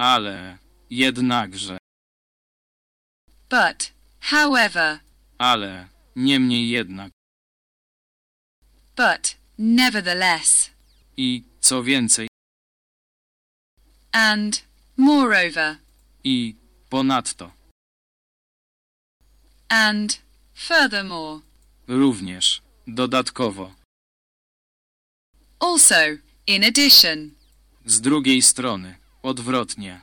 ale, jednakże, but, however, ale, niemniej jednak. but, nevertheless, I, co więcej, and, moreover, i, ponadto, and, furthermore, również, dodatkowo. also, in addition, Z drugiej strony, odwrotnie.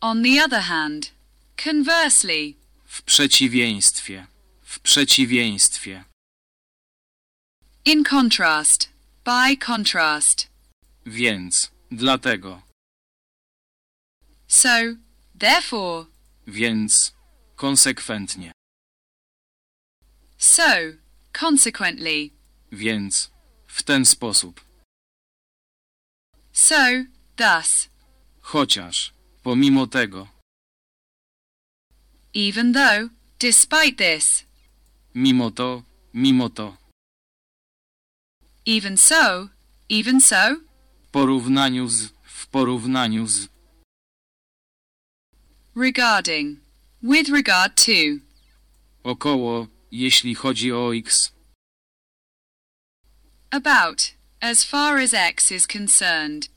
on the other hand, conversely, W przeciwieństwie. W przeciwieństwie. in contrast, by contrast. Więc, dlatego, So, therefore, więc, konsekwentnie. so, consequently, Więc, w ten sposób. So, thus, Chociaż, pomimo tego, even though, despite this, mimo to, mimo to, even so, even so, w porównaniu z, w porównaniu z, regarding, with regard to, około, jeśli chodzi o x, about, as far as X is concerned,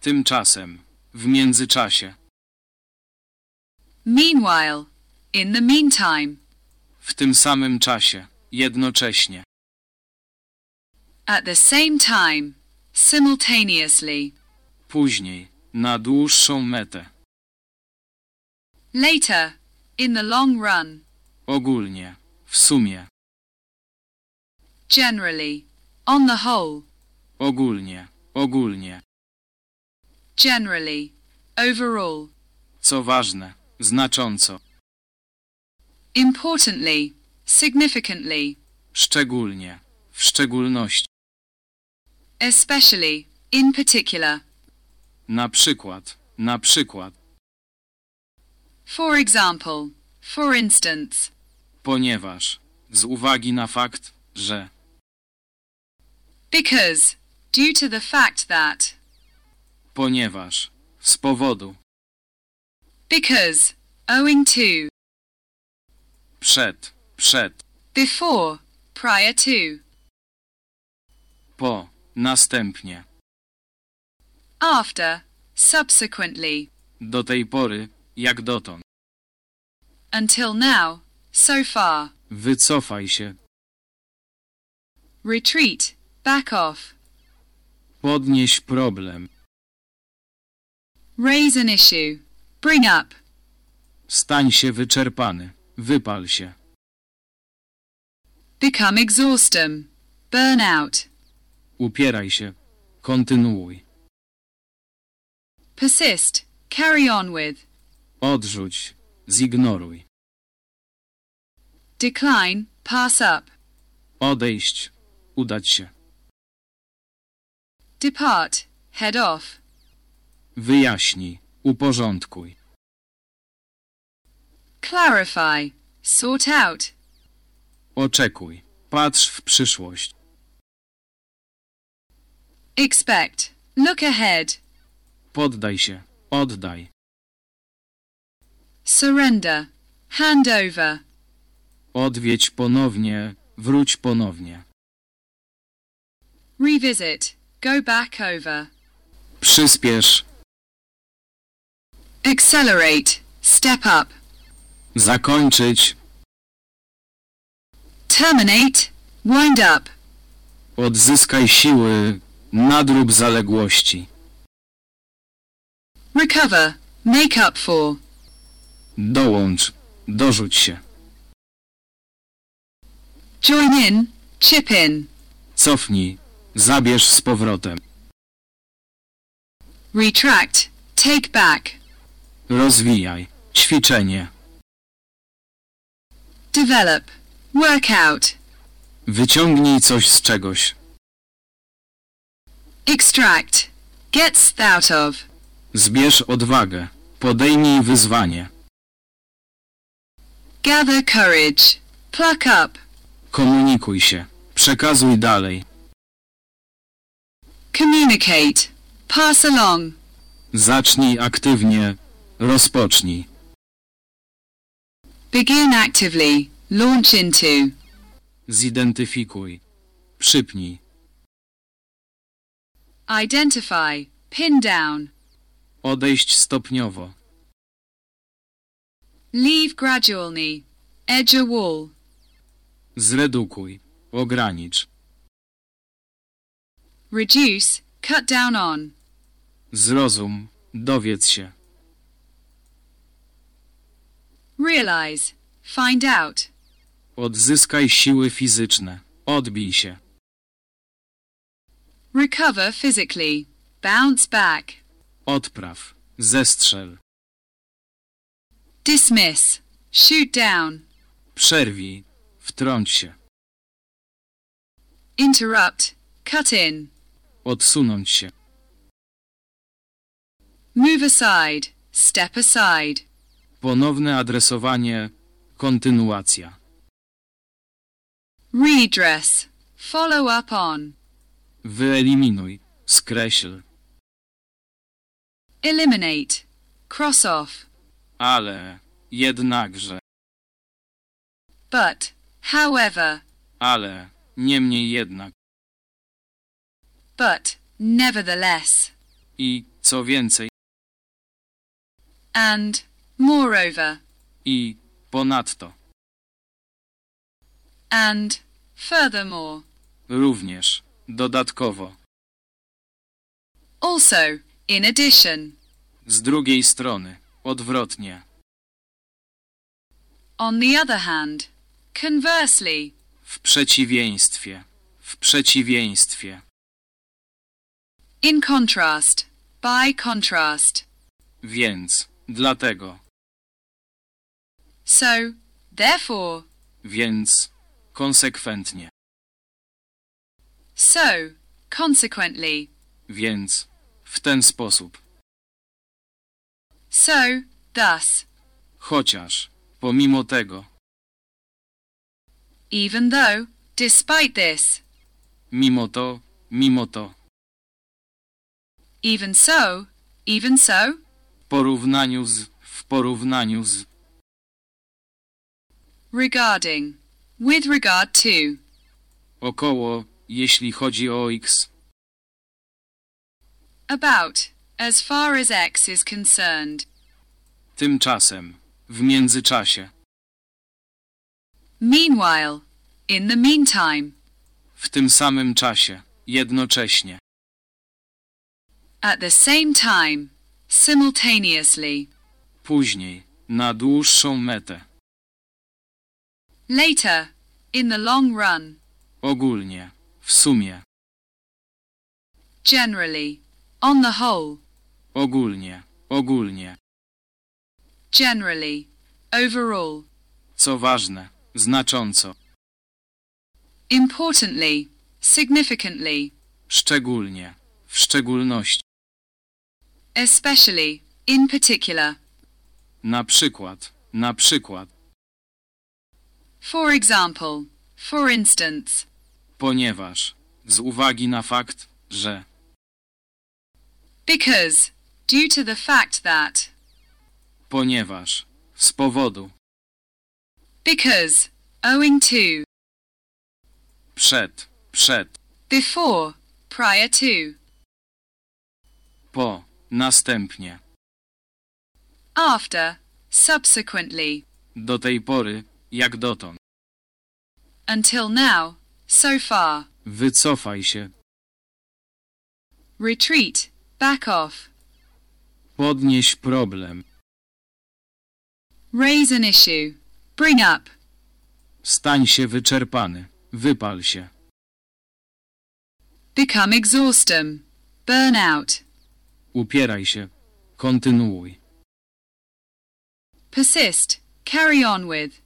tymczasem, w międzyczasie, meanwhile, in the meantime, w tym samym czasie, jednocześnie, at the same time, simultaneously, później, na dłuższą metę, later, in the long run, ogólnie, w sumie, generally, on the whole, ogólnie, ogólnie, generally, overall, co ważne, znacząco, importantly, significantly, szczególnie, w szczególności, especially, in particular, na przykład, na przykład, for example, for instance, ponieważ, z uwagi na fakt, że, because, due to the fact that, ponieważ, z powodu, because, owing to, przed, przed, before, prior to, po, następnie, after, subsequently, do tej pory, jak dotąd, until now, so far, wycofaj się, retreat, back off, podnieś problem, raise an issue, bring up, stań się wyczerpany, wypal się, become exhaustem, burn out, upieraj się, kontynuuj, persist, carry on with, odrzuć, zignoruj, decline, pass up, odejść, udać się, depart, head off, wyjaśnij, uporządkuj, clarify, sort out, oczekuj, patrz w przyszłość, expect, look ahead, poddaj się, oddaj, surrender, hand over, odwiedź ponownie, wróć ponownie, revisit, go back over, przyspiesz, accelerate, step up, zakończyć, terminate, wind up, odzyskaj siły, nadrób zaległości, recover, make up for, dołącz, dorzuć się, join in, chip in, cofnij, zabierz z powrotem, retract, take back, rozwijaj, ćwiczenie, develop, work out, wyciągnij coś z czegoś, extract, get out of, zbierz odwagę, podejmij wyzwanie, gather courage, pluck up, komunikuj się, przekazuj dalej, communicate, pass along, Zacznij aktywnie. Rozpocznij. Begin actively. Launch into. Zidentyfikuj. Przypnij. Identify. Pin down. Odejść stopniowo. Leave gradually. Edge a wall. Zredukuj. Ogranicz. Reduce. Cut down on. Zrozum. Dowiedz się. Realize. Find out. Odzyskaj siły fizyczne. Odbij się. Recover physically. Bounce back. Odpraw. Zestrzel. Dismiss. Shoot down. Przerwij. Wtrąć się. Interrupt. Cut in. Odsunąć się. Move aside. Step aside. Ponowne adresowanie. Kontynuacja. Redress. Follow up on. Wyeliminuj. Skreśl. Eliminate. Cross off. Ale. Jednakże. But. However. Ale. Niemniej jednak. But. Nevertheless. I, co więcej, And. Moreover. i, ponadto. And. Furthermore. Również. Dodatkowo. Also. In addition. Z drugiej strony. Odwrotnie. On the other hand. Conversely. W przeciwieństwie. W przeciwieństwie. In contrast. By contrast. Więc. Dlatego. So. Therefore. Więc. Konsekwentnie. So. Consequently. Więc. W ten sposób. So. Thus. Chociaż. Pomimo tego. Even though. Despite this. Mimo to. Mimo to. Even so. Even so. W porównaniu z. W porównaniu z. Regarding. With regard to. Około. Jeśli chodzi o X. About. As far as X is concerned. Tymczasem. W międzyczasie. Meanwhile. In the meantime. W tym samym czasie. Jednocześnie. At the same time. Simultaneously. Później. Na dłuższą metę. Later. In the long run. Ogólnie. W sumie. Generally. On the whole. Ogólnie. Ogólnie. Generally. Overall. Co ważne. Znacząco. Importantly. Significantly. Szczególnie. W szczególności. Especially. In particular. Na przykład. Na przykład. For example. For instance. Ponieważ. Z uwagi na fakt, że. Because. Due to the fact that. Ponieważ. Z powodu. Because. Owing to. Przed. Przed. Before. Prior to. Po. Następnie. After. Subsequently. Do tej pory. Jak dotąd. Until now. So far. Wycofaj się. Retreat. Back off. Podnieś problem. Raise an issue. Bring up. Stań się wyczerpany. Wypal się. Become exhaustem. Burn out. Upieraj się. Kontynuuj. Persist. Carry on with.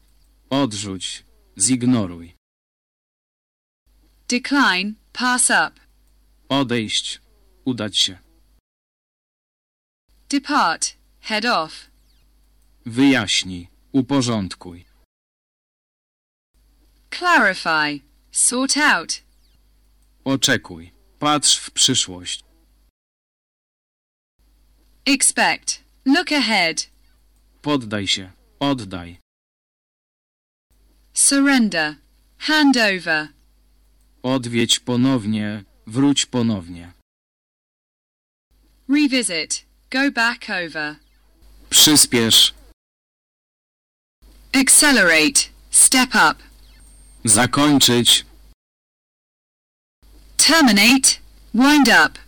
Odrzuć. Zignoruj. Decline. Pass up. Odejść. Udać się. Depart. Head off. Wyjaśnij. Uporządkuj. Clarify. Sort out. Oczekuj. Patrz w przyszłość. Expect. Look ahead. Poddaj się. Oddaj. Surrender. Hand over. Odwiedź ponownie. Wróć ponownie. Revisit. Go back over. Przyspiesz. Accelerate. Step up. Zakończyć. Terminate. Wind up.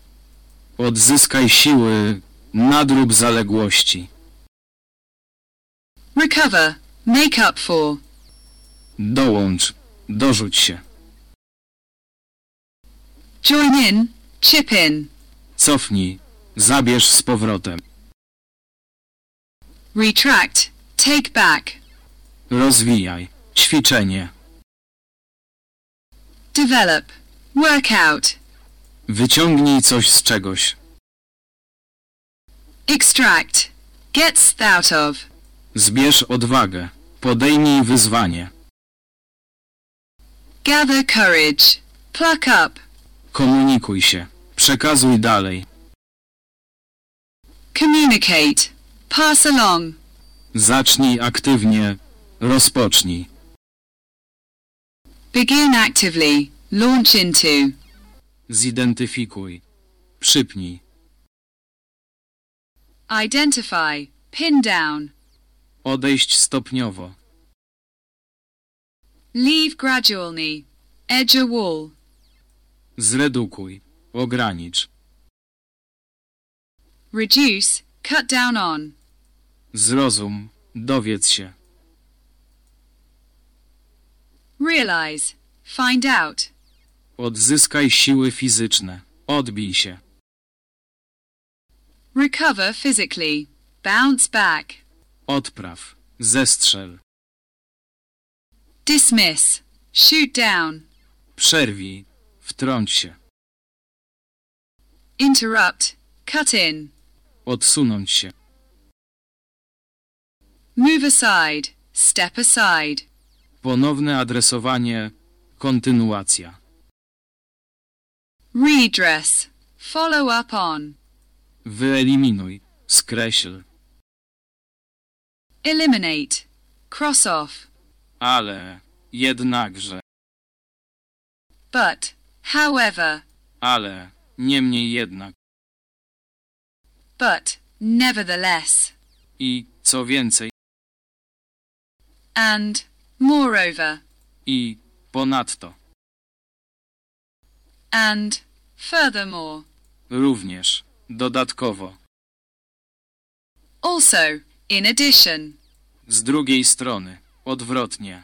Odzyskaj siły. Nadrób zaległości. Recover. Make up for. Dołącz. Dorzuć się. Join in. Chip in. Cofnij. Zabierz z powrotem. Retract. Take back. Rozwijaj. Ćwiczenie. Develop. Work out. Wyciągnij coś z czegoś. Extract. Gets out of. Zbierz odwagę. Podejmij wyzwanie. Gather courage. Pluck up. Komunikuj się. Przekazuj dalej. Communicate. Pass along. Zacznij aktywnie. Rozpocznij. Begin actively. Launch into. Zidentyfikuj. Przypnij. Identify. Pin down. Odejść stopniowo. Leave gradually. Edge a wall. Zredukuj. Ogranicz. Reduce. Cut down on. Zrozum. Dowiedz się. Realize. Find out. Odzyskaj siły fizyczne. Odbij się. Recover physically. Bounce back. Odpraw. Zestrzel. Dismiss. Shoot down. Przerwij. Wtrąć się. Interrupt. Cut in. Odsunąć się. Move aside. Step aside. Ponowne adresowanie. Kontynuacja. Redress. Follow up on. Wyeliminuj. Skreśl. Eliminate. Cross off. Ale. Jednakże. But. However. Ale. Niemniej jednak. But. Nevertheless. I, co więcej, And. Moreover. i, ponadto. And. Furthermore. Również. Dodatkowo. Also. In addition. Z drugiej strony. Odwrotnie.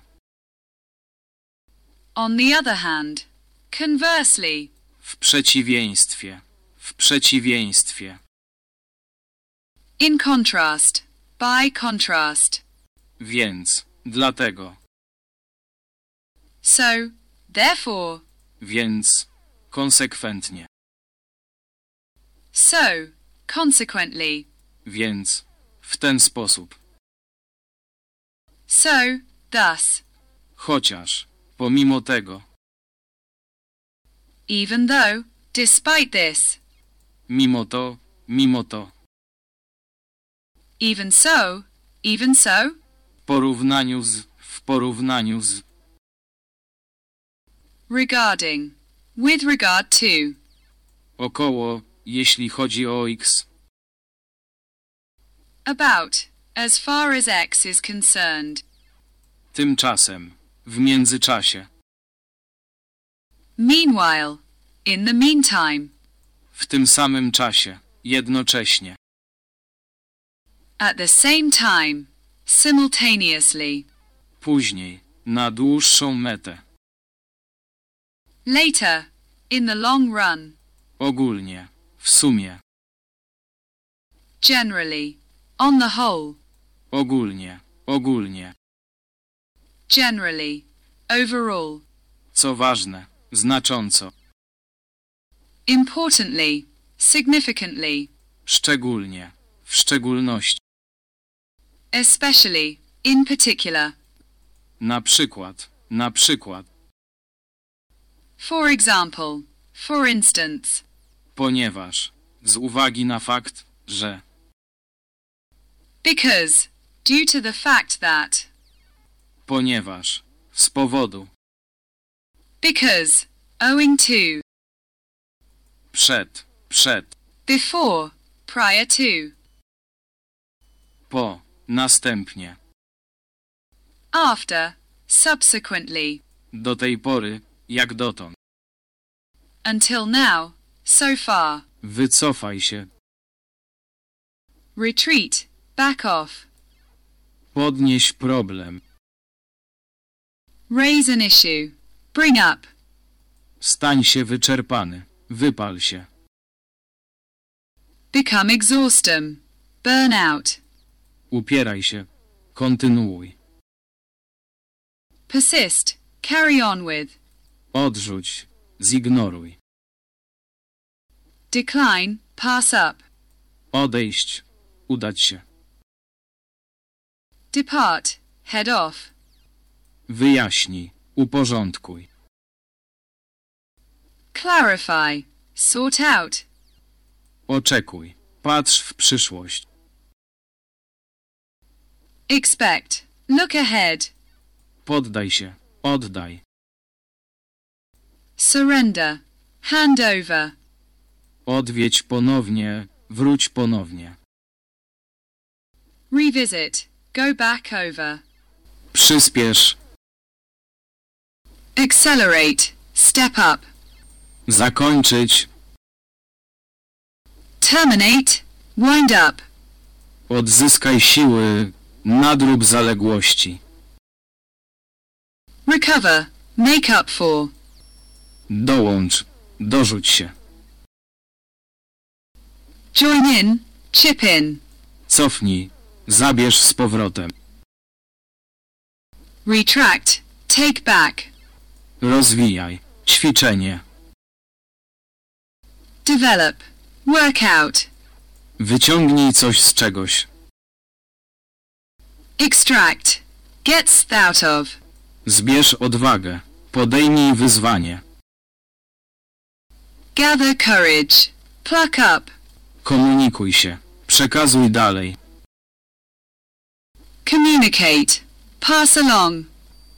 On the other hand. Conversely. W przeciwieństwie. W przeciwieństwie. In contrast. By contrast. Więc. Dlatego. So. Therefore. Więc. Konsekwentnie. So. Consequently. Więc. W ten sposób. So. Thus. Chociaż. Pomimo tego. Even though. Despite this. Mimo to. Mimo to. Even so. Even so. W porównaniu z. W porównaniu z. Regarding. With regard to. Około. Jeśli chodzi o x. About. As far as X is concerned. Tymczasem. W międzyczasie. Meanwhile. In the meantime. W tym samym czasie. Jednocześnie. At the same time. Simultaneously. Później. Na dłuższą metę. Later. In the long run. Ogólnie. W sumie. Generally. On the whole. Ogólnie. Ogólnie. Generally. Overall. Co ważne. Znacząco. Importantly. Significantly. Szczególnie. W szczególności. Especially. In particular. Na przykład. Na przykład. For example. For instance. Ponieważ. Z uwagi na fakt, że. Because. Due to the fact that. Ponieważ. Z powodu. Because. Owing to. Przed. Przed. Before. Prior to. Po. Następnie. After. Subsequently. Do tej pory. Jak dotąd. Until now. So far. Wycofaj się. Retreat. Back off. Podnieś problem. Raise an issue. Bring up. Stań się wyczerpany. Wypal się. Become exhaustem. Burn out. Upieraj się. Kontynuuj. Persist. Carry on with. Odrzuć. Zignoruj. Decline. Pass up. Odejść. Udać się. Depart. Head off. Wyjaśnij. Uporządkuj. Clarify. Sort out. Oczekuj. Patrz w przyszłość. Expect. Look ahead. Poddaj się. Oddaj. Surrender. Hand over. Odwiedź ponownie. Wróć ponownie. Revisit. Go back over. Przyspiesz. Accelerate. Step up. Zakończyć. Terminate. Wind up. Odzyskaj siły. Nadrób zaległości. Recover. Make up for. Dołącz. Dorzuć się. Join in. Chip in. Cofnij. Zabierz z powrotem. Retract. Take back. Rozwijaj. Ćwiczenie. Develop. Work out. Wyciągnij coś z czegoś. Extract. Get out of. Zbierz odwagę. Podejmij wyzwanie. Gather courage. Pluck up. Komunikuj się. Przekazuj dalej. Communicate. Pass along.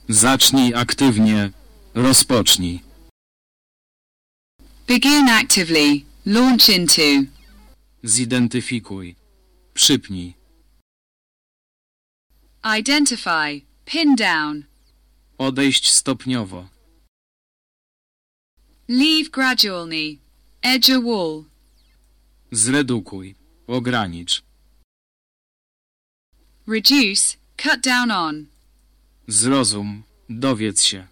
Zacznij aktywnie. Rozpocznij. Begin actively. Launch into. Zidentyfikuj. Przypnij. Identify. Pin down. Odejść stopniowo. Leave gradually. Edge a wall. Zredukuj. Ogranicz. Reduce. Cut down on. Zrozum. Dowiedz się.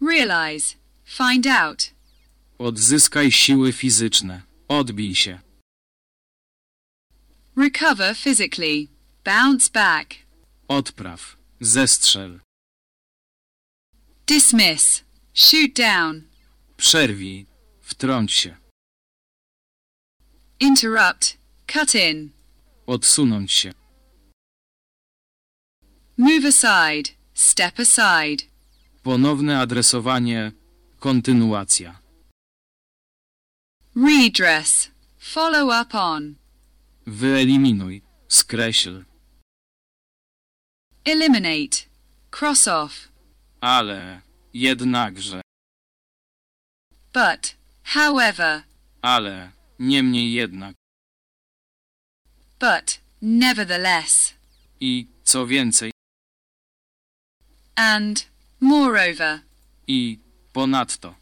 Realize. Find out. Odzyskaj siły fizyczne. Odbij się. Recover physically. Bounce back. Odpraw. Zestrzel. Dismiss. Shoot down. Przerwij. Wtrąć się. Interrupt. Cut in. Odsunąć się. Move aside. Step aside. Ponowne adresowanie. Kontynuacja. Redress. Follow up on. Wyeliminuj. Skreśl. Eliminate. Cross off. Ale. Jednakże. But. However. Ale. Niemniej jednak. But. Nevertheless. I, co więcej, And. Moreover. i, ponadto.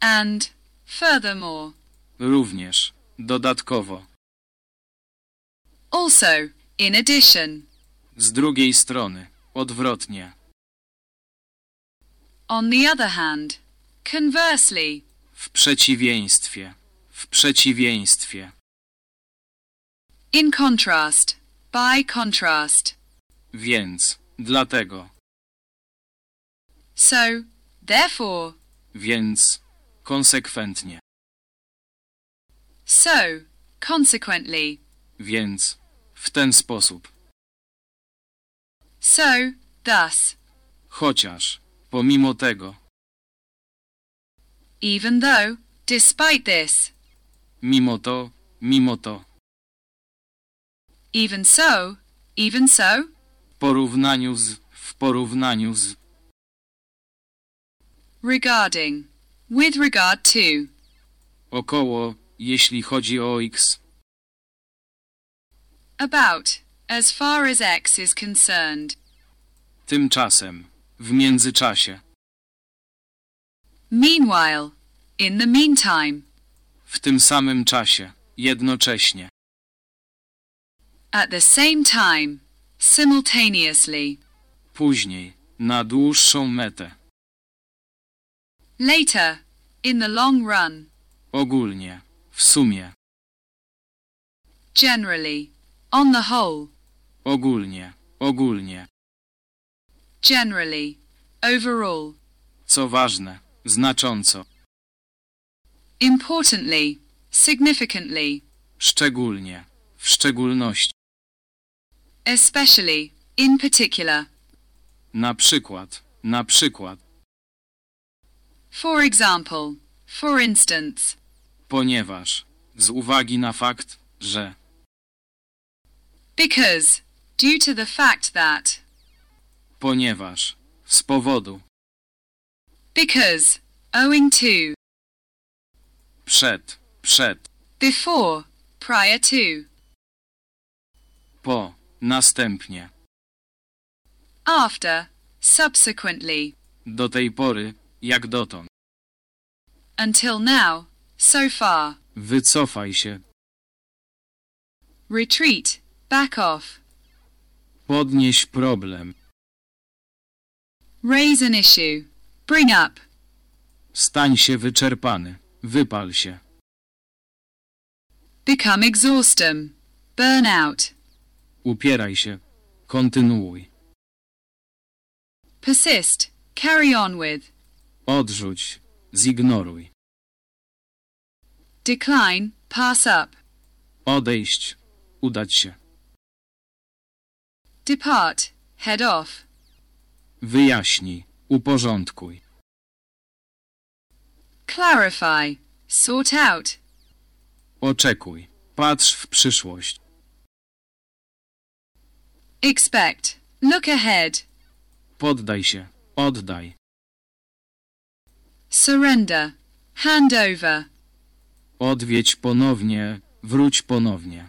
And. Furthermore. Również. Dodatkowo. Also. In addition. Z drugiej strony. Odwrotnie. On the other hand. Conversely. W przeciwieństwie. W przeciwieństwie. In contrast. By contrast. Więc. Dlatego. So. Therefore. Więc. Konsekwentnie. So. Consequently. Więc. W ten sposób. So. Thus. Chociaż. Pomimo tego. Even though. Despite this. Mimo to. mimo to. Even so, even so. W porównaniu z, w porównaniu z. Regarding. With regard to. Około, jeśli chodzi o x. About. As far as X is concerned. Tymczasem. W międzyczasie. Meanwhile. In the meantime. W tym samym czasie. Jednocześnie. At the same time. Simultaneously. Później. Na dłuższą metę. Later. In the long run. Ogólnie. W sumie. Generally. On the whole. Ogólnie. Ogólnie. Generally. Overall. Co ważne. Znacząco. Importantly. Significantly. Szczególnie. W szczególności. Especially. In particular. Na przykład. Na przykład. For example. For instance. Ponieważ. Z uwagi na fakt, że. Because. Due to the fact that. Ponieważ. Z powodu. Because. Owing to. Przed. Przed. Before. Prior to. Po. Następnie. After. Subsequently. Do tej pory. Jak dotąd. Until now. So far. Wycofaj się. Retreat. Back off. Podnieś problem. Raise an issue. Bring up. Stań się wyczerpany. Wypal się. Become exhaustem. Burn out. Upieraj się. Kontynuuj. Persist. Carry on with. Odrzuć. Zignoruj. Decline. Pass up. Odejść. Udać się. Depart. Head off. Wyjaśnij. Uporządkuj. Clarify. Sort out. Oczekuj. Patrz w przyszłość. Expect. Look ahead. Poddaj się. Oddaj. Surrender. Hand over. Odwiedź ponownie. Wróć ponownie.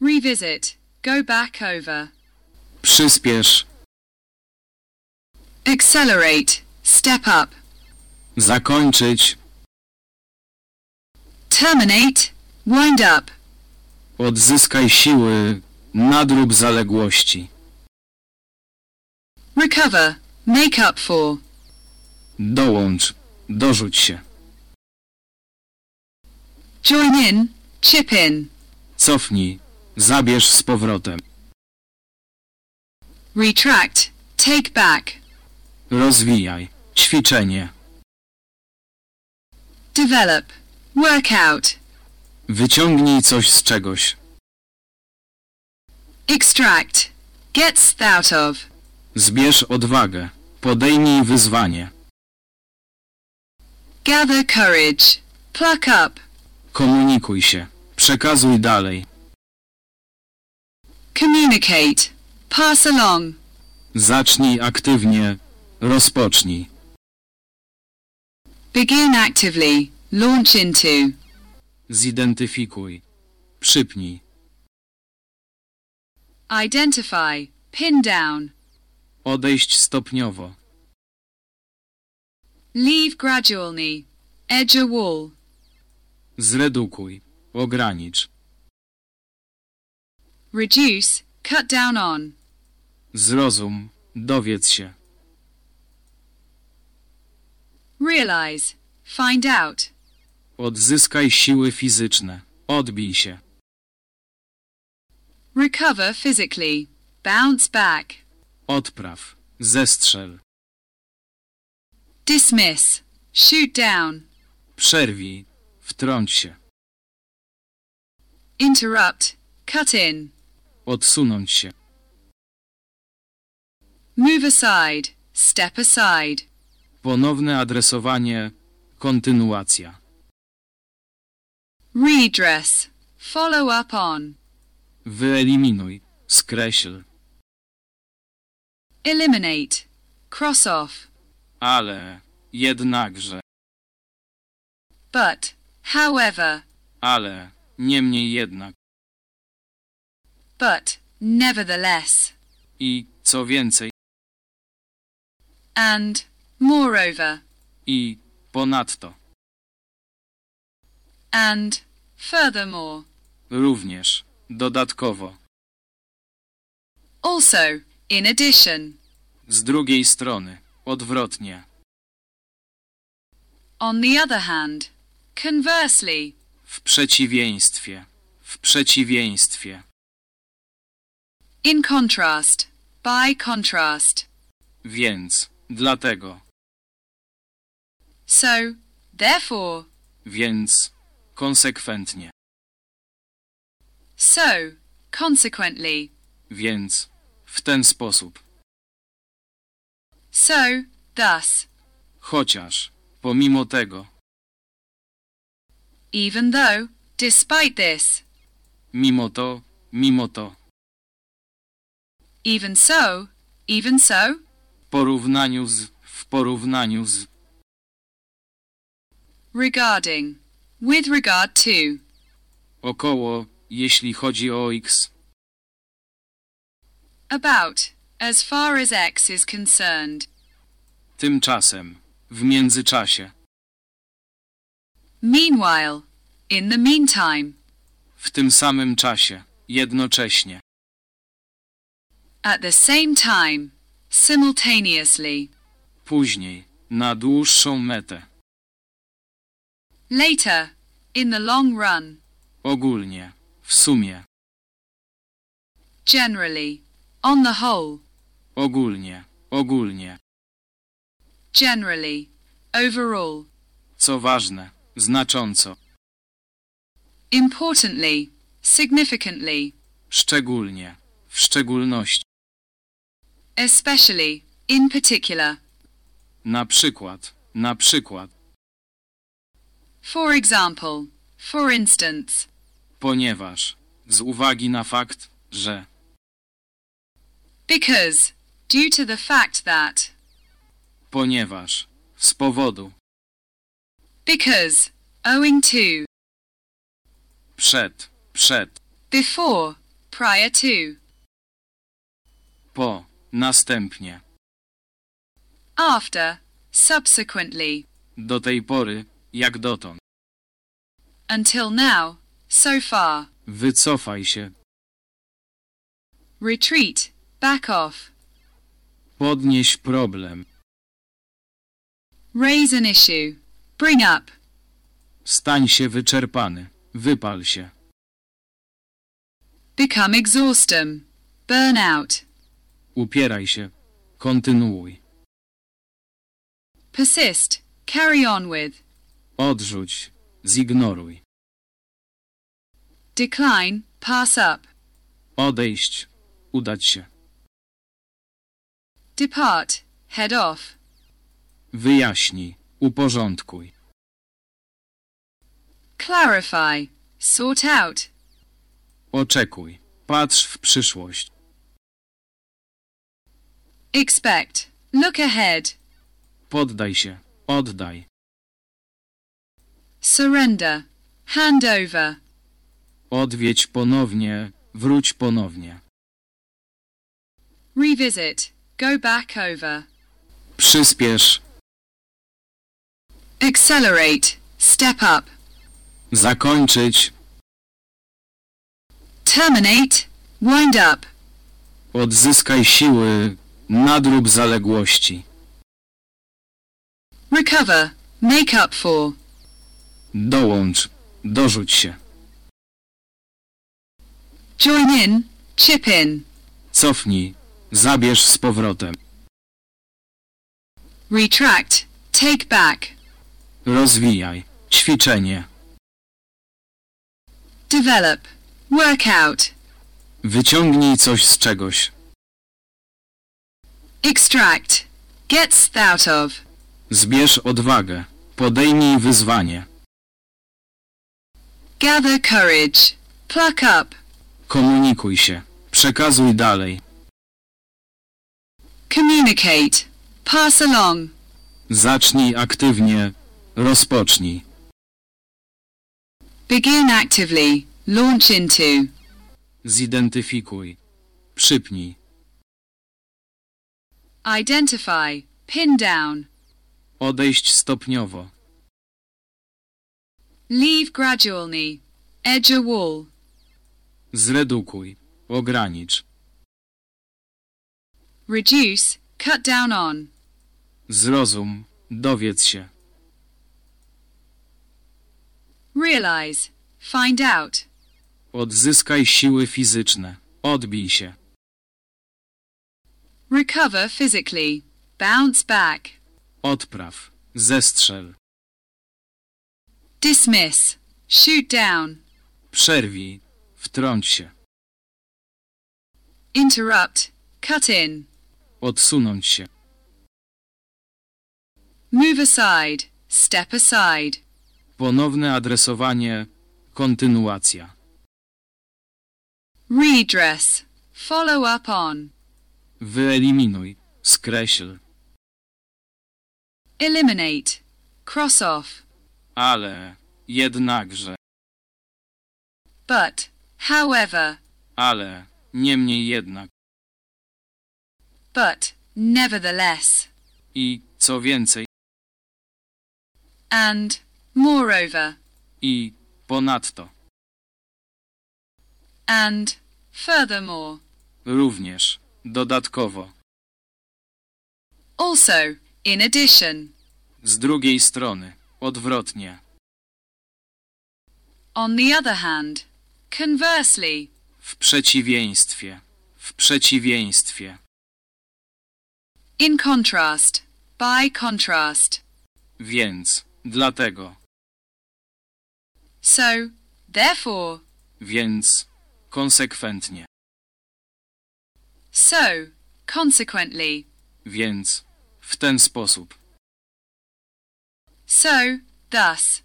Revisit. Go back over. Przyspiesz. Accelerate. Step up. Zakończyć. Terminate. Wind up. Odzyskaj siły. Nadrób zaległości. Recover. Make up for. Dołącz. Dorzuć się. Join in. Chip in. Cofnij. Zabierz z powrotem. Retract. Take back. Rozwijaj. Ćwiczenie. Develop. Work out. Wyciągnij coś z czegoś. Extract. Get out of. Zbierz odwagę. Podejmij wyzwanie. Gather courage. Pluck up. Komunikuj się. Przekazuj dalej. Communicate. Pass along. Zacznij aktywnie. Rozpocznij. Begin actively. Launch into. Zidentyfikuj. Przypnij. Identify. Pin down. Odejść stopniowo. Leave gradually. Edge a wall. Zredukuj. Ogranicz. Reduce. Cut down on. Zrozum. Dowiedz się. Realize. Find out. Odzyskaj siły fizyczne. Odbij się. Recover physically. Bounce back. Odpraw. Zestrzel. Dismiss. Shoot down. Przerwij. Wtrąć się. Interrupt. Cut in. Odsunąć się. Move aside. Step aside. Ponowne adresowanie. Kontynuacja. redress, follow up on, Wyeliminuj. Skreśl. eliminate, cross off, Ale. Jednakże. but, however, Ale. Niemniej jednak. but, nevertheless, I, co więcej, and, moreover, i, ponadto. and, furthermore, Również. Dodatkowo. also, in addition, Z drugiej strony. Odwrotnie. on the other hand, conversely, W przeciwieństwie. W przeciwieństwie. in contrast, by contrast. Więc. Dlatego. So, therefore, Więc. Konsekwentnie. so, consequently, Więc. W ten sposób. so, thus, Chociaż. Pomimo tego. even though, despite this, Mimo to. Mimo to. even so, even so, W porównaniu z. W porównaniu z. regarding, with regard to, Około. Jeśli chodzi o x. about, as far as X is concerned, Tymczasem. W międzyczasie. meanwhile, in the meantime, W tym samym czasie. Jednocześnie. at the same time, simultaneously, Później. Na dłuższą metę. Later, in the long run, Ogólnie. W sumie. generally, on the whole, Ogólnie. Ogólnie. generally, overall, Co ważne. Znacząco. importantly, significantly, Szczególnie. W szczególności. especially, in particular, Na przykład. Na przykład. For example, for instance, Ponieważ. Z uwagi na fakt, że. because, due to the fact that, Ponieważ. Z powodu. because, owing to, Przed. Przed. before, prior to, Po. Następnie. after, subsequently, Do tej pory. Jak dotąd. until now, so far, Wycofaj się. retreat, back off, Podnieś problem. raise an issue, bring up, Stań się wyczerpany. Wypal się. become exhaustem, burn out, Upieraj się. Kontynuuj. persist, carry on with, Odrzuć. Zignoruj. decline, pass up, Odejść. Udać się. depart, head off, Wyjaśnij. Uporządkuj. clarify, sort out, Oczekuj. Patrz w przyszłość. expect, look ahead, Poddaj się. Oddaj. Surrender, hand over, Odwiedź ponownie. Wróć ponownie. revisit, go back over, Przyspiesz. accelerate, step up, Zakończyć. terminate, wind up, Odzyskaj siły. Nadrób zaległości. recover, make up for, Dołącz. Dorzuć się. join in, chip in, Cofnij. Zabierz z powrotem. retract, take back, Rozwijaj. Ćwiczenie. develop, work out, Wyciągnij coś z czegoś. extract, gets out of, Zbierz odwagę. Podejmij wyzwanie. Gather courage. Pluck up. Komunikuj się. Przekazuj dalej. Communicate. Pass along. Zacznij aktywnie. Rozpocznij. Begin actively. Launch into. Zidentyfikuj. Przypnij. Identify. Pin down. Odejść stopniowo. Leave gradually. Edge a wall. Zredukuj. Ogranicz. Reduce. Cut down on. Zrozum. Dowiedz się. Realize. Find out. Odzyskaj siły fizyczne. Odbij się. Recover physically. Bounce back. Odpraw. Zestrzel. Dismiss. Shoot down. Przerwij. Wtrąć się. Interrupt. Cut in. Odsunąć się. Move aside. Step aside. Ponowne adresowanie. Kontynuacja. Redress. Follow up on. Wyeliminuj. Skreśl. Eliminate. Cross off. Ale. Jednakże. But. However. Ale. Niemniej jednak. But. Nevertheless. I, co więcej, And. Moreover. i, ponadto. And. Furthermore. Również. Dodatkowo. Also. In addition. Z drugiej strony. Odwrotnie. On the other hand. Conversely. W przeciwieństwie. W przeciwieństwie. In contrast. By contrast. Więc. Dlatego. So. Therefore. Więc. Konsekwentnie. So. Consequently. Więc. W ten sposób. So. Thus.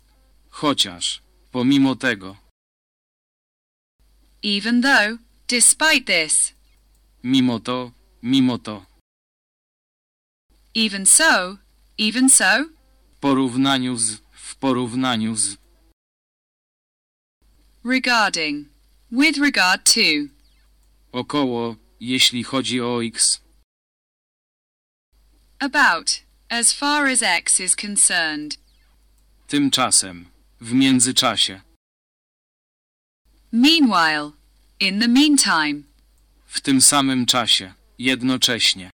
Chociaż. Pomimo tego. Even though. Despite this. Mimo to. Mimo to. Even so. Even so. W porównaniu z. W porównaniu z. Regarding. With regard to. Około. Jeśli chodzi o x. About. As far as X is concerned. Tymczasem. W międzyczasie. Meanwhile. In the meantime. W tym samym czasie. Jednocześnie.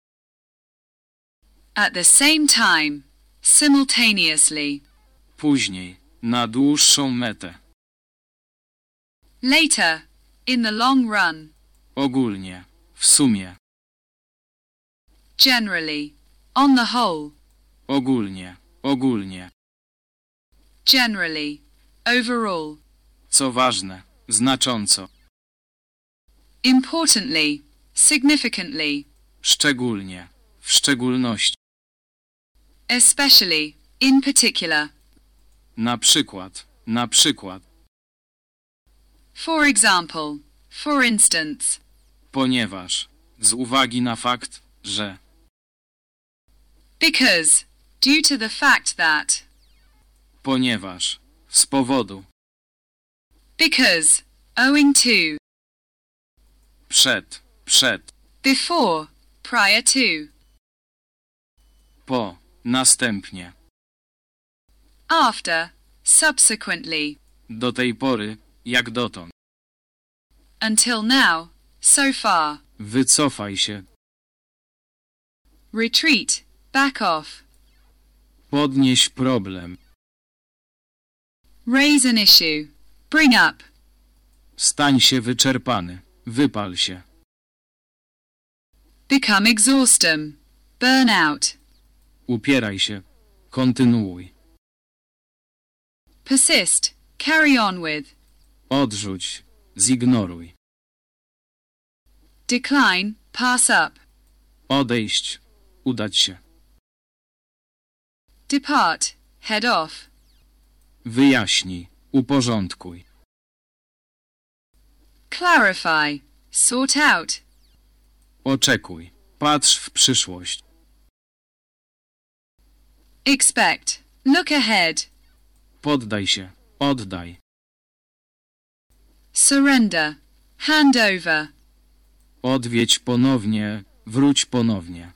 At the same time. Simultaneously. Później. Na dłuższą metę. Later. In the long run. Ogólnie. W sumie. Generally. On the whole. Ogólnie. Ogólnie. Generally. Overall. Co ważne. Znacząco. Importantly. Significantly. Szczególnie. W szczególności. Especially. In particular. Na przykład. Na przykład. For example. For instance. Ponieważ. Z uwagi na fakt, że. Because. Due to the fact that. Ponieważ. Z powodu. Because. Owing to. Przed. Przed. Before. Prior to. Po. Następnie. After. Subsequently. Do tej pory. Jak dotąd. Until now. So far. Wycofaj się. Retreat. Back off. Podnieś problem. Raise an issue. Bring up. Stań się wyczerpany. Wypal się. Become exhaustem. Burn out. Upieraj się. Kontynuuj. Persist. Carry on with. Odrzuć. Zignoruj. Decline. Pass up. Odejść. Udać się. Depart. Head off. Wyjaśnij. Uporządkuj. clarify, sort out, Oczekuj. Patrz w przyszłość. expect, look ahead, Poddaj się. Oddaj. surrender, hand over, Odwiedź ponownie. Wróć ponownie.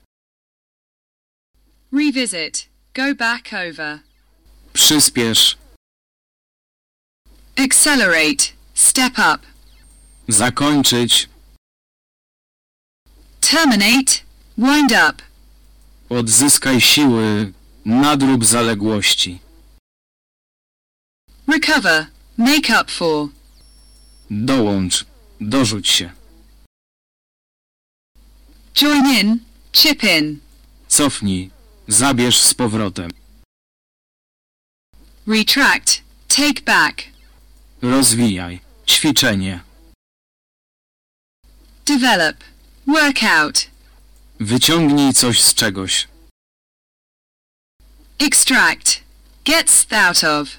revisit, go back over, Przyspiesz. accelerate, step up, Zakończyć. terminate, wind up, Odzyskaj siły. Nadrób zaległości. recover, make up for, Dołącz. Dorzuć się. join in, chip in, Cofnij. Zabierz z powrotem. retract, take back, Rozwijaj. Ćwiczenie. develop, work out, Wyciągnij coś z czegoś. extract, gets out of,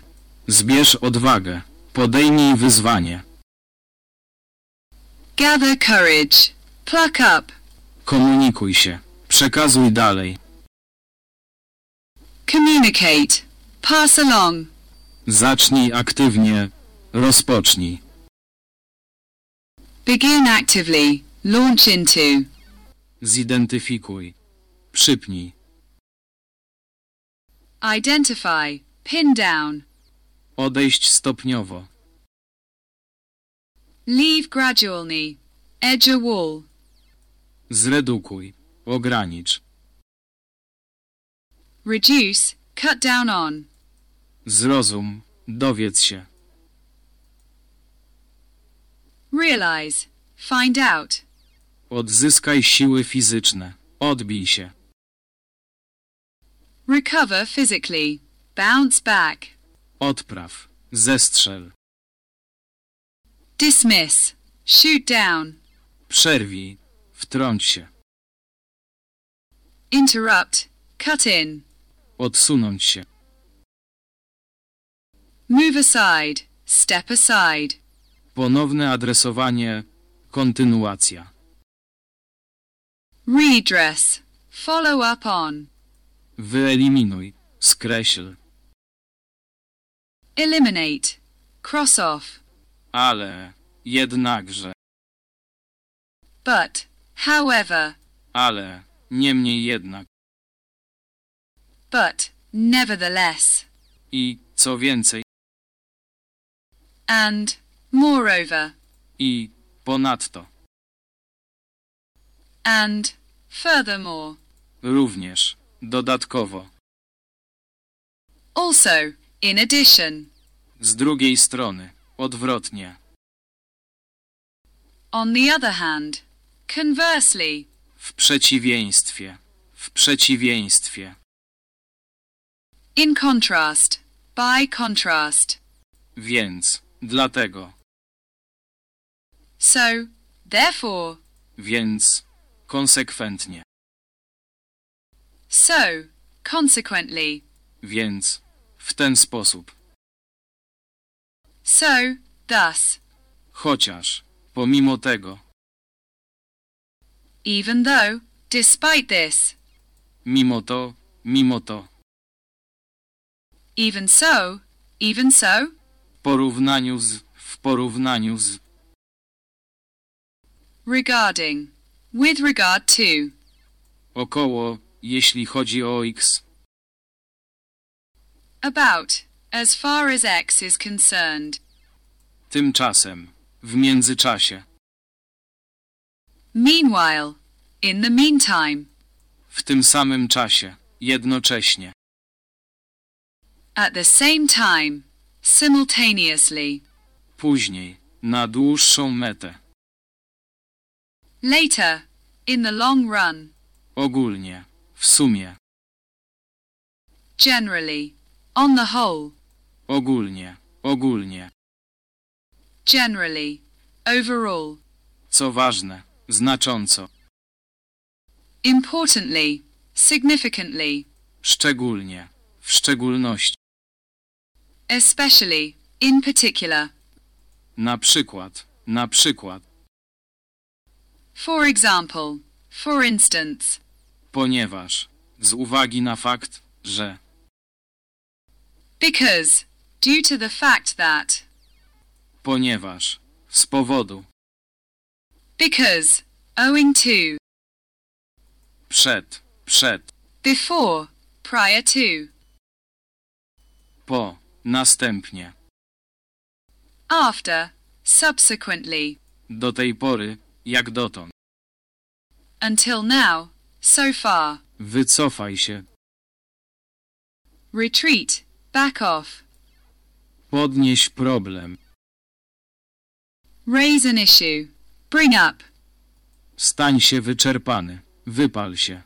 Zbierz odwagę. Podejmij wyzwanie. gather courage, pluck up, Komunikuj się. Przekazuj dalej. Communicate, pass along, Zacznij aktywnie. Rozpocznij. begin actively, launch into, Zidentyfikuj. Przypnij. identify, pin down, Odejść stopniowo. leave gradually, edge a wall, Zredukuj. Ogranicz. Reduce, cut down on, Zrozum. Dowiedz się. realize, find out, Odzyskaj siły fizyczne. Odbij się. recover physically, bounce back, Odpraw. Zestrzel. dismiss, shoot down, Przerwij. Wtrąć się. interrupt, cut in, Odsunąć się. move aside, step aside, Ponowne adresowanie. Kontynuacja. redress, follow up on, Wyeliminuj. Skreśl. eliminate, cross off, Ale. Jednakże. but, however, Ale. Niemniej jednak. But, nevertheless, I co więcej. and, moreover, I ponadto. and, furthermore, Również. Dodatkowo. also, in addition, Z drugiej strony. Odwrotnie. on the other hand, conversely, W przeciwieństwie. W przeciwieństwie. In contrast, by contrast, Więc. Dlatego. so, therefore, Więc. Konsekwentnie. so, consequently, Więc. W ten sposób. so, thus, Chociaż. Pomimo tego. even though, despite this, Mimo to. Mimo to. Even so, even so, W porównaniu z. W porównaniu z. regarding, with regard to, Około. Jeśli chodzi o x. about, as far as X is concerned, Tymczasem. W międzyczasie. meanwhile, in the meantime, W tym samym czasie. Jednocześnie. At the same time, simultaneously, Później. Na dłuższą metę. later, in the long run, Ogólnie. W sumie. generally, on the whole, Ogólnie. Ogólnie. generally, overall, Co ważne. Znacząco. importantly, significantly, Szczególnie. W szczególności. Especially, in particular, Na przykład. Na przykład. For example. For instance. Ponieważ. Z uwagi na fakt, że. Because. Due to the fact that. Ponieważ. Z powodu. Because. Owing to. Przed. Przed. Before. Prior to. Po. Następnie. After. Subsequently. Do tej pory. Jak dotąd. Until now. So far. Wycofaj się. Retreat. Back off. Podnieś problem. Raise an issue. Bring up. Stań się wyczerpany. Wypal się.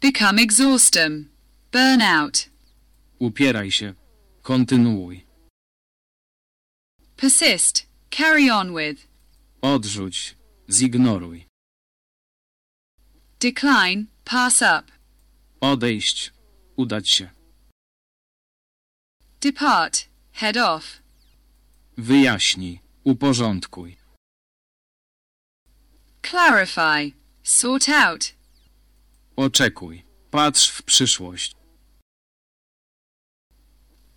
Become exhaustem. Burn out. Upieraj się. Kontynuuj. Persist. Carry on with. Odrzuć. Zignoruj. Decline. Pass up. Odejść. Udać się. Depart. Head off. Wyjaśnij. Uporządkuj. Clarify. Sort out. Oczekuj. Patrz w przyszłość.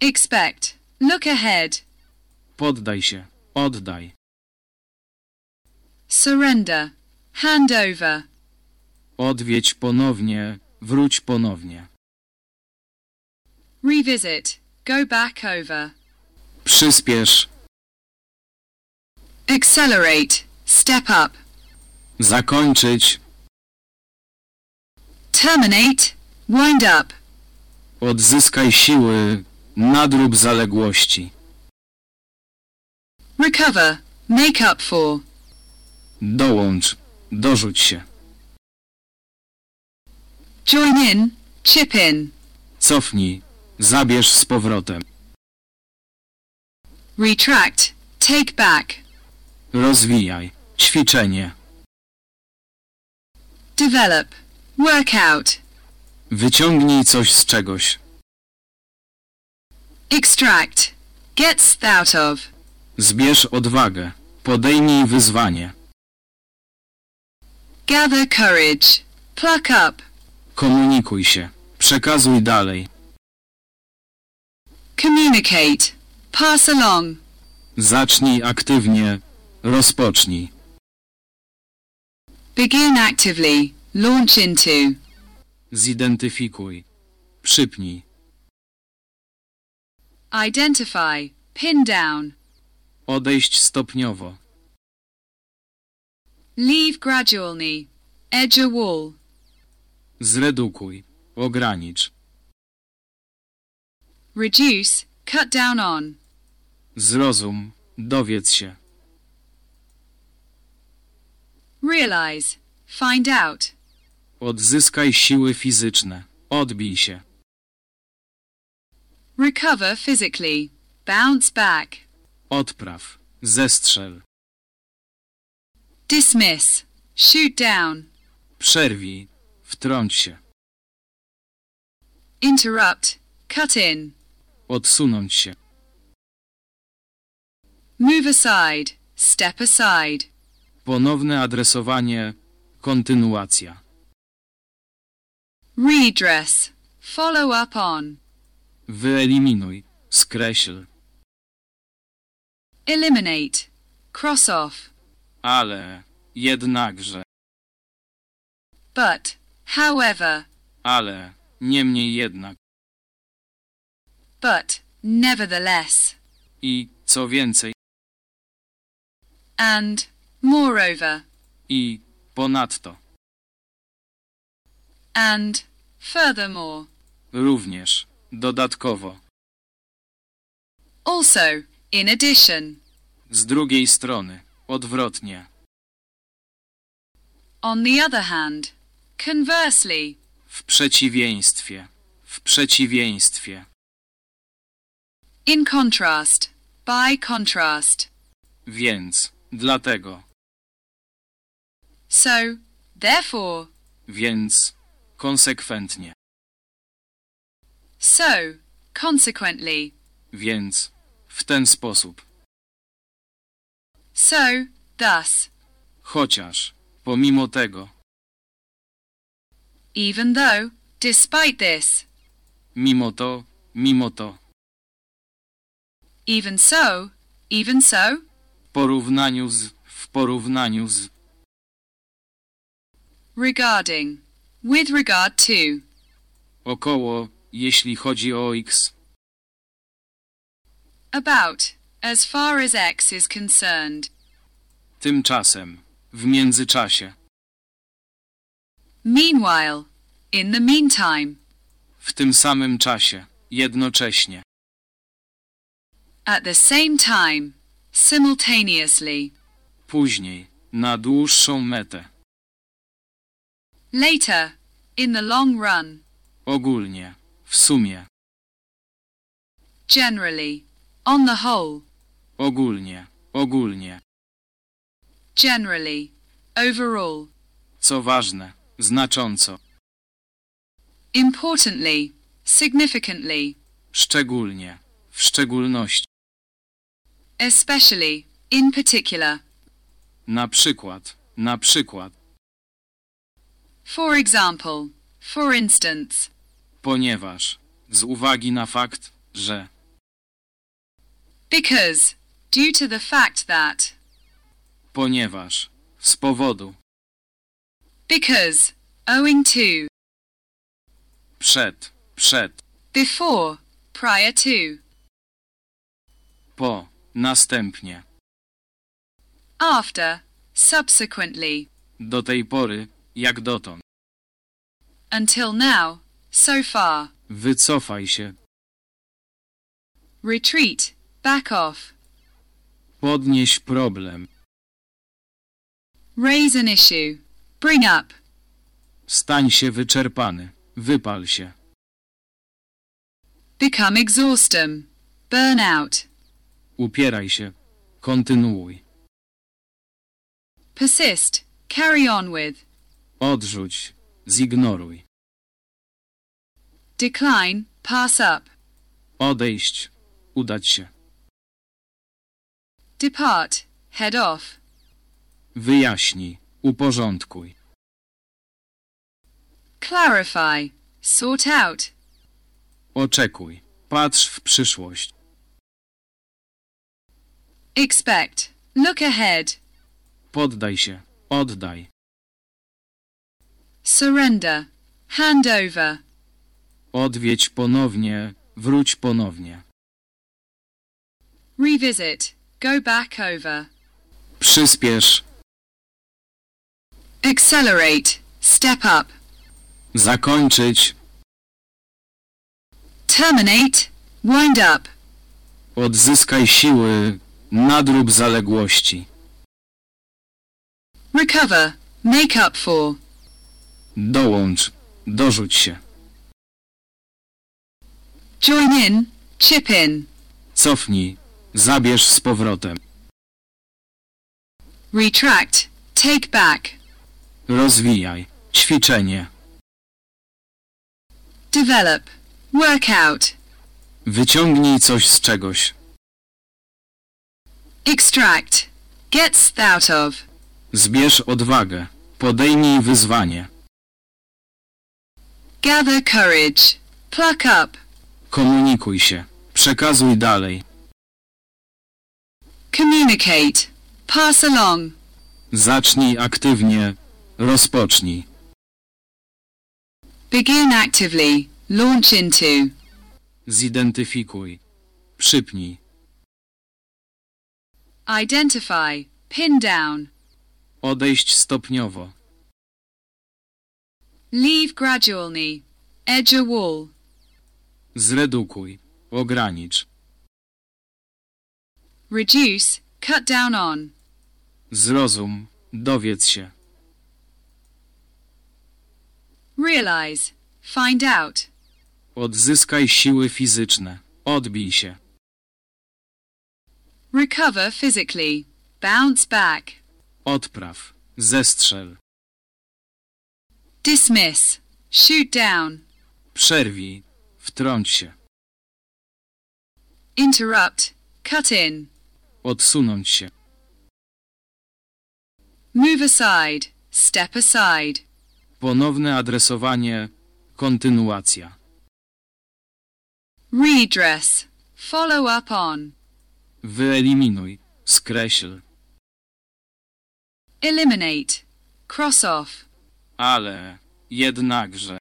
Expect. Look ahead. Poddaj się. Oddaj. Surrender. Hand over. Odwiedź ponownie. Wróć ponownie. Revisit. Go back over. Przyspiesz. Accelerate. Step up. Zakończyć. Terminate. Wind up. Odzyskaj siły. Nadrób zaległości. Recover. Make up for. Dołącz. Dorzuć się. Join in. Chip in. Cofnij. Zabierz z powrotem. Retract. Take back. Rozwijaj. Ćwiczenie. Develop. Work out. Wyciągnij coś z czegoś. Extract. Gets out of. Zbierz odwagę. Podejmij wyzwanie. Gather courage. Pluck up. Komunikuj się. Przekazuj dalej. Communicate. Pass along. Zacznij aktywnie. Rozpocznij. Begin actively. Launch into. Zidentyfikuj. Przypnij. Identify. Pin down. Odejść stopniowo. Leave gradually. Edge a wall. Zredukuj. Ogranicz. Reduce. Cut down on. Zrozum. Dowiedz się. Realize. Find out. Odzyskaj siły fizyczne. Odbij się. Recover physically. Bounce back. Odpraw. Zestrzel. Dismiss. Shoot down. Przerwij. Wtrąć się. Interrupt. Cut in. Odsunąć się. Move aside. Step aside. Ponowne adresowanie. Kontynuacja. Redress. Follow up on. Wyeliminuj. Skreśl. Eliminate. Cross off. Ale. Jednakże. But. However. Ale. Niemniej jednak. But. Nevertheless. I, co więcej, And. Moreover. i, ponadto. And. Furthermore. Również. Dodatkowo. Also. In addition. Z drugiej strony. Odwrotnie. On the other hand. Conversely. W przeciwieństwie. W przeciwieństwie. In contrast. By contrast. Więc. Dlatego. So. Therefore. Więc. Konsekwentnie. So. Consequently. Więc. W ten sposób. so, thus. Chociaż, pomimo tego, Even though, despite this. mimo to, mimo to. Even so, even so. W porównaniu z, w porównaniu z. Regarding. With regard to. Około, jeśli chodzi o x. About. As far as X is concerned. Tymczasem, w międzyczasie. Meanwhile. In the meantime. W tym samym czasie, jednocześnie. At the same time. Simultaneously. Później, na dłuższą metę. Later. In the long run. Ogólnie, w sumie, Generally. On the whole. ogólnie, ogólnie. Generally. Overall. Co ważne, znacząco, Importantly. Significantly. szczególnie, w szczególności. Especially. In particular. Na przykład, na przykład, For example. For instance. Ponieważ, z uwagi na fakt, że, Because. Due to the fact that. ponieważ, z powodu, Because. Owing to. przed, przed, Before. Prior to. po, następnie, After. Subsequently. do tej pory, jak dotąd. Until now. So far. Wycofaj się, Retreat. Back off. podnieś problem, Raise an issue. Bring up. stań się wyczerpany, wypal się, Become exhaustem. Burn out. upieraj się, kontynuuj, Persist. Carry on with. odrzuć, zignoruj, Decline. Pass up. odejść, udać się, Depart. Head off. wyjaśnij, uporządkuj, Clarify. Sort out. oczekuj, patrz w przyszłość, Expect. Look ahead. poddaj się, oddaj, Surrender. Hand over. Odwiedź ponownie, wróć ponownie, Revisit. Go back over. przyspiesz, Accelerate. Step up. zakończyć, Terminate. Wind up. odzyskaj siły, nadrób zaległości, Recover. Make up for. dołącz, dorzuć się, Join in. Chip in. cofnij, zabierz z powrotem, Retract. Take back. rozwijaj, ćwiczenie, Develop. Work out. wyciągnij coś z czegoś, Extract. Gets out of. zbierz odwagę, podejmij wyzwanie, Gather courage. Pluck up. Komunikuj się, przekazuj dalej, Communicate. Pass along. zacznij aktywnie, rozpocznij, Begin actively. Launch into. zidentyfikuj, przypnij, Identify. Pin down. odejść stopniowo, Leave gradually. Edge a wall. Zredukuj, ogranicz, Reduce. Cut down on. zrozum, dowiedz się, Realize. Find out. odzyskaj siły fizyczne, odbij się, Recover physically. Bounce back. odpraw, zestrzel, Dismiss. Shoot down. przerwij, wtrąć się, Interrupt. Cut in. odsunąć się, move aside, step aside. Ponowne adresowanie, kontynuacja. Redress, follow up on. Wyeliminuj, skreśl. Eliminate, cross off. Ale, jednakże,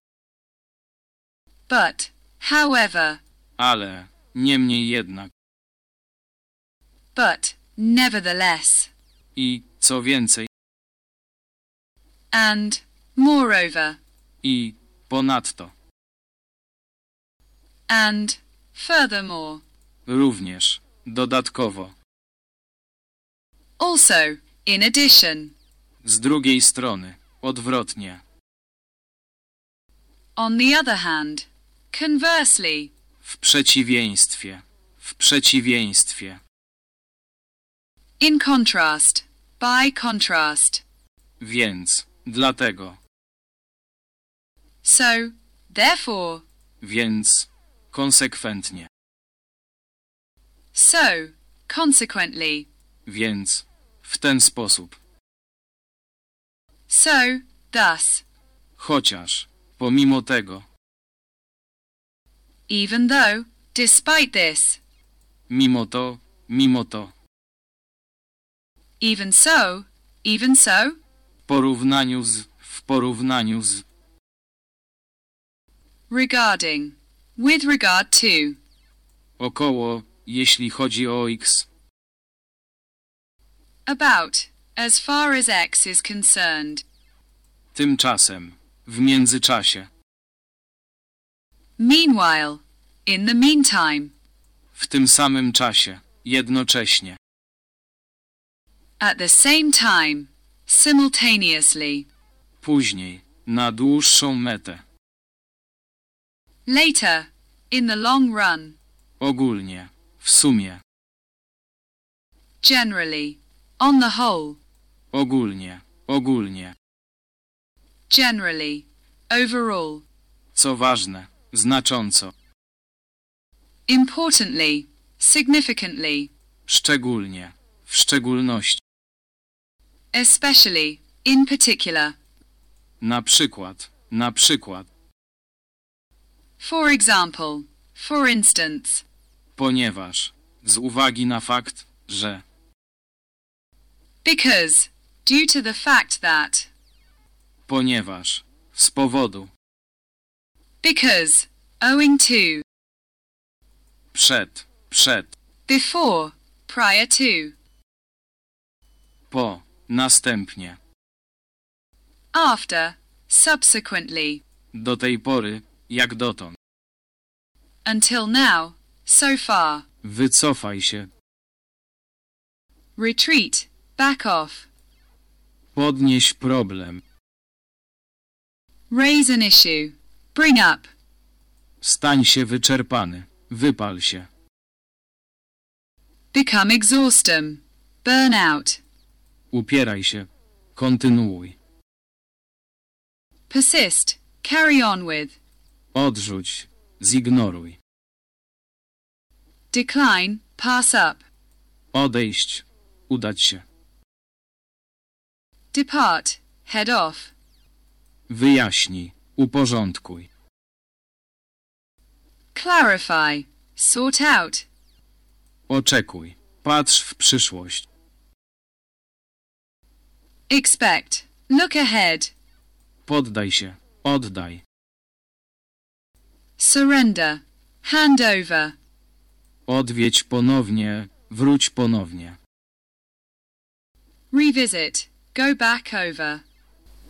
But, however, ale, niemniej jednak. but, nevertheless. I, co więcej, And, moreover, i, ponadto. and, furthermore. Również, dodatkowo. Also, in addition. Z drugiej strony, odwrotnie. On the other hand, conversely. W przeciwieństwie. W przeciwieństwie. In contrast, by contrast. Więc, dlatego. So, therefore, Więc, konsekwentnie. so, consequently. Więc, w ten sposób. So, thus, Chociaż, pomimo tego, even though, despite this, mimo to, mimo to. even so, even so, W porównaniu z, w porównaniu z, regarding, with regard to, około, jeśli chodzi o x, about, as far as X is concerned. tymczasem, w międzyczasie, Meanwhile, in the meantime, w tym samym czasie, jednocześnie, at the same time, simultaneously, później, na dłuższą metę, later, in the long run, ogólnie, w sumie, generally, on the whole, ogólnie, ogólnie, generally, overall, co ważne, znacząco, importantly, significantly, szczególnie, w szczególności, especially, in particular, na przykład, na przykład, for example, for instance, ponieważ, z uwagi na fakt, że, because, due to the fact that, ponieważ, z powodu, because, owing to, przed, przed, before, prior to, po, następnie, after, subsequently, do tej pory, jak dotąd. until now, so far, Wycofaj się, retreat, back off, podnieś problem, raise an issue, bring up, stań się wyczerpany, wypal się, become exhaustum, burn out, upieraj się, kontynuuj, persist, carry on with, odrzuć, zignoruj, decline, pass up, odejść, udać się, depart, head off, wyjaśnij, uporządkuj, clarify, sort out, oczekuj, patrz w przyszłość, expect, look ahead, poddaj się, oddaj, surrender, hand over, odwiedź ponownie, wróć ponownie, revisit, go back over,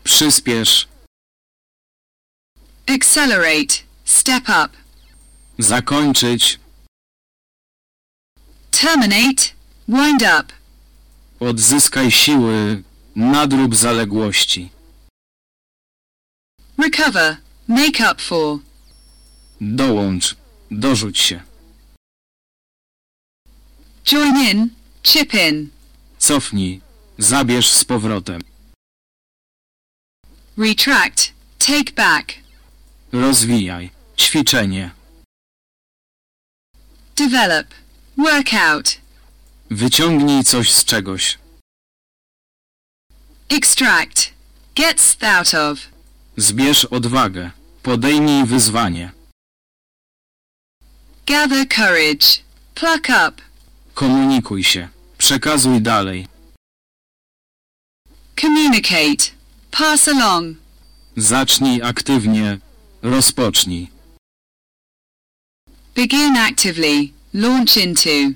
przyspiesz, accelerate, step up, zakończyć, terminate, wind up, odzyskaj siły, nadrób zaległości, recover, make up for, dołącz, dorzuć się, join in, chip in, cofnij, zabierz z powrotem, retract, take back, rozwijaj, ćwiczenie, develop, work out, wyciągnij coś z czegoś, Extract. Gets out of. Zbierz odwagę. Podejmij wyzwanie. Gather courage. Pluck up. Komunikuj się. Przekazuj dalej. Communicate. Pass along. Zacznij aktywnie. Rozpocznij. Begin actively. Launch into.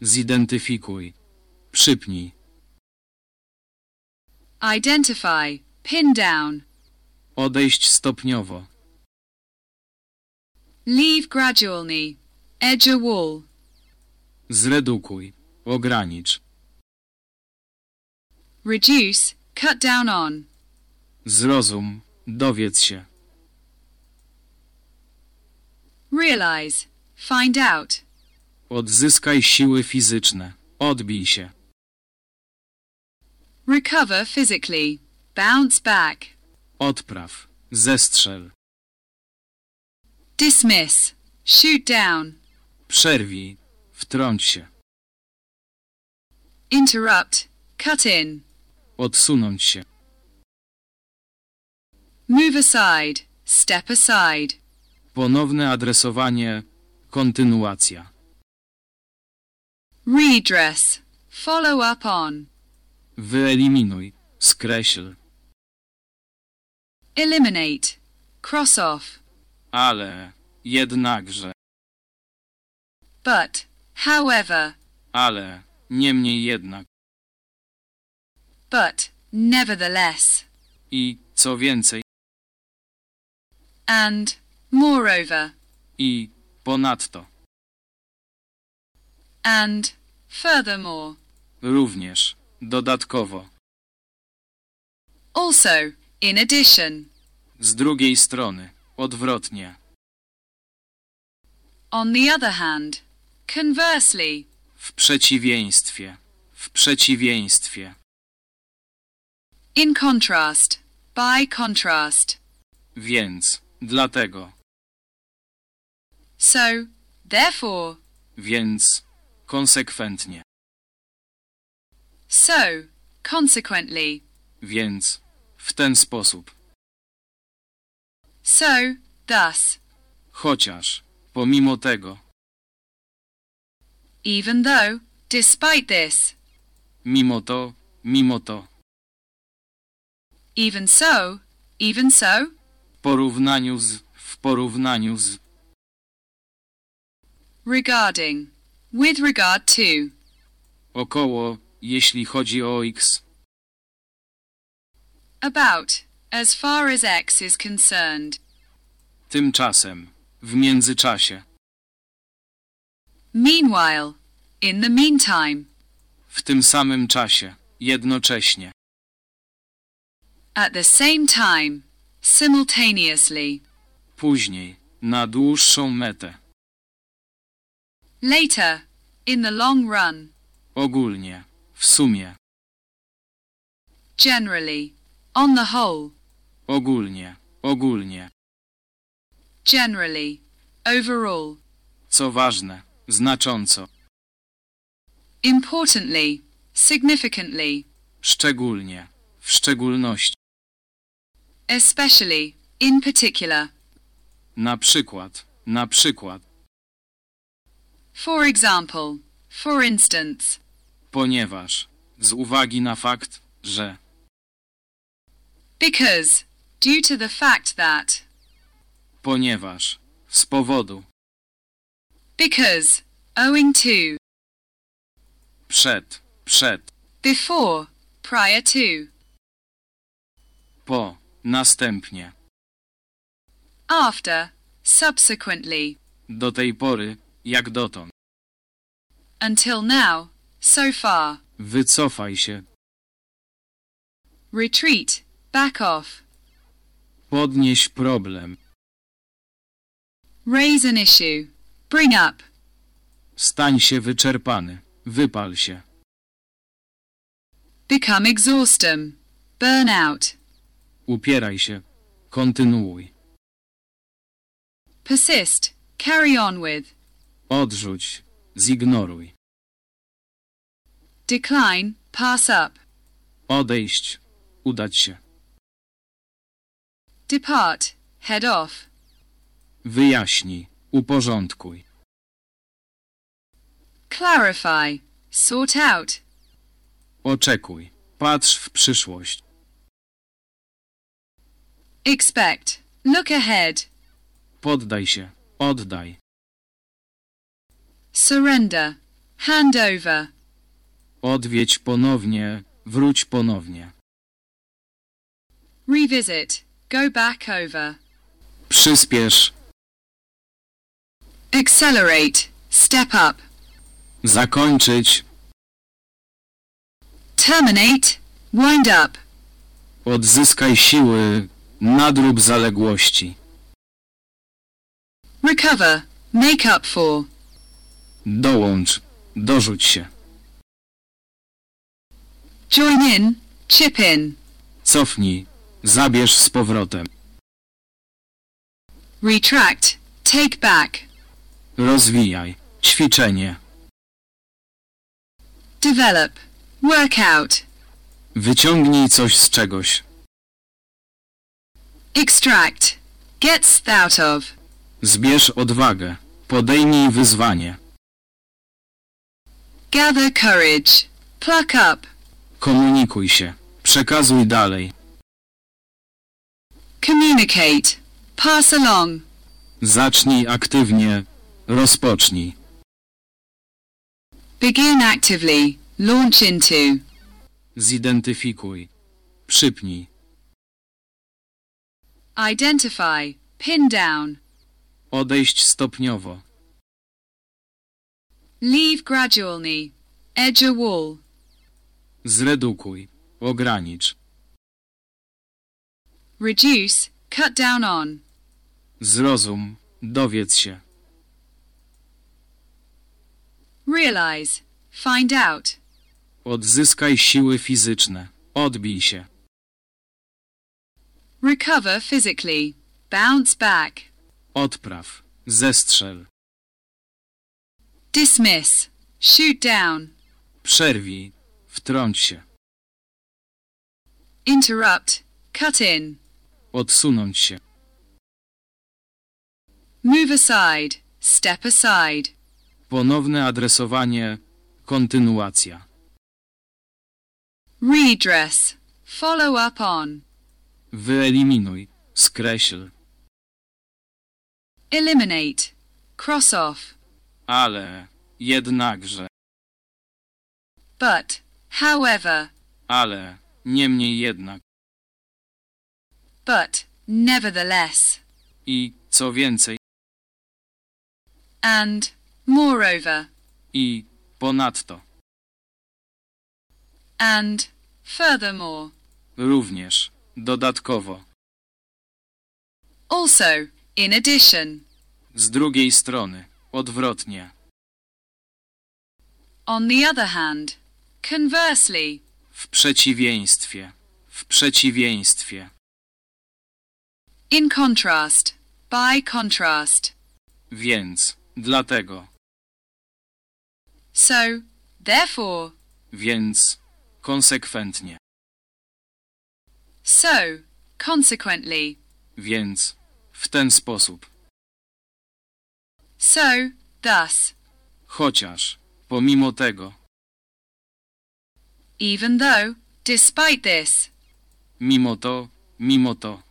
Zidentyfikuj. Przypnij. Identify. Pin down. Odejść stopniowo. Leave gradually. Edge a wall. Zredukuj. Ogranicz. Reduce. Cut down on. Zrozum. Dowiedz się. Realize. Find out. Odzyskaj siły fizyczne. Odbij się. Recover physically. Bounce back. Odpraw. Zestrzel. Dismiss. Shoot down. Przerwij. Wtrąć się. Interrupt. Cut in. Odsunąć się. Move aside. Step aside. Ponowne adresowanie. Kontynuacja. Redress. Follow up on. Wyeliminuj. Skreśl. Eliminate. Cross off. Ale. Jednakże. But. However. Ale. Niemniej jednak. But. Nevertheless. I, co więcej, And. Moreover. i, ponadto. And. Furthermore. Również. Dodatkowo. Also. In addition. Z drugiej strony. Odwrotnie. On the other hand. Conversely. W przeciwieństwie. W przeciwieństwie. In contrast. By contrast. Więc. Dlatego. So. Therefore. Więc. Konsekwentnie. So. Consequently. Więc. W ten sposób. So. Thus. Chociaż. Pomimo tego. Even though. Despite this. Mimo to. Mimo to. Even so. Even so. W porównaniu z. W porównaniu z. Regarding. With regard to. Około. Jeśli chodzi o x. About. As far as X is concerned. Tymczasem. W międzyczasie. Meanwhile. In the meantime. W tym samym czasie. Jednocześnie. At the same time. Simultaneously. Później. Na dłuższą metę. Later. In the long run. Ogólnie. W sumie. Generally. On the whole. Ogólnie. Ogólnie. Generally. Overall. Co ważne. Znacząco. Importantly. Significantly. Szczególnie. W szczególności. Especially. In particular. Na przykład. Na przykład. For example. For instance. Ponieważ. Z uwagi na fakt, że. Because. Due to the fact that. Ponieważ. Z powodu. Because. Owing to. Przed. Przed. Before. Prior to. Po. Następnie. After. Subsequently. Do tej pory. Jak dotąd. Until now. So far. Wycofaj się. Retreat. Back off. Podnieś problem. Raise an issue. Bring up. Stań się wyczerpany. Wypal się. Become exhaustem. Burn out. Upieraj się. Kontynuuj. Persist. Carry on with. Odrzuć. Zignoruj. Decline. Pass up. Odejść. Udać się. Depart. Head off. Wyjaśnij. Uporządkuj. Clarify. Sort out. Oczekuj. Patrz w przyszłość. Expect. Look ahead. Poddaj się. Oddaj. Surrender. Hand over. Odwiedź ponownie. Wróć ponownie. Revisit. Go back over. Przyspiesz. Accelerate. Step up. Zakończyć. Terminate. Wind up. Odzyskaj siły. Nadrób zaległości. Recover. Make up for. Dołącz. Dorzuć się. Join in. Chip in. Cofnij. Zabierz z powrotem. Retract. Take back. Rozwijaj. Ćwiczenie. Develop. Work out. Wyciągnij coś z czegoś. Extract. Gets out of. Zbierz odwagę. Podejmij wyzwanie. Gather courage. Pluck up. Komunikuj się. Przekazuj dalej. Communicate. Pass along. Zacznij aktywnie. Rozpocznij. Begin actively. Launch into. Zidentyfikuj. Przypnij. Identify. Pin down. Odejść stopniowo. Leave gradually. Edge a wall. Zredukuj. Ogranicz. Reduce. Cut down on. Zrozum. Dowiedz się. Realize. Find out. Odzyskaj siły fizyczne. Odbij się. Recover physically. Bounce back. Odpraw. Zestrzel. Dismiss. Shoot down. Przerwij. Wtrąć się. Interrupt. Cut in. Odsunąć się. Move aside. Step aside. Ponowne adresowanie. Kontynuacja. Redress. Follow up on. Wyeliminuj. Skreśl. Eliminate. Cross off. Ale. Jednakże. But. However. Ale. Niemniej jednak. But. Nevertheless. I, co więcej, And. Moreover. i, ponadto. And. Furthermore. Również. Dodatkowo. Also. In addition. Z drugiej strony. Odwrotnie. On the other hand. Conversely. W przeciwieństwie. W przeciwieństwie. In contrast. By contrast. Więc. Dlatego. So. Therefore. Więc. Konsekwentnie. So. Consequently. Więc. W ten sposób. So. Thus. Chociaż. Pomimo tego. Even though. Despite this. Mimo to. Mimo to.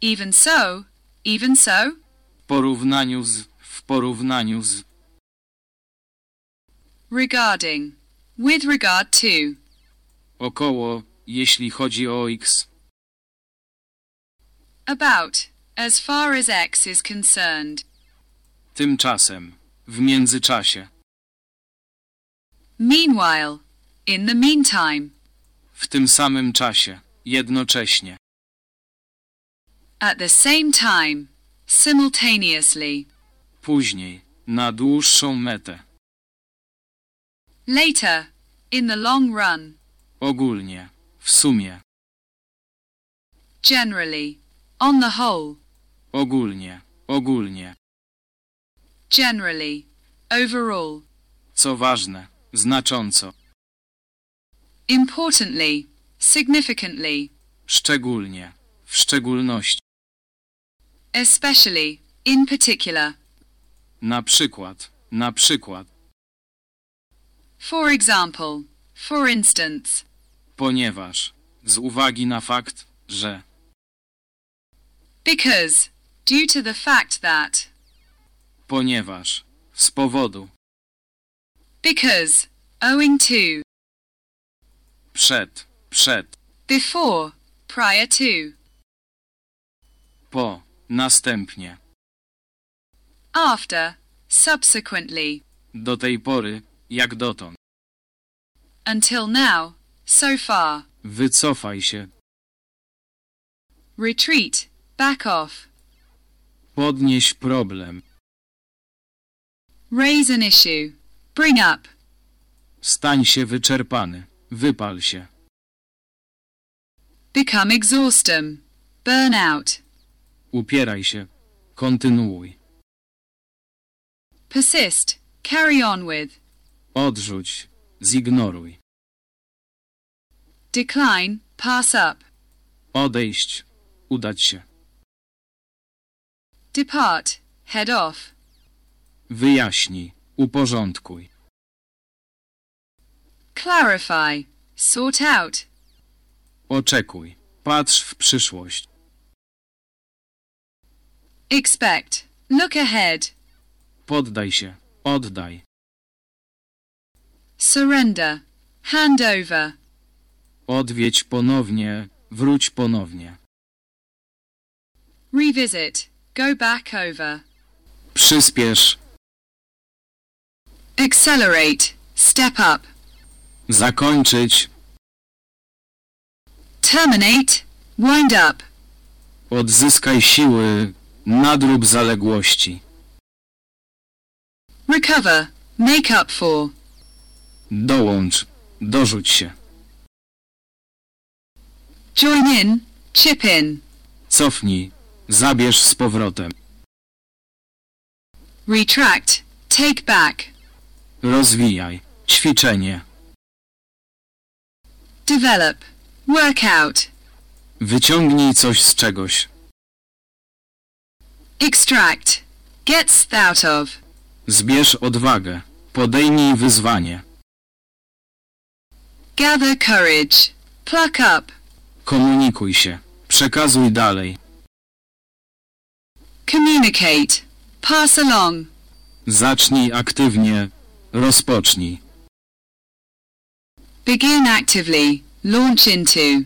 Even so. Even so. W porównaniu z. W porównaniu z. Regarding. With regard to. Około. Jeśli chodzi o x. About. As far as X is concerned. Tymczasem. W międzyczasie. Meanwhile. In the meantime. W tym samym czasie. Jednocześnie. At the same time. Simultaneously. Później. Na dłuższą metę. Later. In the long run. Ogólnie. W sumie. Generally. On the whole. Ogólnie. Ogólnie. Generally. Overall. Co ważne. Znacząco. Importantly. significantly, szczególnie, w szczególności, especially, in particular. na przykład, na przykład, For example, for instance, ponieważ, z uwagi na fakt, że, because, due to the fact that, ponieważ, z powodu, because, owing to, przed, przed, before, prior to, po, następnie, after, subsequently, do tej pory, jak dotąd. until now, so far, Wycofaj się, retreat, back off, podnieś problem, raise an issue, bring up, stań się wyczerpany, wypal się, become exhaustem, burn out, upieraj się, kontynuuj, persist, carry on with, odrzuć, zignoruj, decline, pass up, odejść, udać się, depart, head off, wyjaśnij, uporządkuj, clarify, sort out, oczekuj, patrz w przyszłość, expect, look ahead, poddaj się, oddaj, surrender, hand over, odwiedź ponownie, wróć ponownie, revisit, go back over, przyspiesz, accelerate, step up, zakończyć, terminate, wind up, odzyskaj siły, nadrób zaległości, recover, make up for, dołącz, dorzuć się, join in, chip in, cofnij, zabierz z powrotem, retract, take back, rozwijaj, ćwiczenie, develop, work out, wyciągnij coś z czegoś, extract, gets out of, zbierz odwagę, podejmij wyzwanie, gather courage, pluck up, komunikuj się, przekazuj dalej, communicate, pass along, zacznij aktywnie, rozpocznij, begin actively, launch into,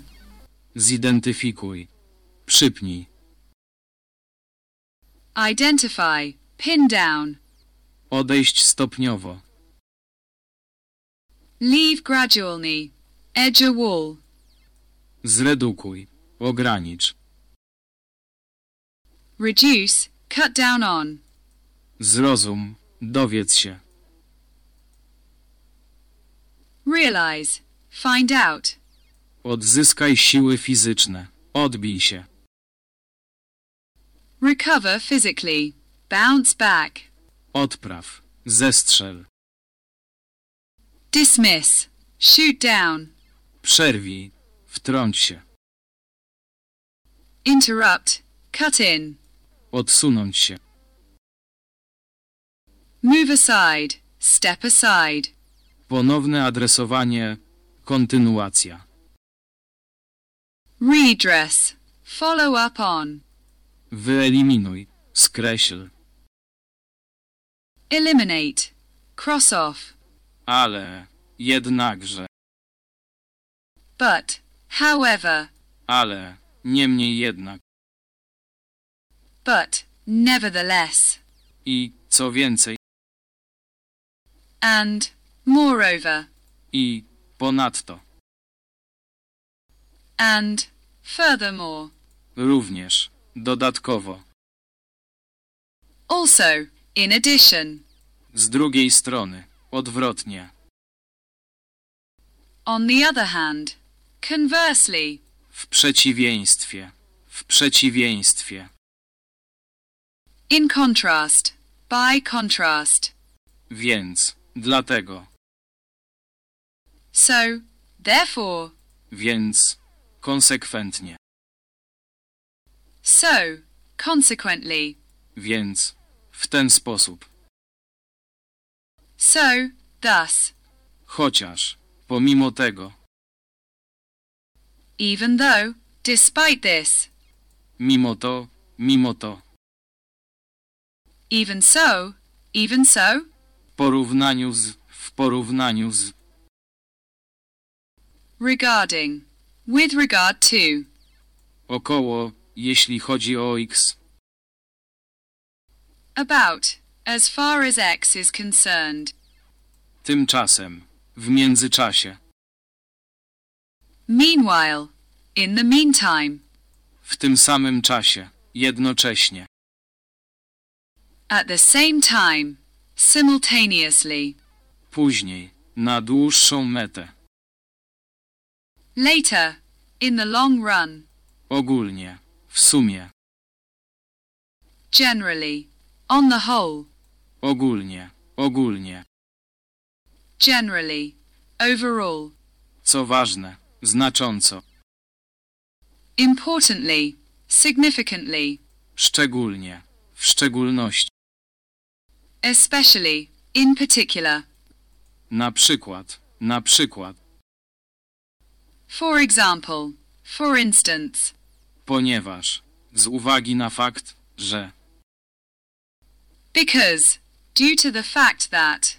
zidentyfikuj, przypnij, identify, pin down, odejść stopniowo, leave gradually, edge a wall, zredukuj, ogranicz, reduce, cut down on, zrozum, dowiedz się, realize, find out, odzyskaj siły fizyczne, odbij się, recover physically, bounce back, odpraw, zestrzel, dismiss, shoot down, przerwij, wtrąć się, interrupt, cut in, odsunąć się, move aside, step aside, ponowne adresowanie, kontynuacja, redress, follow up on, wyeliminuj, skreśl, eliminate, cross off, ale, jednakże, but, however, ale, niemniej jednak, but, nevertheless, i, co więcej, and, moreover, i, ponadto, and, furthermore, również, dodatkowo, also, in addition, z drugiej strony, odwrotnie, on the other hand, conversely, w przeciwieństwie, w przeciwieństwie, in contrast, by contrast, więc, dlatego, so, therefore, więc, konsekwentnie, So, consequently. więc, w ten sposób, So, thus. chociaż, pomimo tego, Even though, despite this. mimo to, mimo to, Even so, even so. w porównaniu z, w porównaniu z, Regarding. With regard to. około, jeśli chodzi o x, About. As far as X is concerned. tymczasem, w międzyczasie, Meanwhile. In the meantime. w tym samym czasie, jednocześnie, At the same time. Simultaneously. później, na dłuższą metę, Later. In the long run. ogólnie, w sumie, Generally. On the whole. ogólnie, ogólnie, Generally. Overall. co ważne, znacząco, Importantly. Significantly. szczególnie, w szczególności, Especially. In particular. na przykład, na przykład, For example. For instance. ponieważ, z uwagi na fakt, że, Because. Due to the fact that.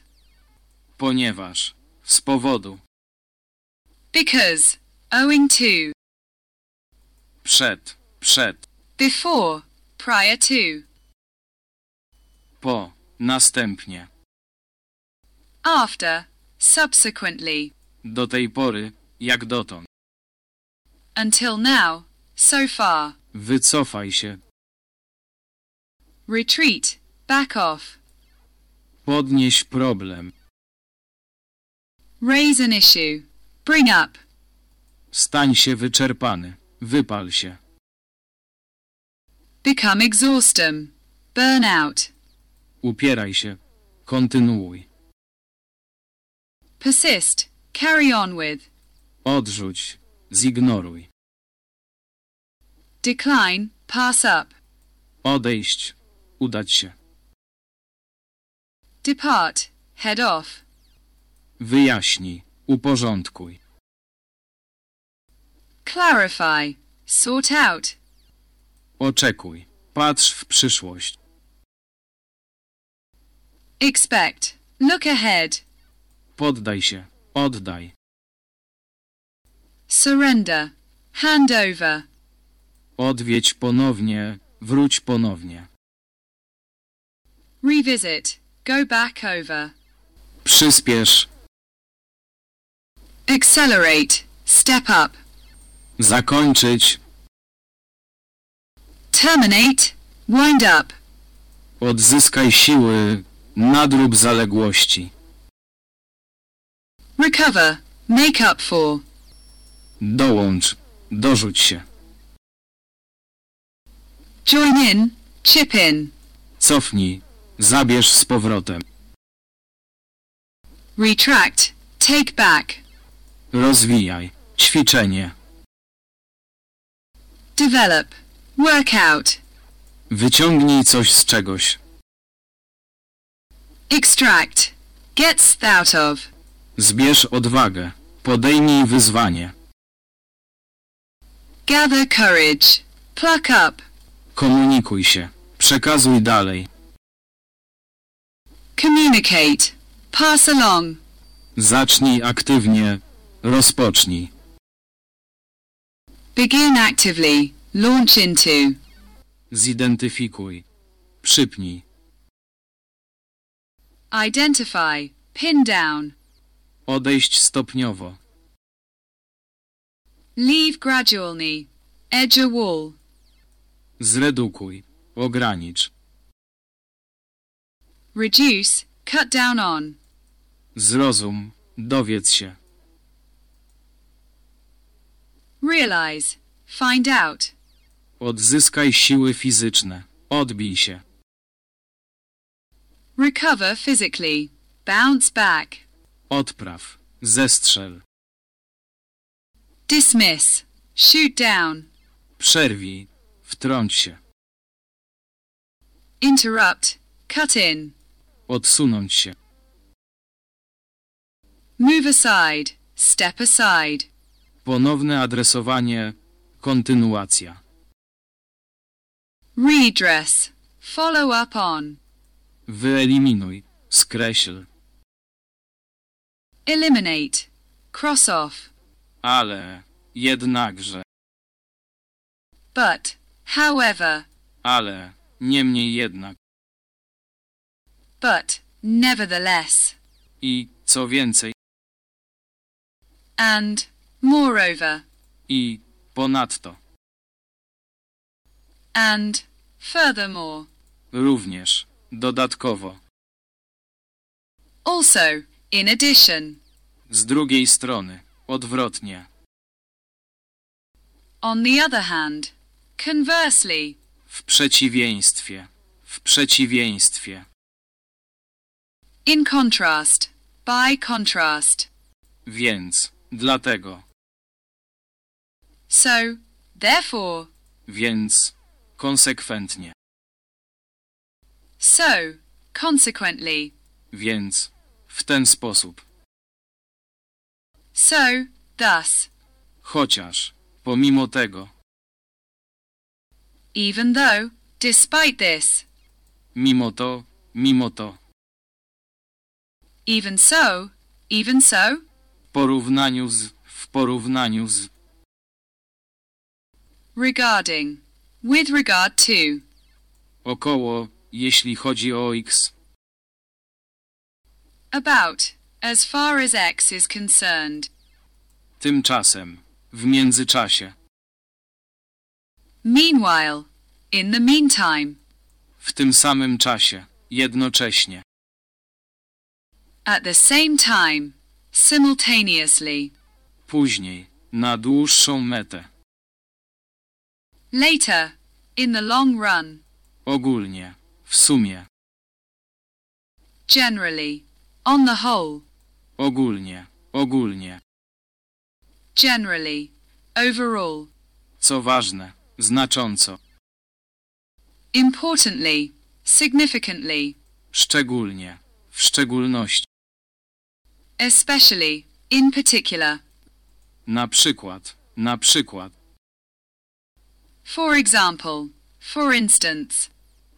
ponieważ, z powodu, Because. Owing to. przed, przed, Before. Prior to. po, następnie, After. Subsequently. do tej pory, jak dotąd, Until now. So far. wycofaj się, Retreat. Back off. podnieś problem, Raise an issue. Bring up. stań się wyczerpany, wypal się, Become exhaustem. Burn out. Upieraj się, kontynuuj, Persist. Carry on with. odrzuć, zignoruj, Decline. Pass up. odejść, udać się, Depart. Head off. wyjaśnij, uporządkuj, Clarify. Sort out. oczekuj, patrz w przyszłość, Expect. Look ahead. poddaj się, oddaj, Surrender. Hand over. odwiedź ponownie, wróć ponownie, Revisit. Go back over. przyspiesz, Accelerate. Step up. zakończyć, Terminate. Wind up. odzyskaj siły, nadrób zaległości, Recover. Make up for. dołącz, dorzuć się, Join in. Chip in. cofnij, zabierz z powrotem, Retract. Take back. rozwijaj, ćwiczenie, Develop. Work out. wyciągnij coś z czegoś, Extract. Get out of. zbierz odwagę, podejmij wyzwanie, Gather courage. Pluck up. komunikuj się, przekazuj dalej, Communicate. Pass along. zacznij aktywnie, rozpocznij, Begin actively. Launch into. zidentyfikuj, przypnij, Identify. Pin down. odejść stopniowo, Leave gradually. Edge a wall. zredukuj, ogranicz, Reduce. Cut down on. zrozum, dowiedz się, Realize. Find out. odzyskaj siły fizyczne, odbij się, Recover physically. Bounce back. odpraw, zestrzel, dismiss, shoot down, Przerwij. Wtrąć się. interrupt, cut in, Odsunąć się. move aside, step aside, Ponowne adresowanie. Kontynuacja. redress, follow up on, Wyeliminuj. Skreśl. eliminate, cross off, Ale. Jednakże. but, however, Ale. Niemniej jednak. but, nevertheless, I co więcej. and, moreover, I ponadto. and, furthermore, Również. Dodatkowo. also, in addition, Z drugiej strony. Odwrotnie. on the other hand, conversely, W przeciwieństwie. W przeciwieństwie. in contrast, by contrast, Więc. Dlatego. so, therefore, Więc. Konsekwentnie. So, consequently, Więc. W ten sposób. so, thus, Chociaż. Pomimo tego. even though, despite this, Mimo to. Mimo to. even so, even so, W porównaniu z. W porównaniu z. regarding, with regard to, Około. Jeśli chodzi o x. about, as far as X is concerned, Tymczasem. W międzyczasie. meanwhile, in the meantime, W tym samym czasie. Jednocześnie. at the same time, simultaneously, Później. Na dłuższą metę. later, in the long run, Ogólnie. W sumie. generally, on the whole, Ogólnie. Ogólnie. generally, overall, Co ważne. Znacząco. importantly, significantly, Szczególnie. W szczególności. especially, in particular, Na przykład. Na przykład. for example, for instance,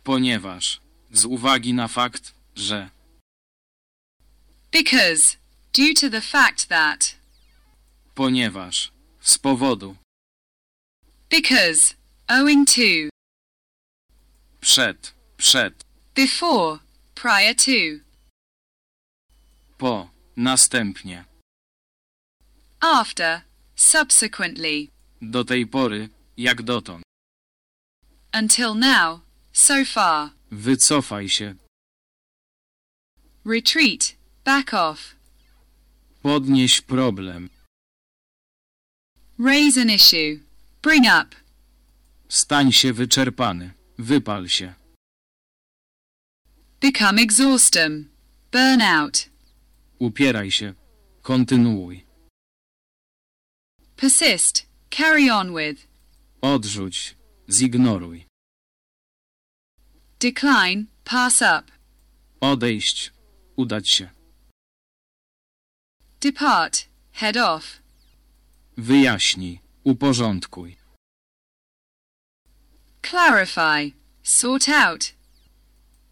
Ponieważ. Z uwagi na fakt, że. because, due to the fact that, Ponieważ. Z powodu. because, owing to, Przed. Przed. before, prior to, Po. Następnie. after, subsequently, Do tej pory. Jak dotąd. until now, so far, Wycofaj się. retreat, back off, Podnieś problem. raise an issue, bring up, Stań się wyczerpany. Wypal się. become exhaustem, burn out, Upieraj się. Kontynuuj. persist, carry on with, Odrzuć. Zignoruj. Decline, pass up, Odejść. Udać się. depart, head off, Wyjaśnij. Uporządkuj. clarify, sort out,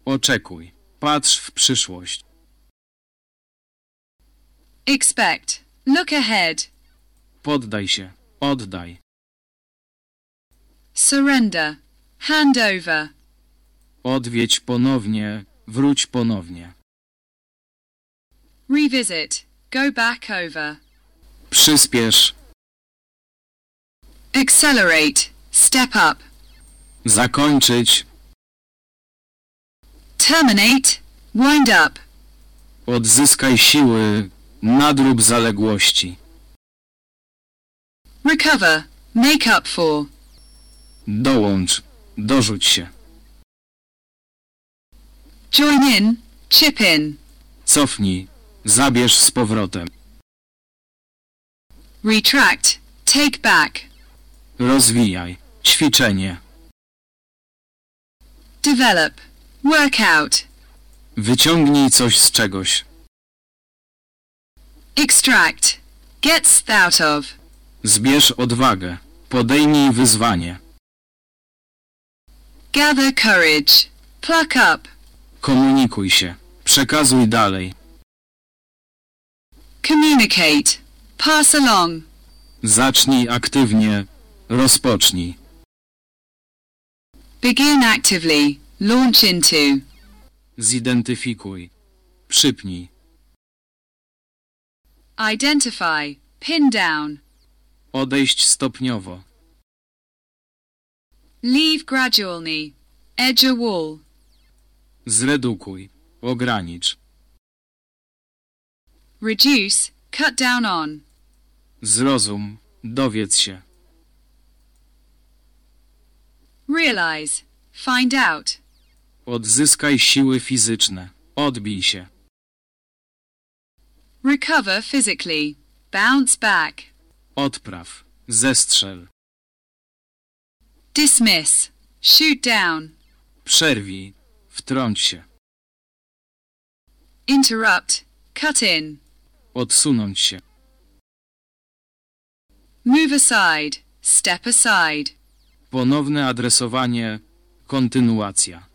Oczekuj. Patrz w przyszłość. expect, look ahead, Poddaj się. Oddaj. surrender, hand over, Odwiedź ponownie. Wróć ponownie. revisit, go back over, Przyspiesz. accelerate, step up, Zakończyć. terminate, wind up, Odzyskaj siły. Nadrób zaległości. recover, make up for, Dołącz. Dorzuć się. Join in, chip in, Cofnij. Zabierz z powrotem. retract, take back, Rozwijaj. Ćwiczenie. develop, work out, Wyciągnij coś z czegoś. extract, get out of, Zbierz odwagę. Podejmij wyzwanie. gather courage, pluck up, Komunikuj się. Przekazuj dalej. communicate, pass along, Zacznij aktywnie. Rozpocznij. begin actively, launch into, Zidentyfikuj. Przypnij. identify, pin down, Odejść stopniowo. leave gradually, edge a wall, Zredukuj. Ogranicz. reduce, cut down on, Zrozum. Dowiedz się. realize, find out, Odzyskaj siły fizyczne. Odbij się. recover physically, bounce back, Odpraw. Zestrzel. dismiss, shoot down, Przerwij. Wtrąć się. interrupt, cut in, Odsunąć się. move aside, step aside, Ponowne adresowanie. Kontynuacja.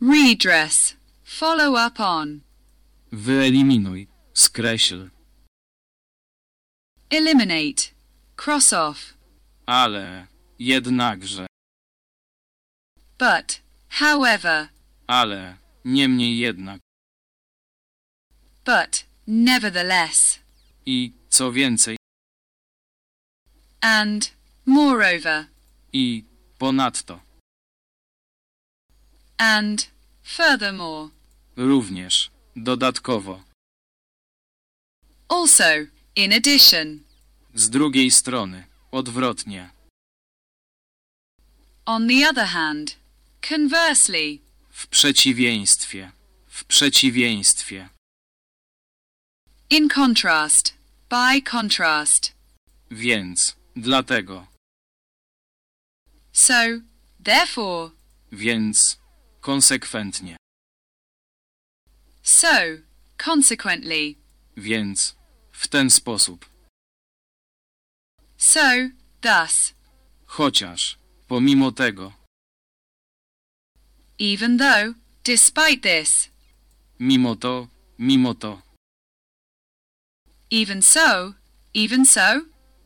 redress, follow up on, Wyeliminuj. Skreśl. eliminate, cross off, Ale. Jednakże. but, however, Ale. Niemniej jednak. but, nevertheless, I co więcej. and, moreover, I ponadto. and, furthermore, Również. Dodatkowo. also, in addition, Z drugiej strony. Odwrotnie. on the other hand, conversely, W przeciwieństwie. W przeciwieństwie. in contrast, by contrast, Więc. Dlatego. so, therefore, Więc. Konsekwentnie. so, consequently, Więc. W ten sposób. so, thus, Chociaż. Pomimo tego. Even though, despite this, Mimo to. Mimo to. even so, even so,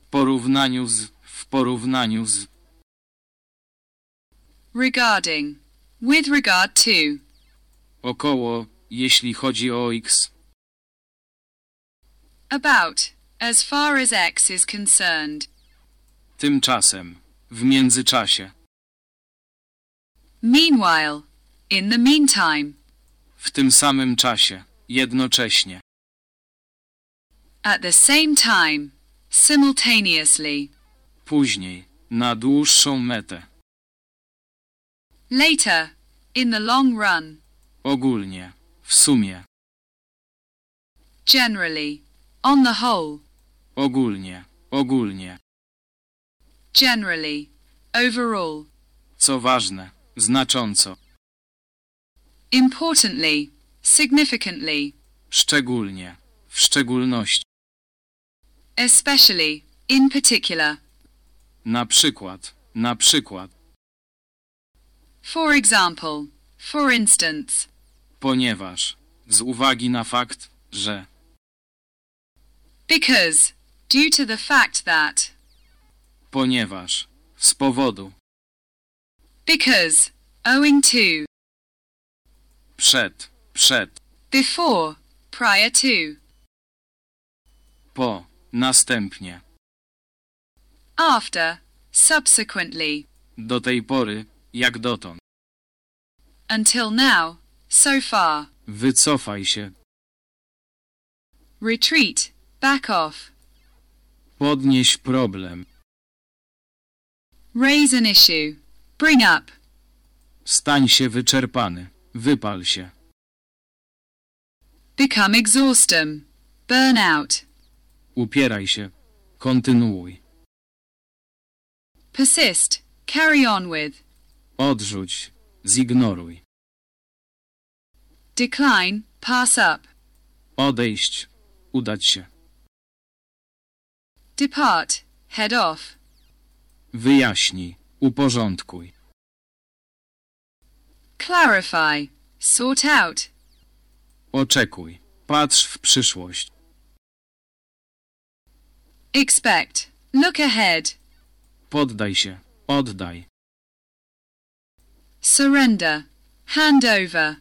W porównaniu z. W porównaniu z. regarding, with regard to, Około. Jeśli chodzi o x. about, as far as X is concerned, Tymczasem. W międzyczasie. Meanwhile, in the meantime, W tym samym czasie. Jednocześnie. at the same time, simultaneously, Później. Na dłuższą metę. later, in the long run, Ogólnie. W sumie. generally, on the whole, Ogólnie. Ogólnie. generally, overall, Co ważne. Znacząco. importantly, significantly, Szczególnie. W szczególności. especially, in particular, Na przykład. Na przykład. for example, for instance, Ponieważ. Z uwagi na fakt, że. because, due to the fact that, Ponieważ. Z powodu. Because, owing to, Przed. Przed. before, prior to, Po. Następnie. after, subsequently, Do tej pory. Jak dotąd. until now, so far, Wycofaj się. retreat, back off, Podnieś problem. raise an issue, bring up, Stań się wyczerpany. Wypal się. become exhaustem, burn out, Upieraj się. Kontynuuj. Persist. Carry on with. Odrzuć. Zignoruj. Decline. Pass up. Odejść. Udać się. Depart. Head off. Wyjaśnij. Uporządkuj. Clarify. Sort out. Oczekuj. Patrz w przyszłość. Expect. Look ahead. Poddaj się. Oddaj. Surrender. Hand over.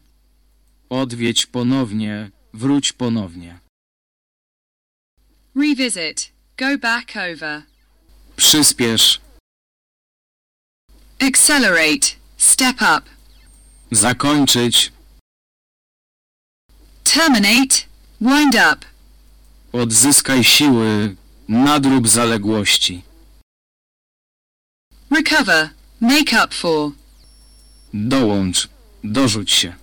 Odwiedź ponownie. Wróć ponownie. Revisit. Go back over. Przyspiesz. Accelerate. Step up. Zakończyć. Terminate. Wind up. Odzyskaj siły. Nadrób zaległości. Recover. Make up for. Dołącz. Dorzuć się.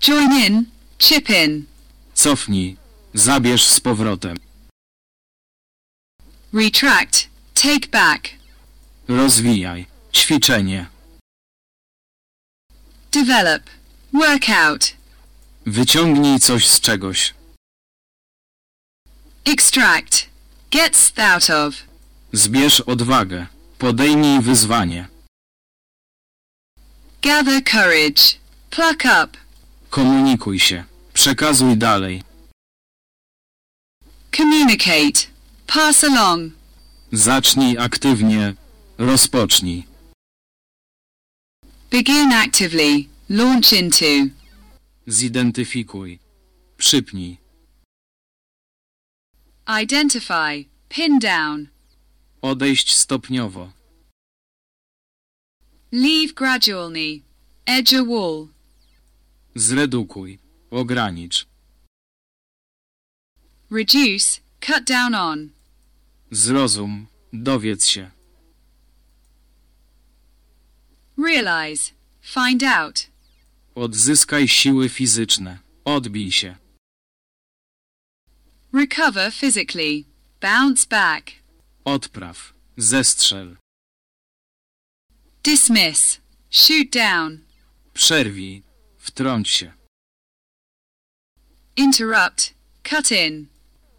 Join in. Chip in. Cofnij. Zabierz z powrotem. Retract. Take back. Rozwijaj. Ćwiczenie. Develop. Work out. Wyciągnij coś z czegoś. Extract. Gets out of. Zbierz odwagę. Podejmij wyzwanie. Gather courage. Pluck up. Komunikuj się. Przekazuj dalej. Communicate. Pass along. Zacznij aktywnie. Rozpocznij. Begin actively. Launch into. Zidentyfikuj. Przypnij. Identify. Pin down. Odejść stopniowo. Leave gradually. Edge a wall. Zredukuj. Ogranicz. Reduce. Cut down on. Zrozum. Dowiedz się. Realize. Find out. Odzyskaj siły fizyczne. Odbij się. Recover physically. Bounce back. Odpraw. Zestrzel. Dismiss. Shoot down. Przerwij. Wtrąć się. Interrupt. Cut in.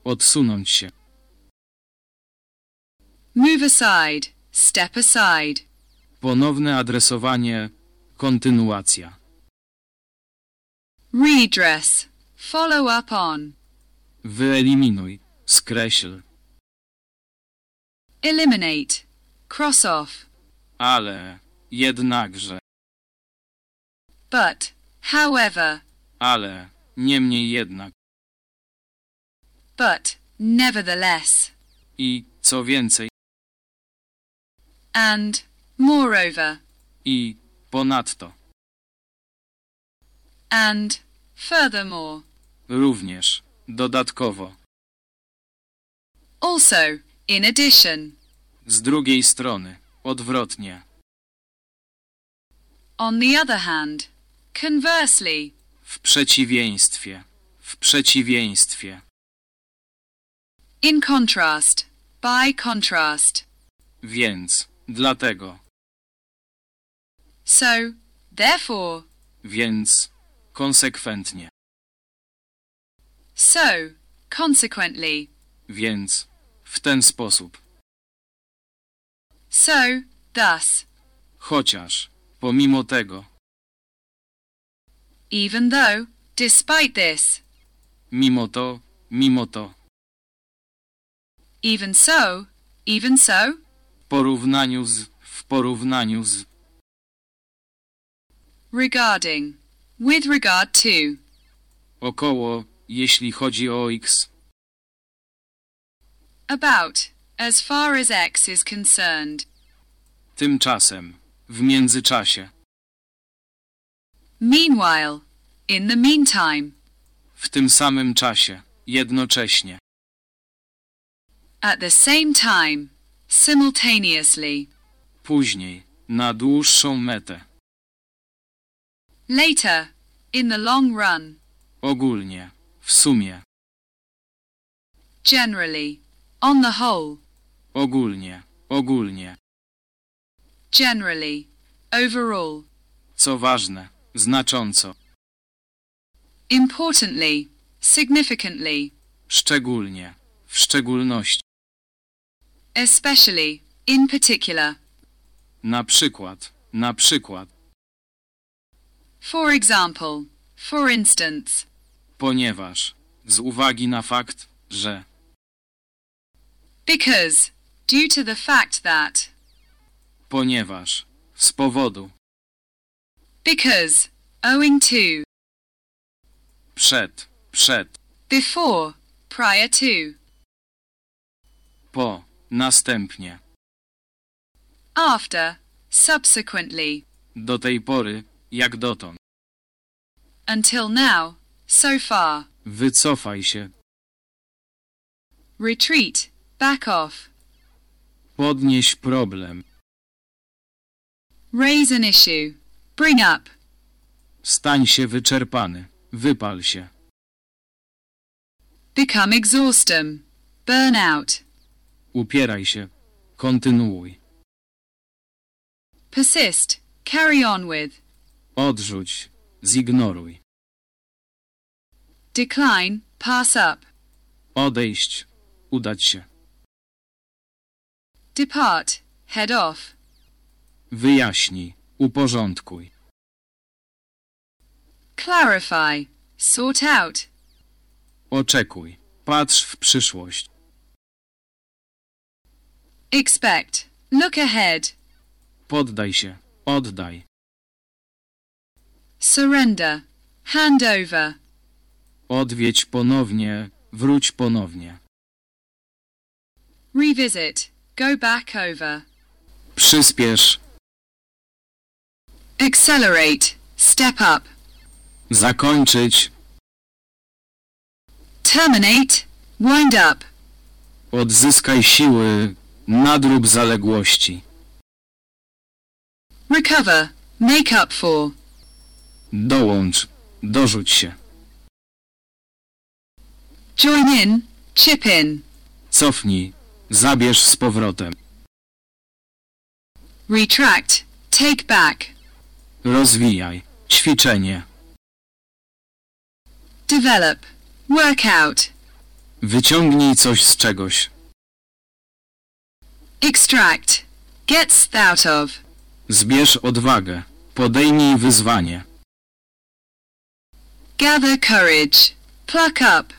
Odsunąć się. Move aside. Step aside. Ponowne adresowanie. Kontynuacja. Redress. Follow up on. Wyeliminuj. Skreśl. Eliminate. Cross off. Ale. Jednakże. But. However. Ale. Niemniej jednak. But. Nevertheless. I, co więcej, And. Moreover. i, ponadto. And. Furthermore. Również. Dodatkowo. Also. In addition. Z drugiej strony. Odwrotnie. On the other hand. Conversely. W przeciwieństwie. W przeciwieństwie. In contrast. By contrast. Więc. Dlatego. So. Therefore. Więc. Konsekwentnie. So. Consequently. Więc. W ten sposób. So. Thus. Chociaż. Pomimo tego. Even though. Despite this. Mimo to. Mimo to. Even so. Even so. W porównaniu z. W porównaniu z. Regarding. With regard to. Około. Jeśli chodzi o x. About. As far as X is concerned. Tymczasem. W międzyczasie. Meanwhile. In the meantime. W tym samym czasie. Jednocześnie. At the same time. Simultaneously. Później. Na dłuższą metę. Later. In the long run. Ogólnie. W sumie. generally, on the whole, ogólnie, ogólnie. generally, overall, Co ważne, znacząco, importantly, significantly, szczególnie, w szczególności. especially, in particular. Na przykład, na przykład, For example, for instance, ponieważ, z uwagi na fakt, że, because, due to the fact that, ponieważ, z powodu, because, owing to, przed, przed, before, prior to, po, następnie, after, subsequently, do tej pory, jak dotąd. until now, so far, Wycofaj się, retreat, back off, podnieś problem, raise an issue, bring up, stań się wyczerpany, wypal się, become exhaustem, burn out, upieraj się, kontynuuj, persist, carry on with, odrzuć, zignoruj, decline, pass up, odejść, udać się, depart, head off, wyjaśnij, uporządkuj, clarify, sort out, oczekuj, patrz w przyszłość, expect, look ahead, poddaj się, oddaj, surrender, hand over, odwiedź ponownie, wróć ponownie, revisit, go back over, przyspiesz, accelerate, step up, zakończyć, terminate, wind up, odzyskaj siły, nadrób zaległości, recover, make up for, dołącz, dorzuć się, join in, chip in, cofnij, zabierz z powrotem, retract, take back, rozwijaj, ćwiczenie, develop, work out, wyciągnij coś z czegoś, extract, gets out of, zbierz odwagę, podejmij wyzwanie, gather courage, pluck up,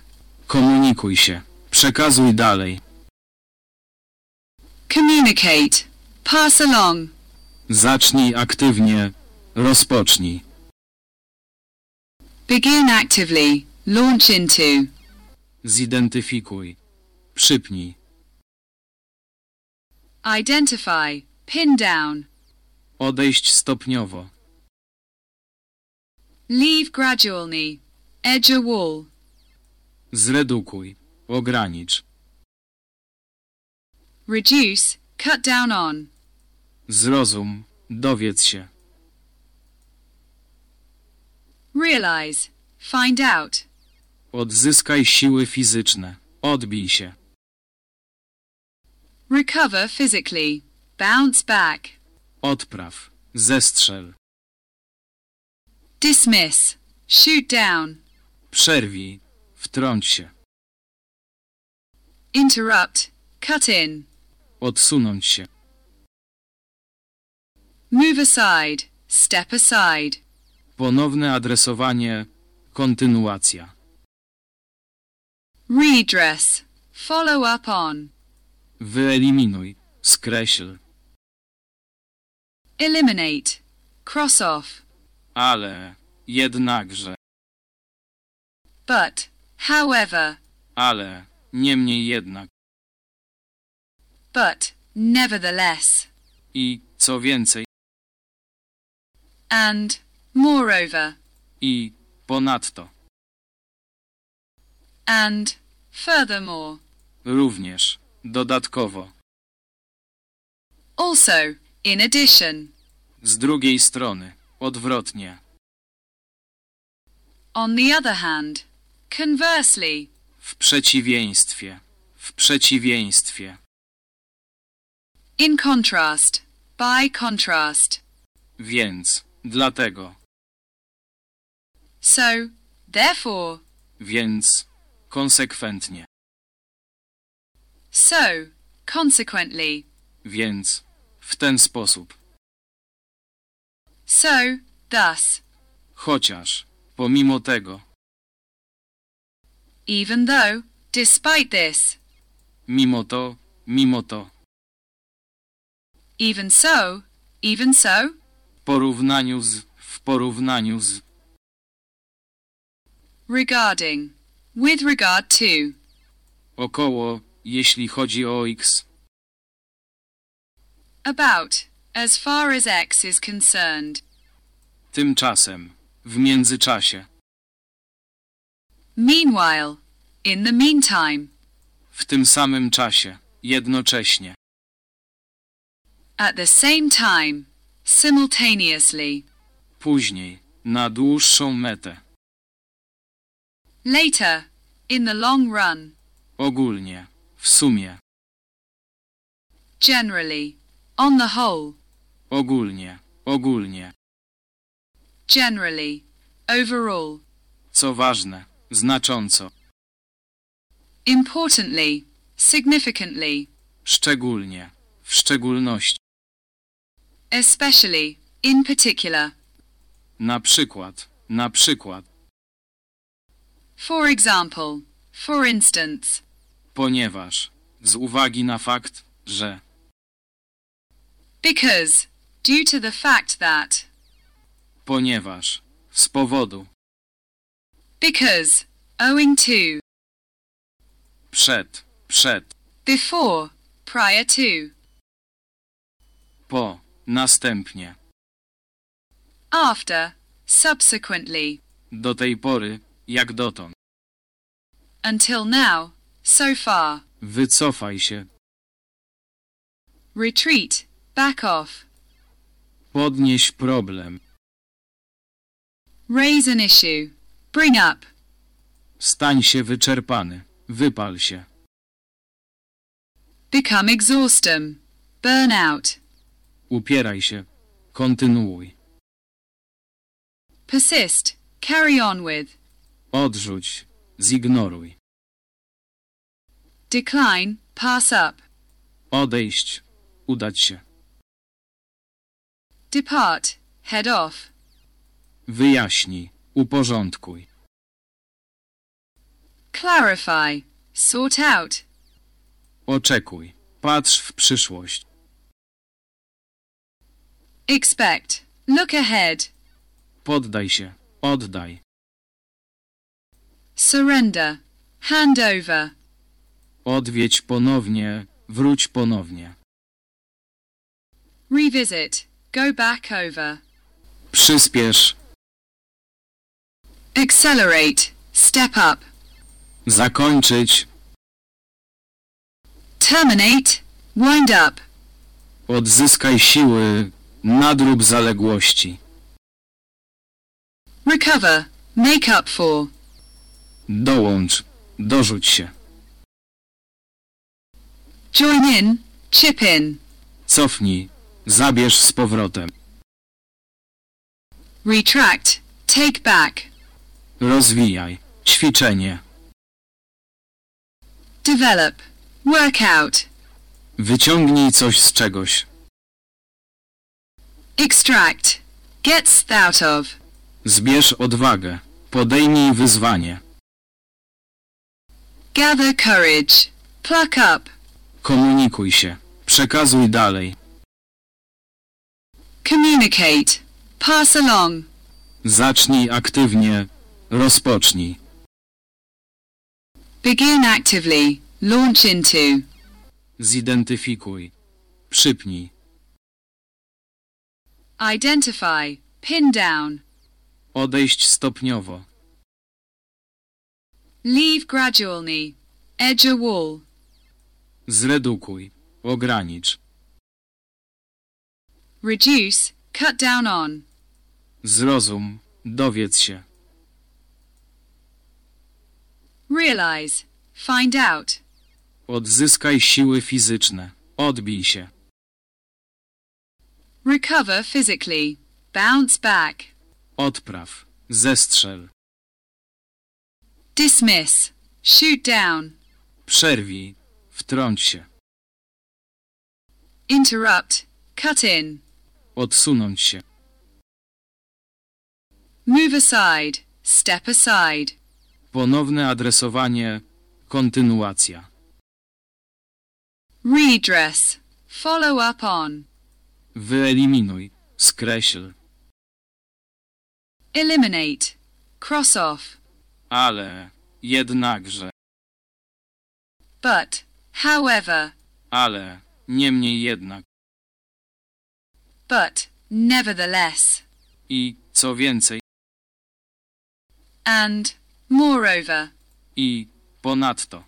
komunikuj się, przekazuj dalej, communicate, pass along, zacznij aktywnie, rozpocznij, begin actively, launch into, zidentyfikuj, przypnij, identify, pin down, odejść stopniowo, leave gradually, edge a wall, zredukuj, ogranicz, reduce, cut down on, zrozum, dowiedz się, realize, find out, odzyskaj siły fizyczne, odbij się, recover physically, bounce back, odpraw, zestrzel, dismiss, shoot down, przerwij, wtrąć się, interrupt, cut in, odsunąć się, move aside, step aside, ponowne adresowanie, kontynuacja, redress, follow up on, wyeliminuj, skreśl, eliminate, cross off, ale, jednakże, but, however, ale, niemniej jednak, but, nevertheless, i, co więcej, and, moreover, i, ponadto, and, furthermore, również, dodatkowo, also, in addition, z drugiej strony, odwrotnie, on the other hand, conversely, w przeciwieństwie, W przeciwieństwie. In contrast. By contrast. Więc. Dlatego. So. Therefore. Więc. Konsekwentnie. So. Consequently. Więc. W ten sposób. So. Thus. Chociaż. Pomimo tego. Even though. Despite this. Mimo to. Mimo to. Even so. Even so. W porównaniu z. W porównaniu z. Regarding. With regard to. Około. Jeśli chodzi o x. About. As far as X is concerned. Tymczasem. W międzyczasie. Meanwhile. In the meantime. W tym samym czasie. Jednocześnie. At the same time. Simultaneously. Później. Na dłuższą metę. Later. In the long run. Ogólnie. W sumie. Generally. On the whole. Ogólnie. Ogólnie. Generally. Overall. Co ważne. Znacząco. Importantly. Significantly. Szczególnie. W szczególności. Especially. In particular. Na przykład. Na przykład. For example. For instance. Ponieważ. Z uwagi na fakt, że. Because. Due to the fact that. Ponieważ. Z powodu. Because. Owing to. Przed. Przed. Before. Prior to. Po. Następnie. After. Subsequently. Do tej pory. Jak dotąd. Until now. So far. Wycofaj się. Retreat. Back off. Podnieś problem. Raise an issue. Bring up. Stań się wyczerpany. Wypal się. Become exhaustem. Burn out. Upieraj się. Kontynuuj. Persist. Carry on with. Odrzuć. Zignoruj. Decline. Pass up. Odejść. Udać się. Depart. Head off. Wyjaśnij. Uporządkuj. Clarify. Sort out. Oczekuj. Patrz w przyszłość. Expect. Look ahead. Poddaj się. Oddaj. Surrender. Hand over. Odwiedź ponownie. Wróć ponownie. Revisit. Go back over. Przyspiesz. Accelerate. Step up. Zakończyć. Terminate. Wind up. Odzyskaj siły. Nadrób zaległości. Recover. Make up for. Dołącz. Dorzuć się. Join in. Chip in. Cofnij. Zabierz z powrotem. Retract. Take back. Rozwijaj. Ćwiczenie. Develop. Work out. Wyciągnij coś z czegoś. Extract. Get out of. Zbierz odwagę. Podejmij wyzwanie. Gather courage. Pluck up. Komunikuj się. Przekazuj dalej. Communicate. Pass along. Zacznij aktywnie. Rozpocznij. Begin actively. Launch into. Zidentyfikuj. Przypnij. Identify. Pin down. Odejść stopniowo. Leave gradually. Edge a wall. Zredukuj. Ogranicz. Reduce. Cut down on. Zrozum. Dowiedz się. Realize. Find out. Odzyskaj siły fizyczne. Odbij się. Recover physically. Bounce back. Odpraw. Zestrzel. Dismiss. Shoot down. Przerwij. Wtrąć się. Interrupt. Cut in. Odsunąć się. Move aside. Step aside. Ponowne adresowanie. Kontynuacja. Redress. Follow up on. Wyeliminuj. Skreśl. Eliminate. Cross off. Ale. Jednakże. But. However. Ale. Niemniej jednak. But. Nevertheless. I, co więcej, And. Moreover. i, ponadto.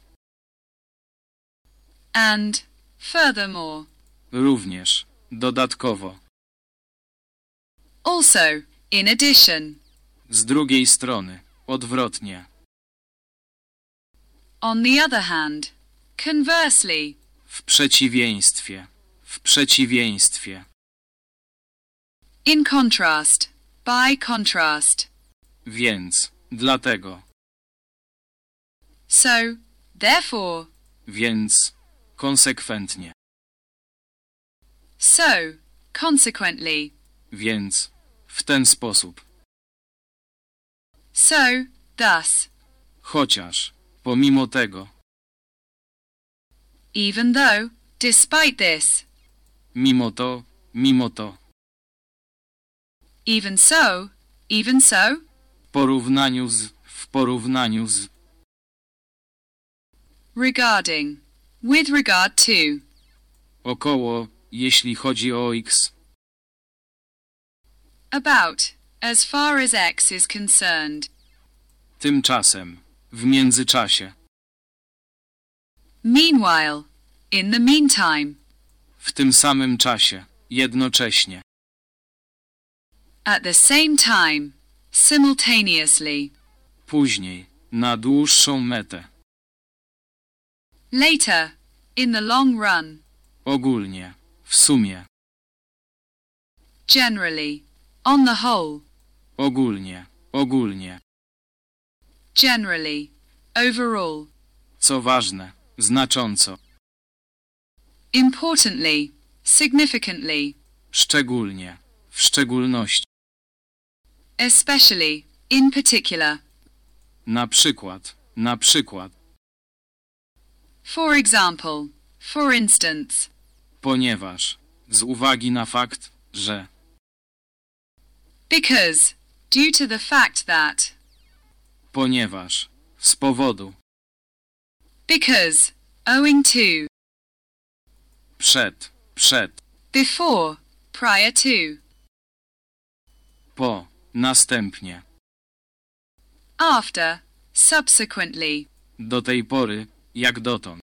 And. Furthermore. Również. Dodatkowo. Also. In addition. Z drugiej strony. Odwrotnie. On the other hand. Conversely. W przeciwieństwie. W przeciwieństwie. In contrast. By contrast. Więc. Dlatego. So. Therefore. Więc. Konsekwentnie. So. Consequently. Więc. W ten sposób. So. Thus. Chociaż. Pomimo tego. Even though. Despite this. Mimo to. Mimo to. Even so. Even so. W porównaniu z. W porównaniu z. Regarding. With regard to. Około. Jeśli chodzi o x. About. As far as X is concerned. Tymczasem. W międzyczasie. Meanwhile. In the meantime. W tym samym czasie. Jednocześnie. At the same time. Simultaneously. Później. Na dłuższą metę. Later. In the long run. Ogólnie. W sumie. Generally. On the whole. Ogólnie. Ogólnie. Generally. Overall. Co ważne. Znacząco. Importantly. Significantly. Szczególnie. W szczególności. Especially. In particular. Na przykład. Na przykład. For example. For instance. Ponieważ. Z uwagi na fakt, że. Because. Due to the fact that. Ponieważ. Z powodu. Because. Owing to. Przed. Przed. Before. Prior to. Po. Następnie. After. Subsequently. Do tej pory. Jak dotąd.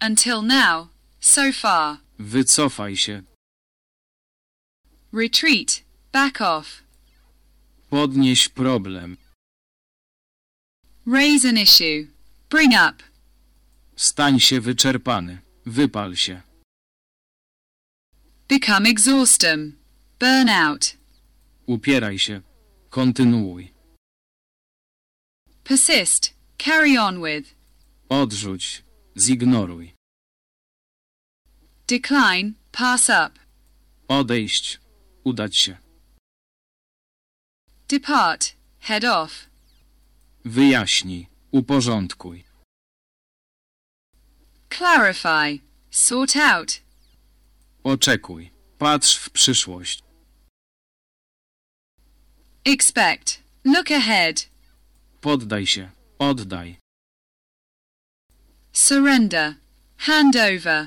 Until now. So far. Wycofaj się. Retreat. Back off. Podnieś problem. Raise an issue. Bring up. Stań się wyczerpany. Wypal się. Become exhaustem. Burn out. Upieraj się. Kontynuuj. Persist. Carry on with. Odrzuć. Zignoruj. Decline. Pass up. Odejść. Udać się. Depart. Head off. Wyjaśnij. Uporządkuj. Clarify. Sort out. Oczekuj. Patrz w przyszłość. Expect. Look ahead. Poddaj się. Oddaj. Surrender. Hand over.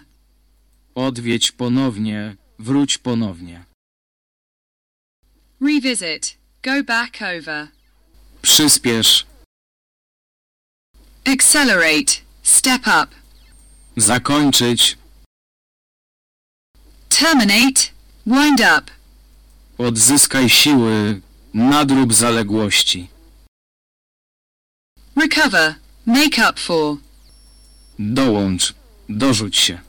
Odwiedź ponownie. Wróć ponownie. Revisit. Go back over. Przyspiesz. Accelerate. Step up. Zakończyć. Terminate. Wind up. Odzyskaj siły. Nadrób zaległości. Recover. Make up for. Dołącz. Dorzuć się.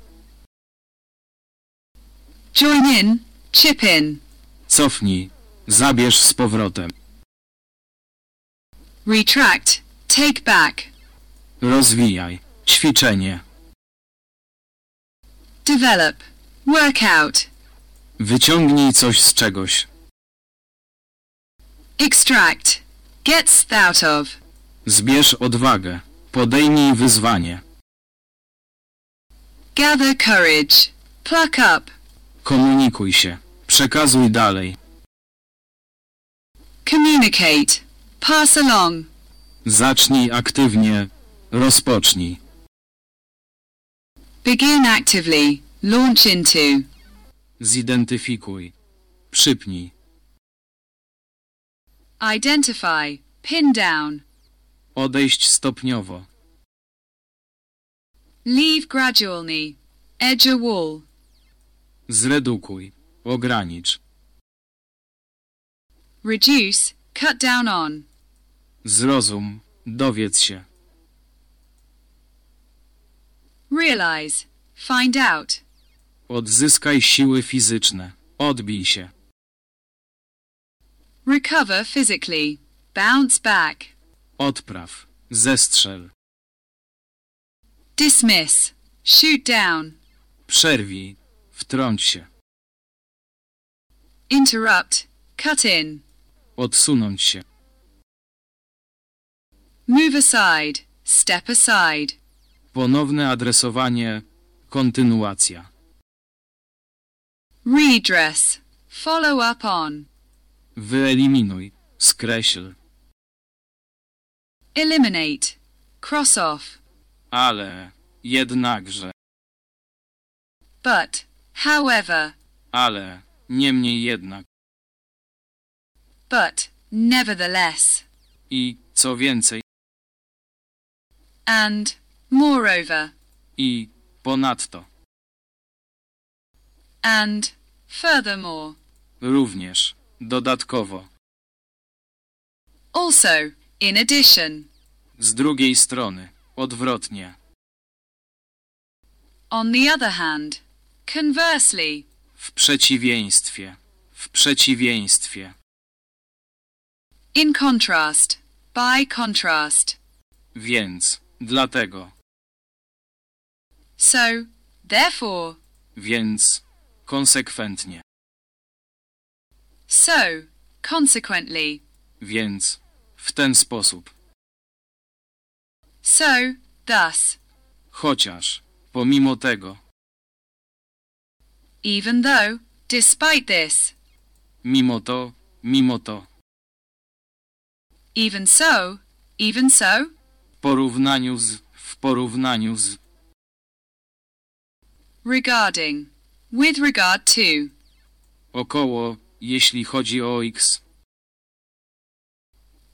Join in, chip in. Cofnij. Zabierz z powrotem. Retract, take back. Rozwijaj. Ćwiczenie. Develop, work out. Wyciągnij coś z czegoś. Extract, get out of. Zbierz odwagę. Podejmij wyzwanie. Gather courage, pluck up. Komunikuj się. Przekazuj dalej. Communicate, pass along. Zacznij aktywnie. Rozpocznij. Begin actively, launch into. Zidentyfikuj. Przypnij. Identify, pin down. Odejść stopniowo. Leave gradually, edge a wall. Zredukuj. Ogranicz. Reduce, cut down on. Zrozum. Dowiedz się. Realize, find out. Odzyskaj siły fizyczne. Odbij się. Recover physically, bounce back. Odpraw. Zestrzel. Dismiss, shoot down. Przerwij. Wtrąć się. Interrupt, cut in. Odsunąć się. Move aside, step aside. Ponowne adresowanie. Kontynuacja. Redress, follow up on. Wyeliminuj. Skreśl. Eliminate, cross off. Ale. Jednakże. But, however, Ale. Niemniej jednak. but, nevertheless. I, co więcej, And, moreover, i, ponadto. and, furthermore. Również. Dodatkowo. Also, in addition. Z drugiej strony. Odwrotnie. On the other hand, conversely. W przeciwieństwie. W przeciwieństwie. In contrast, by contrast. Więc. Dlatego. So, therefore, Więc. Konsekwentnie. So, consequently, Więc. W ten sposób. so, thus, Chociaż. Pomimo tego. even though, despite this, Mimo to. Mimo to. even so, even so, W porównaniu z. W porównaniu z. regarding, with regard to, Około. Jeśli chodzi o x.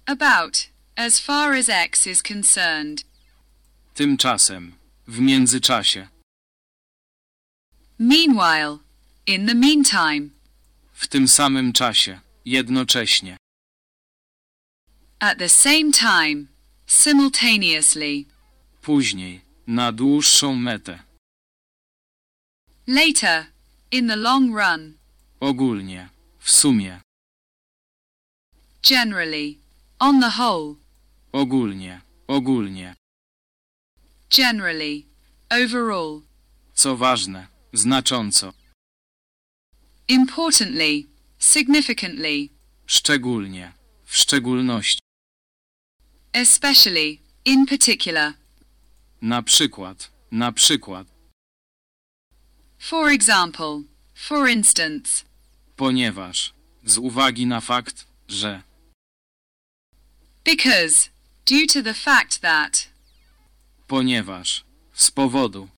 about, as far as X is concerned, Tymczasem. W międzyczasie. meanwhile, in the meantime, W tym samym czasie. Jednocześnie. at the same time, simultaneously, Później. Na dłuższą metę. later, in the long run, Ogólnie. W sumie. generally, on the whole, Ogólnie. Ogólnie. generally, overall, Co ważne. Znacząco. importantly, significantly, Szczególnie. W szczególności. especially, in particular, Na przykład. Na przykład. for example, for instance, Ponieważ. Z uwagi na fakt, że. because, due to the fact that, Ponieważ. Z powodu.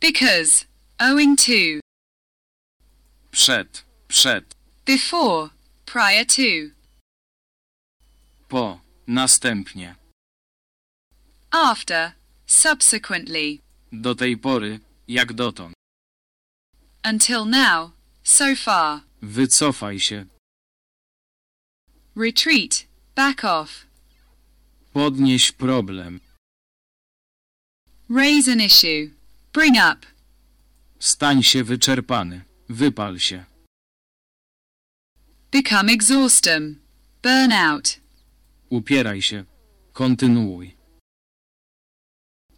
because, owing to, Przed. Przed. before, prior to, Po. Następnie. after, subsequently, Do tej pory. Jak dotąd. until now, so far, Wycofaj się. retreat, back off, Podnieś problem. Raise an issue. Bring up. Stań się wyczerpany. Wypal się. Become exhaustem. Burn out. Upieraj się. Kontynuuj.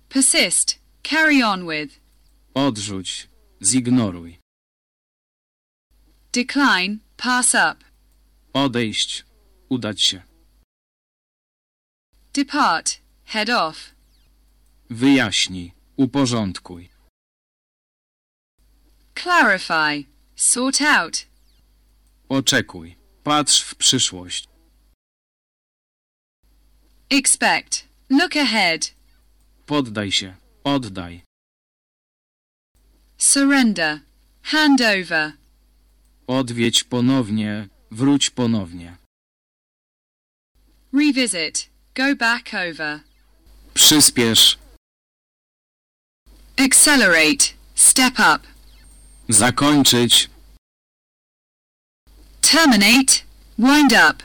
Persist. Carry on with. Odrzuć. Zignoruj. Decline. Pass up. Odejść. Udać się. Depart. Head off. Wyjaśnij. Uporządkuj. Clarify. Sort out. Oczekuj. Patrz w przyszłość. Expect. Look ahead. Poddaj się. Oddaj. Surrender. Hand over. Odwiedź ponownie. Wróć ponownie. Revisit. Go back over. Przyspiesz. Accelerate. Step up. Zakończyć. Terminate. Wind up.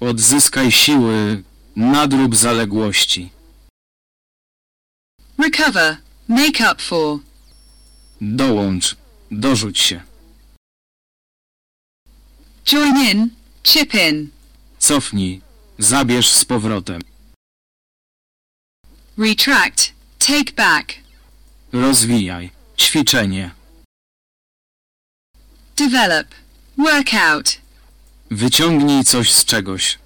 Odzyskaj siły. Nadrób zaległości. Recover. Make up for. Dołącz. Dorzuć się. Join in. Chip in. Cofnij. Zabierz z powrotem. Retract. Take back. Rozwijaj. Ćwiczenie. Develop. Work out. Wyciągnij coś z czegoś.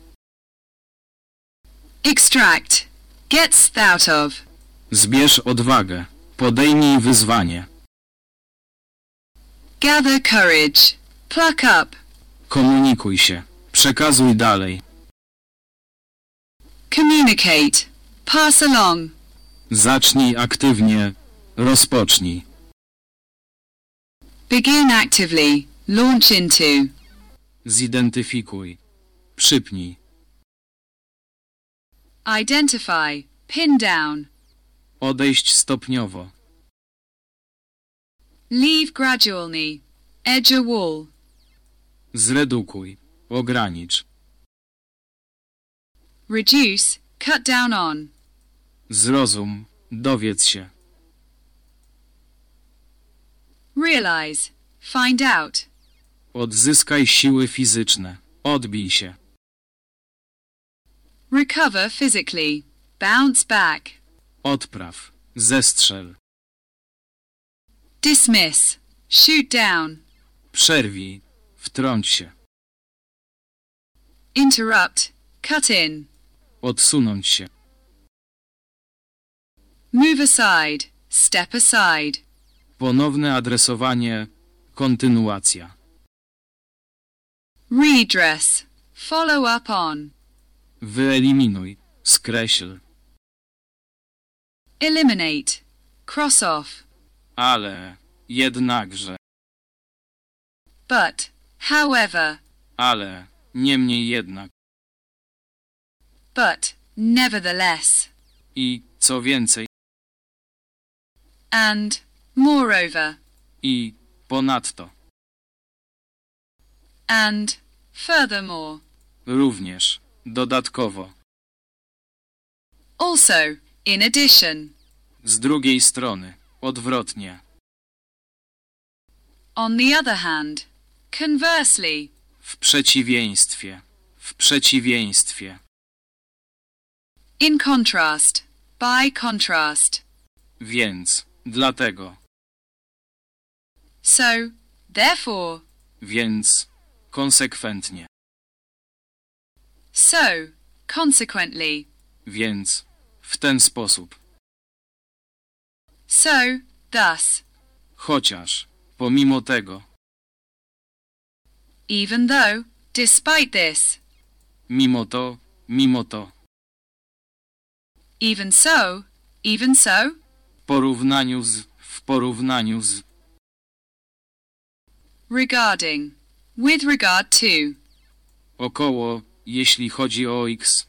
Extract. Get out of. Zbierz odwagę. Podejmij wyzwanie. Gather courage. Pluck up. Komunikuj się. Przekazuj dalej. Communicate. Pass along. Zacznij aktywnie. Rozpocznij. Begin actively. Launch into. Zidentyfikuj. Przypnij. Identify. Pin down. Odejść stopniowo. Leave gradually. Edge a wall. Zredukuj. Ogranicz. Reduce. Cut down on. Zrozum. Dowiedz się. Realize. Find out. Odzyskaj siły fizyczne. Odbij się. Recover physically. Bounce back. Odpraw. Zestrzel. Dismiss. Shoot down. Przerwij. Wtrąć się. Interrupt. Cut in. Odsunąć się. Move aside. Step aside. Ponowne adresowanie. Kontynuacja. Redress. Follow up on. Wyeliminuj. Skreśl. Eliminate. Cross off. Ale. Jednakże. But. However. Ale. Niemniej jednak. But. Nevertheless. I, co więcej, And. Moreover. i, ponadto. And. Furthermore. Również. Dodatkowo. Also. In addition. Z drugiej strony. Odwrotnie. On the other hand. Conversely. W przeciwieństwie. W przeciwieństwie. In contrast. By contrast. Więc. Dlatego. So. Therefore. Więc. Konsekwentnie. So. Consequently. Więc. W ten sposób. So. Thus. Chociaż. Pomimo tego. Even though. Despite this. Mimo to. Mimo to. Even so. Even so. W porównaniu z. W porównaniu z. Regarding. With regard to. Około. Jeśli chodzi o X.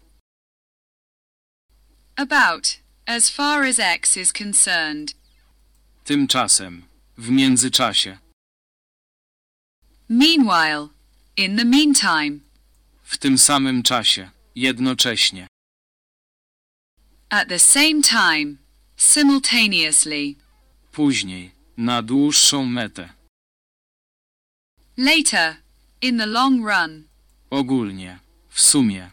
About. As far as X is concerned. Tymczasem. W międzyczasie. Meanwhile. In the meantime. W tym samym czasie. Jednocześnie. At the same time. simultaneously. Później. Na dłuższą metę. Later, in the long run. Ogólnie. W sumie.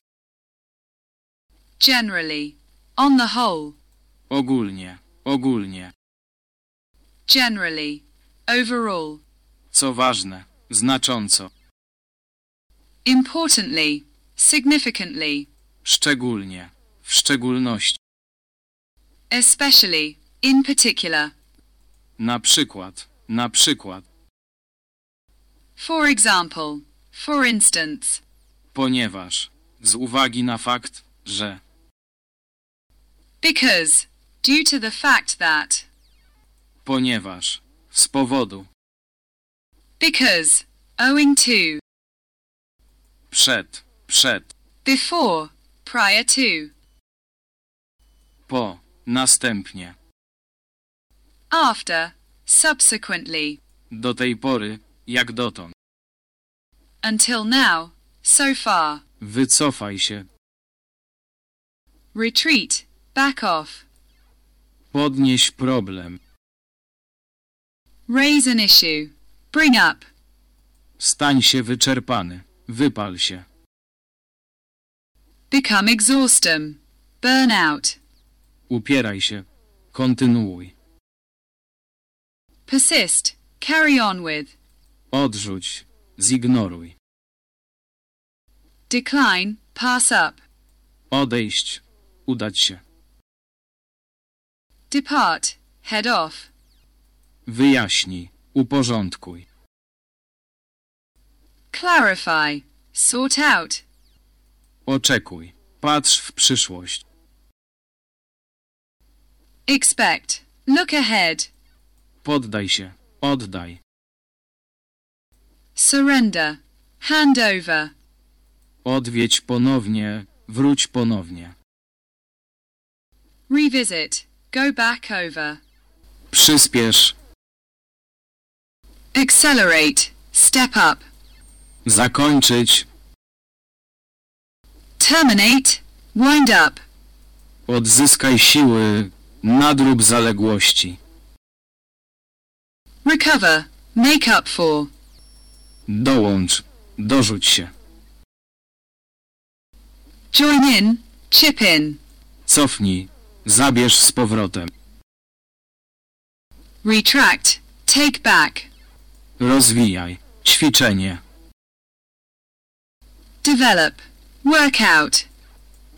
Generally, on the whole. Ogólnie. Ogólnie. Generally, overall. Co ważne. Znacząco. Importantly, significantly, Szczególnie. W szczególności. especially, in particular. Na przykład. Na przykład. For example, for instance, Ponieważ. Z uwagi na fakt, że. because, due to the fact that, Ponieważ. Z powodu. Because, owing to, Przed. Przed. before, prior to, Po. Następnie. after, subsequently, Do tej pory. Jak dotąd. until now, so far, Wycofaj się. retreat, back off, Podnieś problem. raise an issue, bring up, Stań się wyczerpany. Wypal się. become exhaustem, burn out, Upieraj się. Kontynuuj. persist, carry on with, Odrzuć. Zignoruj. decline, pass up, Odejść. Udać się. depart, head off, Wyjaśnij. Uporządkuj. clarify, sort out, Oczekuj. Patrz w przyszłość. expect, look ahead, Poddaj się. Oddaj. surrender, hand over, Odwiedź ponownie. Wróć ponownie. revisit, go back over, Przyspiesz. Accelerate, step up, Zakończyć. terminate, wind up, Odzyskaj siły. Nadrób zaległości. recover, make up for, Dołącz. Dorzuć się. join in, chip in, Cofnij. Zabierz z powrotem. retract, take back, Rozwijaj. Ćwiczenie. develop, work out,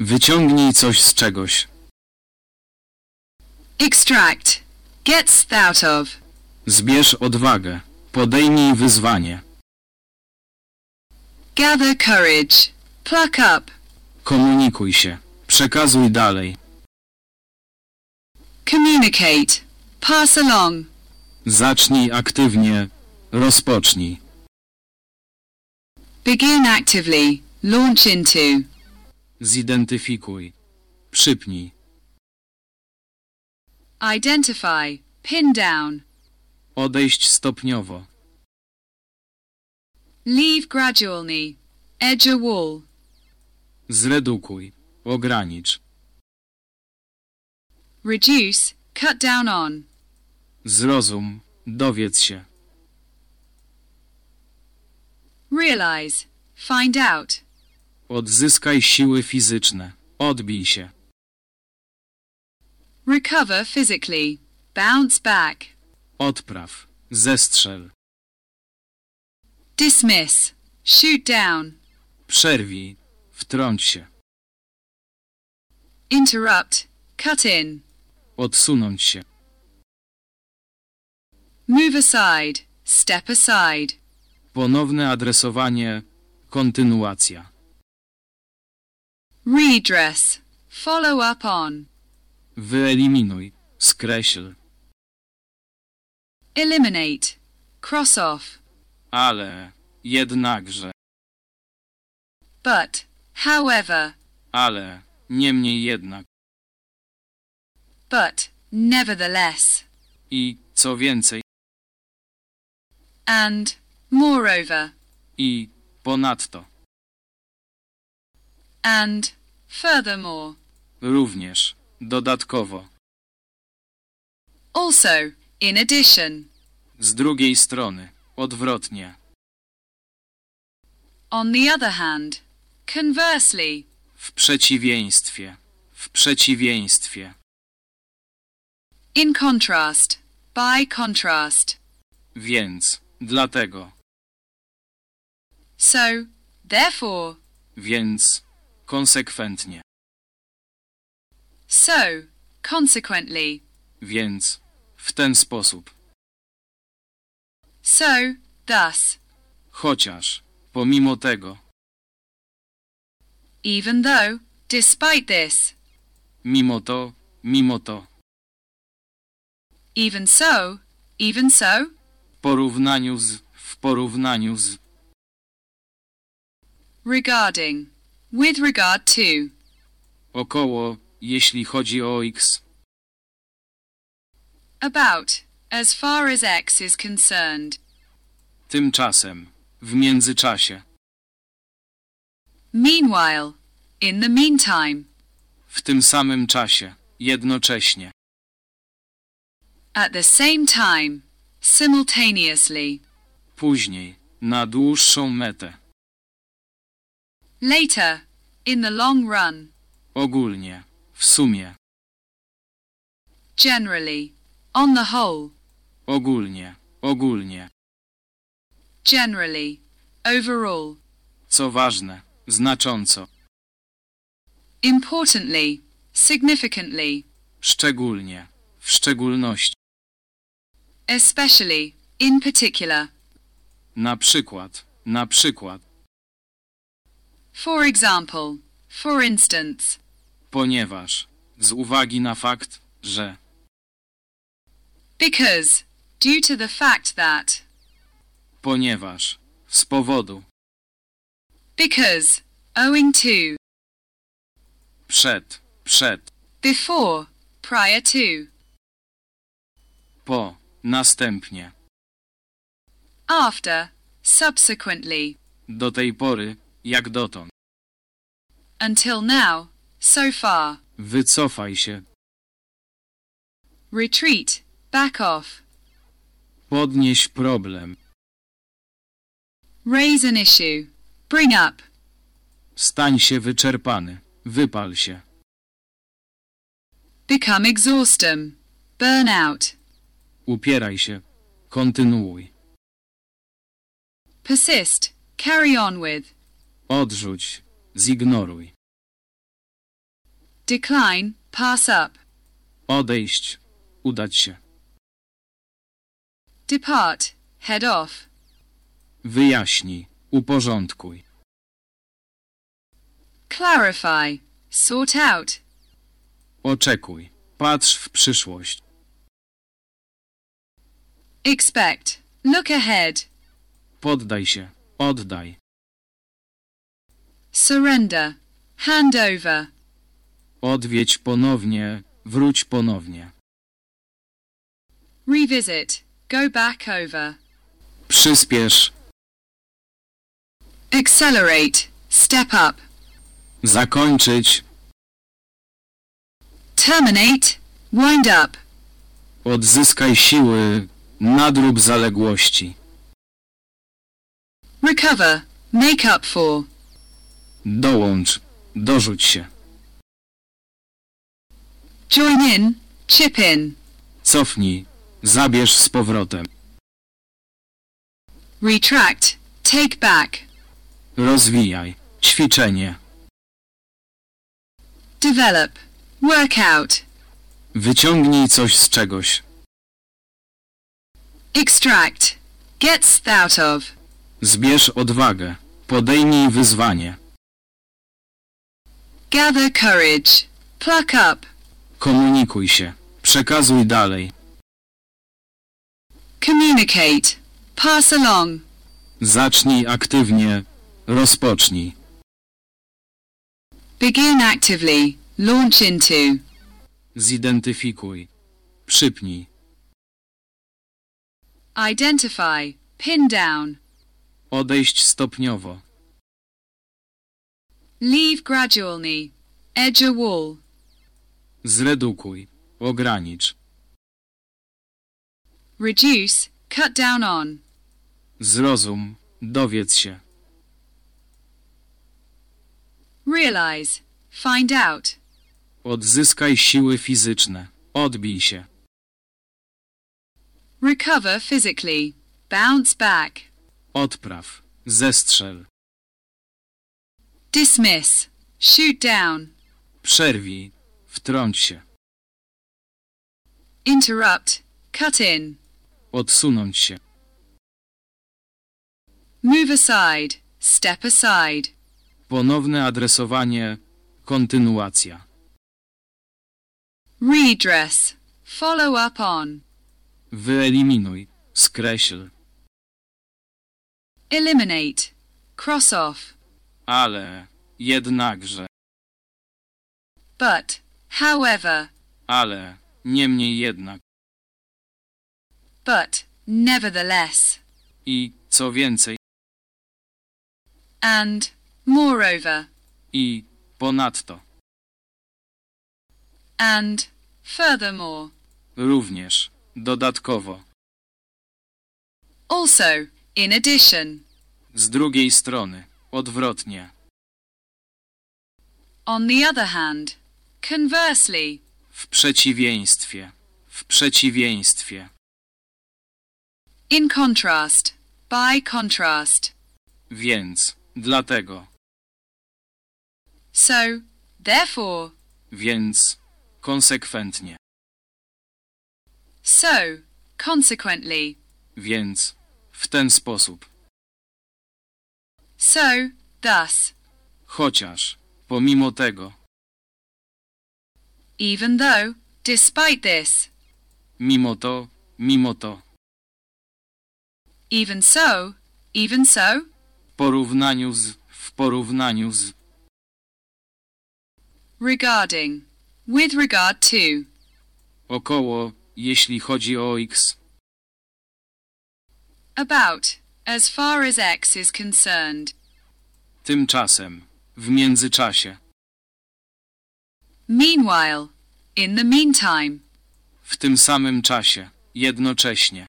Wyciągnij coś z czegoś. extract, gets out of, Zbierz odwagę. Podejmij wyzwanie. gather courage, pluck up, Komunikuj się. Przekazuj dalej. communicate, pass along, Zacznij aktywnie. Rozpocznij. begin actively, launch into, Zidentyfikuj. Przypnij. identify, pin down, Odejść stopniowo. leave gradually, edge a wall, Zredukuj. Ogranicz. reduce, cut down on, Zrozum. Dowiedz się. Realize, find out, Odzyskaj siły fizyczne. Odbij się. recover physically, bounce back, Odpraw. Zestrzel. dismiss, shoot down, Przerwij. Wtrąć się. interrupt, cut in, Odsunąć się. move aside, step aside, Ponowne adresowanie. Kontynuacja. redress, follow up on, Wyeliminuj. Skreśl. eliminate, cross off, Ale. Jednakże. but, however, Ale. Niemniej jednak. but, nevertheless, I co więcej. and, moreover, I ponadto. and, furthermore, Również. Dodatkowo. Also, in addition. Z drugiej strony. Odwrotnie. On the other hand. Conversely. W przeciwieństwie. W przeciwieństwie. In contrast. By contrast. Więc. Dlatego. So, therefore. Więc. Konsekwentnie. So, consequently. Więc. W ten sposób. So, thus. Chociaż. Pomimo tego. Even though, despite this. Mimo to. Mimo to. Even so, even so. W porównaniu z. W porównaniu z. Regarding. With regard to. Około. Jeśli chodzi o x. About. As far as X is concerned. Tymczasem. W międzyczasie. Meanwhile. In the meantime. W tym samym czasie. Jednocześnie. At the same time. Simultaneously. Później. Na dłuższą metę. Later. In the long run. Ogólnie. W sumie. Generally. On the whole. Ogólnie. Ogólnie. Generally. Overall. Co ważne. Znacząco. Importantly. Significantly. Szczególnie. W szczególności. Especially. In particular. Na przykład. Na przykład. For example. For instance. Ponieważ. Z uwagi na fakt, że. Because. Due to the fact that. Ponieważ. Z powodu. Because. Owing to. Przed. Przed. Before. Prior to. Po. Następnie. After. Subsequently. Do tej pory. Jak dotąd. Until now. So far. Wycofaj się. Retreat. Back off. Podnieś problem. Raise an issue. Bring up. Stań się wyczerpany. Wypal się. Become exhaustem. Burn out. Upieraj się. Kontynuuj. Persist. Carry on with. Odrzuć. Zignoruj. Decline. Pass up. Odejść. Udać się. Depart. Head off. Wyjaśnij. Uporządkuj. Clarify. Sort out. Oczekuj. Patrz w przyszłość. Expect. Look ahead. Poddaj się. Oddaj. Surrender. Hand over. Odwiedź ponownie. Wróć ponownie. Revisit. Go back over. Przyspiesz. Accelerate. Step up. Zakończyć. Terminate. Wind up. Odzyskaj siły. Nadrób zaległości. Recover. Make up for. Dołącz. Dorzuć się. Join in. Chip in. Cofnij. Zabierz z powrotem. Retract. Take back. Rozwijaj. Ćwiczenie. Develop. Work out. Wyciągnij coś z czegoś. Extract. Get out of. Zbierz odwagę. Podejmij wyzwanie. Gather courage. Pluck up. Komunikuj się. Przekazuj dalej. Communicate. Pass along. Zacznij aktywnie. Rozpocznij. Begin actively. Launch into. Zidentyfikuj. Przypnij. Identify. Pin down. Odejść stopniowo. Leave gradually. Edge a wall. Zredukuj. Ogranicz. reduce, cut down on. Zrozum, dowiedz się. Realize, find out. Odzyskaj siły fizyczne. Odbij się. Recover physically, bounce back. Odpraw. Zestrzel. Dismiss, shoot down. Przerwij. Wtrąć się. Interrupt, cut in. Odsunąć się. Move aside, step aside. Ponowne adresowanie. Kontynuacja. Redress, follow up on. Wyeliminuj. Skreśl. Eliminate, cross off. Ale. Jednakże. But, however, Ale. Niemniej jednak. but, nevertheless. I, co więcej, And, moreover, i, ponadto. and, furthermore. Również. Dodatkowo. Also, in addition. Z drugiej strony. Odwrotnie. On the other hand. Conversely. W przeciwieństwie. W przeciwieństwie. In contrast. By contrast. Więc. Dlatego. So, therefore. Więc. Konsekwentnie. So, consequently. Więc. W ten sposób. So, thus. Chociaż. Pomimo tego. Even though, despite this. Mimo to. Mimo to. Even so, even so. W porównaniu z. W porównaniu z. Regarding. With regard to. Około. Jeśli chodzi o x. About. As far as X is concerned. Tymczasem. W międzyczasie. Meanwhile. In the meantime. W tym samym czasie. Jednocześnie.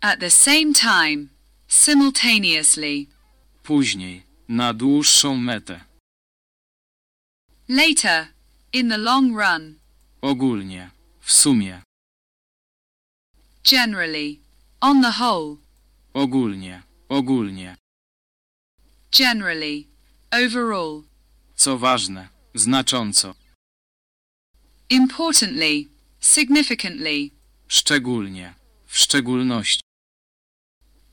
At the same time. Simultaneously. Później. Na dłuższą metę. Later. In the long run. Ogólnie. W sumie. Generally. On the whole. Ogólnie. Ogólnie. Generally. Overall. Co ważne. Znacząco. Importantly. Significantly. Szczególnie. W szczególności.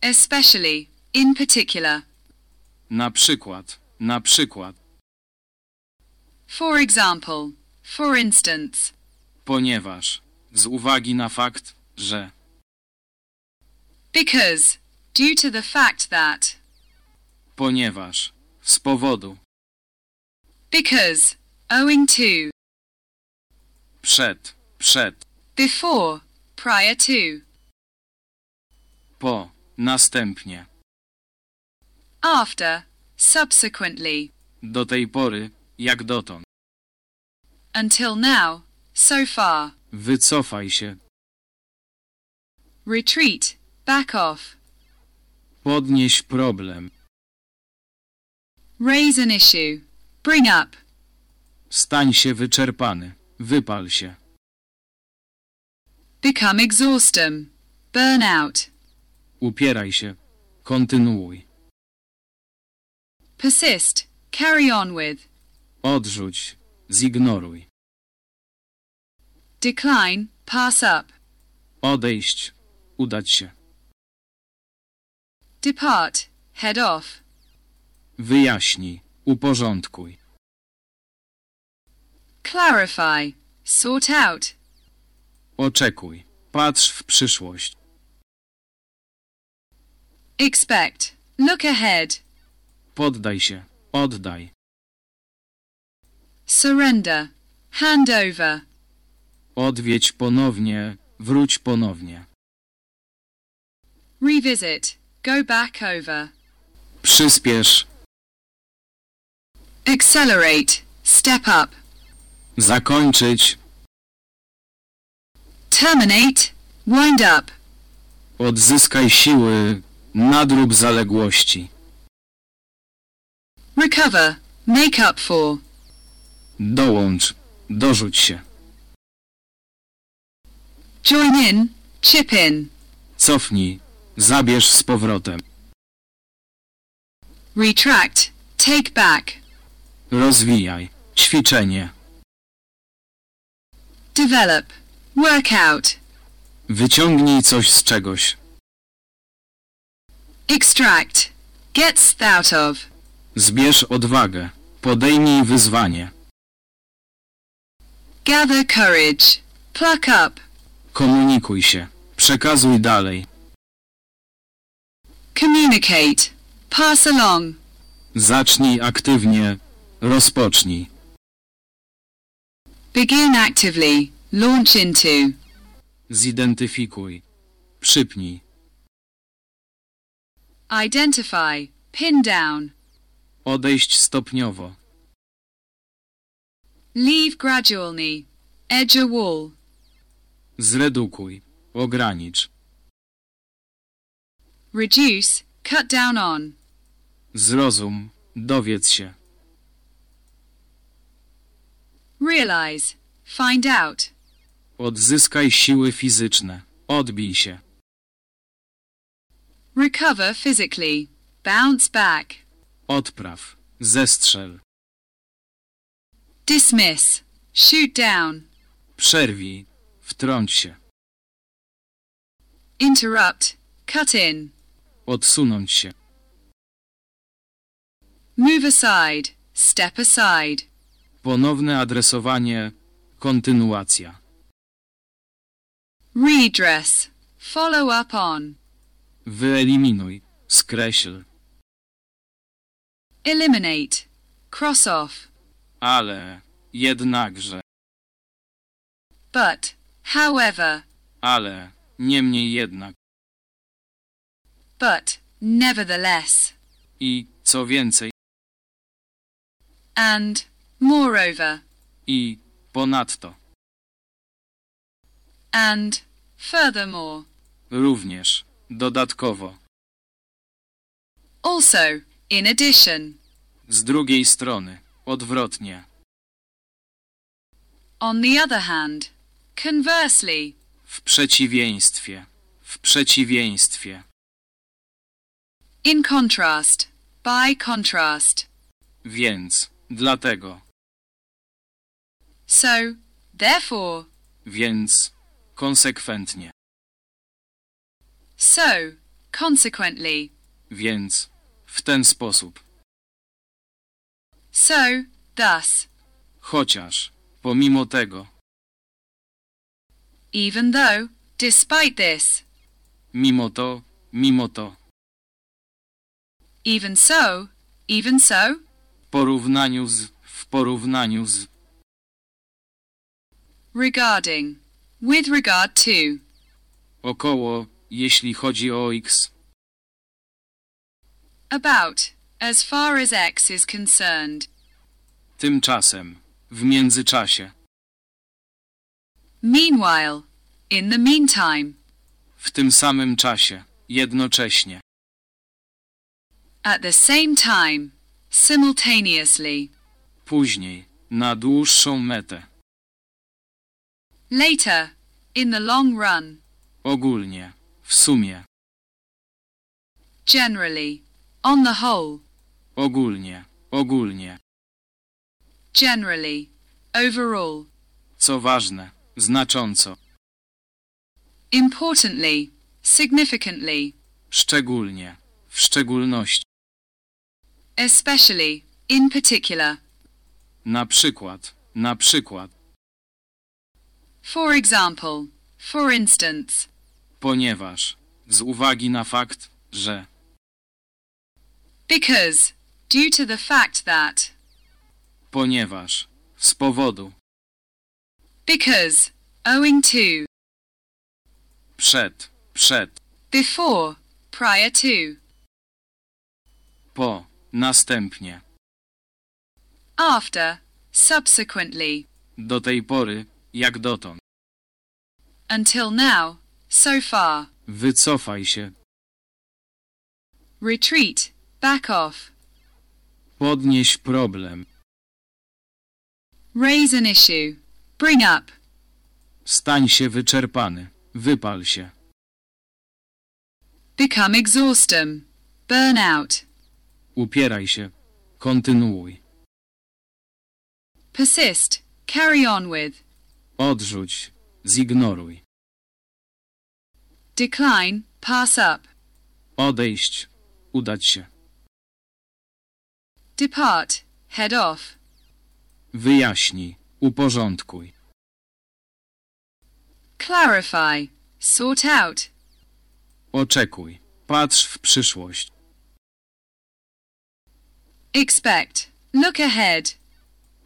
Especially. In particular. Na przykład. Na przykład. For example. For instance. Ponieważ. Z uwagi na fakt, że. Because. Due to the fact that. Ponieważ. Z powodu. Because. Owing to. Przed. Przed. Before. Prior to. Po. Następnie. After. Subsequently. Do tej pory. Jak dotąd. Until now. So far. Wycofaj się. Retreat. Back off. Podnieś problem. Raise an issue. Bring up. Stań się wyczerpany. Wypal się. Become exhaustem. Burn out. Upieraj się. Kontynuuj. Persist. Carry on with. Odrzuć. Zignoruj. Decline. Pass up. Odejść. Udać się. Depart. Head off. Wyjaśnij. Uporządkuj. Clarify. Sort out. Oczekuj. Patrz w przyszłość. Expect. Look ahead. Poddaj się. Oddaj. Surrender. Hand over. Odwiedź ponownie. Wróć ponownie. Revisit. Go back over. Przyspiesz. Accelerate. Step up. Zakończyć. Terminate. Wind up. Odzyskaj siły, nadrób zaległości. Recover. Make up for. Dołącz, dorzuć się. Join in. Chip in. Cofnij, zabierz z powrotem. Retract. Take back. Rozwijaj, ćwiczenie. Develop. Work out. Wyciągnij coś z czegoś. Extract. Get out of. Zbierz odwagę. Podejmij wyzwanie. Gather courage. Pluck up. Komunikuj się. Przekazuj dalej. Communicate. Pass along. Zacznij aktywnie. Rozpocznij. Begin actively. Launch into. Zidentyfikuj. Przypnij. Identify. Pin down. Odejść stopniowo. Leave gradually. Edge a wall. Zredukuj. Ogranicz. Reduce. Cut down on. Zrozum. Dowiedz się. Realize. Find out. Odzyskaj siły fizyczne. Odbij się. Recover physically. Bounce back. Odpraw. Zestrzel. Dismiss. Shoot down. Przerwij. Wtrąć się. Interrupt. Cut in. Odsunąć się. Move aside. Step aside. Ponowne adresowanie. Kontynuacja. Redress. Follow up on. Wyeliminuj. Skreśl. Eliminate. Cross off. Ale. Jednakże. But. However. Ale. Niemniej jednak. But. Nevertheless. I, co więcej, And. Moreover. i, ponadto. And. Furthermore. Również. Dodatkowo. Also. In addition. Z drugiej strony. Odwrotnie. On the other hand. Conversely. W przeciwieństwie. W przeciwieństwie. In contrast. By contrast. Więc. Dlatego. So. Therefore. Więc. Konsekwentnie. So. Consequently. Więc. W ten sposób. So. Thus. Chociaż. Pomimo tego. Even though. Despite this. Mimo to. Mimo to. Even so. Even so. W porównaniu z. W porównaniu z. Regarding. With regard to. Około. Jeśli chodzi o x. About. As far as X is concerned. Tymczasem. W międzyczasie. Meanwhile. In the meantime. W tym samym czasie. Jednocześnie. At the same time. Simultaneously. Później. Na dłuższą metę. Later. In the long run. Ogólnie. W sumie. Generally. On the whole. Ogólnie. Ogólnie. Generally. Overall. Co ważne. Znacząco. Importantly. Significantly. Szczególnie. W szczególności. Especially. In particular. Na przykład. Na przykład. For example. For instance. Ponieważ. Z uwagi na fakt, że. Because. Due to the fact that. Ponieważ. Z powodu. Because. Owing to. Przed. Przed. Before. Prior to. Po. Następnie. After. Subsequently. Do tej pory. Jak dotąd. Until now. so far. Wycofaj się. Retreat, back off. Podnieś problem. Raise an issue, bring up. Stań się wyczerpany. Wypal się. Become exhaustem, burn out. Upieraj się. Kontynuuj. Persist, carry on with. Odrzuć. Zignoruj. Decline, pass up. Odejść. Udać się. Depart, head off. Wyjaśnij. Uporządkuj. Clarify, sort out. Oczekuj. Patrz w przyszłość. Expect, look ahead.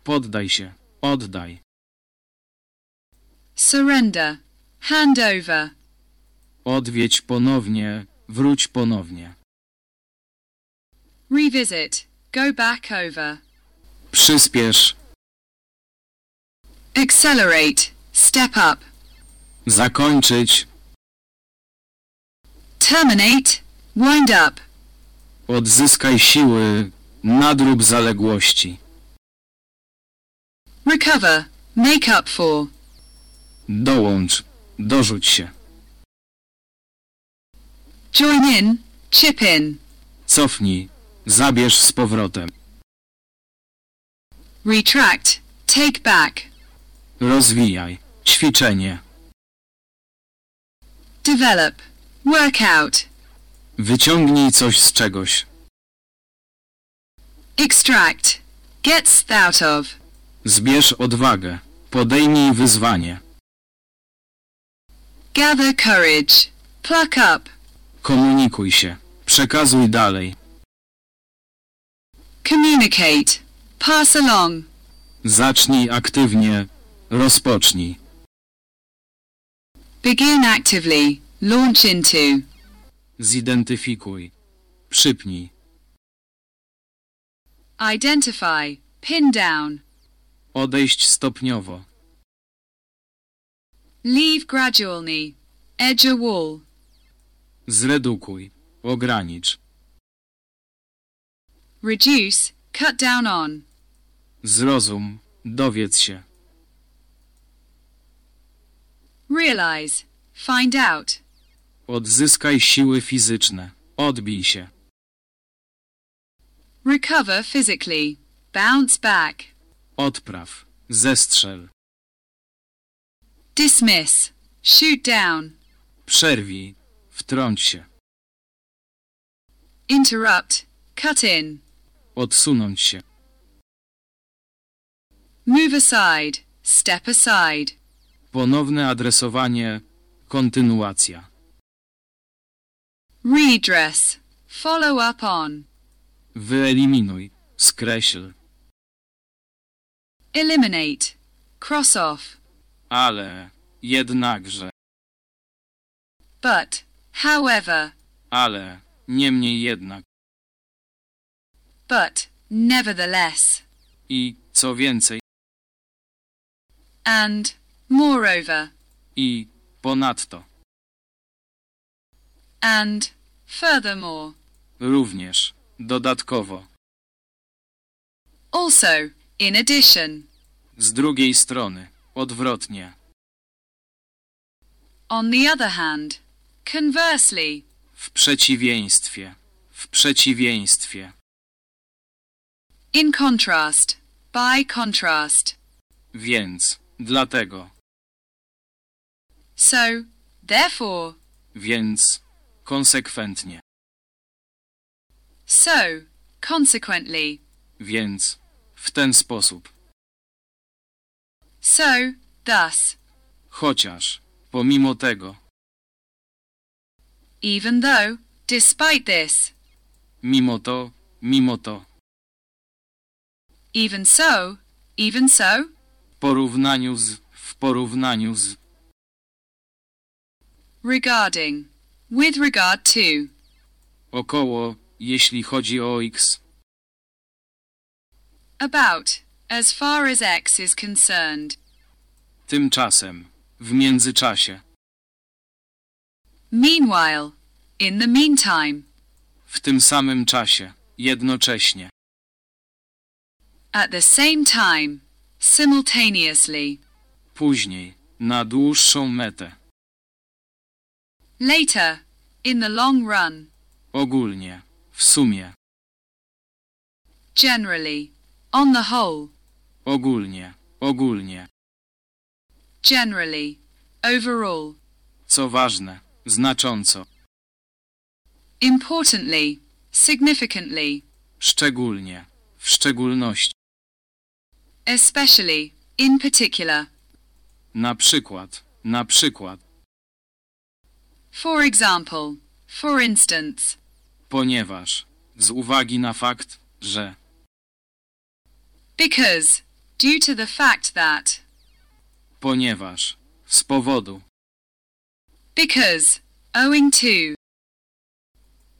Poddaj się. Oddaj. Surrender, hand over. Odwiedź ponownie. Wróć ponownie. Revisit, go back over. Przyspiesz. Accelerate, step up. Zakończyć. Terminate, wind up. Odzyskaj siły. Nadrób zaległości. Recover, make up for. Dołącz. Dorzuć się. Join in, chip in. Cofnij. Zabierz z powrotem. Retract, take back. Rozwijaj. Ćwiczenie. Develop, work out. Wyciągnij coś z czegoś. Extract, get out of. Zbierz odwagę. Podejmij wyzwanie. Gather courage, pluck up. Komunikuj się. Przekazuj dalej. Communicate, pass along. Zacznij aktywnie. Rozpocznij. Begin actively, launch into. Zidentyfikuj. Przypnij. Identify, pin down. Odejść stopniowo. Leave gradually, edge a wall. Zredukuj. Ogranicz. Reduce, cut down on. Zrozum. Dowiedz się. Realize, find out. Odzyskaj siły fizyczne. Odbij się. Recover physically, bounce back. Odpraw. Zestrzel. Dismiss, shoot down. Przerwij. Wtrąć się. Interrupt, cut in. Odsunąć się. Move aside, step aside. Ponowne adresowanie. Kontynuacja. Redress, follow up on. Wyeliminuj. Skreśl. Eliminate, cross off. Ale. Jednakże. But, however, Ale. Niemniej jednak. but, nevertheless. I, co więcej, And, moreover, i, ponadto. and, furthermore. Również. Dodatkowo. Also, in addition. Z drugiej strony. Odwrotnie. On the other hand, conversely. W przeciwieństwie. W przeciwieństwie. In contrast, by contrast. Więc. Dlatego. So, therefore, Więc. Konsekwentnie. So, consequently. Więc. W ten sposób. So, thus, Chociaż. Pomimo tego. even though, despite this, Mimo to. Mimo to. even so, even so, W porównaniu z. W porównaniu z. regarding, with regard to, Około. Jeśli chodzi o x. about, as far as X is concerned, Tymczasem. W międzyczasie. Meanwhile. In the meantime. W tym samym czasie. Jednocześnie. At the same time. Simultaneously. Później. Na dłuższą metę. Later. In the long run. Ogólnie. W sumie. Generally. On the whole. Ogólnie. Ogólnie. Generally. Overall. Co ważne. Znacząco. Importantly. Significantly. Szczególnie. W szczególności. Especially. In particular. Na przykład. Na przykład. For example. For instance. Ponieważ. Z uwagi na fakt, że. Because. Due to the fact that. Ponieważ. Z powodu. Because. Owing to.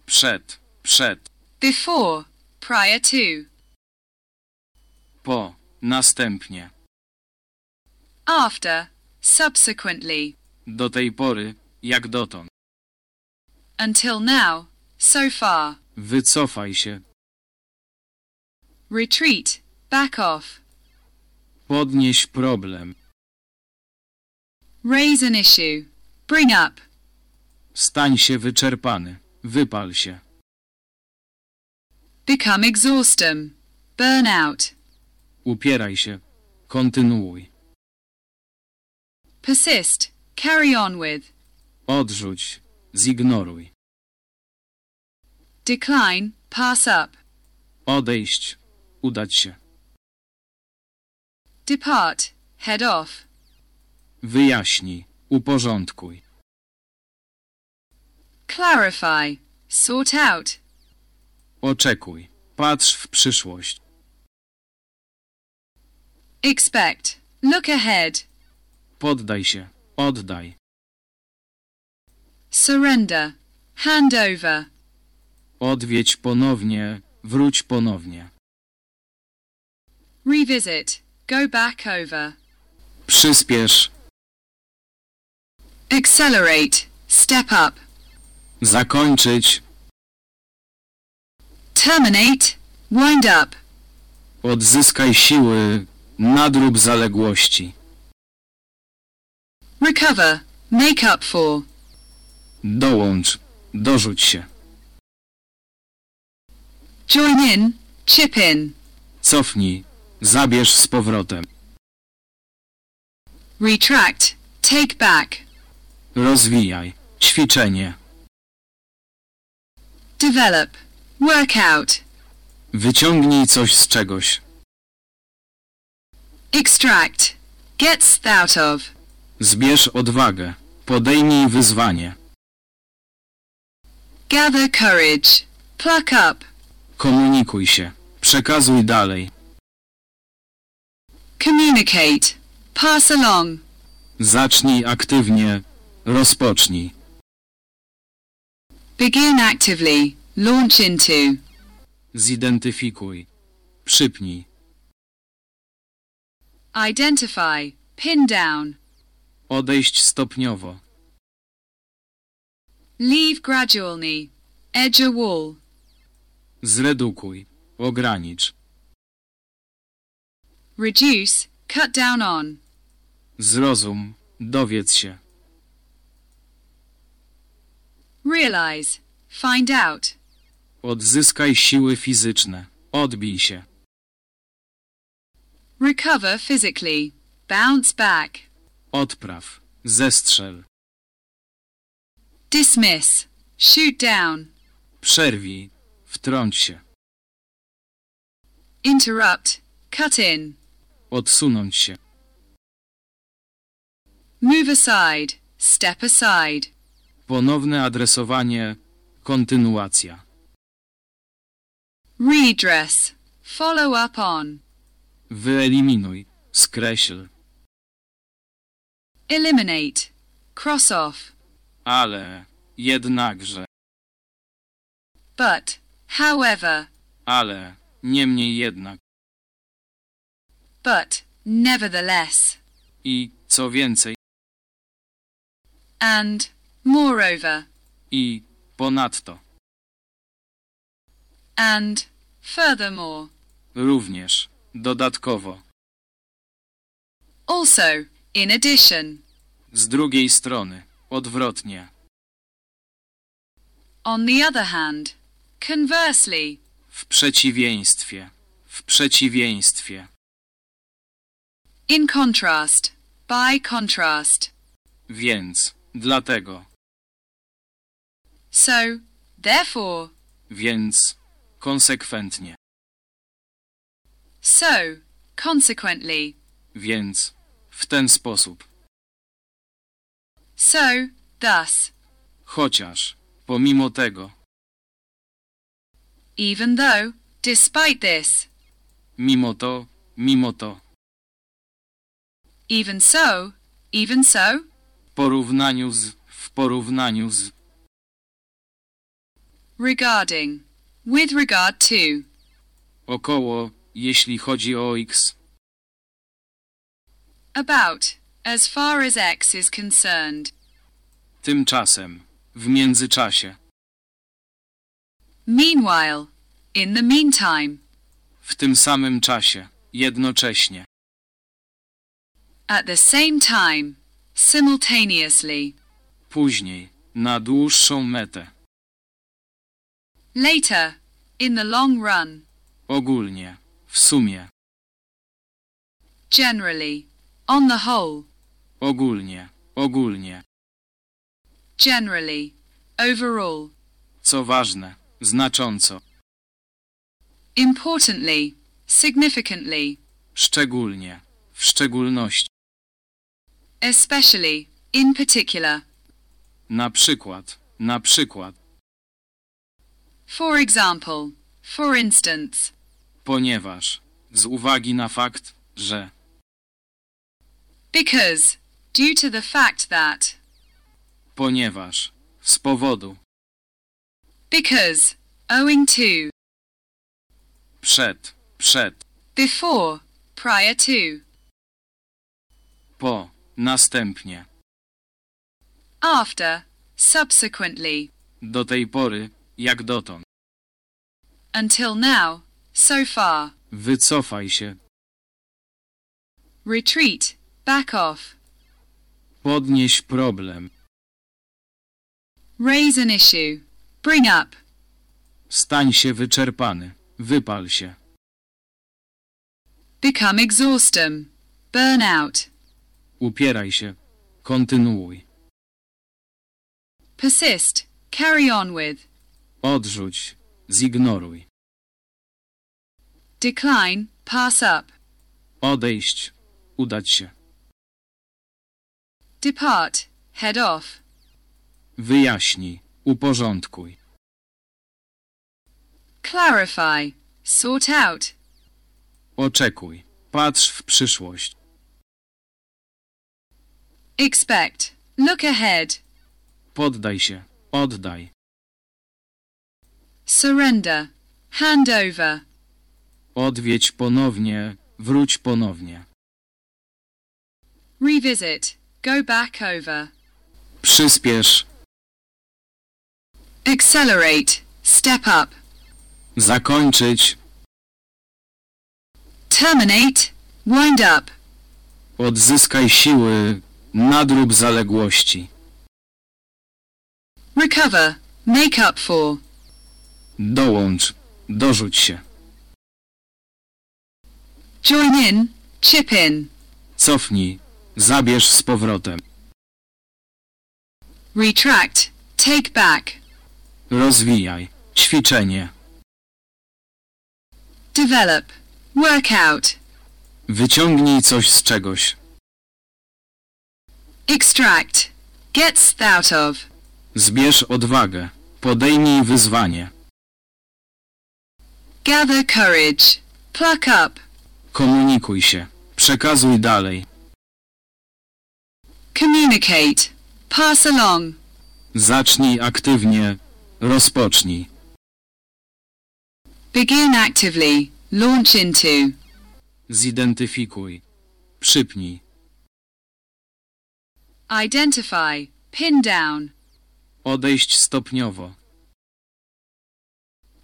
Przed. Przed. Before. Prior to. Po. Następnie. After. Subsequently. Do tej pory. Jak dotąd. Until now. So far. Wycofaj się. Retreat. Back off. Podnieś problem. Raise an issue. Bring up. Stań się wyczerpany. Wypal się. Become exhaustem. Burn out. Upieraj się. Kontynuuj. Persist. Carry on with. Odrzuć. Zignoruj. Decline. Pass up. Odejść. Udać się. Depart. Head off. Wyjaśnij. Uporządkuj. Clarify. Sort out. Oczekuj. Patrz w przyszłość. Expect. Look ahead. Poddaj się. Oddaj. Surrender. Hand over. Odwiedź ponownie. Wróć ponownie. Revisit. Go back over. Przyspiesz. Accelerate. Step up. Zakończyć. Terminate. Wind up. Odzyskaj siły. Nadrób zaległości. Recover. Make up for. Dołącz. Dorzuć się. Join in. Chip in. Cofnij. Zabierz z powrotem. Retract. Take back. Rozwijaj. Ćwiczenie. Develop. Work out. Wyciągnij coś z czegoś. Extract. Get out of. Zbierz odwagę. Podejmij wyzwanie. Gather courage. Pluck up. Komunikuj się. Przekazuj dalej. Communicate. Pass along. Zacznij aktywnie. Rozpocznij. Begin actively. Launch into. Zidentyfikuj. Przypnij. Identify. Pin down. Odejść stopniowo. Leave gradually. Edge a wall. Zredukuj. Ogranicz. Reduce. Cut down on. Zrozum. Dowiedz się. Realize. Find out. Odzyskaj siły fizyczne. Odbij się. Recover physically. Bounce back. Odpraw. Zestrzel. Dismiss. Shoot down. Przerwij. Wtrąć się. Interrupt. Cut in. Odsunąć się. Move aside. Step aside. Ponowne adresowanie. Kontynuacja. Redress. Follow up on. Wyeliminuj. Skreśl. Eliminate. Cross off. Ale. Jednakże. But. However. Ale. Niemniej jednak. But. Nevertheless. I, co więcej, And. moreover, i ponadto. and furthermore. Również, dodatkowo. Also, in addition. Z drugiej strony, odwrotnie. On the other hand. Conversely. W przeciwieństwie. W przeciwieństwie. In contrast. By contrast. Więc, dlatego. So, therefore. Więc, konsekwentnie. So, consequently. Więc, w ten sposób. So, thus. Chociaż, pomimo tego, Even though, despite this. mimo to, mimo to. Even so, even so. W porównaniu z, w porównaniu z, Regarding. With regard to. około, jeśli chodzi o x. About. As far as X is concerned. Tymczasem, w międzyczasie, Meanwhile. In the meantime. w tym samym czasie, jednocześnie. At the same time. Simultaneously. Później, na dłuższą metę. Later. In the long run. Ogólnie, w sumie, Generally. On the whole. ogólnie, ogólnie. Generally. Overall. Co ważne, znacząco, Importantly. Significantly. szczególnie, w szczególności. Especially. In particular. Na przykład, na przykład, For example. For instance. ponieważ, z uwagi na fakt, że, Because. Due to the fact that. ponieważ, z powodu, Because. Owing to. przed, przed, Before. Prior to. po, następnie, After. Subsequently. do tej pory, jak dotąd. Until now. So far. Wycofaj się, Retreat. Back off. podnieś problem, Raise an issue. Bring up. stań się wyczerpany, wypal się, Become exhaustem. Burn out. upieraj się, kontynuuj, Persist. Carry on with. odrzuć, zignoruj, Decline. Pass up. odejść, udać się, Depart. Head off. wyjaśnij, uporządkuj, Clarify. Sort out. oczekuj, patrz w przyszłość, Expect. Look ahead. poddaj się, oddaj, Surrender. Hand over. odwiedź ponownie, wróć ponownie, Revisit. Go back over. przyspiesz, Accelerate. Step up. Zakończyć, Terminate. Wind up. odzyskaj siły, nadrób zaległości, Recover. Make up for. dołącz, dorzuć się, Join in. Chip in. cofnij, zabierz z powrotem, Retract. Take back. rozwijaj, ćwiczenie, Develop. Work out. wyciągnij coś z czegoś, Extract. Get out of. zbierz odwagę, podejmij wyzwanie, Gather courage. Pluck up. komunikuj się, przekazuj dalej, Communicate. Pass along. zacznij aktywnie, rozpocznij, Begin actively. Launch into. zidentyfikuj, przypnij, Identify. Pin down. Odejść stopniowo.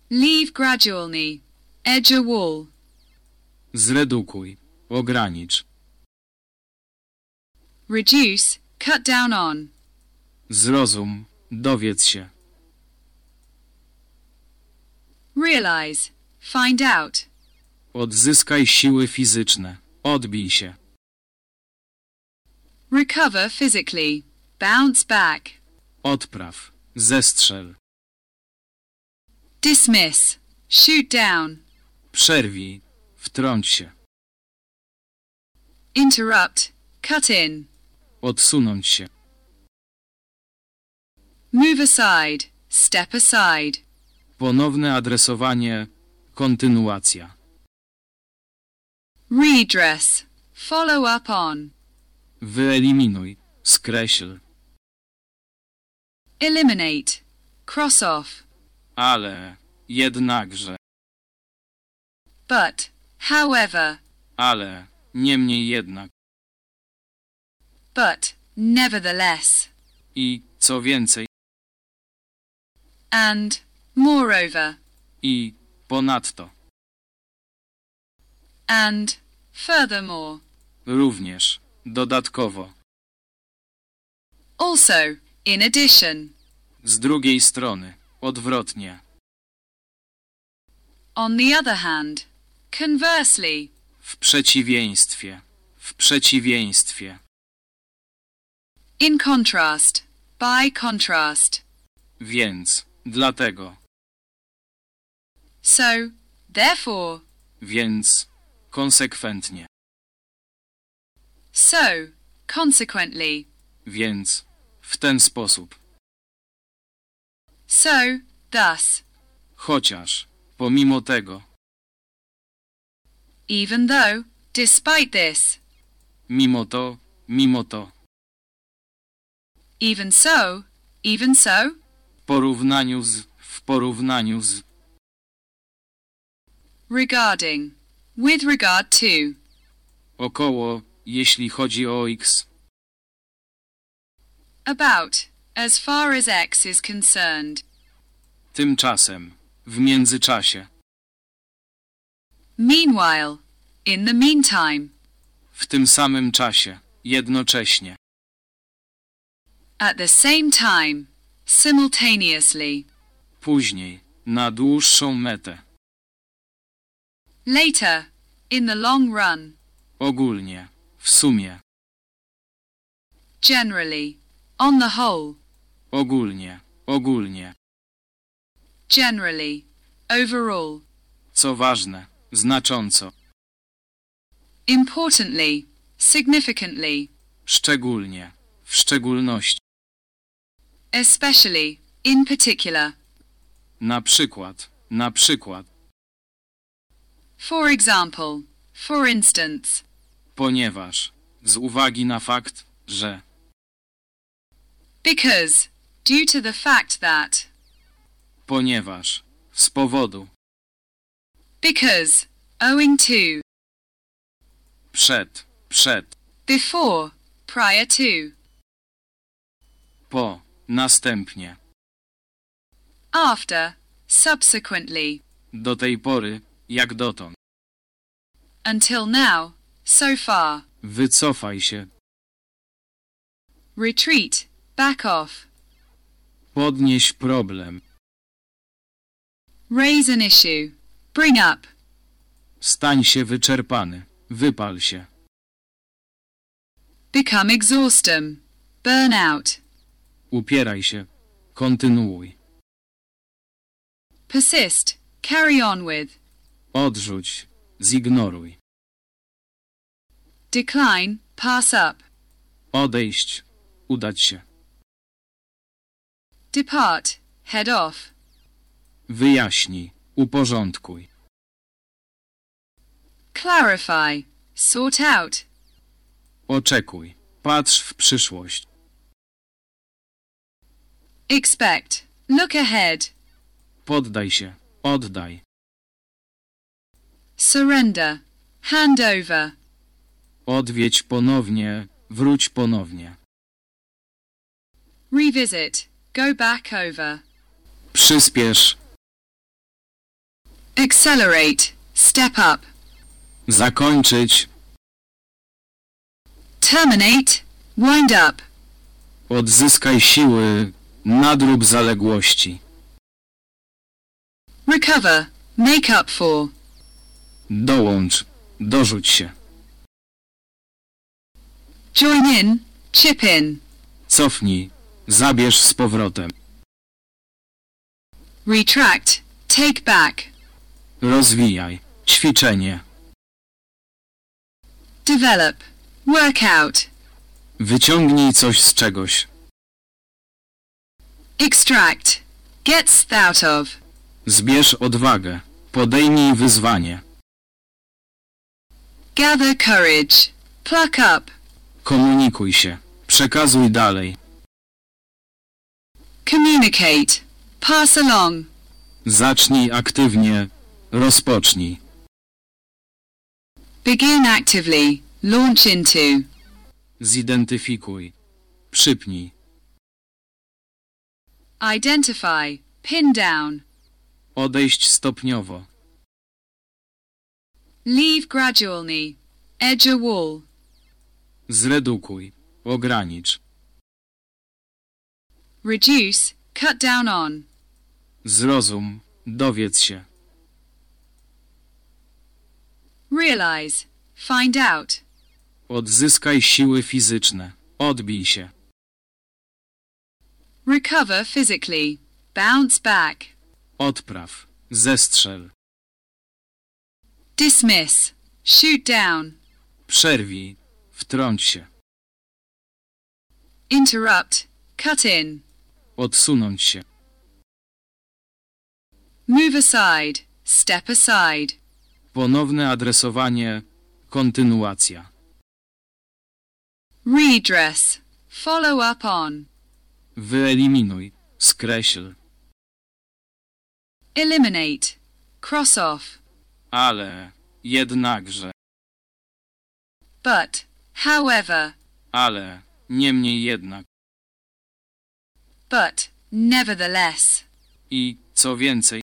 Leave gradually. Edge a wall. Zredukuj. Ogranicz. Reduce. Cut down on. Zrozum. Dowiedz się. Realize. Find out. Odzyskaj siły fizyczne. Odbij się. Recover physically. Bounce back. Odpraw. Zestrzel. Dismiss. Shoot down. Przerwij. Wtrąć się. Interrupt. Cut in. Odsunąć się. Move aside. Step aside. Ponowne adresowanie. Kontynuacja. Redress. Follow up on. Wyeliminuj. Skreśl. Eliminate. Cross off. Ale. Jednakże. But. However. Ale. Niemniej jednak. But. Nevertheless. I, co więcej, And. Moreover. i, ponadto. And. Furthermore. Również. Dodatkowo. Also. In addition. Z drugiej strony. Odwrotnie. On the other hand. Conversely. W przeciwieństwie. W przeciwieństwie. In contrast. By contrast. Więc. Dlatego. So. Therefore. Więc. Konsekwentnie. So. Consequently. Więc. W ten sposób. So. Thus. Chociaż. Pomimo tego. Even though. Despite this. Mimo to. Mimo to. Even so. Even so. W porównaniu z. W porównaniu z. Regarding. With regard to. Około. Jeśli chodzi o X. About. As far as X is concerned. Tymczasem. W międzyczasie. Meanwhile. In the meantime. W tym samym czasie. Jednocześnie. At the same time. Simultaneously. Później. Na dłuższą metę. Later. In the long run. Ogólnie. W sumie. Generally. On the whole. Ogólnie. Ogólnie. Generally. Overall. Co ważne. Znacząco. Importantly. Significantly. Szczególnie. W szczególności. Especially. In particular. Na przykład. Na przykład. For example. For instance. Ponieważ. Z uwagi na fakt, że. Because. Due to the fact that. Ponieważ. Z powodu. Because. Owing to. Przed. Przed. Before. Prior to. Po. Następnie. After. Subsequently. Do tej pory. Jak dotąd. Until now. So far. Wycofaj się. Retreat. Back off. Podnieś problem. Raise an issue. Bring up. Stań się wyczerpany. Wypal się. Become exhaustem. Burn out. Upieraj się. Kontynuuj. Persist. Carry on with. Odrzuć. Zignoruj. Decline. Pass up. Odejść. Udać się. Depart. Head off. Wyjaśnij. Uporządkuj. Clarify. Sort out. Oczekuj. Patrz w przyszłość. Expect. Look ahead. Poddaj się. Oddaj. Surrender. Hand over. Odwiedź ponownie. Wróć ponownie. Revisit. go back over. Przyspiesz. Accelerate, step up. Zakończyć. Terminate, wind up. Odzyskaj siły. Nadrób zaległości. Recover, make up for. Dołącz. Dorzuć się. Join in, chip in. Cofnij. Zabierz z powrotem. Retract, take back. Rozwijaj. Ćwiczenie. Develop, work out. Wyciągnij coś z czegoś. Extract, get out of. Zbierz odwagę. Podejmij wyzwanie. Gather courage, pluck up. Komunikuj się. Przekazuj dalej. Communicate, pass along. Zacznij aktywnie. Rozpocznij. Begin actively, launch into. Zidentyfikuj. Przypnij. Identify, pin down. Odejść stopniowo. Leave gradually, edge a wall. Zredukuj. Ogranicz. Reduce, cut down on. Zrozum. Dowiedz się. Realize, find out. Odzyskaj siły fizyczne. Odbij się. Recover physically, bounce back. Odpraw. Zestrzel. Dismiss, shoot down. Przerwij. Wtrąć się. Interrupt, cut in. Odsunąć się. Move aside, step aside. Ponowne adresowanie. Kontynuacja. Redress, follow up on. Wyeliminuj. Skreśl. Eliminate, cross off. Ale. Jednakże. But, however, Ale. Niemniej jednak. but, nevertheless. I, co więcej,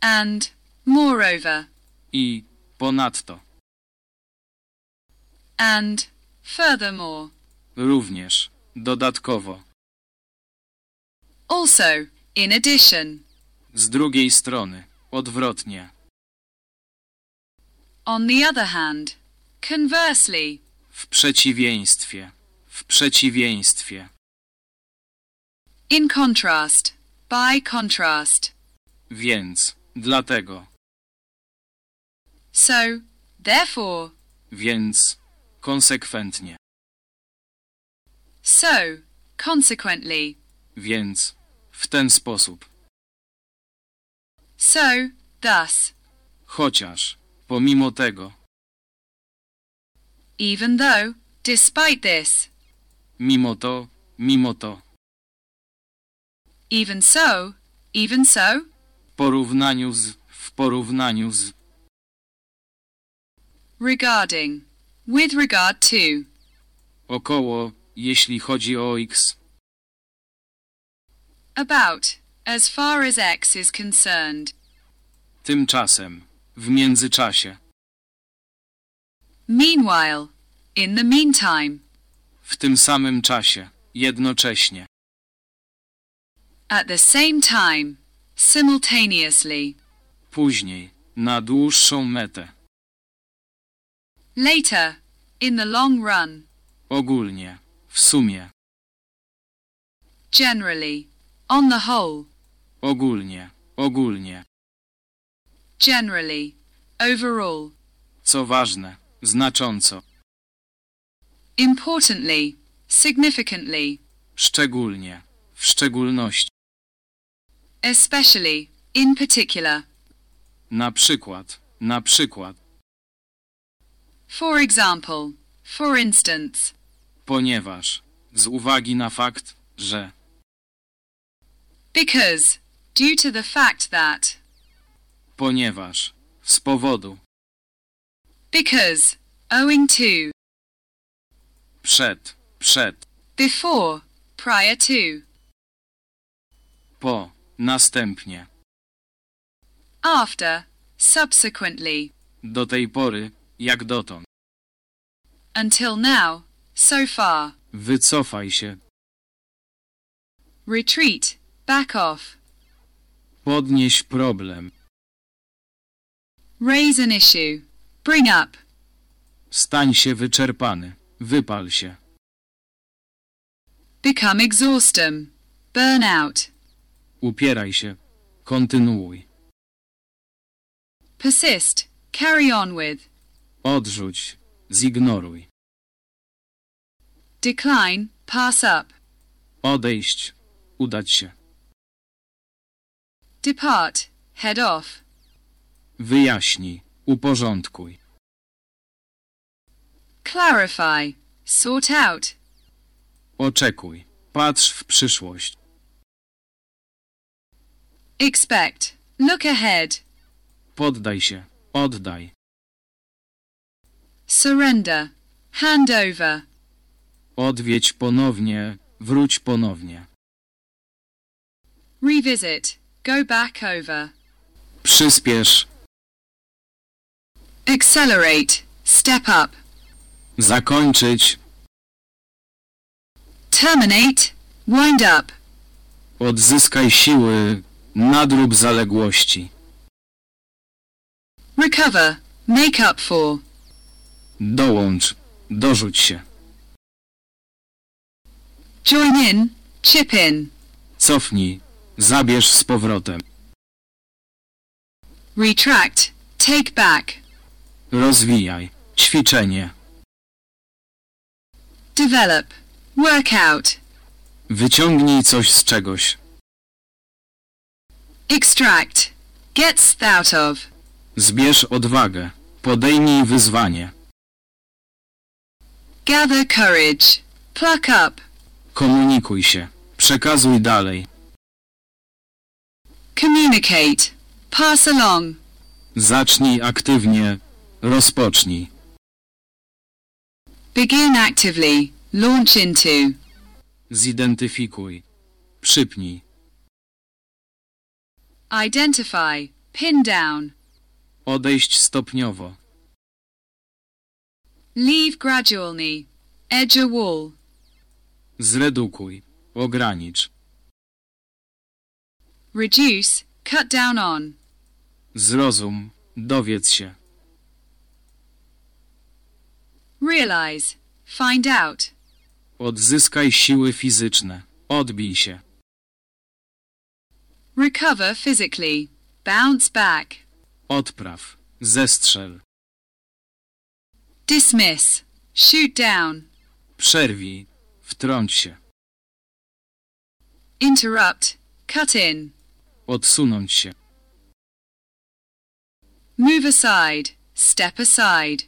And, moreover, i, ponadto. and, furthermore. Również. Dodatkowo. Also, in addition. Z drugiej strony. Odwrotnie. On the other hand, conversely. W przeciwieństwie. W przeciwieństwie. In contrast, by contrast. Więc. Dlatego. So, therefore, Więc. Konsekwentnie. so, consequently. Więc. W ten sposób. So, thus, Chociaż. Pomimo tego. even though, despite this, Mimo to. Mimo to. even so, even so, W porównaniu z. W porównaniu z. regarding, with regard to, Około. Jeśli chodzi o x. about, as far as X is concerned. Tymczasem. W międzyczasie. Meanwhile, in the meantime, W tym samym czasie. Jednocześnie. at the same time, simultaneously, Później. Na dłuższą metę. later, in the long run, Ogólnie. W sumie. generally, on the whole, Ogólnie. Ogólnie. generally, overall, Co ważne. Znacząco. importantly, significantly, Szczególnie. W szczególności. especially, in particular, Na przykład. Na przykład. for example, for instance, Ponieważ. Z uwagi na fakt, że. because, due to the fact that, Ponieważ. Z powodu. because, owing to, Przed. Przed. before, prior to, Po. Następnie. after, subsequently, Do tej pory, jak dotąd. until now, so far, Wycofaj się. retreat, back off, Podnieś problem. raise an issue, bring up, Stań się wyczerpany. Wypal się. become exhaustem, burn out, Upieraj się. Kontynuuj. persist, carry on with, Odrzuć. Zignoruj. decline, pass up, Odejść. Udać się. Depart, head off, Wyjaśnij. Uporządkuj. clarify, sort out, Oczekuj. Patrz w przyszłość. expect, look ahead, Poddaj się. Oddaj. surrender, hand over, Odwiedź ponownie. Wróć ponownie. revisit, go back over, Przyspiesz. accelerate, step up, Zakończyć. terminate, wind up, Odzyskaj siły. Nadrób zaległości. recover, make up for, Dołącz. Dorzuć się. join in, chip in, Cofnij. Zabierz z powrotem. retract, take back, Rozwijaj. Ćwiczenie. develop, work out, Wyciągnij coś z czegoś. extract, get out of, Zbierz odwagę. Podejmij wyzwanie. gather courage, pluck up, Komunikuj się. Przekazuj dalej. Communicate, pass along, Zacznij aktywnie. Rozpocznij. begin actively, launch into, Zidentyfikuj. Przypnij. identify, pin down, Odejść stopniowo. leave gradually, edge a wall, Zredukuj. Ogranicz. Reduce, cut down on, Zrozum. Dowiedz się. realize, find out, Odzyskaj siły fizyczne. Odbij się. recover physically, bounce back, Odpraw. Zestrzel. dismiss, shoot down, Przerwij. Wtrąć się. interrupt, cut in, Odsunąć się. move aside, step aside,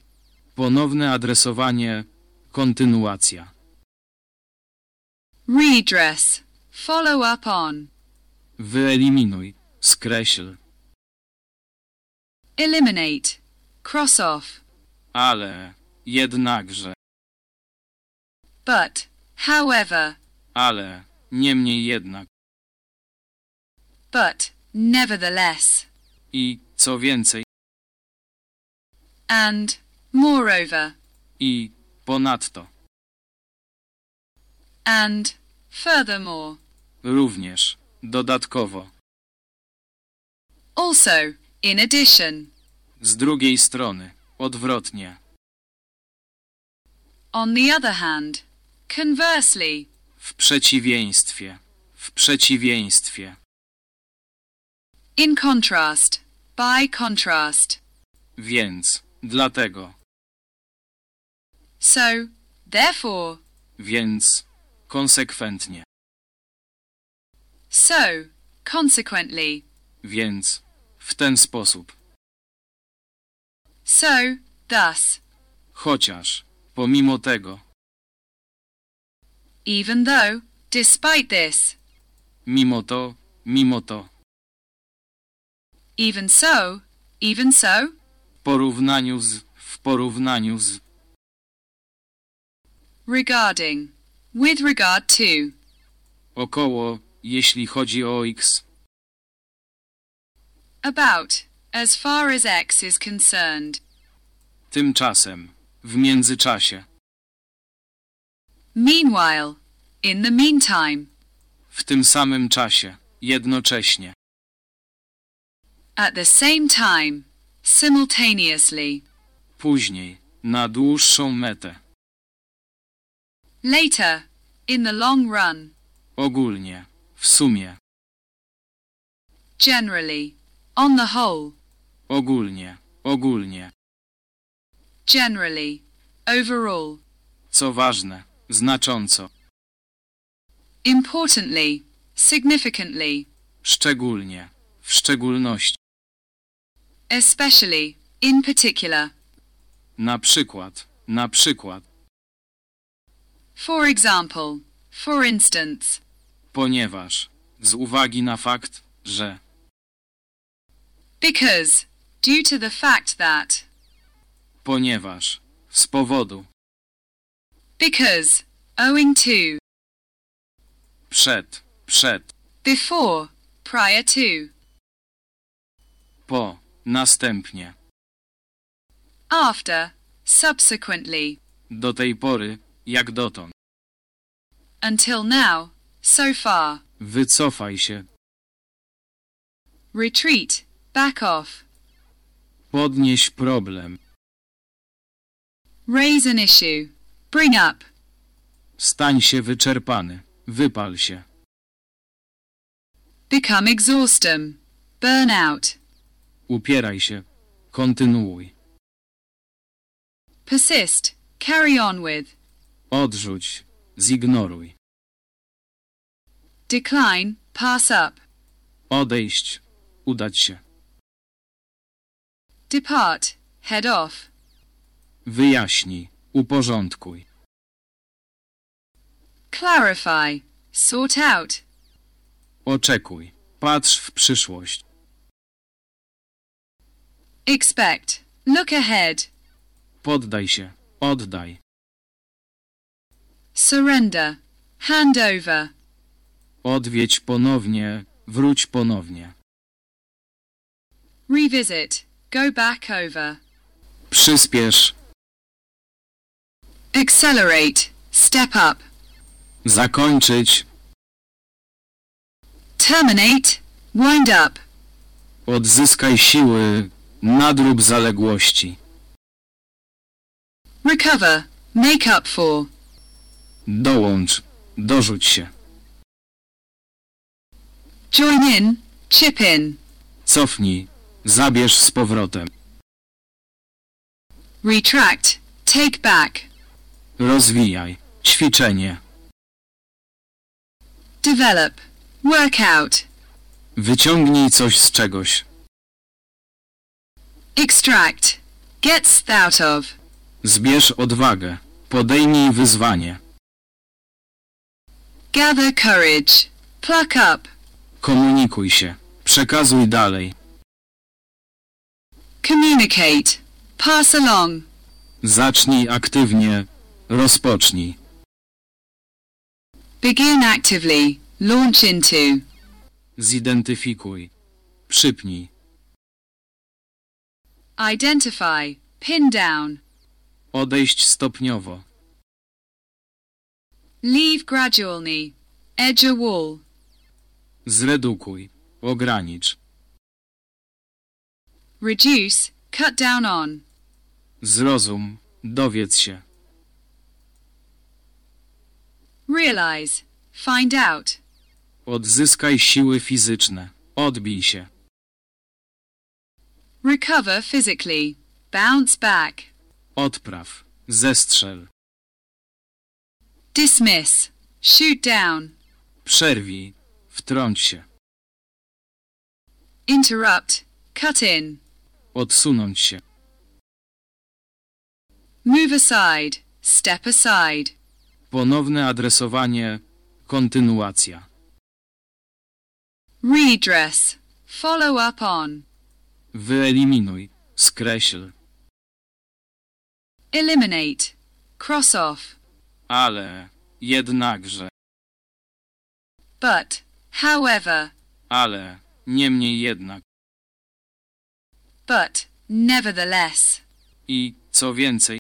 Ponowne adresowanie. Kontynuacja. redress, follow up on, Wyeliminuj. Skreśl. eliminate, cross off, Ale. Jednakże. but, however, Ale. Niemniej jednak. But, nevertheless, I, co więcej, and, moreover, i, ponadto. and, furthermore, Również. Dodatkowo. also, in addition, Z drugiej strony. Odwrotnie. on the other hand, conversely, W przeciwieństwie. W przeciwieństwie. In contrast, by contrast, Więc. Dlatego. so, therefore, Więc. Konsekwentnie. so, consequently, Więc. W ten sposób. so, thus, Chociaż. Pomimo tego. even though, despite this, Mimo to. Mimo to. Even so, even so, W porównaniu z. W porównaniu z. regarding, with regard to, Około, jeśli chodzi o x. About, as far as x is concerned. Tymczasem. W międzyczasie. Meanwhile, in the meantime, W tym samym czasie. Jednocześnie. At the same time, simultaneously. Później. Na dłuższą metę. Later, in the long run, Ogólnie. W sumie. generally, on the whole, Ogólnie. Ogólnie. generally, overall, Co ważne. Znacząco. importantly, significantly, Szczególnie. W szczególności. Especially, in particular. Na przykład. Na przykład. For example, for instance, Ponieważ. Z uwagi na fakt, że. because, due to the fact that, Ponieważ. Z powodu. because, owing to, Przed. Przed. before, prior to, Po. Następnie. after, subsequently, Do tej pory. Jak dotąd. until now, so far, Wycofaj się. retreat, back off, Podnieś problem. raise an issue, bring up, Stań się wyczerpany. Wypal się. become exhaustem, burn out, Upieraj się. Kontynuuj. persist, carry on with, Odrzuć. Zignoruj. decline, pass up, Odejść. Udać się. depart, head off, Wyjaśnij. Uporządkuj. clarify, sort out, Oczekuj. Patrz w przyszłość. Expect, look ahead, Poddaj się. Oddaj. surrender, hand over, Odwiedź ponownie. Wróć ponownie. revisit, go back over, Przyspiesz. accelerate, step up, Zakończyć. terminate, wind up, Odzyskaj siły. Nadrób zaległości. recover, make up for, Dołącz. Dorzuć się. join in, chip in, Cofnij. Zabierz z powrotem. retract, take back, Rozwijaj. Ćwiczenie. develop, work out, Wyciągnij coś z czegoś. Extract, get out of, Zbierz odwagę. Podejmij wyzwanie. gather courage, pluck up, Komunikuj się. Przekazuj dalej. communicate, pass along, Zacznij aktywnie. Rozpocznij. begin actively, launch into, Zidentyfikuj. Przypnij. Identify, pin down, Odejść stopniowo. leave gradually, edge a wall, Zredukuj. Ogranicz. reduce, cut down on, Zrozum. Dowiedz się. realize, find out, Odzyskaj siły fizyczne. Odbij się. Recover physically, bounce back, Odpraw. Zestrzel. dismiss, shoot down, Przerwij. Wtrąć się. interrupt, cut in, Odsunąć się. move aside, step aside, Ponowne adresowanie. Kontynuacja. redress, follow up on, Wyeliminuj. Skreśl. eliminate, cross off, Ale. Jednakże. but, however, ale, niemniej jednak. but, nevertheless, I, co więcej,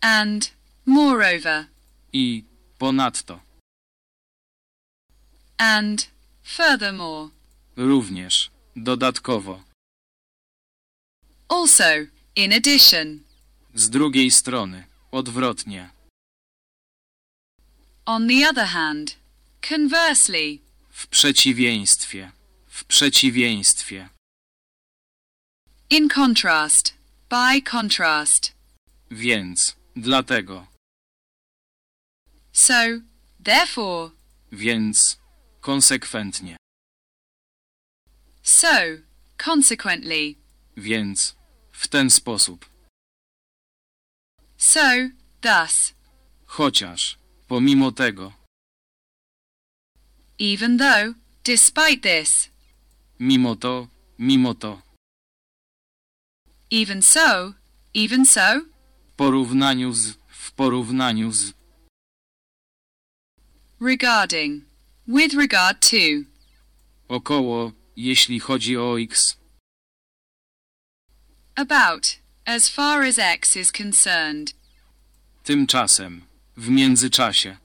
and, moreover, i, ponadto, and, furthermore, również, dodatkowo. also, in addition, Z drugiej strony, odwrotnie. on the other hand, conversely, W przeciwieństwie. W przeciwieństwie. in contrast, by contrast. Więc, dlatego, So, therefore, więc, konsekwentnie. So, consequently, Więc, w ten sposób. so, thus, Chociaż, pomimo tego, even though, despite this, mimo to, mimo to, even so, even so, w porównaniu z, w porównaniu z, regarding, with regard to, około, jeśli chodzi o x, about, as far as X is concerned, tymczasem, w międzyczasie,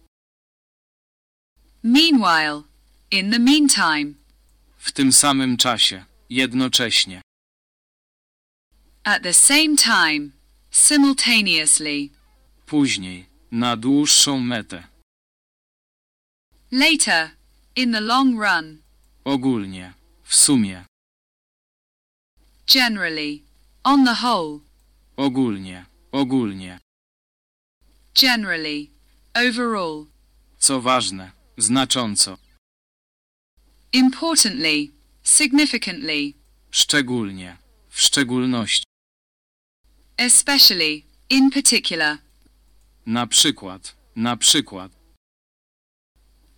meanwhile, in the meantime, w tym samym czasie, jednocześnie, at the same time, simultaneously, później, na dłuższą metę, later, in the long run, ogólnie, w sumie, generally, on the whole, ogólnie, ogólnie, generally, overall, co ważne, znacząco, importantly, significantly, szczególnie, w szczególności, especially, in particular, na przykład, na przykład,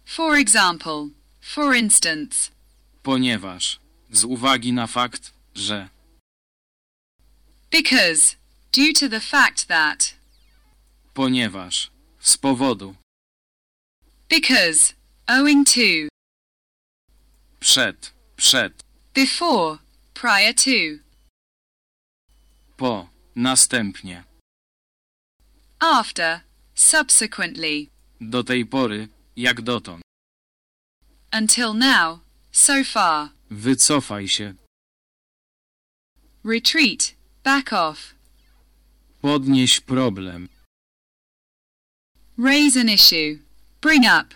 for example, for instance, ponieważ, z uwagi na fakt, że, because, due to the fact that, ponieważ, z powodu, because, owing to, przed, przed, before, prior to, po, następnie, after, subsequently, do tej pory, jak dotąd, until now, so far, wycofaj się, retreat, back off, podnieś problem, raise an issue, bring up,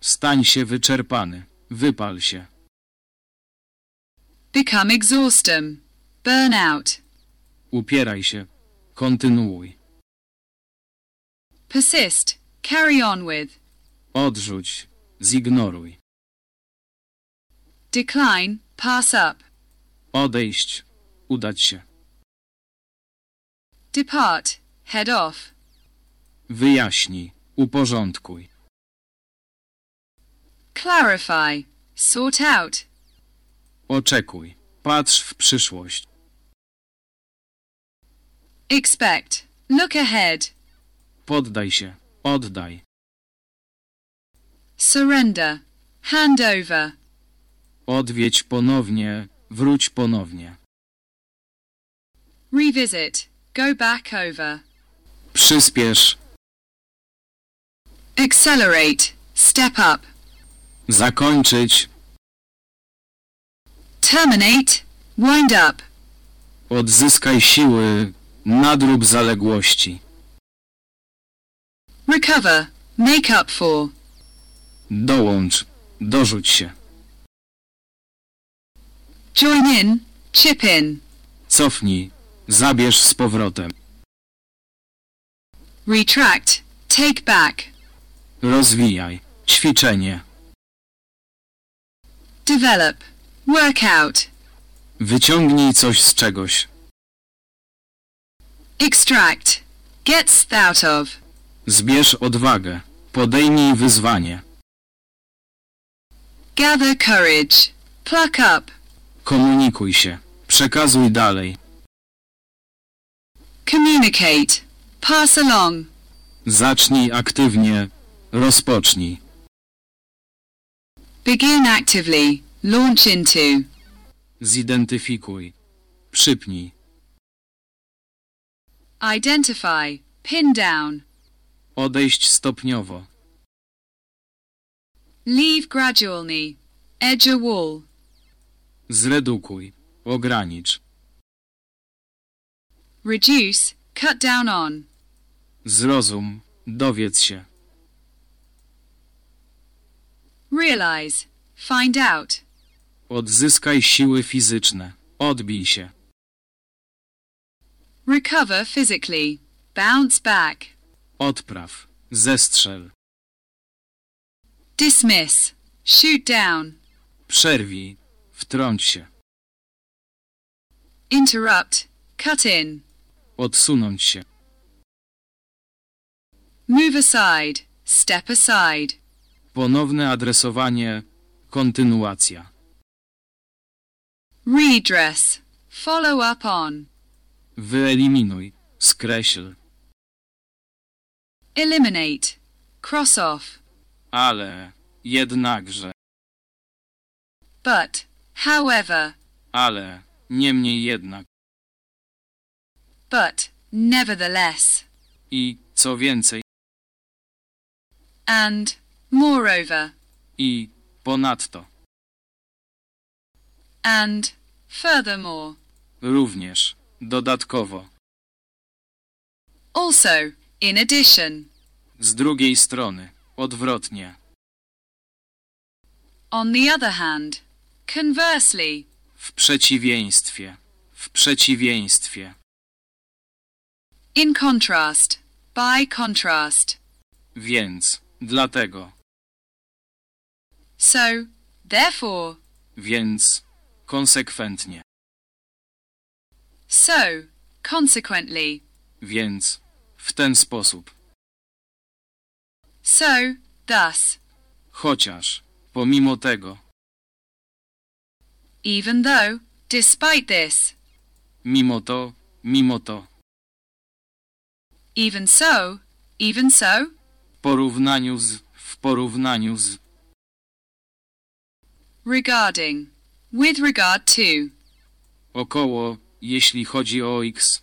stań się wyczerpany, wypal się, become exhaustem, burn out, upieraj się, kontynuuj, persist, carry on with, odrzuć, zignoruj, decline, pass up, odejść, udać się, depart, head off, wyjaśnij, uporządkuj, clarify, sort out, oczekuj, patrz w przyszłość, expect, look ahead, poddaj się, oddaj, surrender, hand over, odwiedź ponownie, wróć ponownie, revisit, go back over, przyspiesz, accelerate, step up, zakończyć, terminate, wind up, odzyskaj siły, nadrób zaległości, recover, make up for, dołącz, dorzuć się, join in, chip in, cofnij, zabierz z powrotem, retract, take back, rozwijaj, ćwiczenie, develop, work out, wyciągnij coś z czegoś, extract, gets out of, zbierz odwagę, podejmij wyzwanie, gather courage, pluck up, komunikuj się, przekazuj dalej, communicate, pass along, zacznij aktywnie, rozpocznij, Begin actively. Launch into. Zidentyfikuj. Przypnij. Identify. Pin down. Odejść stopniowo. Leave gradually. Edge a wall. Zredukuj. Ogranicz. Reduce. Cut down on. Zrozum. Dowiedz się. Realize. Find out. Odzyskaj siły fizyczne. Odbij się. Recover physically. Bounce back. Odpraw. Zestrzel. Dismiss. Shoot down. Przerwij. Wtrąć się. Interrupt. Cut in. Odsunąć się. Move aside. Step aside. Ponowne adresowanie. Kontynuacja. Redress. Follow up on. Wyeliminuj. Skreśl. Eliminate. Cross off. Ale. Jednakże. But. However. Ale. Niemniej jednak. But. Nevertheless. I, co więcej, And. Moreover. i, ponadto. And. Furthermore. Również. Dodatkowo. Also. In addition. Z drugiej strony. Odwrotnie. On the other hand. Conversely. W przeciwieństwie. W przeciwieństwie. In contrast. By contrast. Więc. Dlatego. So. Therefore. Więc. Konsekwentnie. So. Consequently. Więc. W ten sposób. So. Thus. Chociaż. Pomimo tego. Even though. Despite this. Mimo to. Mimo to. Even so. Even so. W porównaniu z. W porównaniu z. Regarding. With regard to. Około. Jeśli chodzi o X.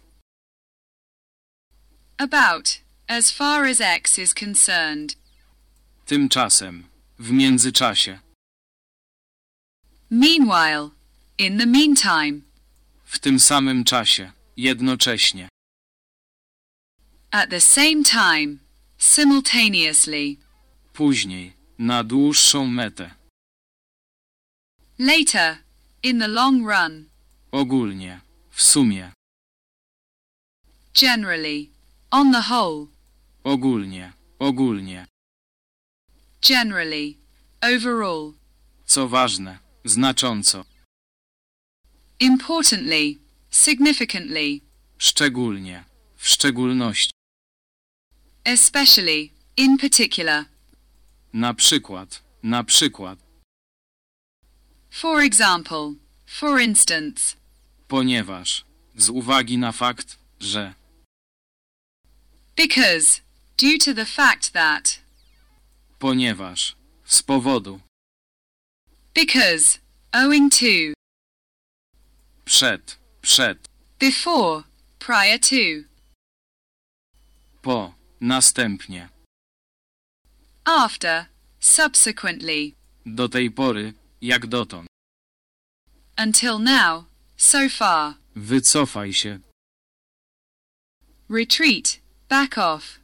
About. As far as X is concerned. Tymczasem. W międzyczasie. Meanwhile. In the meantime. W tym samym czasie. Jednocześnie. At the same time. Simultaneously. Później. Na dłuższą metę. Later. In the long run. Ogólnie. W sumie. Generally. On the whole. Ogólnie. Ogólnie. Generally. Overall. Co ważne. Znacząco. Importantly. Significantly. Szczególnie. W szczególności. Especially. In particular. Na przykład. Na przykład. For example. For instance. Ponieważ. Z uwagi na fakt, że. Because. Due to the fact that. Ponieważ. Z powodu. Because. Owing to. Przed. Przed. Before. Prior to. Po. Następnie. After. Subsequently. Do tej pory. Jak dotąd. Until now. So far. Wycofaj się. Retreat. Back off.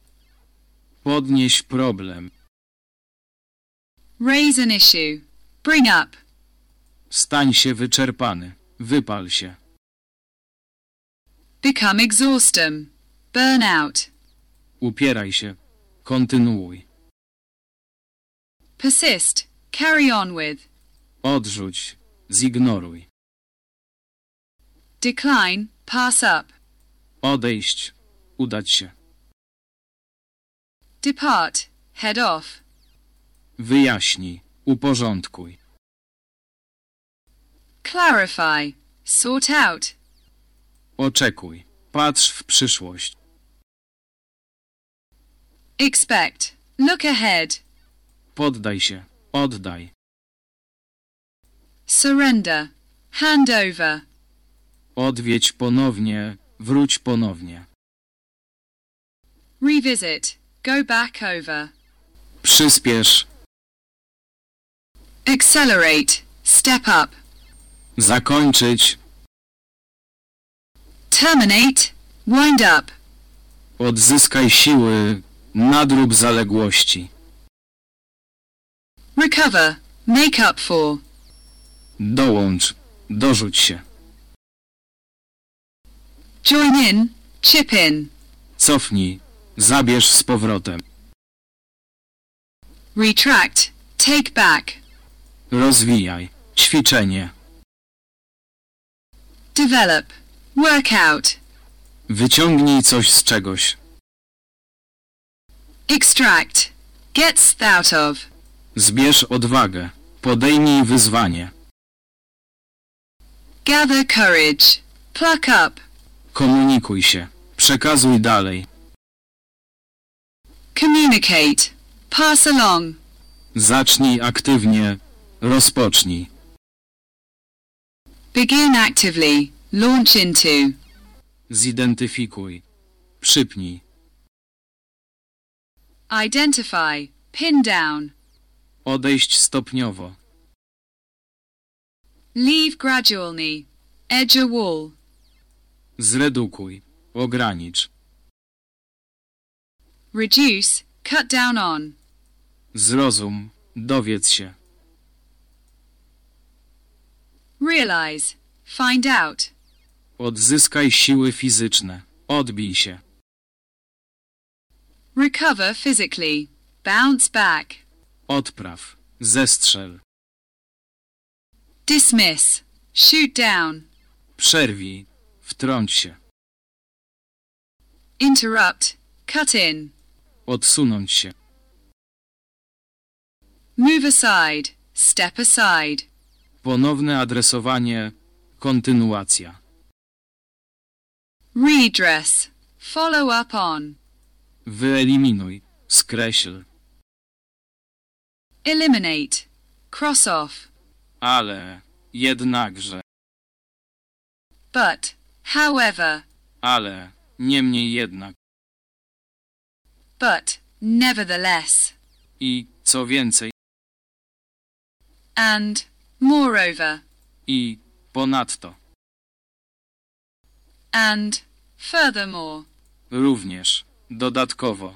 Podnieś problem. Raise an issue. Bring up. Stań się wyczerpany. Wypal się. Become exhaustem. Burn out. Upieraj się. Kontynuuj. Persist. Carry on with. Odrzuć. Zignoruj. Decline. Pass up. Odejść. Udać się. Depart. Head off. Wyjaśnij. Uporządkuj. Clarify. Sort out. Oczekuj. Patrz w przyszłość. Expect. Look ahead. Poddaj się. Oddaj. surrender, hand over, Odwiedź ponownie, wróć ponownie. revisit, go back over, Przyspiesz, accelerate, step up, zakończyć, terminate, wind up, odzyskaj siły, nadrób zaległości. recover, make up for, Dołącz, dorzuć się. join in, chip in, Cofnij, zabierz z powrotem. retract, take back, Rozwijaj, ćwiczenie. develop, work out, Wyciągnij coś z czegoś. extract, get out of, Zbierz odwagę. Podejmij wyzwanie. gather courage, pluck up, Komunikuj się. Przekazuj dalej. communicate, pass along, Zacznij aktywnie. Rozpocznij. begin actively, launch into, Zidentyfikuj. Przypnij. identify, pin down, Odejść stopniowo. leave gradually, edge a wall, Zredukuj. Ogranicz. reduce, cut down on, Zrozum. Dowiedz się. Realize, find out, Odzyskaj siły fizyczne. Odbij się. recover physically, bounce back, Odpraw. Zestrzel. dismiss, shoot down, Przerwij. Wtrąć się. interrupt, cut in, Odsunąć się. move aside, step aside, Ponowne adresowanie. Kontynuacja. redress, follow up on, Wyeliminuj. Skreśl. eliminate, cross off, Ale. Jednakże. but, however, Ale. Niemniej jednak. but, nevertheless, I co więcej. and, moreover, I ponadto. and, furthermore, Również. Dodatkowo.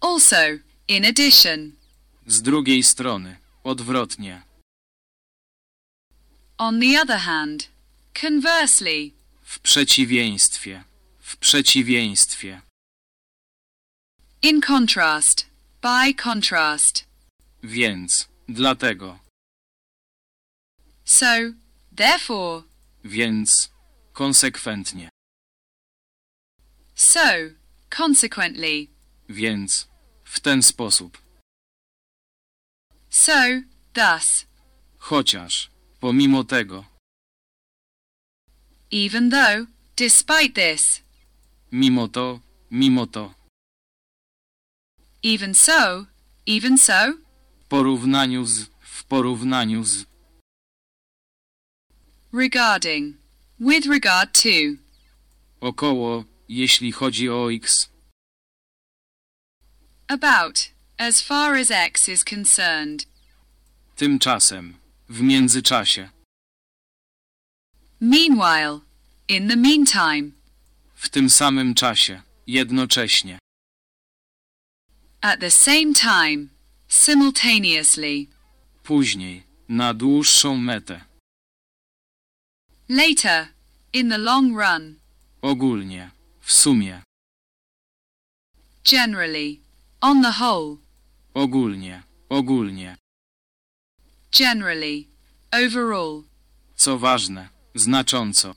also, in addition, Z drugiej strony. Odwrotnie. on the other hand, conversely, W przeciwieństwie. W przeciwieństwie. in contrast, by contrast, Więc. Dlatego. So, therefore, Więc. Konsekwentnie. so, consequently, Więc. W ten sposób. so, thus, Chociaż. Pomimo tego. even though, despite this, Mimo to. Mimo to. even so, even so, W porównaniu z. W porównaniu z. regarding, with regard to, Około. Jeśli chodzi o x. about, as far as X is concerned, Tymczasem. W międzyczasie. meanwhile, in the meantime, W tym samym czasie. Jednocześnie. at the same time, simultaneously, Później. Na dłuższą metę. Later, in the long run, Ogólnie. W sumie. generally, on the whole, Ogólnie. Ogólnie. generally, overall, Co ważne. Znacząco.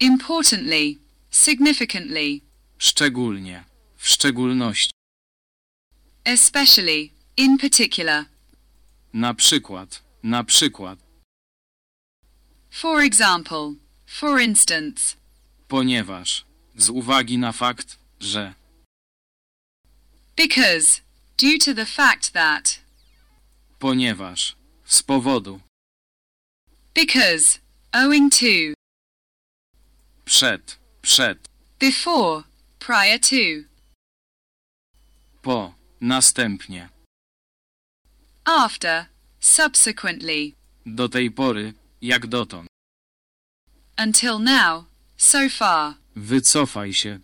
importantly, significantly, Szczególnie. W szczególności. especially, in particular, Na przykład. Na przykład. For example, for instance, Ponieważ. Z uwagi na fakt, że. because, due to the fact that, Ponieważ. Z powodu. because, owing to, Przed. Przed. before, prior to, Po. Następnie. after, subsequently, Do tej pory, jak dotąd. until now, so far, Wycofaj się.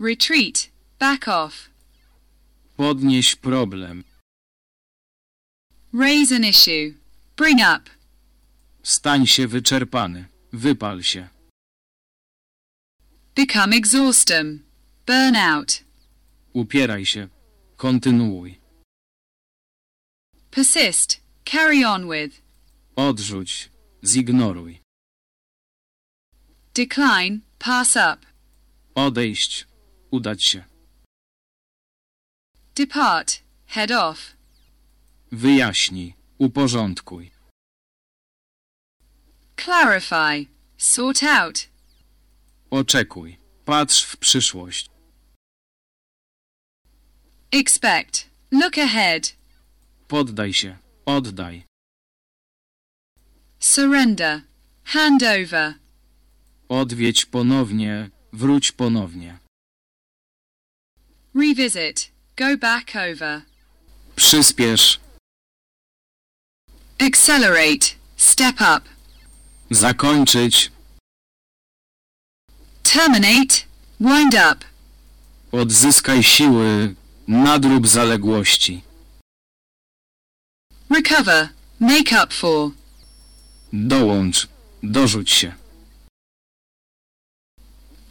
retreat, back off, Podnieś problem. raise an issue, bring up, Stań się wyczerpany. Wypal się. become exhaustem, burn out, Upieraj się. Kontynuuj. persist, carry on with, Odrzuć. Zignoruj. decline, pass up, Odejść. Udać się. depart, head off, Wyjaśnij. Uporządkuj. clarify, sort out, Oczekuj. Patrz w przyszłość. expect, look ahead, Poddaj się. Oddaj. Surrender, hand over, Odwiedź ponownie. Wróć ponownie. revisit, go back over, Przyspiesz. accelerate, step up, Zakończyć. terminate, wind up, Odzyskaj siły. Nadrób zaległości. recover, make up for, Dołącz. Dorzuć się.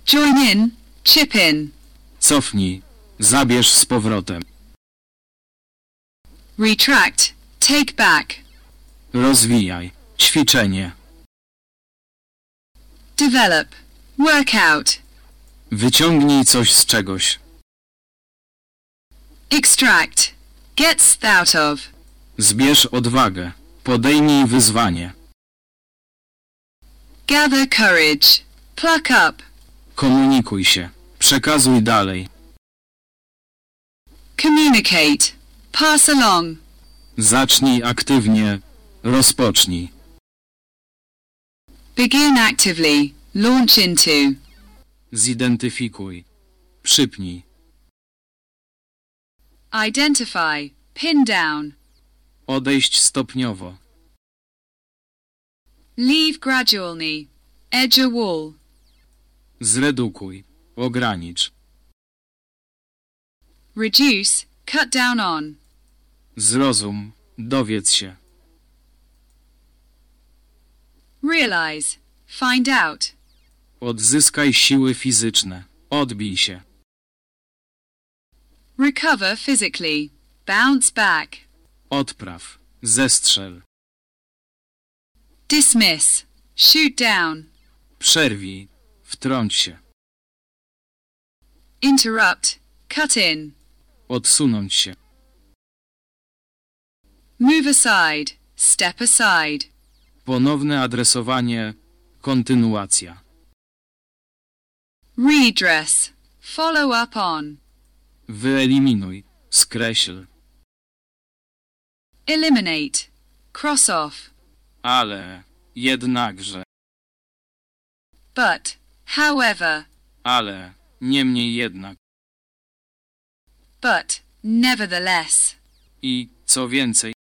join in, chip in, Cofnij. Zabierz z powrotem. retract, take back, Rozwijaj. Ćwiczenie. develop, work out, Wyciągnij coś z czegoś. extract, gets out of, Zbierz odwagę. Podejmij wyzwanie. Gather courage, pluck up, Komunikuj się. Przekazuj dalej. communicate, pass along, Zacznij aktywnie. Rozpocznij. begin actively, launch into, Zidentyfikuj. Przypnij. identify, pin down, Odejść stopniowo. Leave gradually, edge a wall, Zredukuj. Ogranicz. reduce, cut down on, Zrozum. Dowiedz się. realize, find out, Odzyskaj siły fizyczne. Odbij się. recover physically, bounce back, Odpraw. Zestrzel. Dismiss, shoot down, Przerwij. Wtrąć się. interrupt, cut in, Odsunąć się. move aside, step aside, Ponowne adresowanie. Kontynuacja. redress, follow up on, Wyeliminuj. Skreśl. eliminate, cross off, Ale. Jednakże. but, however, Ale. Niemniej jednak. but, nevertheless, I, co więcej,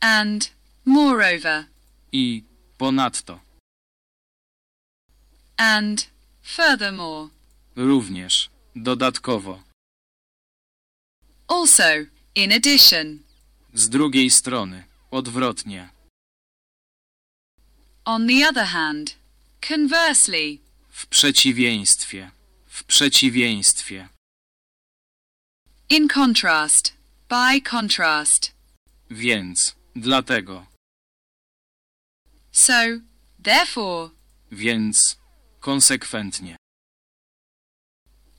and, moreover, i, ponadto. and, furthermore, Również. Dodatkowo. also, in addition, Z drugiej strony. Odwrotnie. on the other hand, conversely, W przeciwieństwie. W przeciwieństwie. in contrast, by contrast, Więc. Dlatego. so, therefore, Więc. Konsekwentnie.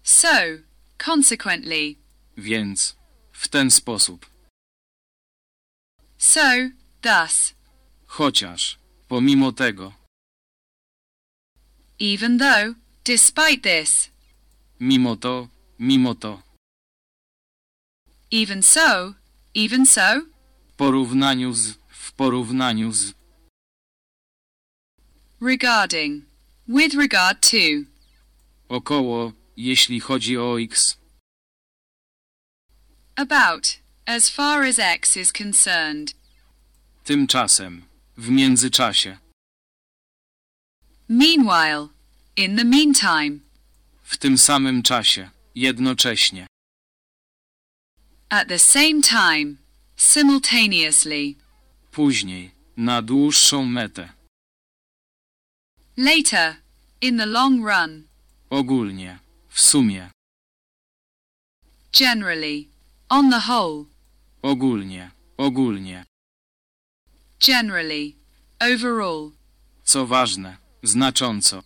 so, consequently, Więc. W ten sposób. So, thus, Chociaż. Pomimo tego. even though, despite this, Mimo to. Mimo to. even so, Even so? W porównaniu z, w porównaniu z, Regarding. With regard to. około, jeśli chodzi o x, About. As far as X is concerned. tymczasem, w międzyczasie, Meanwhile. In the meantime. w tym samym czasie, jednocześnie, At the same time. Simultaneously. później, na dłuższą metę, Later. In the long run. ogólnie, w sumie, Generally. On the whole. Ogólnie, ogólnie, Generally. Overall. co ważne, znacząco,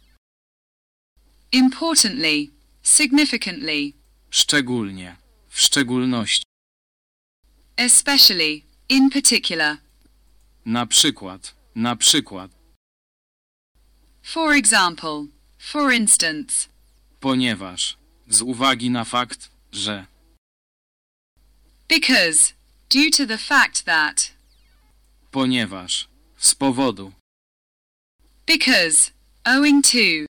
Importantly. Significantly. szczególnie, w szczególności, Especially. In particular. na przykład, na przykład, For example. For instance. ponieważ, z uwagi na fakt, że, Because. Due to the fact that. ponieważ, z powodu, Because. Owing to.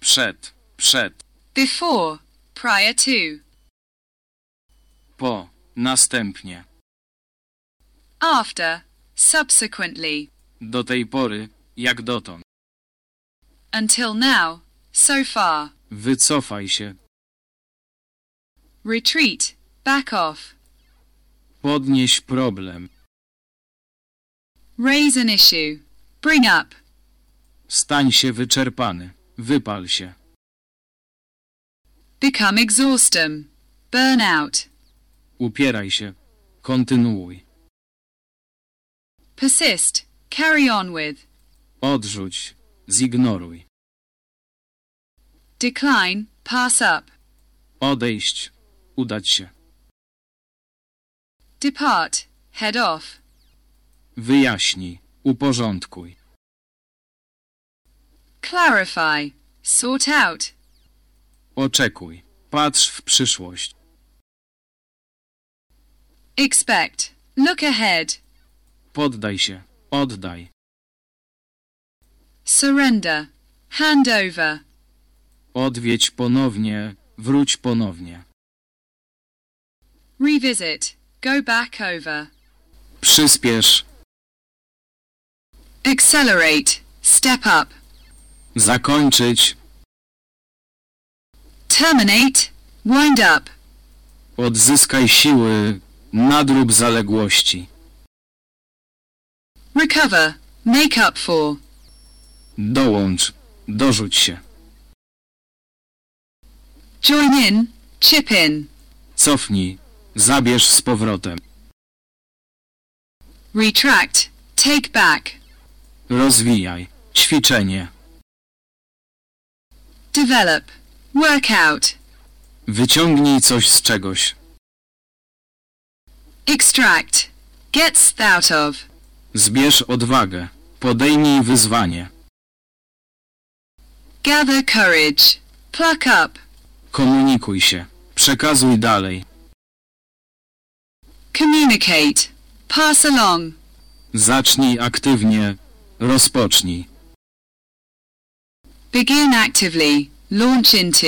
przed, przed, Before. Prior to. po, następnie, After. Subsequently. do tej pory, jak dotąd, Until now. So far. wycofaj się, Retreat. Back off. Podnieś problem, Raise an issue. Bring up. stań się wyczerpany, wypal się, Become exhaustem. Burn out. upieraj się, kontynuuj, Persist. Carry on with. odrzuć, zignoruj, Decline. Pass up. odejść, udać się, Depart. Head off. wyjaśnij, uporządkuj, Clarify. Sort out. oczekuj, patrz w przyszłość, Expect. Look ahead. poddaj się, oddaj, Surrender. Hand over. odwiedź ponownie, wróć ponownie, Revisit. Go back over. przyspiesz, Accelerate. Step up. zakończyć, Terminate. Wind up. odzyskaj siły, nadrób zaległości, Recover. Make up for. dołącz, dorzuć się, Join in. Chip in. cofnij, zabierz z powrotem, Retract. Take back. rozwijaj, ćwiczenie, Develop. Work out. wyciągnij coś z czegoś, Extract. Get out of. zbierz odwagę, podejmij wyzwanie, Gather courage. Pluck up. komunikuj się, przekazuj dalej, Communicate. Pass along. zacznij aktywnie, rozpocznij, Begin actively. Launch into.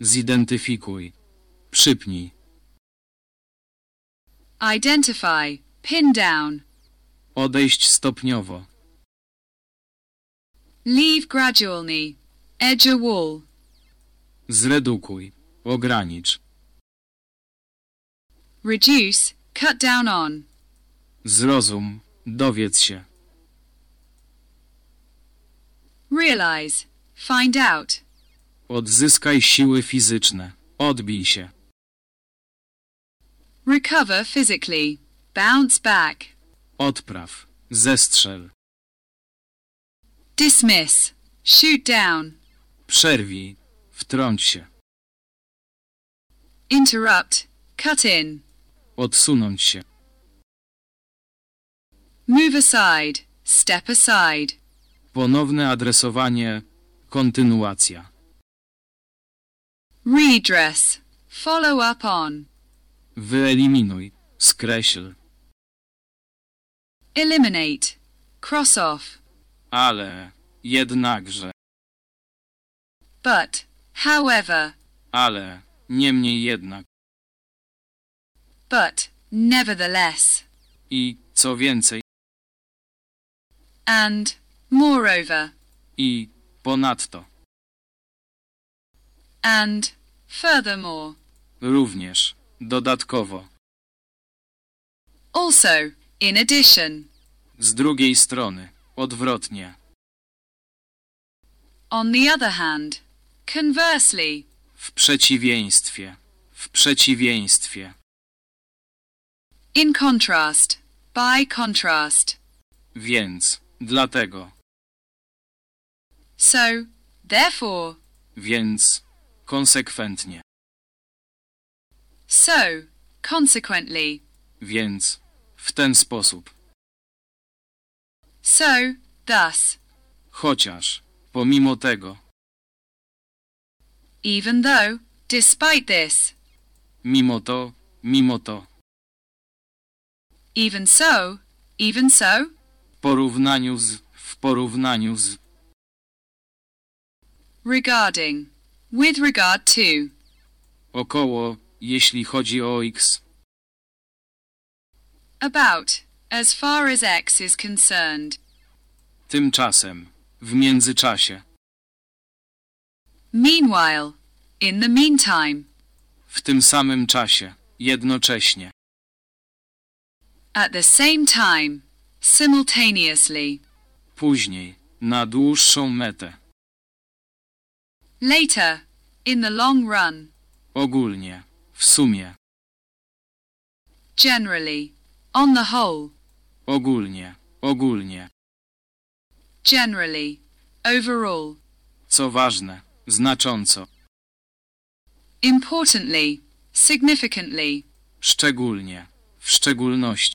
zidentyfikuj, przypnij, Identify. Pin down. odejść stopniowo, Leave gradually. Edge a wall. zredukuj, ogranicz, Reduce. Cut down on. zrozum, dowiedz się, Realize. Find out. odzyskaj siły fizyczne, odbij się, Recover physically. Bounce back. odpraw, zestrzel, Dismiss. Shoot down. przerwij, wtrąć się, Interrupt. Cut in. Odsunąć się, Move aside. Step aside. ponowne adresowanie, kontynuacja, Redress. Follow up on. Wyeliminuj. Skreśl. Eliminate. Cross off. Ale. Jednakże. But. However. Ale. Niemniej jednak. But. Nevertheless. I, co więcej, And. Moreover. i, ponadto. And. Furthermore. Również. Dodatkowo. Also. In addition. Z drugiej strony. Odwrotnie. On the other hand. Conversely. W przeciwieństwie. W przeciwieństwie. In contrast. By contrast. Więc. Dlatego. So. Therefore. Więc. Konsekwentnie. So. Consequently. Więc. W ten sposób. So. Thus. Chociaż. Pomimo tego. Even though. Despite this. Mimo to. Mimo to. Even so. Even so. W porównaniu z. W porównaniu z. Regarding. With regard to. Około. Jeśli chodzi o x. About. As far as X is concerned. Tymczasem. W międzyczasie. Meanwhile. In the meantime. W tym samym czasie. Jednocześnie. At the same time. Simultaneously. Później. Na dłuższą metę. Later. In the long run. Ogólnie. W sumie. Generally. On the whole. Ogólnie. Ogólnie. Generally. Overall. Co ważne. Znacząco. Importantly. Significantly. Szczególnie. W szczególności.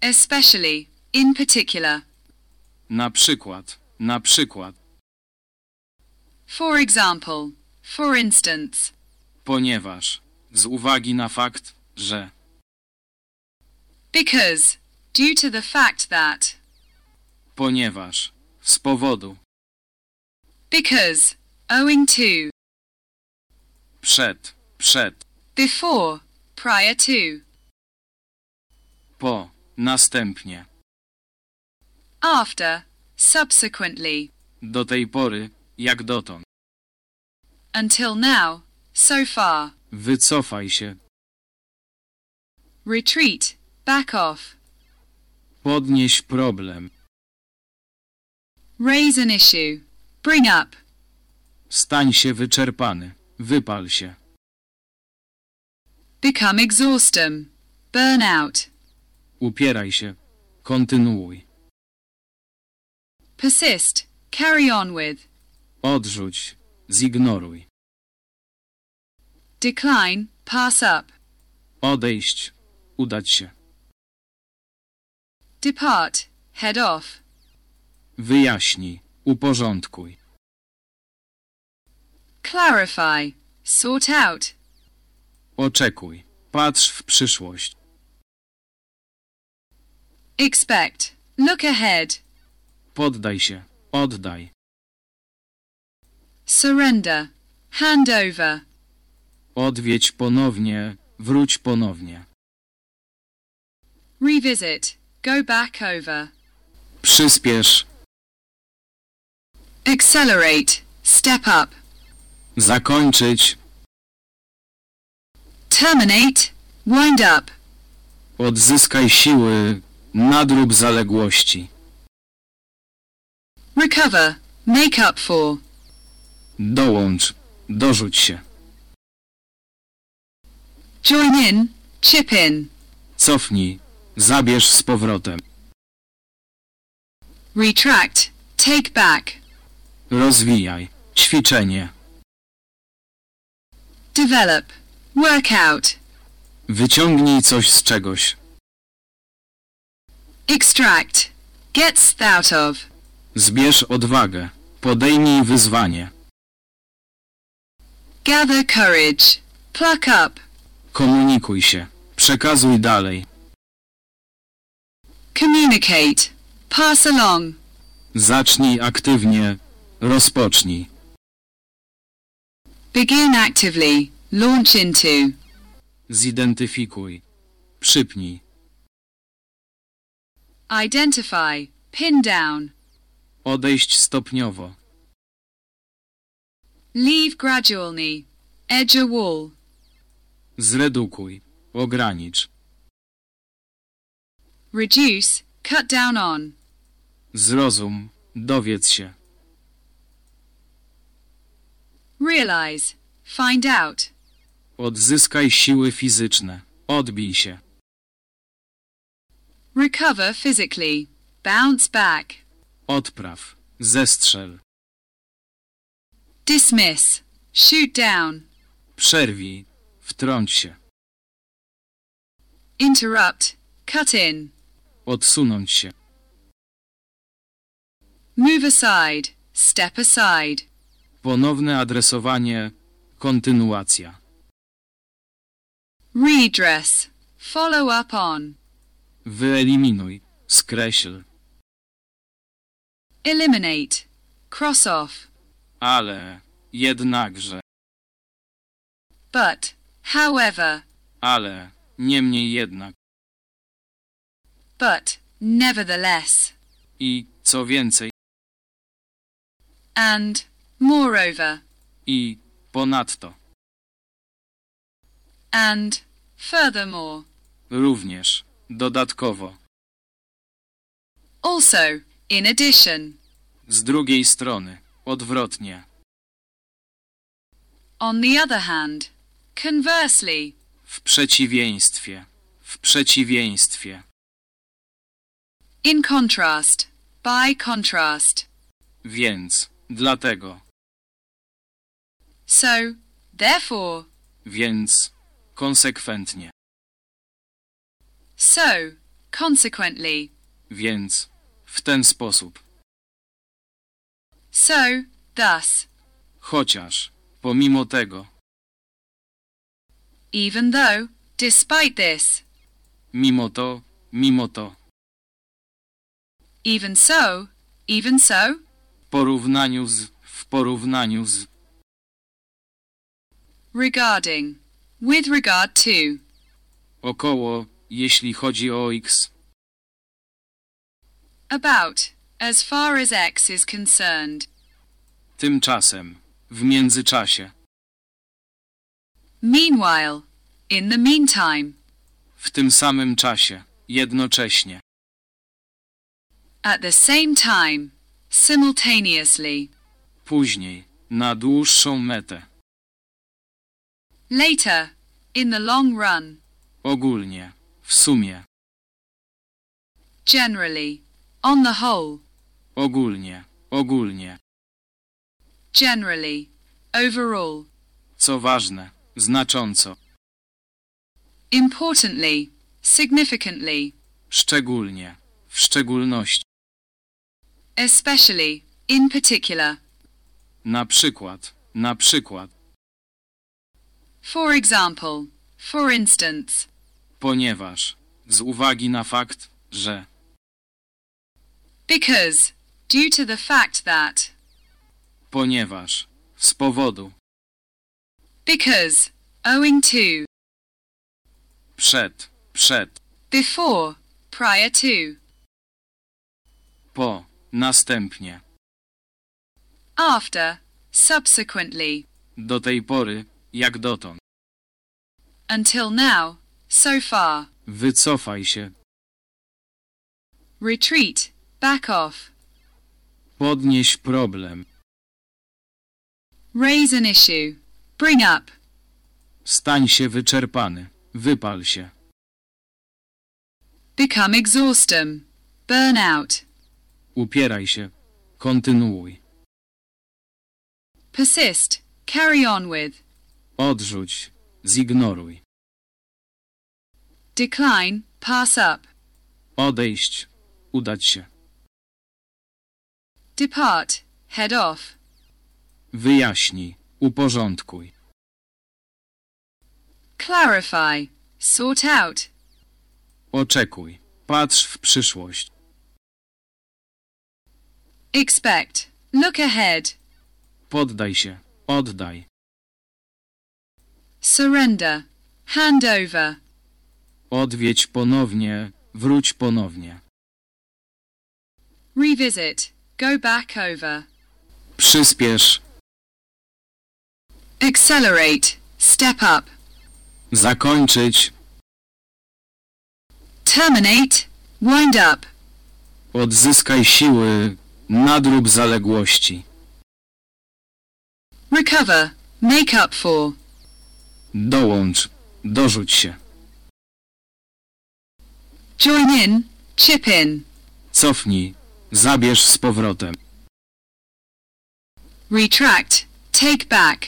Especially. In particular. Na przykład. Na przykład. For example. For instance. Ponieważ. Z uwagi na fakt, że. Because. Due to the fact that. Ponieważ. Z powodu. Because. Owing to. Przed. Przed. Before. Prior to. Po. Następnie. After. Subsequently. Do tej pory. Jak dotąd. Until now. So far. Wycofaj się. Retreat. Back off. Podnieś problem. Raise an issue. Bring up. Stań się wyczerpany. Wypal się. Become exhaustem. Burn out. Upieraj się. Kontynuuj. Persist. Carry on with. Odrzuć. Zignoruj. Decline. Pass up. Odejść. Udać się. Depart. Head off. Wyjaśnij. Uporządkuj. Clarify. Sort out. Oczekuj. Patrz w przyszłość. Expect. Look ahead. Poddaj się. Oddaj. Surrender. Hand over. Odwiedź ponownie. Wróć ponownie. Revisit. Go back over. Przyspiesz. Accelerate. Step up. Zakończyć. Terminate. Wind up. Odzyskaj siły. Nadrób zaległości. Recover. Make up for. Dołącz. Dorzuć się. Join in. Chip in. Cofnij. Zabierz z powrotem. Retract. Take back. Rozwijaj. Ćwiczenie. Develop. Work out. Wyciągnij coś z czegoś. Extract. Gets out of. Zbierz odwagę. Podejmij wyzwanie. Gather courage. Pluck up. Komunikuj się. Przekazuj dalej. Communicate. Pass along. Zacznij aktywnie. Rozpocznij. Begin actively. Launch into. Zidentyfikuj. Przypnij. Identify. Pin down. Odejść stopniowo. Leave gradually. Edge a wall. Zredukuj. Ogranicz. Reduce. Cut down on. Zrozum. Dowiedz się. Realize. Find out. Odzyskaj siły fizyczne. Odbij się. Recover physically. Bounce back. Odpraw. Zestrzel. Dismiss. Shoot down. Przerwij. Wtrąć się. Interrupt. Cut in. Odsunąć się. Move aside. Step aside. Ponowne adresowanie. Kontynuacja. Redress. Follow up on. Wyeliminuj. Skreśl. Eliminate. Cross off. Ale. Jednakże. But. However. Ale. Niemniej jednak. But. Nevertheless. I, co więcej, And. Moreover. i, ponadto. And. Furthermore. Również. Dodatkowo. Also. In addition. Z drugiej strony. Odwrotnie. On the other hand. Conversely. W przeciwieństwie. W przeciwieństwie. In contrast. By contrast. Więc. Dlatego. So. Therefore. Więc. Konsekwentnie. So. Consequently. Więc. W ten sposób. So. Thus. Chociaż. Pomimo tego. Even though. Despite this. Mimo to. Mimo to. Even so. Even so. W porównaniu z. W porównaniu z. Regarding. With regard to. Około. Jeśli chodzi o X. About. As far as X is concerned. Tymczasem. W międzyczasie. Meanwhile. In the meantime. W tym samym czasie. Jednocześnie. At the same time. Simultaneously. Później. Na dłuższą metę. Later. In the long run. Ogólnie. W sumie. Generally. On the whole. Ogólnie. Ogólnie. Generally. Overall. Co ważne. Znacząco. Importantly. Significantly. Szczególnie. W szczególności. Especially. In particular. Na przykład. Na przykład. For example. For instance. Ponieważ. Z uwagi na fakt, że. Because. Due to the fact that. Ponieważ. Z powodu. Because. Owing to. Przed. Przed. Before. Prior to. Po. Następnie. After. Subsequently. Do tej pory. Jak dotąd. Until now. So far. Wycofaj się. Retreat. Back off. Podnieś problem. Raise an issue. Bring up. Stań się wyczerpany. Wypal się. Become exhaustem. Burn out. Upieraj się. Kontynuuj. Persist. Carry on with. Odrzuć. Zignoruj. Decline. Pass up. Odejść. Udać się. Depart. Head off. Wyjaśnij. Uporządkuj. clarify, sort out. Oczekuj. Patrz w przyszłość. Expect, look ahead. Poddaj się. Oddaj. Surrender, hand over. Odwiedź ponownie. Wróć ponownie. Revisit, go back over. Przyspiesz. Accelerate, step up. Zakończyć. Terminate, wind up. Odzyskaj siły. Nadrób zaległości. Recover, make up for. Dołącz. Dorzuć się. Join in, chip in. Cofnij. Zabierz z powrotem. Retract, take back.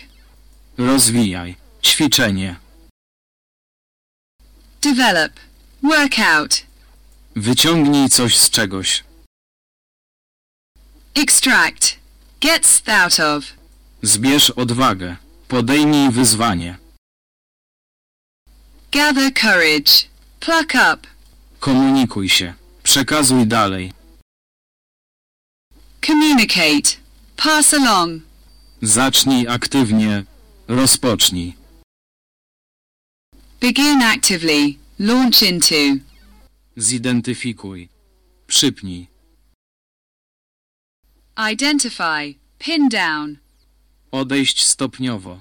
Rozwijaj. Ćwiczenie. Develop, work out. Wyciągnij coś z czegoś. Extract, get out of. Zbierz odwagę. Podejmij wyzwanie. Gather courage, pluck up. Komunikuj się. Przekazuj dalej. Communicate, pass along. Zacznij aktywnie. Rozpocznij. Begin actively, launch into. Zidentyfikuj. Przypnij. Identify, pin down. Odejść stopniowo.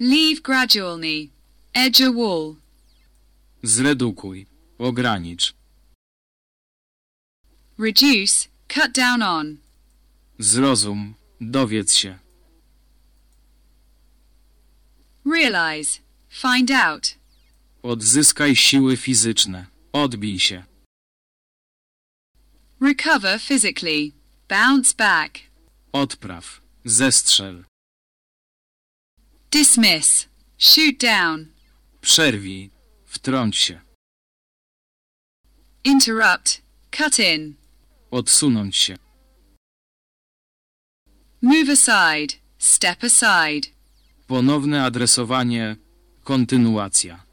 Leave gradually, edge a wall. Zredukuj. Ogranicz. Reduce, cut down on. Zrozum. Dowiedz się. Realize, find out. Odzyskaj siły fizyczne. Odbij się. Recover physically, bounce back. Odpraw. Zestrzel. Dismiss, shoot down. Przerwij. Wtrąć się. Interrupt, cut in. Odsunąć się. Move aside, step aside. Ponowne adresowanie. Kontynuacja.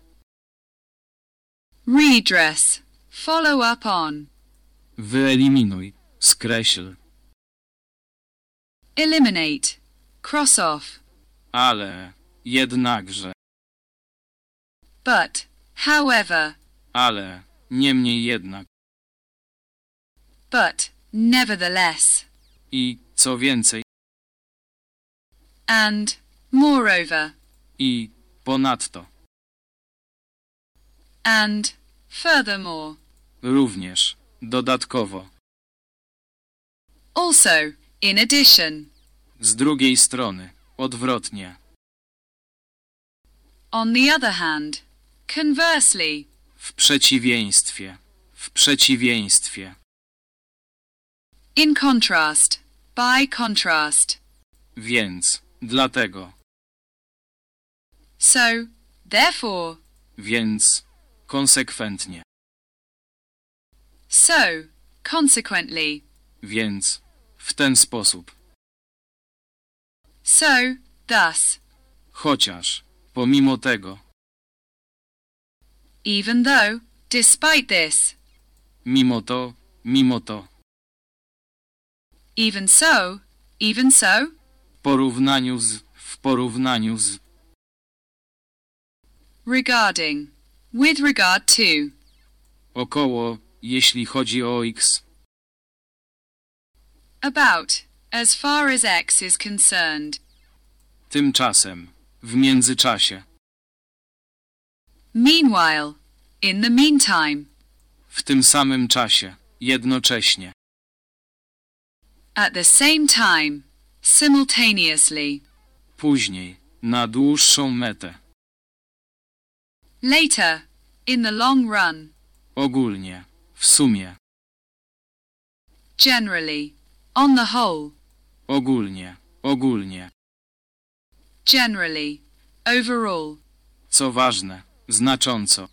Redress, follow up on. Wyeliminuj. Skreśl. Eliminate, cross off. Ale. Jednakże. But, however, Ale. Niemniej jednak. but, nevertheless. I co więcej. And, moreover, I ponadto. and, furthermore. Również. Dodatkowo. Also, in addition. Z drugiej strony. Odwrotnie. On the other hand, conversely. W przeciwieństwie. W przeciwieństwie. In contrast, by contrast. Więc. Dlatego. So, therefore, Więc. Konsekwentnie. so, consequently. Więc. W ten sposób. So, thus, Chociaż. Pomimo tego. Even though, despite this, Mimo to. Mimo to. even so, even so, porównaniu z. W porównaniu z. regarding, with regard to, Około. Jeśli chodzi o x. about, as far as X is concerned. Tymczasem. W międzyczasie. Meanwhile, in the meantime, W tym samym czasie. Jednocześnie. at the same time, simultaneously, Później. Na dłuższą metę. later, in the long run, Ogólnie. W sumie. generally, on the whole, Ogólnie. Ogólnie. generally, overall, Co ważne. Znacząco.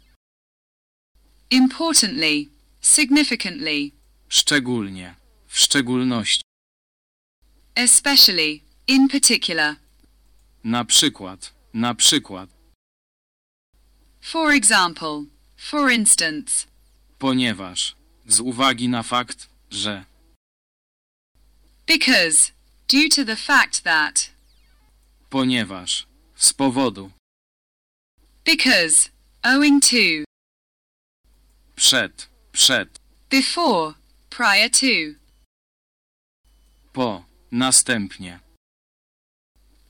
importantly, significantly, Szczególnie. W szczególności. especially, in particular, Na przykład. Na przykład. For example. For instance. Ponieważ. Z uwagi na fakt, że. Because. Due to the fact that. Ponieważ. Z powodu. Because. Owing to. Przed. Przed. Before. Prior to. Po. Następnie.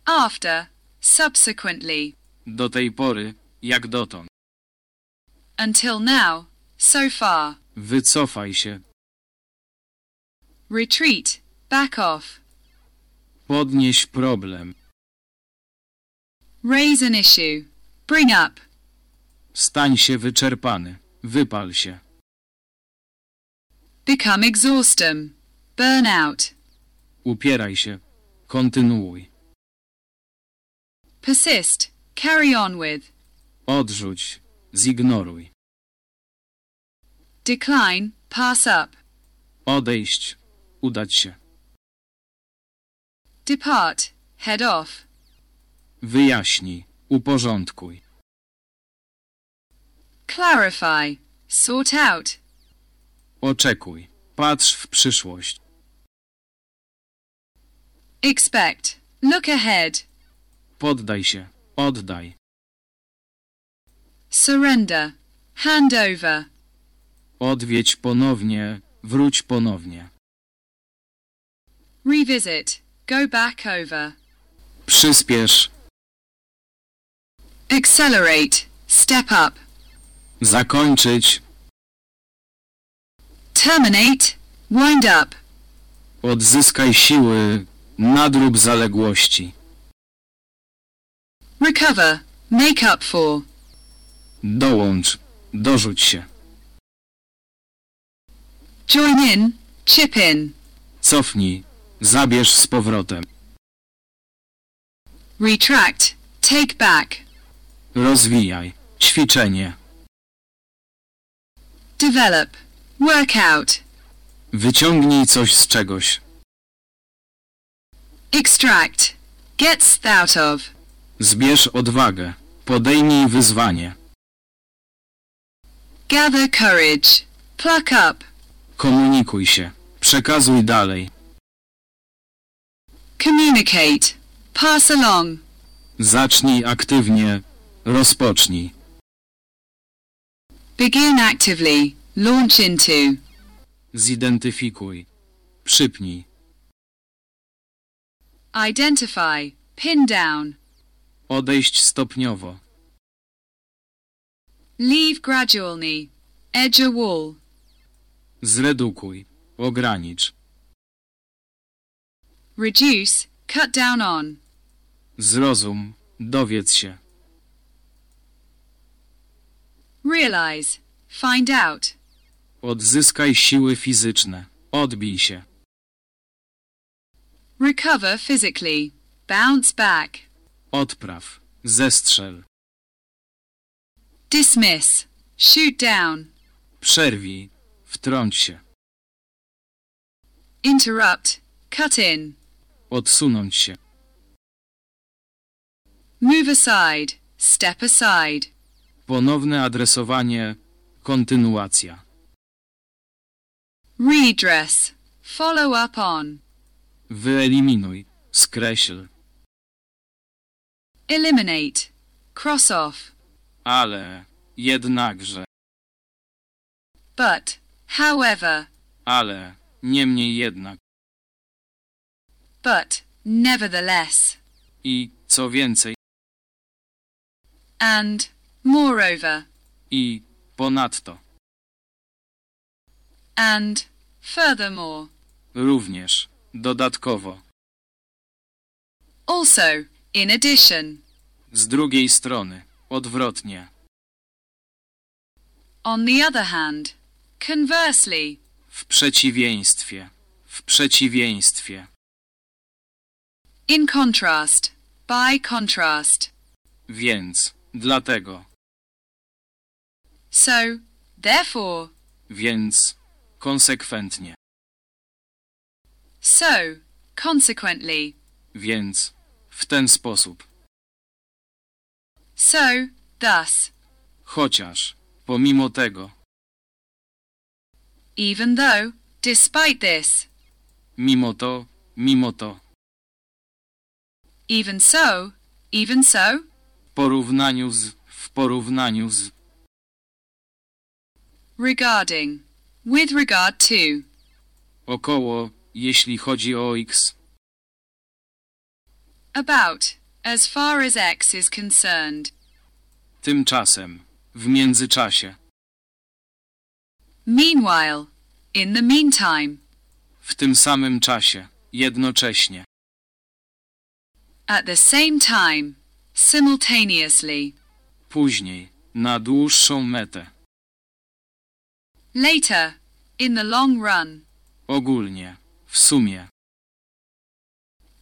After. Subsequently. Do tej pory. Jak dotąd. Until now. So far. Wycofaj się. Retreat. Back off. Podnieś problem. Raise an issue. Bring up. Stań się wyczerpany. Wypal się. Become exhaustem. Burn out. Upieraj się. Kontynuuj. Persist. Carry on with. Odrzuć. Zignoruj. Decline. Pass up. Odejść. Udać się. Depart. Head off. Wyjaśnij. Uporządkuj. Clarify. Sort out. Oczekuj. Patrz w przyszłość. Expect. Look ahead. Poddaj się. Oddaj. Surrender. Hand over. Odwiedź ponownie. Wróć ponownie. Revisit. Go back over. Przyspiesz. Accelerate. Step up. Zakończyć. Terminate. Wind up. Odzyskaj siły. Nadrób zaległości. Recover. Make up for. Dołącz. Dorzuć się. Join in. Chip in. Cofnij. Zabierz z powrotem. Retract. Take back. Rozwijaj. Ćwiczenie. Develop. Work out. Wyciągnij coś z czegoś. Extract. Get out of. Zbierz odwagę. Podejmij wyzwanie. Gather courage. Pluck up. Komunikuj się. Przekazuj dalej. Communicate. Pass along. Zacznij aktywnie. Rozpocznij. Begin actively. Launch into. Zidentyfikuj. Przypnij. Identify. Pin down. Odejść stopniowo. Leave gradually. Edge a wall. Zredukuj. Ogranicz. Reduce. Cut down on. Zrozum. Dowiedz się. Realize. Find out. Odzyskaj siły fizyczne. Odbij się. Recover physically. Bounce back. Odpraw. Zestrzel. Dismiss. Shoot down. Przerwij. Wtrąć się. Interrupt. Cut in. Odsunąć się. Move aside. Step aside. Ponowne adresowanie. Kontynuacja. Redress. Follow up on. Wyeliminuj. Skreśl. Eliminate. Cross off. Ale. Jednakże. But. However. Ale. Niemniej jednak. But. Nevertheless. I, co więcej, And. Moreover. i, ponadto. And. Furthermore. Również. Dodatkowo. Also. In addition. Z drugiej strony. Odwrotnie. On the other hand. Conversely. W przeciwieństwie. W przeciwieństwie. In contrast. By contrast. Więc. Dlatego. So. Therefore. Więc. Konsekwentnie. So. Consequently. Więc. W ten sposób. so, thus. Chociaż, pomimo tego, Even though, despite this. mimo to, mimo to. Even so, even so. W porównaniu z, w porównaniu z. Regarding. With regard to. Około, jeśli chodzi o x. About. As far as X is concerned. Tymczasem, w międzyczasie. Meanwhile. In the meantime. W tym samym czasie, jednocześnie. At the same time. Simultaneously. Później, na dłuższą metę. Later. In the long run. Ogólnie, w sumie,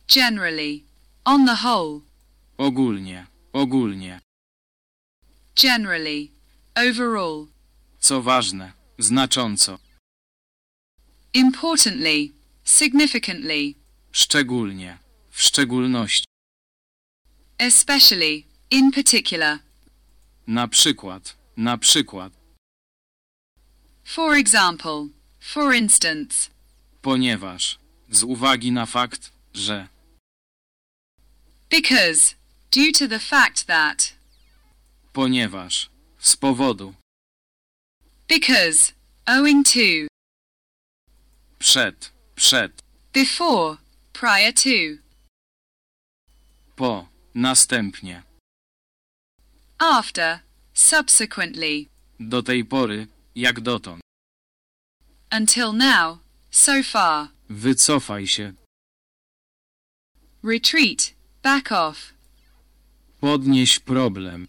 Generally. On the whole. ogólnie, ogólnie. Generally. Overall. Co ważne, znacząco, Importantly. Significantly. szczególnie, w szczególności. Especially. In particular. Na przykład, na przykład, For example. For instance. ponieważ, z uwagi na fakt, że, Because. Due to the fact that. ponieważ, z powodu, Because. Owing to. przed, przed, Before. Prior to. po, następnie, After. Subsequently. do tej pory, jak dotąd. Until now. So far. Wycofaj się, Retreat. Back off. podnieś problem,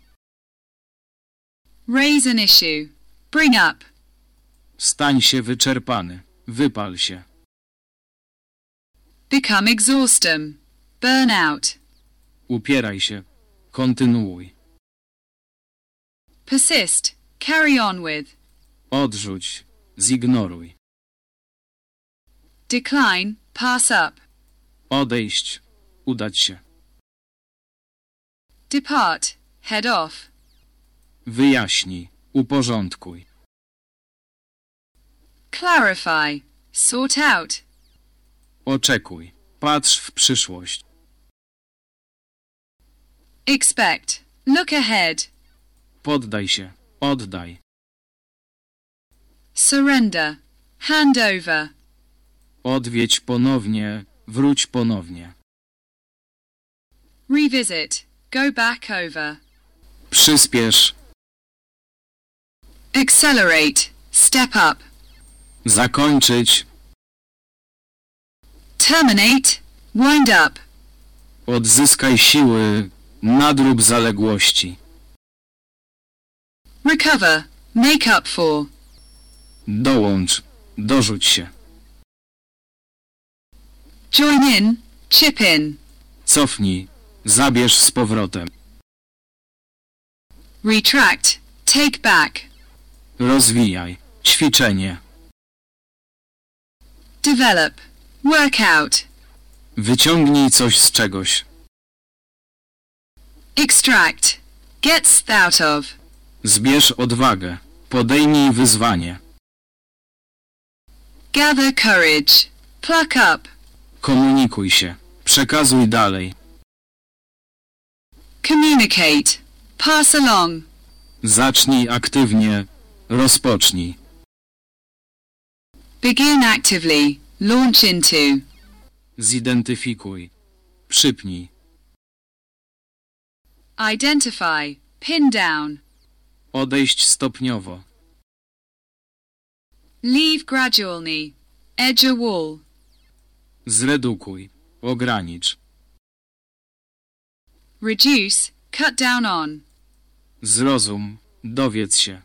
Raise an issue. Bring up. stań się wyczerpany, wypal się, Become exhaustem. Burn out. upieraj się, kontynuuj, Persist. Carry on with. Odrzuć, zignoruj, Decline. Pass up. odejść, udać się, Depart. Head off. wyjaśnij, uporządkuj, Clarify. Sort out. oczekuj, patrz w przyszłość, Expect. Look ahead. poddaj się, oddaj, Surrender. Hand over. odwiedź ponownie, wróć ponownie, Revisit. Go back over. przyspiesz, Accelerate. Step up. zakończyć, Terminate. Wind up. odzyskaj siły, nadrób zaległości, Recover. Make up for. Dołącz, dorzuć się, Join in. Chip in. cofnij, zabierz z powrotem, Retract. Take back. rozwijaj, ćwiczenie, Develop. Work out. wyciągnij coś z czegoś, Extract. Gets out of. zbierz odwagę, podejmij wyzwanie, Gather courage. Pluck up. komunikuj się, przekazuj dalej, Communicate. Pass along. zacznij aktywnie, rozpocznij, Begin actively. Launch into. zidentyfikuj, przypnij, Identify. Pin down. odejść stopniowo, Leave gradually. Edge a wall. zredukuj, ogranicz, Reduce. Cut down on. zrozum, dowiedz się,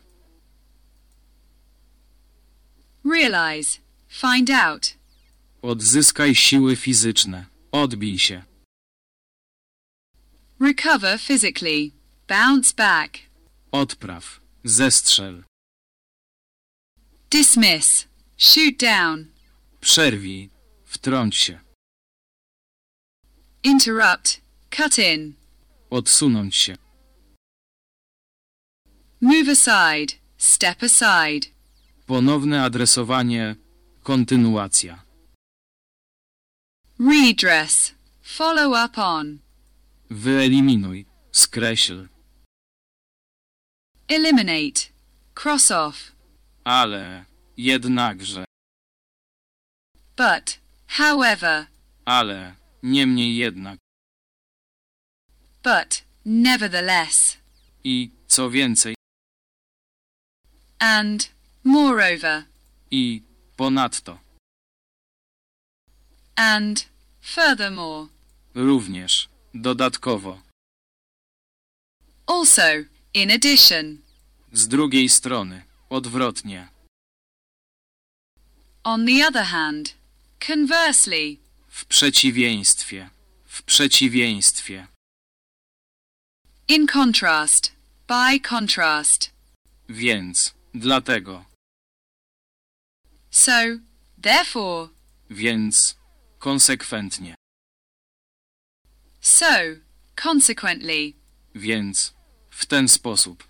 Realize. Find out. odzyskaj siły fizyczne, odbij się, Recover physically. Bounce back. odpraw, zestrzel, Dismiss. Shoot down. przerwij, wtrąć się, Interrupt. Cut in. odsunąć się, move aside, step aside. Ponowne adresowanie, kontynuacja. Redress, follow up on. Wyeliminuj, skreśl. Eliminate, cross off. Ale, jednakże, But, however, ale, niemniej jednak. but, nevertheless. I, co więcej, And, moreover, i, ponadto. and, furthermore. Również, dodatkowo. Also, in addition. Z drugiej strony, odwrotnie. On the other hand, conversely. W przeciwieństwie. W przeciwieństwie. In contrast, by contrast. Więc, dlatego, So, therefore, więc, konsekwentnie. so, consequently. Więc, w ten sposób.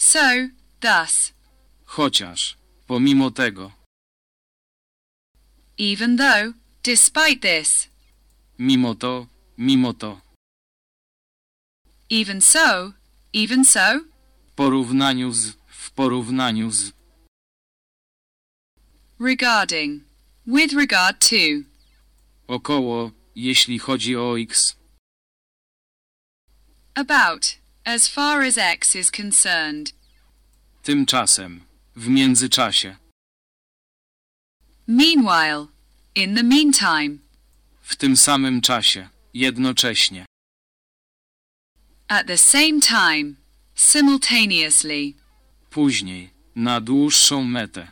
So, thus, Chociaż, pomimo tego, even though, despite this, mimo to, mimo to, even so, even so, w porównaniu z, w porównaniu z, regarding, with regard to, około, jeśli chodzi o x, about, as far as X is concerned, tymczasem, w międzyczasie, meanwhile, in the meantime, w tym samym czasie, jednocześnie, at the same time, simultaneously, później, na dłuższą metę,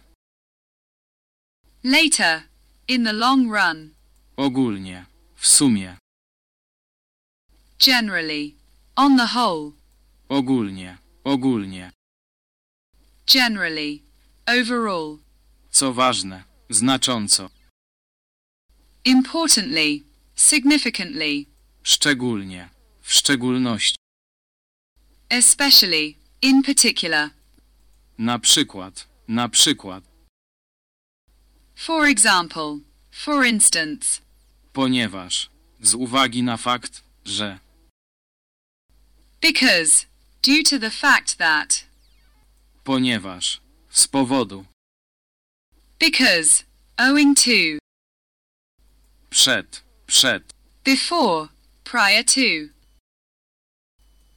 later, in the long run, ogólnie, w sumie, generally, on the whole, ogólnie, ogólnie, generally, overall, co ważne, znacząco, importantly, significantly, szczególnie, w szczególności, especially, in particular, na przykład, na przykład, for example, for instance, ponieważ, z uwagi na fakt, że, because, due to the fact that, ponieważ, z powodu, because, owing to, przed, przed, before, prior to,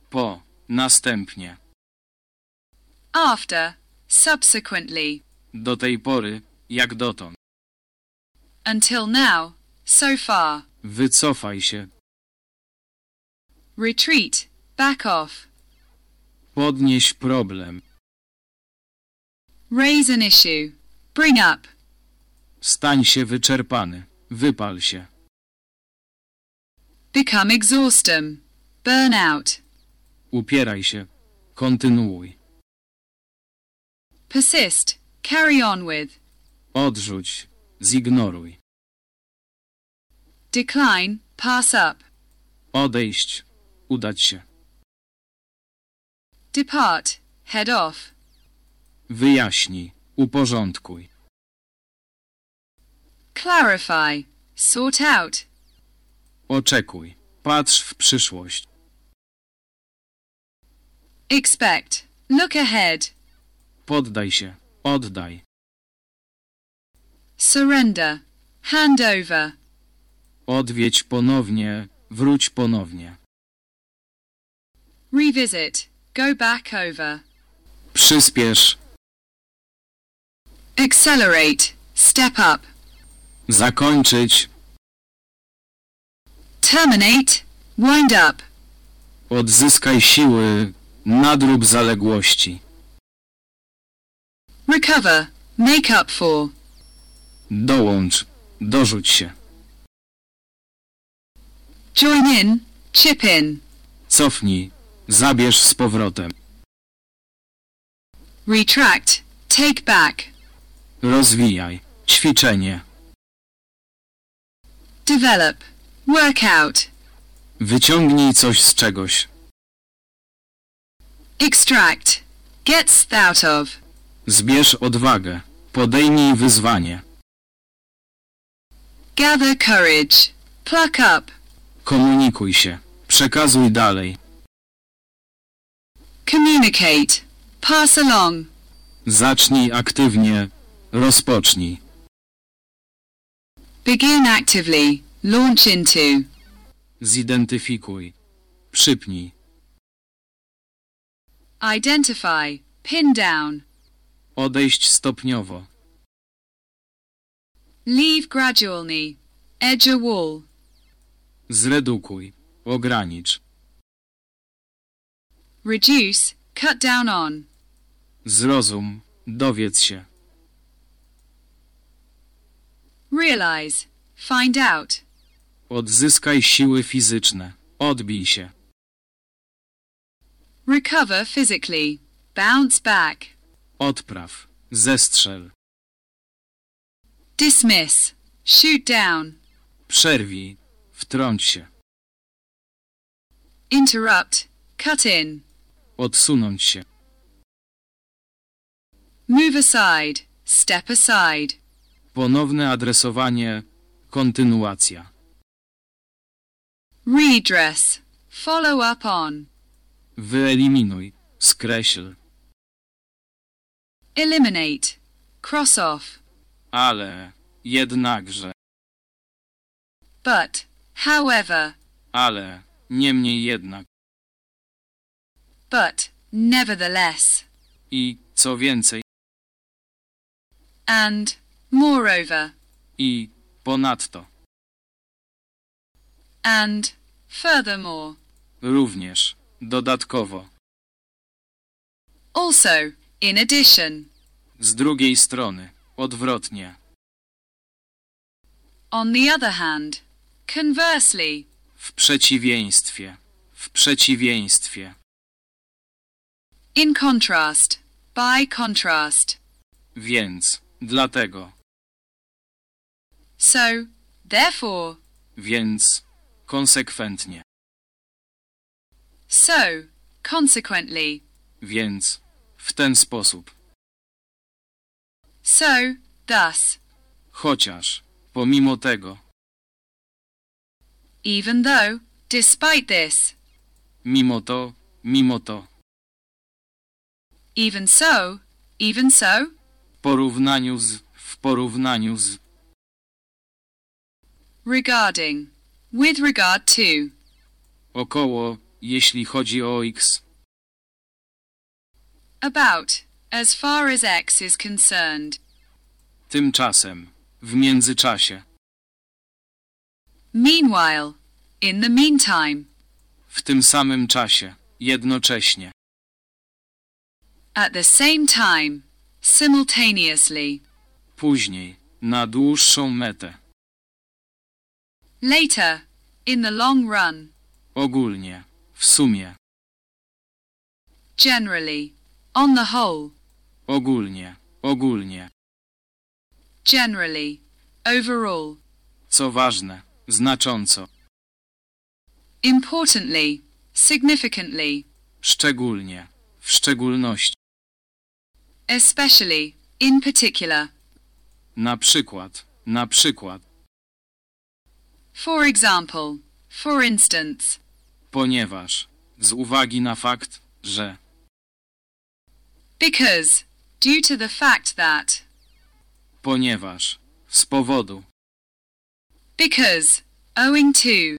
po, następnie, after, subsequently, do tej pory, jak dotąd, until now, so far, wycofaj się, retreat, back off, podnieś problem, raise an issue, bring up, stań się wyczerpany, wypal się, become exhaustem, burn out, upieraj się, kontynuuj, persist, carry on with, odrzuć, zignoruj, decline, pass up, odejść, udać się, depart, head off, wyjaśnij, uporządkuj, clarify, sort out, oczekuj, patrz w przyszłość, expect, look ahead, poddaj się, oddaj, surrender, hand over, odwiedź ponownie, wróć ponownie, revisit, go back over, przyspiesz, accelerate, step up, zakończyć, terminate, wind up, odzyskaj siły, nadrób zaległości, recover, make up for, dołącz, dorzuć się, join in, chip in, cofnij, zabierz z powrotem, retract, take back, rozwijaj, ćwiczenie, develop, work out, wyciągnij coś z czegoś, Extract. Gets out of. Zbierz odwagę. Podejmij wyzwanie. Gather courage. Pluck up. Komunikuj się. Przekazuj dalej. Communicate. Pass along. Zacznij aktywnie. Rozpocznij. Begin actively. Launch into. Zidentyfikuj. Przypnij. Identify. Pin down. Odejść stopniowo. Leave gradually. Edge a wall. Zredukuj. Ogranicz. Reduce. Cut down on. Zrozum. Dowiedz się. Realize. Find out. Odzyskaj siły fizyczne. Odbij się. Recover physically. Bounce back. Odpraw. Zestrzel. Dismiss. Shoot down. Przerwij. Wtrąć się. Interrupt. Cut in. Odsunąć się. Move aside. Step aside. Ponowne adresowanie. Kontynuacja. Redress. Follow up on. Wyeliminuj. Skreśl. Eliminate. Cross off. Ale. Jednakże. But. However. Ale. Niemniej jednak. But. Nevertheless. I, co więcej, And. Moreover. i, ponadto. And. Furthermore. Również. Dodatkowo. Also. In addition. Z drugiej strony. Odwrotnie. On the other hand. Conversely. W przeciwieństwie. W przeciwieństwie. In contrast. By contrast. Więc. Dlatego. So. Therefore. Więc. Konsekwentnie. So. Consequently. Więc. W ten sposób. So. Thus. Chociaż. Pomimo tego. Even though. Despite this. Mimo to. Mimo to. Even so. Even so. W porównaniu z. W porównaniu z. Regarding. With regard to. Około. Jeśli chodzi o X. About. As far as X is concerned. Tymczasem. W międzyczasie. Meanwhile. In the meantime. W tym samym czasie. Jednocześnie. At the same time. Simultaneously. Później. Na dłuższą metę. Later. In the long run. Ogólnie. W sumie. Generally. On the whole. Ogólnie. Ogólnie. Generally. Overall. Co ważne. Znacząco. Importantly. Significantly. Szczególnie. W szczególności. Especially. In particular. Na przykład. Na przykład. For example. For instance. Ponieważ. Z uwagi na fakt, że. Because. Due to the fact that. Ponieważ. Z powodu. Because. Owing to.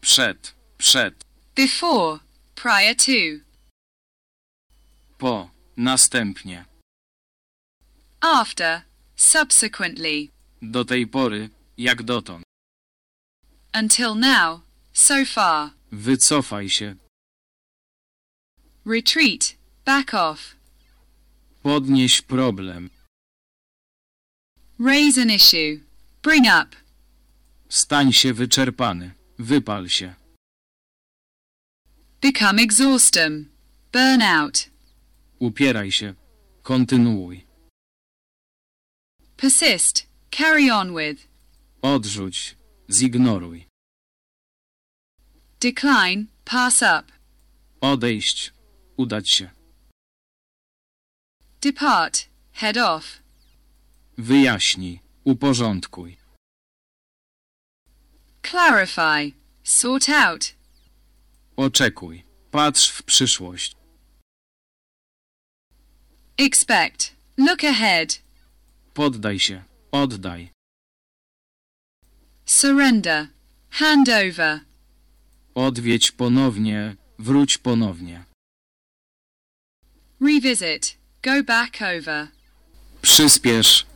Przed. Przed. Before. Prior to. Po. Następnie. After. Subsequently. Do tej pory. Jak dotąd. Until now. So far. Wycofaj się. Retreat. Back off. Podnieś problem. Raise an issue. Bring up. Stań się wyczerpany. Wypal się. Become exhaustem. Burn out. Upieraj się. Kontynuuj. Persist. Carry on with. Odrzuć. Zignoruj. Decline. Pass up. Odejść. Udać się. Depart. Head off. Wyjaśnij. Uporządkuj. Clarify. Sort out. Oczekuj. Patrz w przyszłość. Expect. Look ahead. Poddaj się. Oddaj. Surrender. Hand over. Odwiedź ponownie. Wróć ponownie. Revisit. Go back over. Przyspiesz.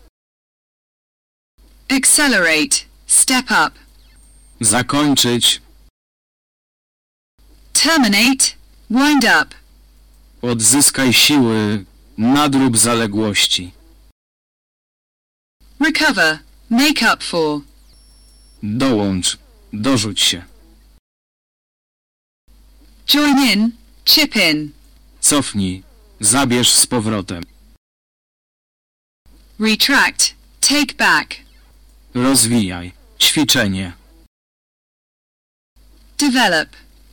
Accelerate. Step up. Zakończyć. Terminate. Wind up. Odzyskaj siły. Nadrób zaległości. Recover. Make up for. Dołącz. Dorzuć się. Join in. Chip in. Cofnij. Zabierz z powrotem. Retract. Take back. Rozwijaj. Ćwiczenie. Develop.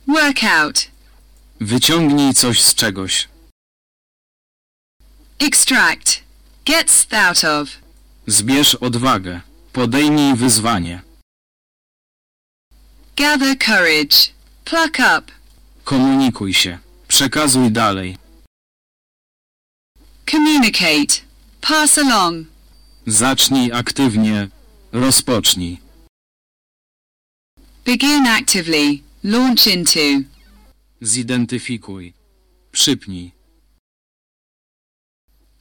Work out. Wyciągnij coś z czegoś. Extract. Gets out of. Zbierz odwagę. Podejmij wyzwanie. Gather courage. Pluck up. Komunikuj się. Przekazuj dalej. Communicate. Pass along. Zacznij aktywnie. Rozpocznij. Begin actively. Launch into. Zidentyfikuj. Przypnij.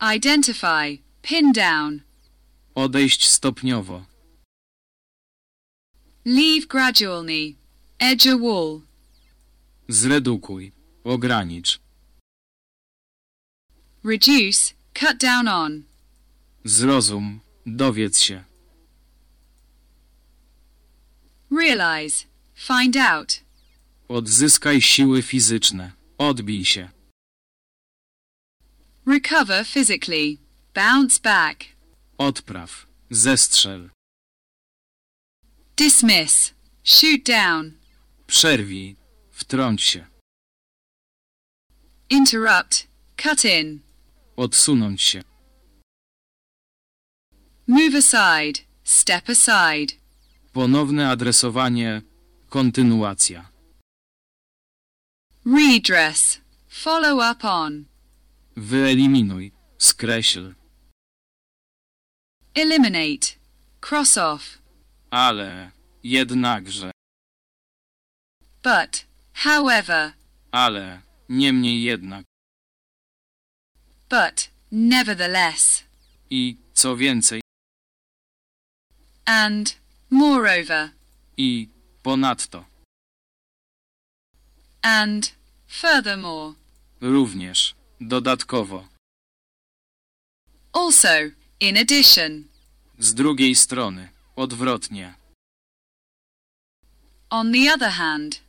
Identify. Pin down. Odejść stopniowo. Leave gradually. Edge a wall. Zredukuj. Ogranicz. Reduce. Cut down on. Zrozum. Dowiedz się. Realize. Find out. Odzyskaj siły fizyczne. Odbij się. Recover physically. Bounce back. Odpraw. Zestrzel. Dismiss. Shoot down. Przerwij. Wtrąć się. Interrupt. Cut in. Odsunąć się. Move aside. Step aside. Ponowne adresowanie. Kontynuacja. Redress. Follow up on. Wyeliminuj. Skreśl. Eliminate. Cross off. Ale. Jednakże. But. However. Ale. Niemniej jednak. But. Nevertheless. I, co więcej, And. Moreover. i, ponadto. And. Furthermore. Również. Dodatkowo. Also. In addition. Z drugiej strony. Odwrotnie. On the other hand.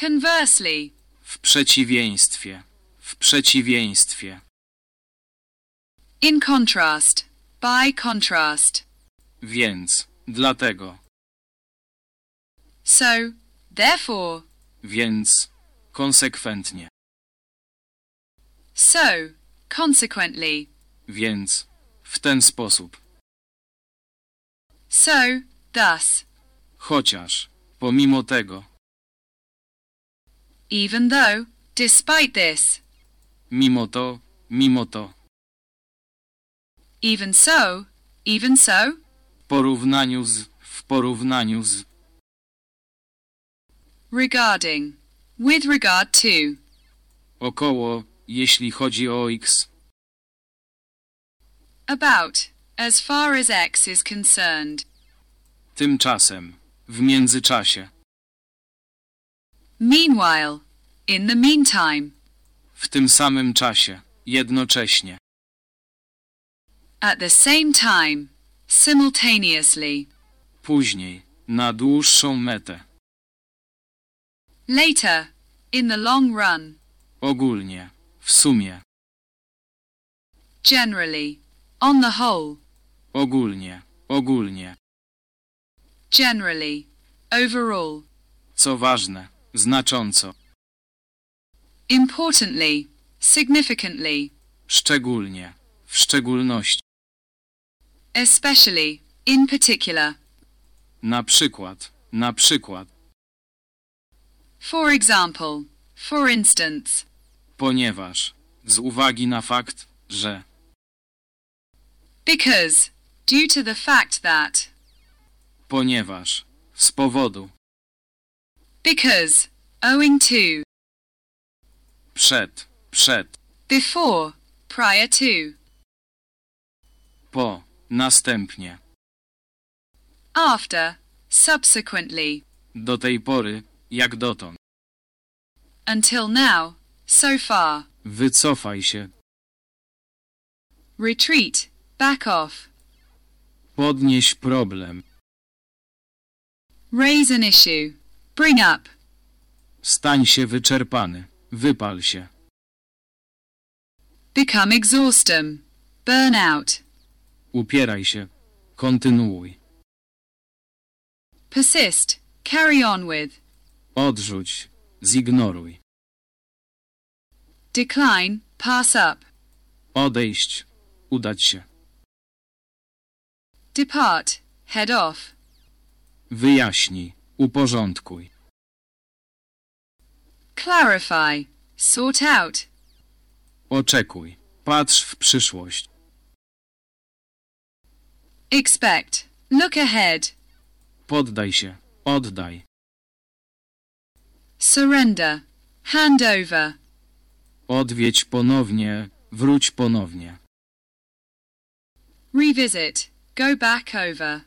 Conversely. W przeciwieństwie. W przeciwieństwie. In contrast. By contrast. Więc. Dlatego. So. Therefore. Więc. Konsekwentnie. So. Consequently. Więc. W ten sposób. So. Thus. Chociaż. Pomimo tego. Even though. Despite this. Mimo to. Mimo to. Even so. Even so. W porównaniu z. W porównaniu z. Regarding. With regard to. Około. Jeśli chodzi o x. About. As far as X is concerned. Tymczasem. W międzyczasie. Meanwhile. In the meantime. W tym samym czasie. Jednocześnie. At the same time. Simultaneously. Później. Na dłuższą metę. Later. In the long run. Ogólnie. W sumie. Generally. On the whole. Ogólnie. Ogólnie. Generally. Overall. Co ważne. Znacząco. Importantly. significantly, szczególnie, w szczególności, especially, in particular. na przykład, na przykład, For example, for instance, ponieważ, z uwagi na fakt, że, because, due to the fact that, ponieważ, z powodu, because, owing to, przed, przed, before, prior to, po, następnie, after, subsequently, do tej pory, jak dotąd. until now, so far, Wycofaj się, retreat, back off, podnieś problem, raise an issue, bring up, stań się wyczerpany, wypal się, become exhaustem, burn out, upieraj się, kontynuuj, persist, carry on with, odrzuć, zignoruj, decline, pass up, odejść, udać się, depart, head off, wyjaśnij, uporządkuj, clarify, sort out, oczekuj, patrz w przyszłość, expect, look ahead, poddaj się, oddaj, surrender, hand over, odwiedź ponownie, wróć ponownie, revisit, go back over,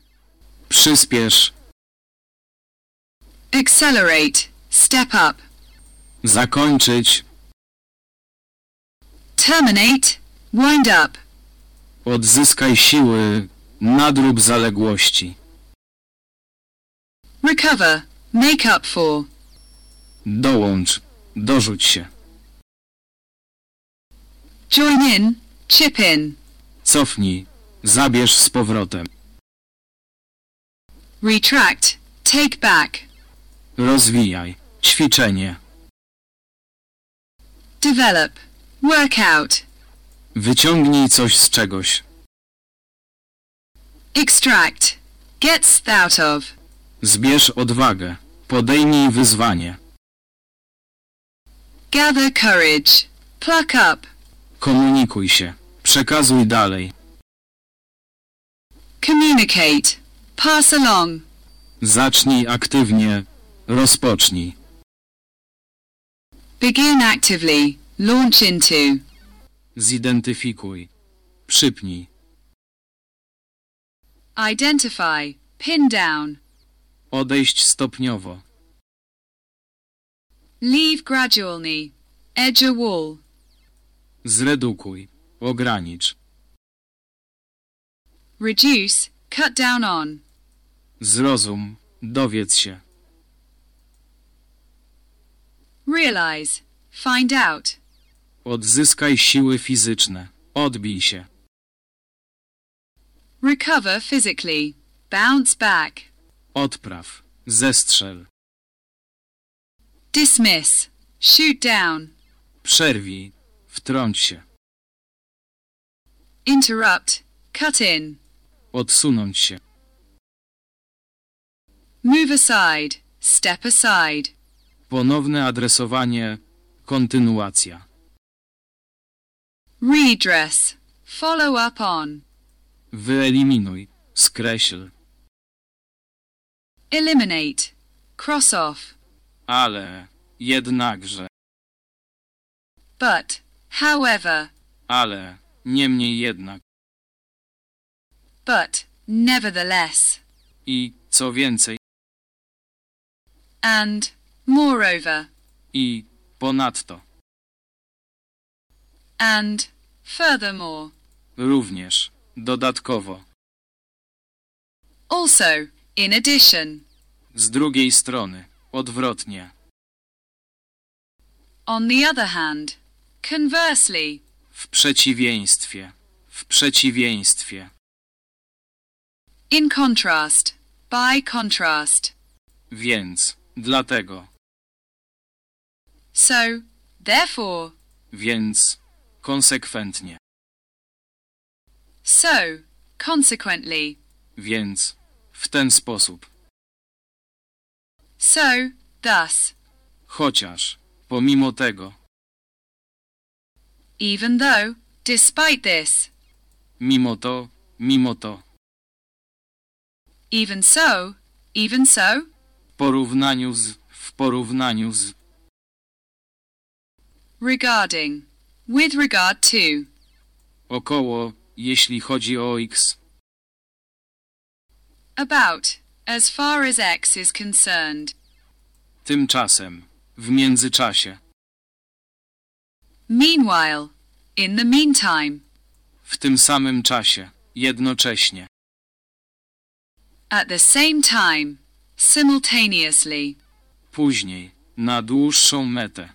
przyspiesz, accelerate, step up, zakończyć, terminate, wind up, odzyskaj siły, nadrób zaległości, recover, make up for, dołącz, dorzuć się, join in, chip in, cofnij, zabierz z powrotem, retract, take back, rozwijaj, ćwiczenie, develop, work out, wyciągnij coś z czegoś, extract, get out of, zbierz odwagę, podejmij wyzwanie, gather courage, pluck up, komunikuj się, przekazuj dalej, communicate, pass along, zacznij aktywnie, rozpocznij, begin actively, launch into, zidentyfikuj, przypnij, identify, pin down, odejść stopniowo, leave gradually, edge a wall, zredukuj, ogranicz, reduce, cut down on, zrozum, dowiedz się, realize, find out, odzyskaj siły fizyczne, odbij się, recover physically, bounce back, odpraw, zestrzel, dismiss, shoot down, przerwij, wtrąć się, interrupt, cut in, odsunąć się, move aside, step aside, ponowne adresowanie, kontynuacja, redress, follow up on, wyeliminuj, skreśl, eliminate, cross off, ale, jednakże, but, however, ale, niemniej jednak, but, nevertheless, i, co więcej, and, moreover, i, ponadto, and, furthermore, również, dodatkowo, also, in addition, z drugiej strony, odwrotnie, on the other hand, conversely, w przeciwieństwie, w przeciwieństwie, in contrast, by contrast, więc, dlatego, so, therefore, Więc. Konsekwentnie. So, consequently. Więc. W ten sposób. So, thus. Chociaż. Pomimo tego. Even though, despite this. Mimo to. Mimo to. Even so, even so. W porównaniu z. W porównaniu z. Regarding. With regard to. Około. Jeśli chodzi o x. About. As far as X is concerned. Tymczasem. W międzyczasie. Meanwhile. In the meantime. W tym samym czasie. Jednocześnie. At the same time. Simultaneously. Później. Na dłuższą metę.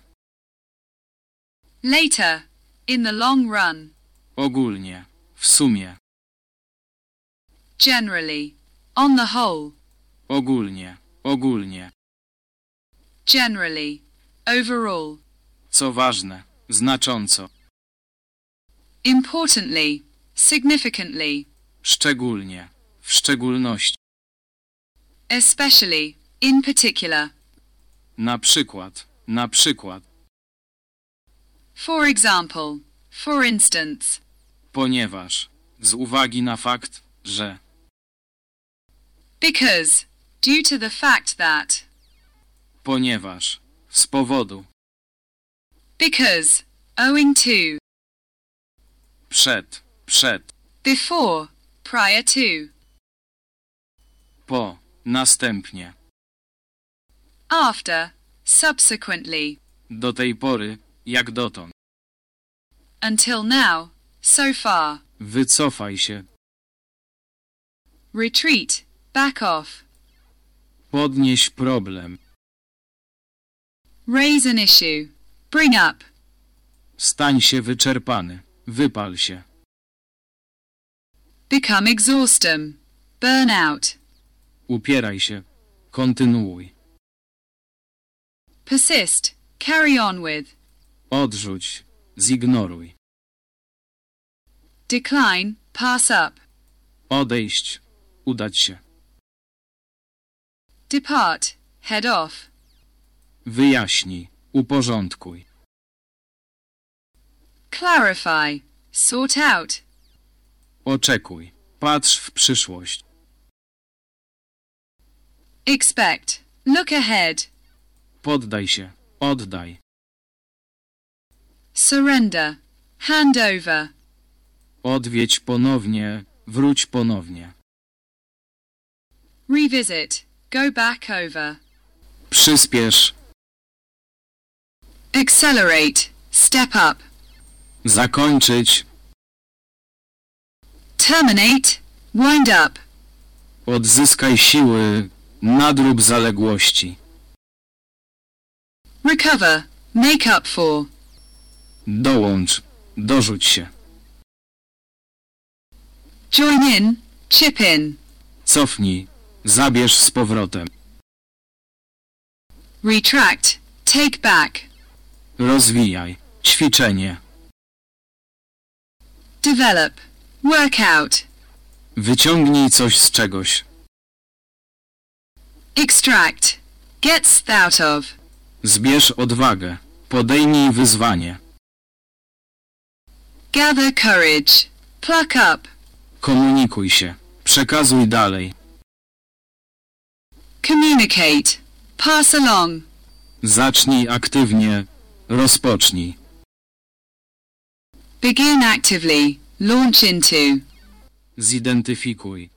Later. In the long run. Ogólnie. W sumie. Generally. On the whole. Ogólnie. Ogólnie. Generally. Overall. Co ważne. Znacząco. Importantly. Significantly. Szczególnie. W szczególności. Especially. In particular. Na przykład. Na przykład. For example. For instance. Ponieważ. Z uwagi na fakt, że. Because. Due to the fact that. Ponieważ. Z powodu. Because. Owing to. Przed. Przed. Before. Prior to. Po. Następnie. After. Subsequently. Do tej pory. Jak dotąd. Until now. So far. Wycofaj się. Retreat. Back off. Podnieś problem. Raise an issue. Bring up. Stań się wyczerpany. Wypal się. Become exhaustem. Burn out. Upieraj się. Kontynuuj. Persist. Carry on with. Odrzuć. Zignoruj. Decline. Pass up. Odejść. Udać się. Depart. Head off. Wyjaśnij. Uporządkuj. Clarify. Sort out. Oczekuj. Patrz w przyszłość. Expect. Look ahead. Poddaj się. Oddaj. Surrender. Hand over. Odwiedź ponownie. Wróć ponownie. Revisit. Go back over. Przyspiesz. Accelerate. Step up. Zakończyć. Terminate. Wind up. Odzyskaj siły. Nadrób zaległości. Recover. Make up for. Dołącz. Dorzuć się. Join in. Chip in. Cofnij. Zabierz z powrotem. Retract. Take back. Rozwijaj. Ćwiczenie. Develop. Work out. Wyciągnij coś z czegoś. Extract. Gets out of. Zbierz odwagę. Podejmij wyzwanie. Gather courage. Pluck up. Komunikuj się. Przekazuj dalej. Communicate. Pass along. Zacznij aktywnie. Rozpocznij. Begin actively. Launch into. Zidentyfikuj.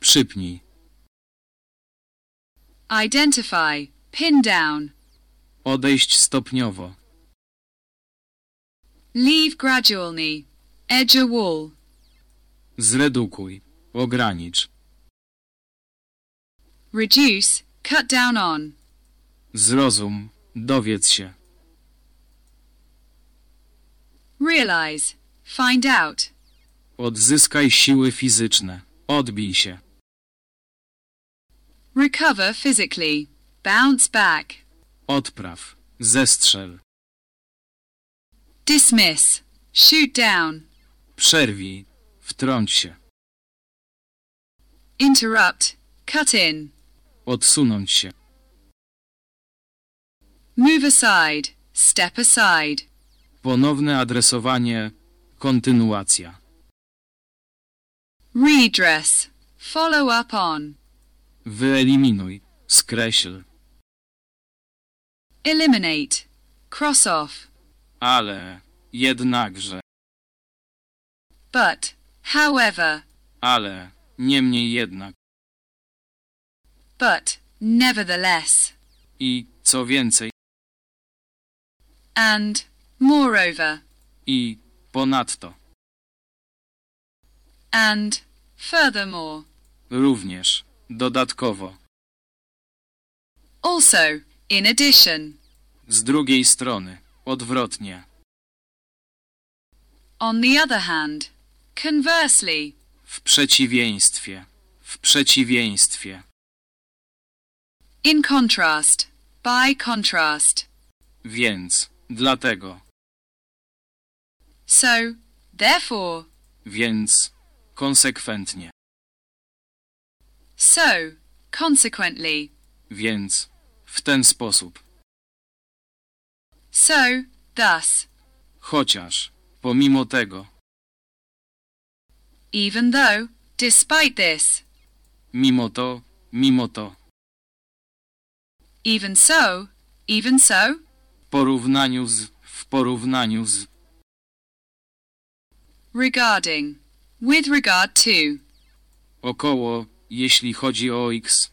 Przypnij. Identify. Pin down. Odejść stopniowo. Leave gradually. Edge a wall. Zredukuj. Ogranicz. Reduce. Cut down on. Zrozum. Dowiedz się. Realize. Find out. Odzyskaj siły fizyczne. Odbij się. Recover physically. Bounce back. Odpraw. Zestrzel. dismiss, shoot down, Przerwij. Wtrąć się. interrupt, cut in, Odsunąć się. move aside, step aside, Ponowne adresowanie. Kontynuacja. redress, follow up on, Wyeliminuj. Skreśl. eliminate, cross off, Ale. Jednakże. but, however, Ale. Niemniej jednak. but, nevertheless, I co więcej. and, moreover, I ponadto. and, furthermore, Również. Dodatkowo. also, in addition, Z drugiej strony. Odwrotnie. on the other hand, conversely, W przeciwieństwie. W przeciwieństwie. in contrast, by contrast, Więc. Dlatego. So, therefore, Więc. Konsekwentnie. so, consequently, Więc. W ten sposób. so, thus, Chociaż. Pomimo tego. even though, despite this, Mimo to. Mimo to. even so, even so, W porównaniu z. W porównaniu z. regarding, with regard to, Około. Jeśli chodzi o x.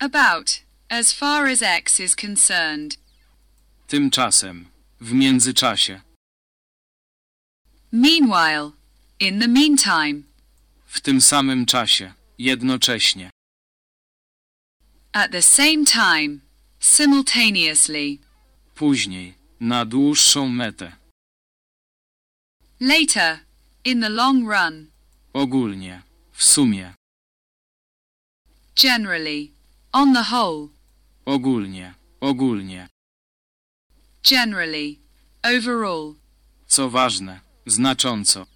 about, as far as X is concerned, Tymczasem. W międzyczasie. meanwhile, in the meantime, W tym samym czasie. Jednocześnie. at the same time, simultaneously, Później. Na dłuższą metę. Later, in the long run, Ogólnie. W sumie. generally, on the whole, Ogólnie. Ogólnie. generally, overall, Co ważne. Znacząco.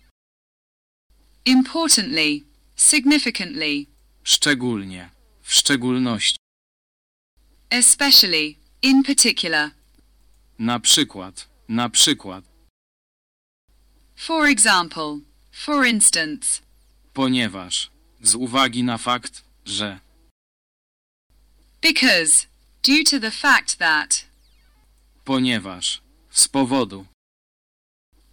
importantly, significantly, Szczególnie. W szczególności. especially, in particular, Na przykład. Na przykład. For example, for instance, Ponieważ. Z uwagi na fakt, że. because, due to the fact that, Ponieważ. Z powodu.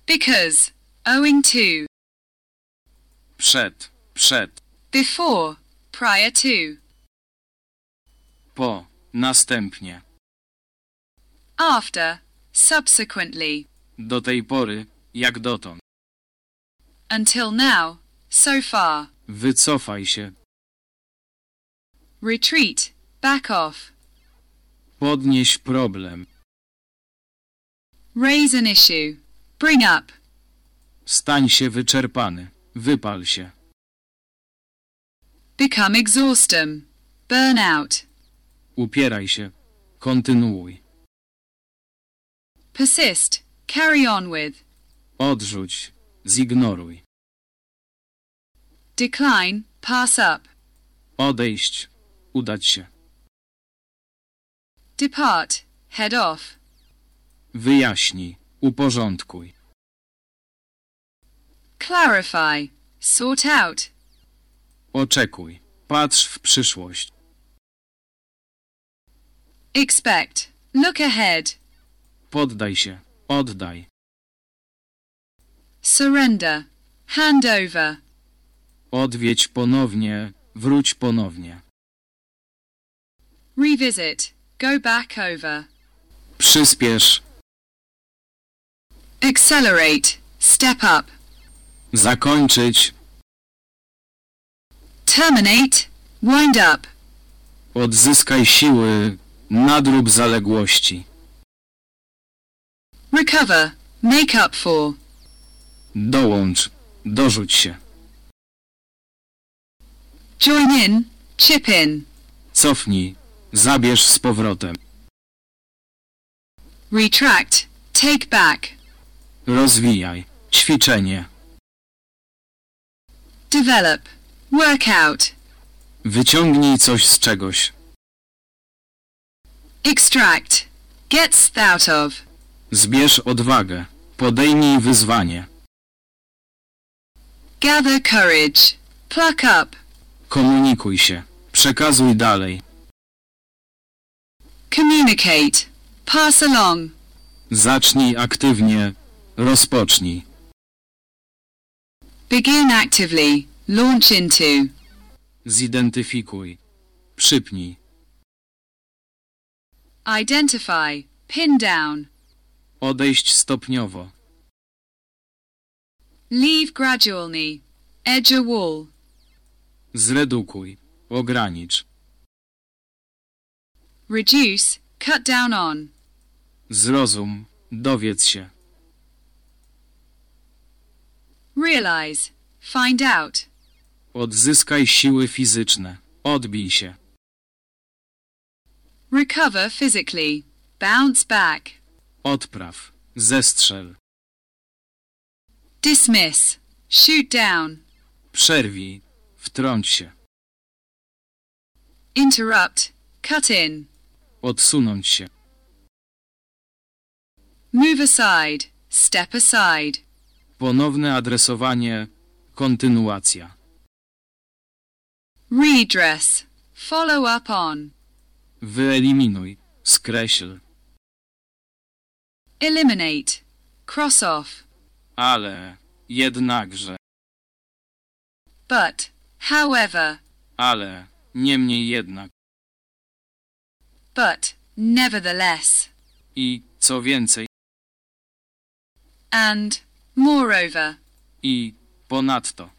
because, owing to, Przed. Przed. before, prior to, Po. Następnie. after, subsequently, Do tej pory. Jak dotąd. until now, so far, Wycofaj się. retreat, back off, Podnieś problem. raise an issue, bring up, Stań się wyczerpany. Wypal się. become exhaustem, burn out, Upieraj się. Kontynuuj. persist, carry on with, Odrzuć. Zignoruj. decline, pass up, Odejść. Udać się. depart, head off, Wyjaśnij. Uporządkuj. clarify, sort out, Oczekuj. Patrz w przyszłość. expect, look ahead, Poddaj się. Oddaj. Surrender, hand over, Odwiedź ponownie. Wróć ponownie. revisit, go back over, Przyspiesz. accelerate, step up, Zakończyć. terminate, wind up, Odzyskaj siły. Nadrób zaległości. recover, make up for, Dołącz. Dorzuć się. join in, chip in, Cofnij. Zabierz z powrotem. retract, Take back. Rozwijaj. Ćwiczenie. Develop. Work out. Wyciągnij coś z czegoś. Extract. Get out of. Zbierz odwagę. Podejmij wyzwanie. Gather courage. Pluck up. Komunikuj się. Przekazuj dalej. Communicate. Pass along. Zacznij aktywnie. Rozpocznij. Begin actively. Launch into. Zidentyfikuj. Przypnij. Identify. Pin down. Odejść stopniowo. Leave gradually. Edge a wall. Zredukuj. Ogranicz. Reduce. Cut down on. Zrozum. Dowiedz się. Realize. Find out. Odzyskaj siły fizyczne. Odbij się. Recover physically. Bounce back. Odpraw. Zestrzel. Dismiss. Shoot down. Przerwij. Wtrąć się. Interrupt. Cut in. Odsunąć się. Move aside. Step aside. Ponowne adresowanie. Kontynuacja. Redress. Follow up on. Wyeliminuj. Skreśl. Eliminate. Cross off. Ale. Jednakże. But. However. Ale. Niemniej jednak. But. Nevertheless. I, co więcej, And. Moreover. i, ponadto.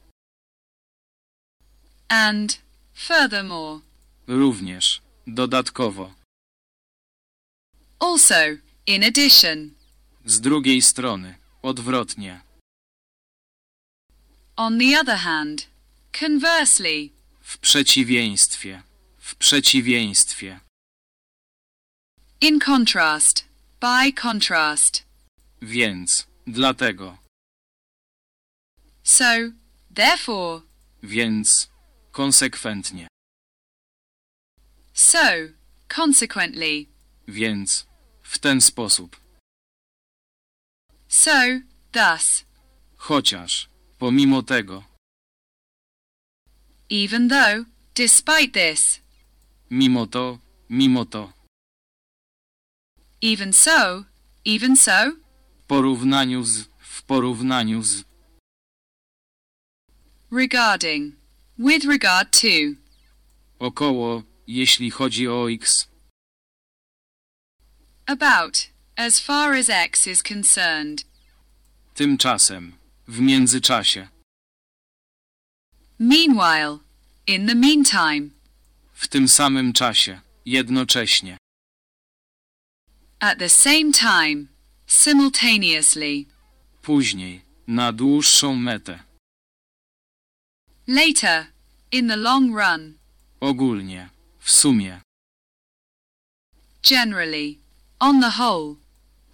And. Furthermore. Również. Dodatkowo. Also. In addition. Z drugiej strony. Odwrotnie. On the other hand. Conversely. W przeciwieństwie. W przeciwieństwie. In contrast. By contrast. Więc. Dlatego. So. Therefore. Więc. Konsekwentnie. So. Consequently. Więc. W ten sposób. So. Thus. Chociaż. Pomimo tego. Even though. Despite this. Mimo to. Mimo to. Even so. Even so. W porównaniu z. W porównaniu z. Regarding. With regard to. Około. Jeśli chodzi o x. About. As far as X is concerned. Tymczasem. W międzyczasie. Meanwhile. In the meantime. W tym samym czasie. Jednocześnie. At the same time. Simultaneously. Później. Na dłuższą metę. Later. In the long run. Ogólnie. W sumie. Generally. On the whole.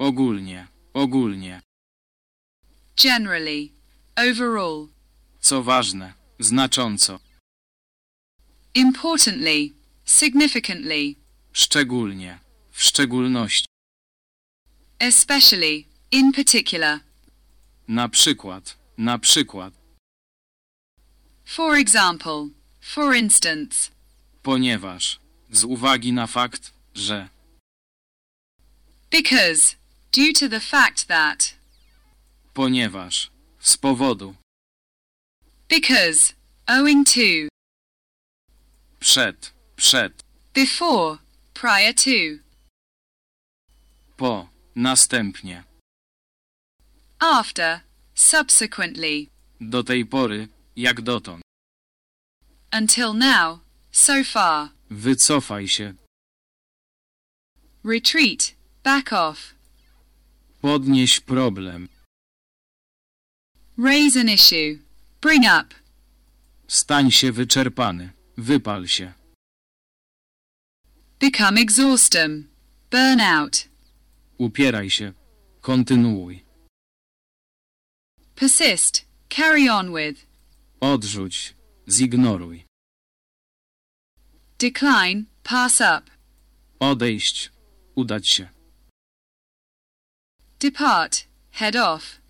Ogólnie. Ogólnie. Generally. Overall. Co ważne. Znacząco. Importantly. Significantly. Szczególnie. W szczególności. Especially. In particular. Na przykład. Na przykład. For example. For instance. Ponieważ. Z uwagi na fakt, że. Because. Due to the fact that. Ponieważ. Z powodu. Because. Owing to. Przed. Przed. Before. Prior to. Po. Następnie. After. Subsequently. Do tej pory. Jak dotąd. Until now. So far. Wycofaj się. Retreat. Back off. Podnieś problem. Raise an issue. Bring up. Stań się wyczerpany. Wypal się. Become exhaustem. Burn out. Upieraj się. Kontynuuj. Persist. Carry on with. Odrzuć. Zignoruj. Decline. Pass up. Odejść. Udać się. Depart. Head off.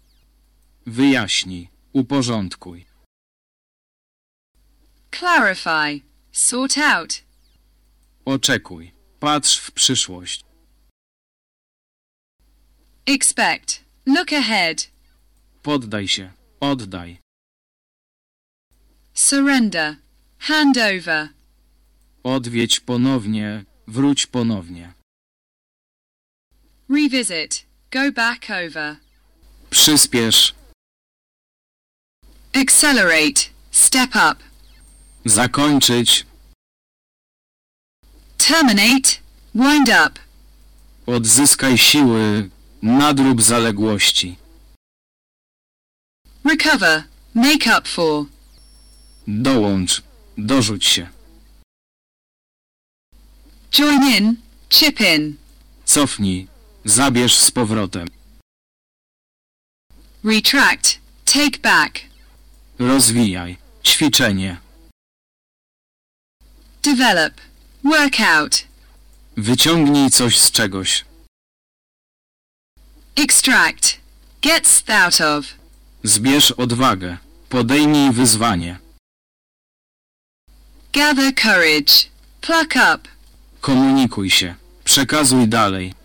Wyjaśnij. Uporządkuj. Clarify. Sort out. Oczekuj. Patrz w przyszłość. Expect. Look ahead. Poddaj się. Oddaj. Surrender. Hand over. Odwiedź ponownie. Wróć ponownie. Revisit. Go back over. Przyspiesz. Accelerate. Step up. Zakończyć. Terminate. Wind up. Odzyskaj siły. Nadrób zaległości. Recover. Make up for. Dołącz. Dorzuć się. Join in. Chip in. Cofnij. Zabierz z powrotem. Retract. Take back. Rozwijaj. Ćwiczenie. Develop. Work out. Wyciągnij coś z czegoś. Extract. Gets out of. Zbierz odwagę. Podejmij wyzwanie. Gather courage. Pluck up. Komunikuj się. Przekazuj dalej.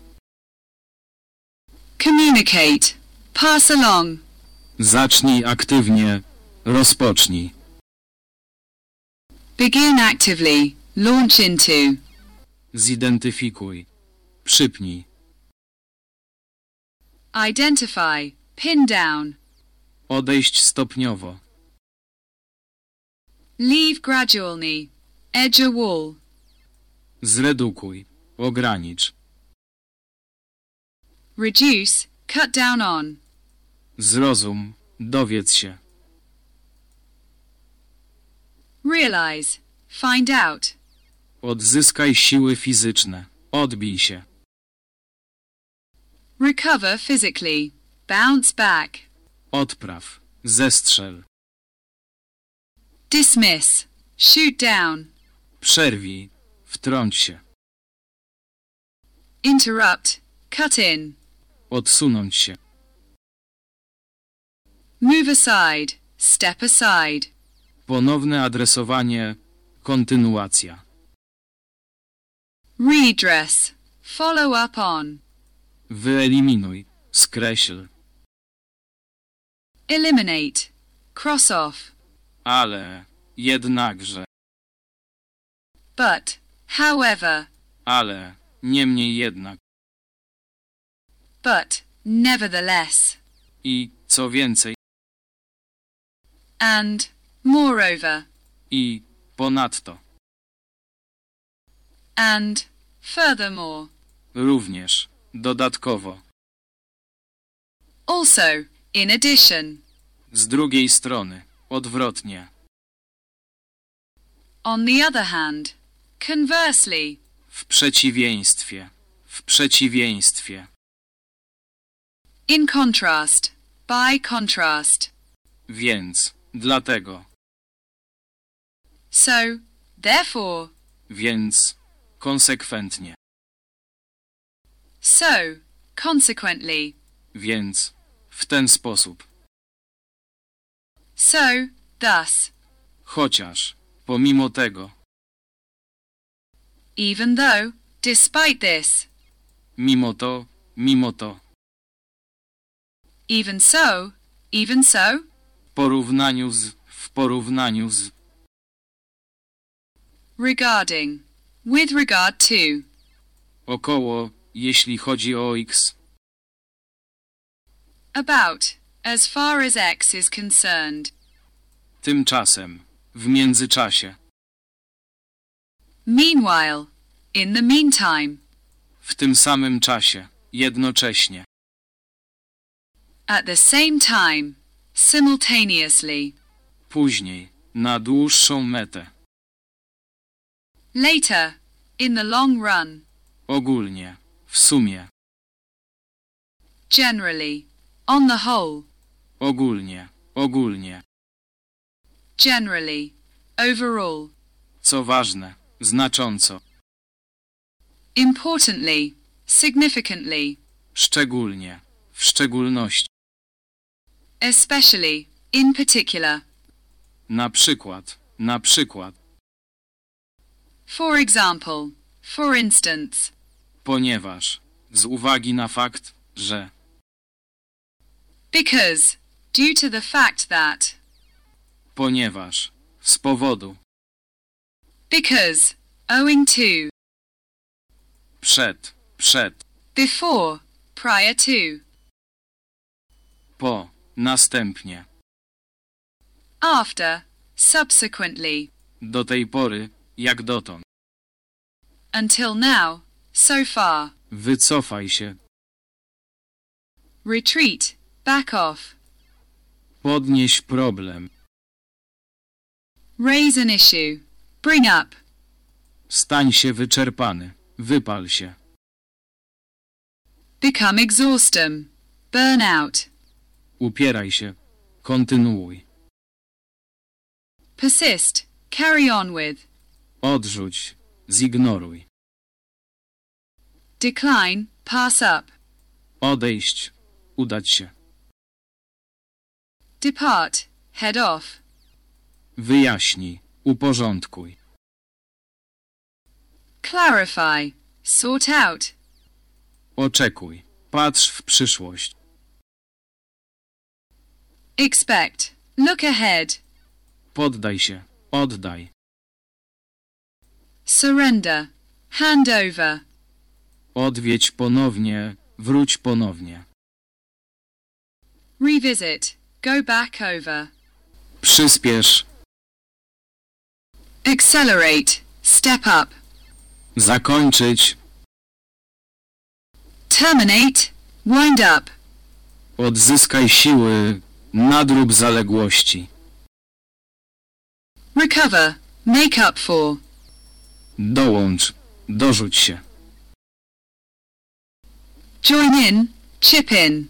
Communicate. Pass along. Zacznij aktywnie. Rozpocznij. Begin actively. Launch into. Zidentyfikuj. Przypnij. Identify. Pin down. Odejść stopniowo. Leave gradually. Edge a wall. Zredukuj. Ogranicz. Reduce. Cut down on. Zrozum. Dowiedz się. Realize. Find out. Odzyskaj siły fizyczne. Odbij się. Recover physically. Bounce back. Odpraw. Zestrzel. Dismiss. Shoot down. Przerwij. Wtrąć się. Interrupt. Cut in. Odsunąć się. Move aside. Step aside. Ponowne adresowanie. Kontynuacja. Redress. Follow up on. Wyeliminuj. Skreśl. Eliminate. Cross off. Ale. Jednakże. But. However. Ale. Niemniej jednak. But. Nevertheless. I, co więcej, And. Moreover. i, ponadto. And. Furthermore. Również. Dodatkowo. Also. In addition. Z drugiej strony. Odwrotnie. On the other hand. Conversely. W przeciwieństwie. W przeciwieństwie. In contrast. By contrast. Więc. Dlatego. So. Therefore. Więc. Konsekwentnie. So. Consequently. Więc. W ten sposób. So. Thus. Chociaż. Pomimo tego. Even though. Despite this. Mimo to. Mimo to. Even so. Even so. W porównaniu z. W porównaniu z. Regarding. With regard to. Około. Jeśli chodzi o x. About. As far as X is concerned. Tymczasem. W międzyczasie. Meanwhile. In the meantime. W tym samym czasie. Jednocześnie. At the same time. Simultaneously. Później. Na dłuższą metę. Later. In the long run. Ogólnie. W sumie. generally, on the whole, ogólnie, ogólnie. generally, overall, Co ważne, znacząco, importantly, significantly, szczególnie, w szczególności. Especially, in particular. Na przykład, na przykład, For example, for instance, ponieważ, z uwagi na fakt, że, because, due to the fact that, ponieważ, z powodu, because, owing to, przed, przed, before, prior to, po, następnie, after, subsequently, do tej pory, jak dotąd. until now, so far, Wycofaj się, retreat, back off, podnieś problem, raise an issue, bring up, stań się wyczerpany, wypal się, become exhaustem, burn out, upieraj się, kontynuuj, persist, carry on with, odrzuć, zignoruj, decline, pass up, odejść, udać się, depart, head off, wyjaśnij, uporządkuj, clarify, sort out, oczekuj, patrz w przyszłość, expect, look ahead, poddaj się, oddaj, surrender, hand over, odwiedź ponownie, wróć ponownie, revisit, go back over, przyspiesz, accelerate, step up, zakończyć, terminate, wind up, odzyskaj siły, nadrób zaległości, recover, make up for, dołącz, dorzuć się, join in, chip in,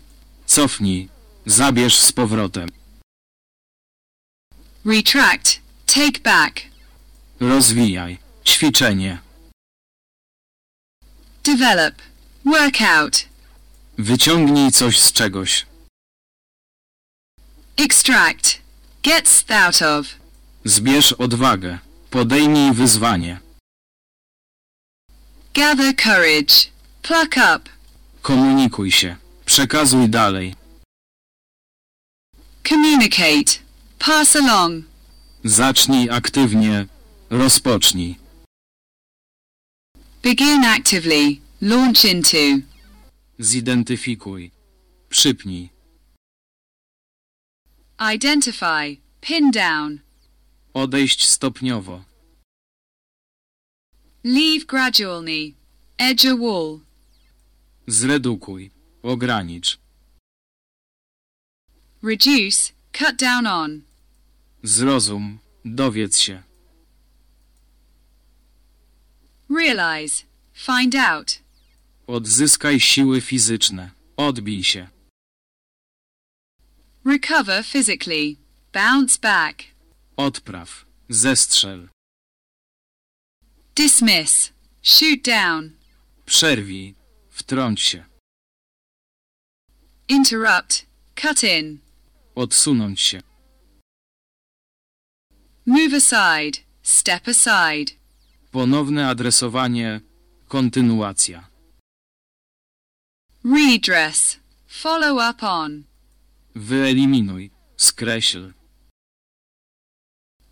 cofnij, zabierz z powrotem, retract, take back, rozwijaj, ćwiczenie, develop, work out, wyciągnij coś z czegoś, extract, get out of, zbierz odwagę, podejmij wyzwanie, gather courage, pluck up, komunikuj się, przekazuj dalej, communicate, pass along, zacznij aktywnie, rozpocznij, begin actively, launch into, zidentyfikuj, przypnij, identify, pin down, odejść stopniowo, leave gradually, edge a wall, zredukuj, ogranicz, reduce, cut down on, zrozum, dowiedz się, realize, find out, odzyskaj siły fizyczne, odbij się, recover physically, bounce back, odpraw, zestrzel, dismiss, shoot down, przerwij, wtrąć się, interrupt, cut in, odsunąć się, move aside, step aside, ponowne adresowanie, kontynuacja, redress, follow up on, wyeliminuj, skreśl,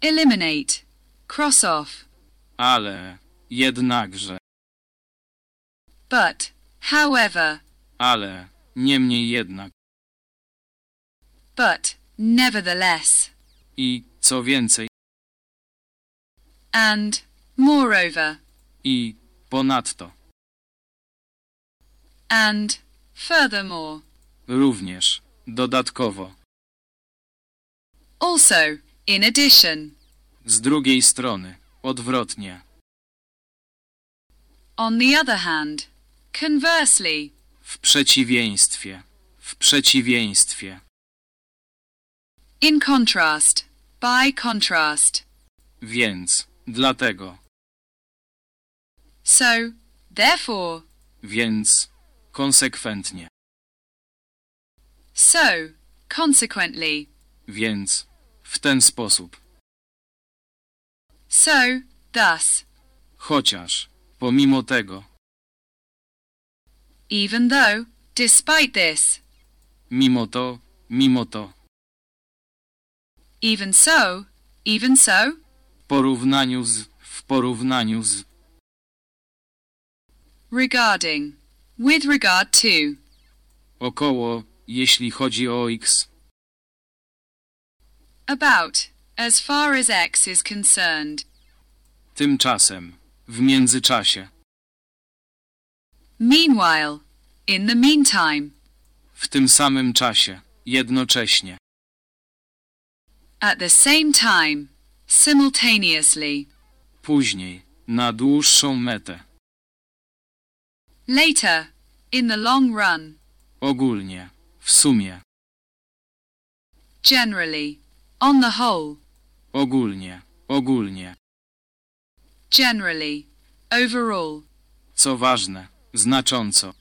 eliminate, cross off, ale, jednakże, but, however, ale, niemniej jednak, but, nevertheless, i, co więcej, and, moreover, i, ponadto, and, furthermore, również, dodatkowo, also, in addition, z drugiej strony, odwrotnie, on the other hand, conversely, w przeciwieństwie, W przeciwieństwie. In contrast. By contrast. Więc. Dlatego. So. Therefore. Więc. Konsekwentnie. So. Consequently. Więc. W ten sposób. So. Thus. Chociaż. Pomimo tego. Even though. Despite this. Mimo to. Mimo to. Even so. Even so. W porównaniu z. W porównaniu z. Regarding. With regard to. Około. Jeśli chodzi o x. About. As far as X is concerned. Tymczasem. W międzyczasie. Meanwhile. In the meantime. W tym samym czasie. Jednocześnie. At the same time. Simultaneously. Później. Na dłuższą metę. Later. In the long run. Ogólnie. W sumie. Generally. On the whole. Ogólnie. Ogólnie. Generally. Overall. Co ważne. Znacząco.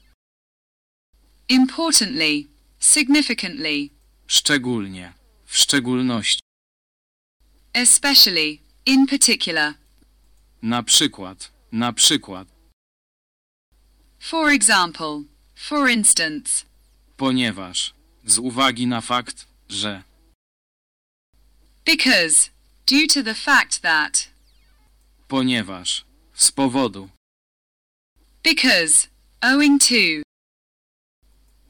Importantly. Significantly. Szczególnie. W szczególności. Especially. In particular. Na przykład. Na przykład. For example. For instance. Ponieważ. Z uwagi na fakt, że. Because. Due to the fact that. Ponieważ. Z powodu. Because. Owing to.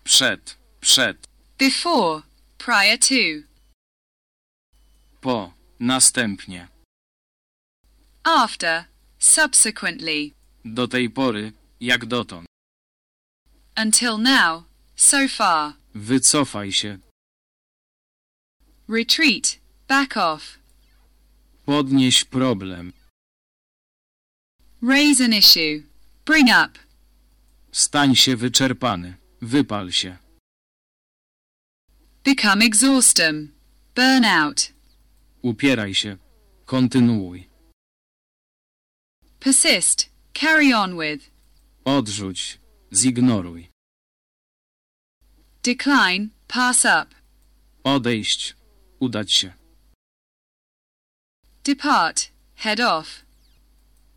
Przed. Przed. Before. Prior to. Po. Następnie. After. Subsequently. Do tej pory. Jak dotąd. Until now. So far. Wycofaj się. Retreat. Back off. Podnieś problem. Raise an issue. Bring up. Stań się wyczerpany. Wypal się. Become exhaustem. Burn out. Upieraj się. Kontynuuj. Persist. Carry on with. Odrzuć. Zignoruj. Decline. Pass up. Odejść. Udać się. Depart. Head off.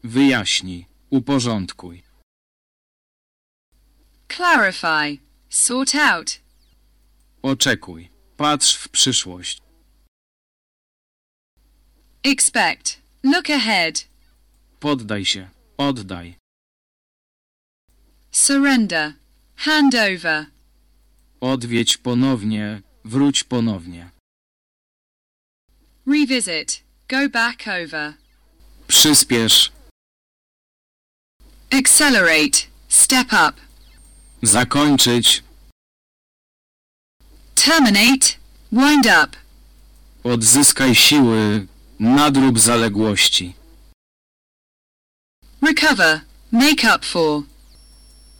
Wyjaśnij. Uporządkuj. Clarify. Sort out. Oczekuj. Patrz w przyszłość. Expect. Look ahead. Poddaj się. Oddaj. Surrender. Hand over. Odwiedź ponownie. Wróć ponownie. Revisit. Go back over. Przyspiesz. Accelerate. Step up. Zakończyć. Terminate. Wind up. Odzyskaj siły. Nadrób zaległości. Recover. Make up for.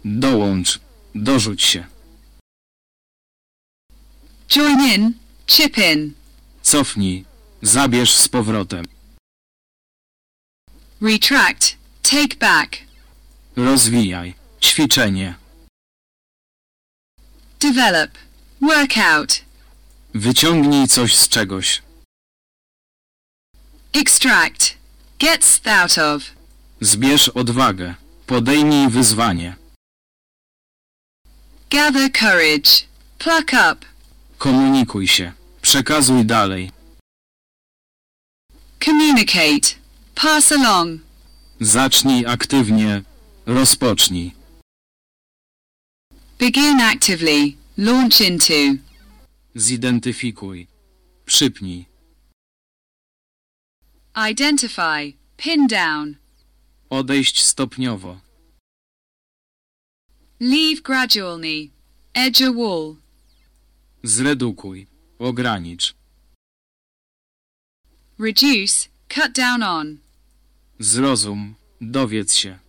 Dołącz. Dorzuć się. Join in. Chip in. Cofnij. Zabierz z powrotem. Retract. Take back. Rozwijaj. Ćwiczenie. Develop. Work out. Wyciągnij coś z czegoś. Extract. Gets out of. Zbierz odwagę. Podejmij wyzwanie. Gather courage. Pluck up. Komunikuj się. Przekazuj dalej. Communicate. Pass along. Zacznij aktywnie. Rozpocznij. Begin actively. Launch into. Zidentyfikuj. Przypnij. Identify. Pin down. Odejść stopniowo. Leave gradually. Edge a wall. Zredukuj. Ogranicz. Reduce. Cut down on. Zrozum. Dowiedz się.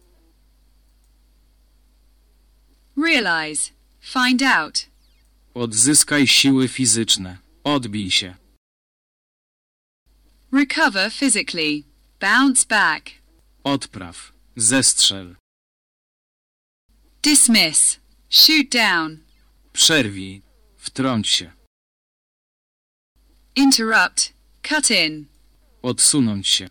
Realize. Find out. Odzyskaj siły fizyczne. Odbij się. Recover physically. Bounce back. Odpraw. Zestrzel. Dismiss. Shoot down. Przerwij. Wtrąć się. Interrupt. Cut in. Odsunąć się.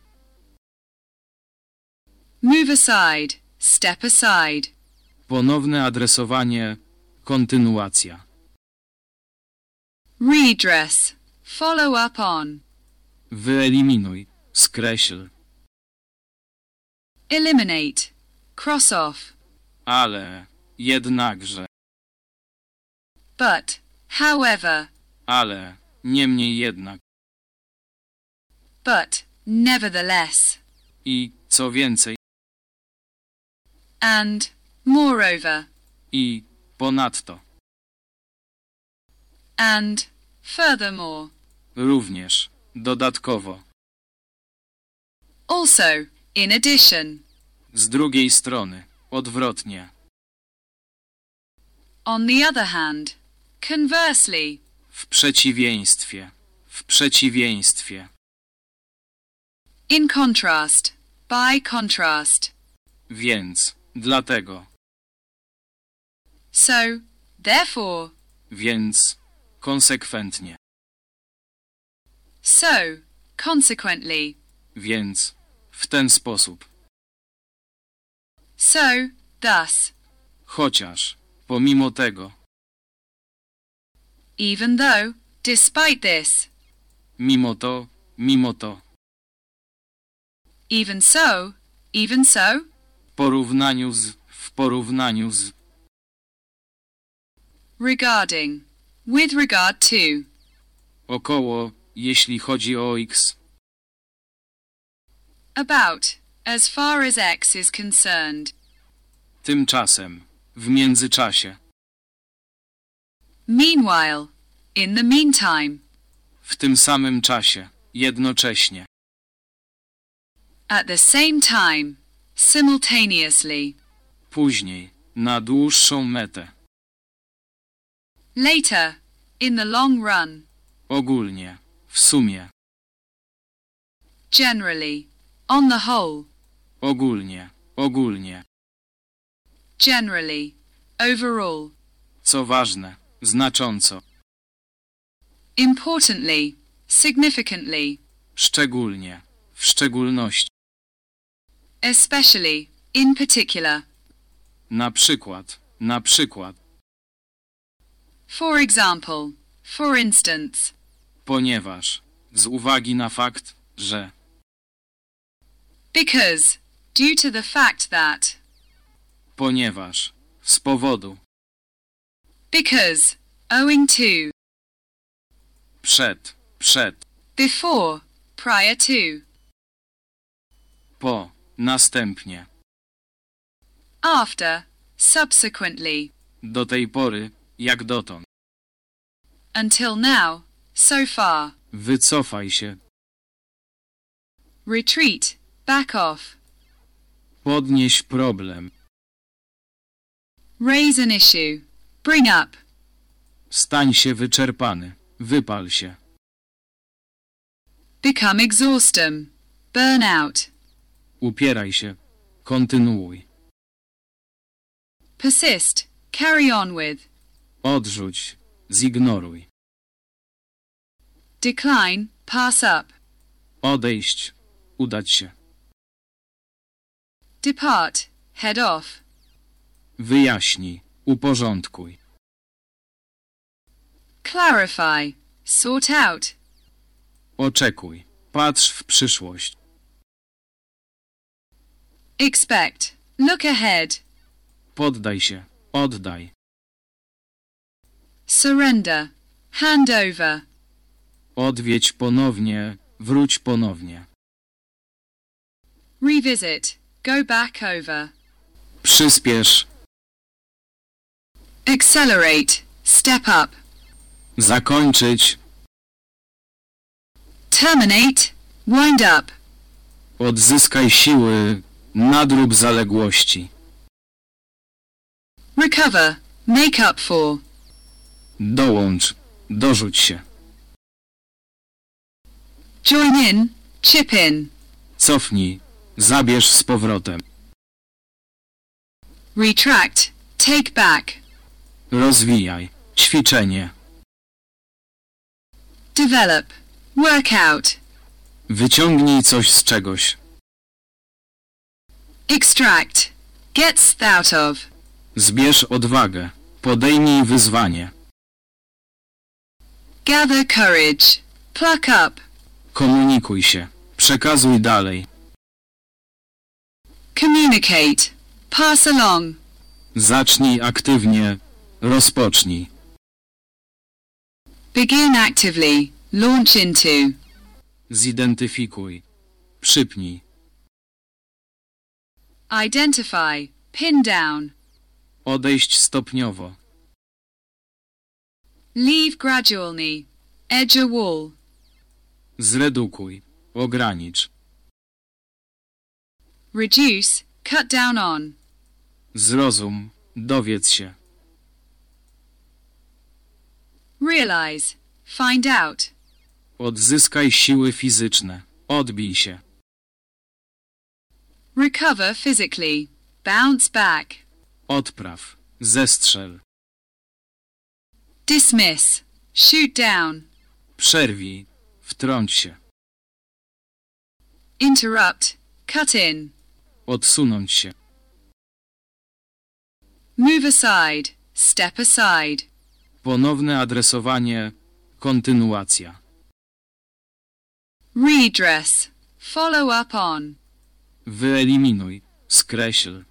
Move aside. Step aside. Ponowne adresowanie. Kontynuacja. Redress. Follow up on. Wyeliminuj. Skreśl. Eliminate. Cross off. Ale. Jednakże. But. However. Ale. Niemniej jednak. But. Nevertheless. I, co więcej, And. Moreover. i, ponadto. And. Furthermore. Również. Dodatkowo. Also. In addition. Z drugiej strony. Odwrotnie. On the other hand. Conversely. W przeciwieństwie. W przeciwieństwie. In contrast. By contrast. Więc. Dlatego. So. Therefore. Więc. Konsekwentnie. So. Consequently. Więc. W ten sposób. So. Thus. Chociaż. Pomimo tego. Even though. Despite this. Mimo to. Mimo to. Even so. Even so. W porównaniu z. W porównaniu z. Regarding. With regard to. Około. Jeśli chodzi o x. About. As far as X is concerned. Tymczasem. W międzyczasie. Meanwhile. In the meantime. W tym samym czasie. Jednocześnie. At the same time. Simultaneously. Później. Na dłuższą metę. Later. In the long run. Ogólnie. W sumie. Generally. On the whole. Ogólnie. Ogólnie. Generally. Overall. Co ważne. Znacząco. Importantly. Significantly. Szczególnie. W szczególności. Especially. In particular. Na przykład. Na przykład. For example. For instance. Ponieważ. Z uwagi na fakt, że. Because. Due to the fact that. Ponieważ. Z powodu. Because. Owing to. Przed. Przed. Before. Prior to. Po. Następnie. After. Subsequently. Do tej pory. Jak dotąd. Until now. So far. Wycofaj się. Retreat. Back off. Podnieś problem. Raise an issue. Bring up. Stań się wyczerpany. Wypal się. Become exhaustem. Burn out. Upieraj się. Kontynuuj. Persist. Carry on with. Odrzuć. Zignoruj. Decline. Pass up. Odejść. Udać się. Depart. Head off. Wyjaśnij. Uporządkuj. Clarify. Sort out. Oczekuj. Patrz w przyszłość. Expect. Look ahead. Poddaj się. Oddaj. Surrender. Hand over. Odwiedź ponownie. Wróć ponownie. Revisit. Go back over. Przyspiesz. Accelerate. Step up. Zakończyć. Terminate. Wind up. Odzyskaj siły. Nadrób zaległości. Recover. Make up for. Dołącz. Dorzuć się. Join in, chip in. Cofnij. Zabierz z powrotem. Retract, take back. Rozwijaj. Ćwiczenie. Develop, work out. Wyciągnij coś z czegoś. Extract, get out of. Zbierz odwagę. Podejmij wyzwanie. Gather courage, pluck up. Komunikuj się. Przekazuj dalej. Communicate, pass along. Zacznij aktywnie. Rozpocznij. Begin actively, launch into. Zidentyfikuj. Przypnij. Identify, pin down. Odejść stopniowo. Leave gradually, edge a wall. Zredukuj. Ogranicz. Reduce, cut down on. Zrozum. Dowiedz się. Realize, find out. Odzyskaj siły fizyczne. Odbij się. Recover physically, bounce back. Odpraw. Zestrzel. Dismiss, shoot down. Przerwij. Wtrąć się. Interrupt, cut in. Odsunąć się. Move aside, step aside. Ponowne adresowanie. Kontynuacja. Redress, follow up on. Wyeliminuj. Skreśl.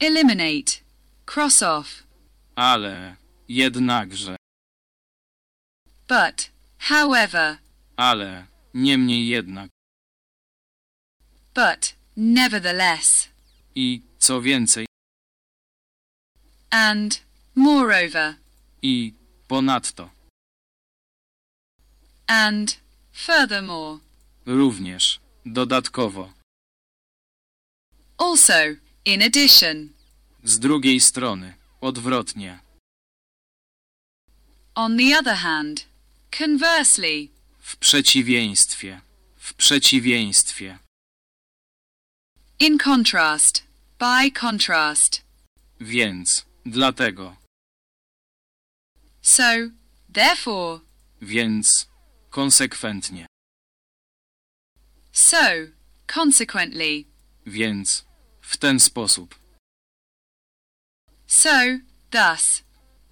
Eliminate, cross off. Ale. Jednakże. But, however, Ale. Niemniej jednak. but, nevertheless. I, co więcej, And, moreover, i, ponadto. and, furthermore. Również. Dodatkowo. Also, in addition. Z drugiej strony. Odwrotnie. On the other hand, conversely. W przeciwieństwie. W przeciwieństwie. In contrast, by contrast. Więc. Dlatego. So, therefore, Więc. Konsekwentnie. so, consequently, Więc. W ten sposób. so, thus,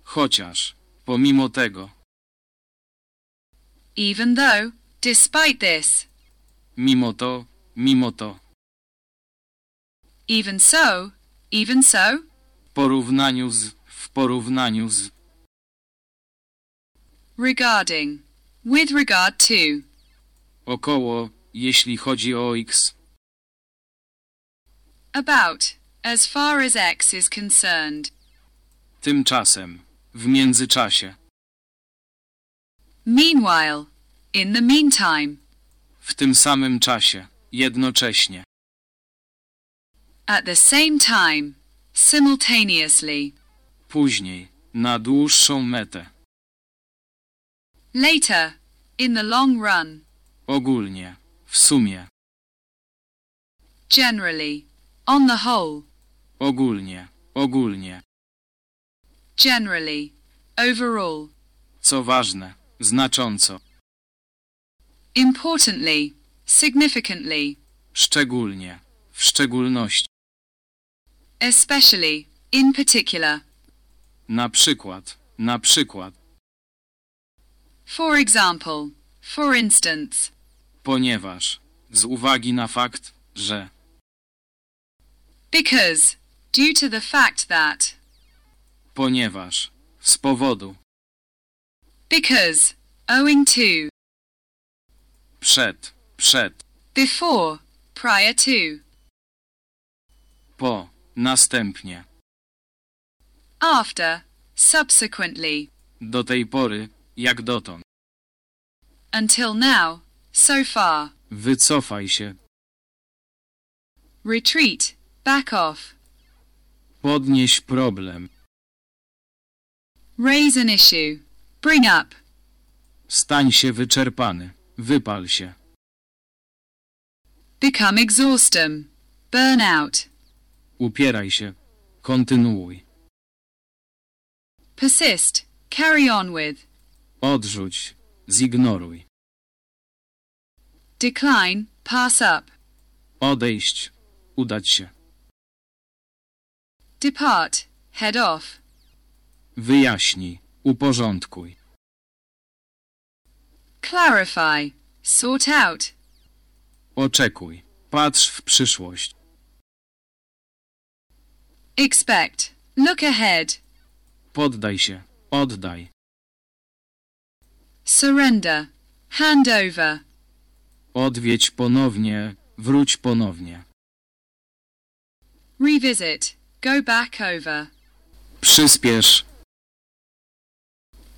Chociaż. Pomimo tego. even though, despite this, Mimo to. Mimo to. even so, even so, W porównaniu z. W porównaniu z. regarding, with regard to, Około. Jeśli chodzi o x. about, as far as X is concerned, Tymczasem. W międzyczasie. meanwhile, in the meantime, W tym samym czasie. Jednocześnie. at the same time, simultaneously, Później. Na dłuższą metę. Later, in the long run, Ogólnie. W sumie. generally, on the whole, Ogólnie. Ogólnie. generally, overall, Co ważne. Znacząco. importantly, significantly, Szczególnie. W szczególności. especially, in particular, Na przykład. Na przykład. For example, for instance, Ponieważ. Z uwagi na fakt, że. because, due to the fact that, Ponieważ. Z powodu. because, owing to, Przed. Przed. before, prior to, Po. Następnie. after, subsequently, Do tej pory. Jak dotąd. until now, so far, Wycofaj się. retreat, back off, Podnieś problem. Raise an issue. Bring up. Stań się wyczerpany. Wypal się. Become exhaustem. Burn out. Upieraj się. Kontynuuj. Persist. Carry on with. Odrzuć. Zignoruj. Decline. Pass up. Odejść. Udać się. Depart. Head off. Wyjaśnij. Uporządkuj. Clarify. Sort out. Oczekuj. Patrz w przyszłość. Expect. Look ahead. Poddaj się. Oddaj. Surrender. Hand over. Odwiedź ponownie. Wróć ponownie. Revisit. Go back over. Przyspiesz.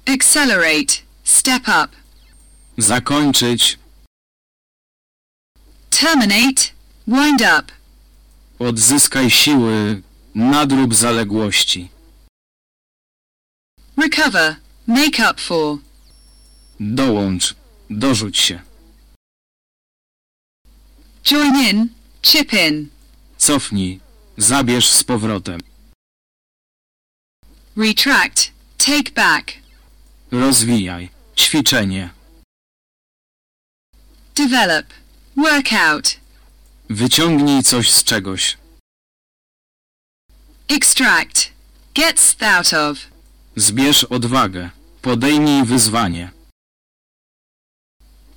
Accelerate. Step up. Zakończyć. Terminate. Wind up. Odzyskaj siły. Nadrób zaległości. Recover. Make up for. Dołącz. Dorzuć się. Join in. Chip in. Cofnij. Zabierz z powrotem. Retract. Take back. Rozwijaj. Ćwiczenie. Develop. Work out. Wyciągnij coś z czegoś. Extract. Get out of. Zbierz odwagę. Podejmij wyzwanie.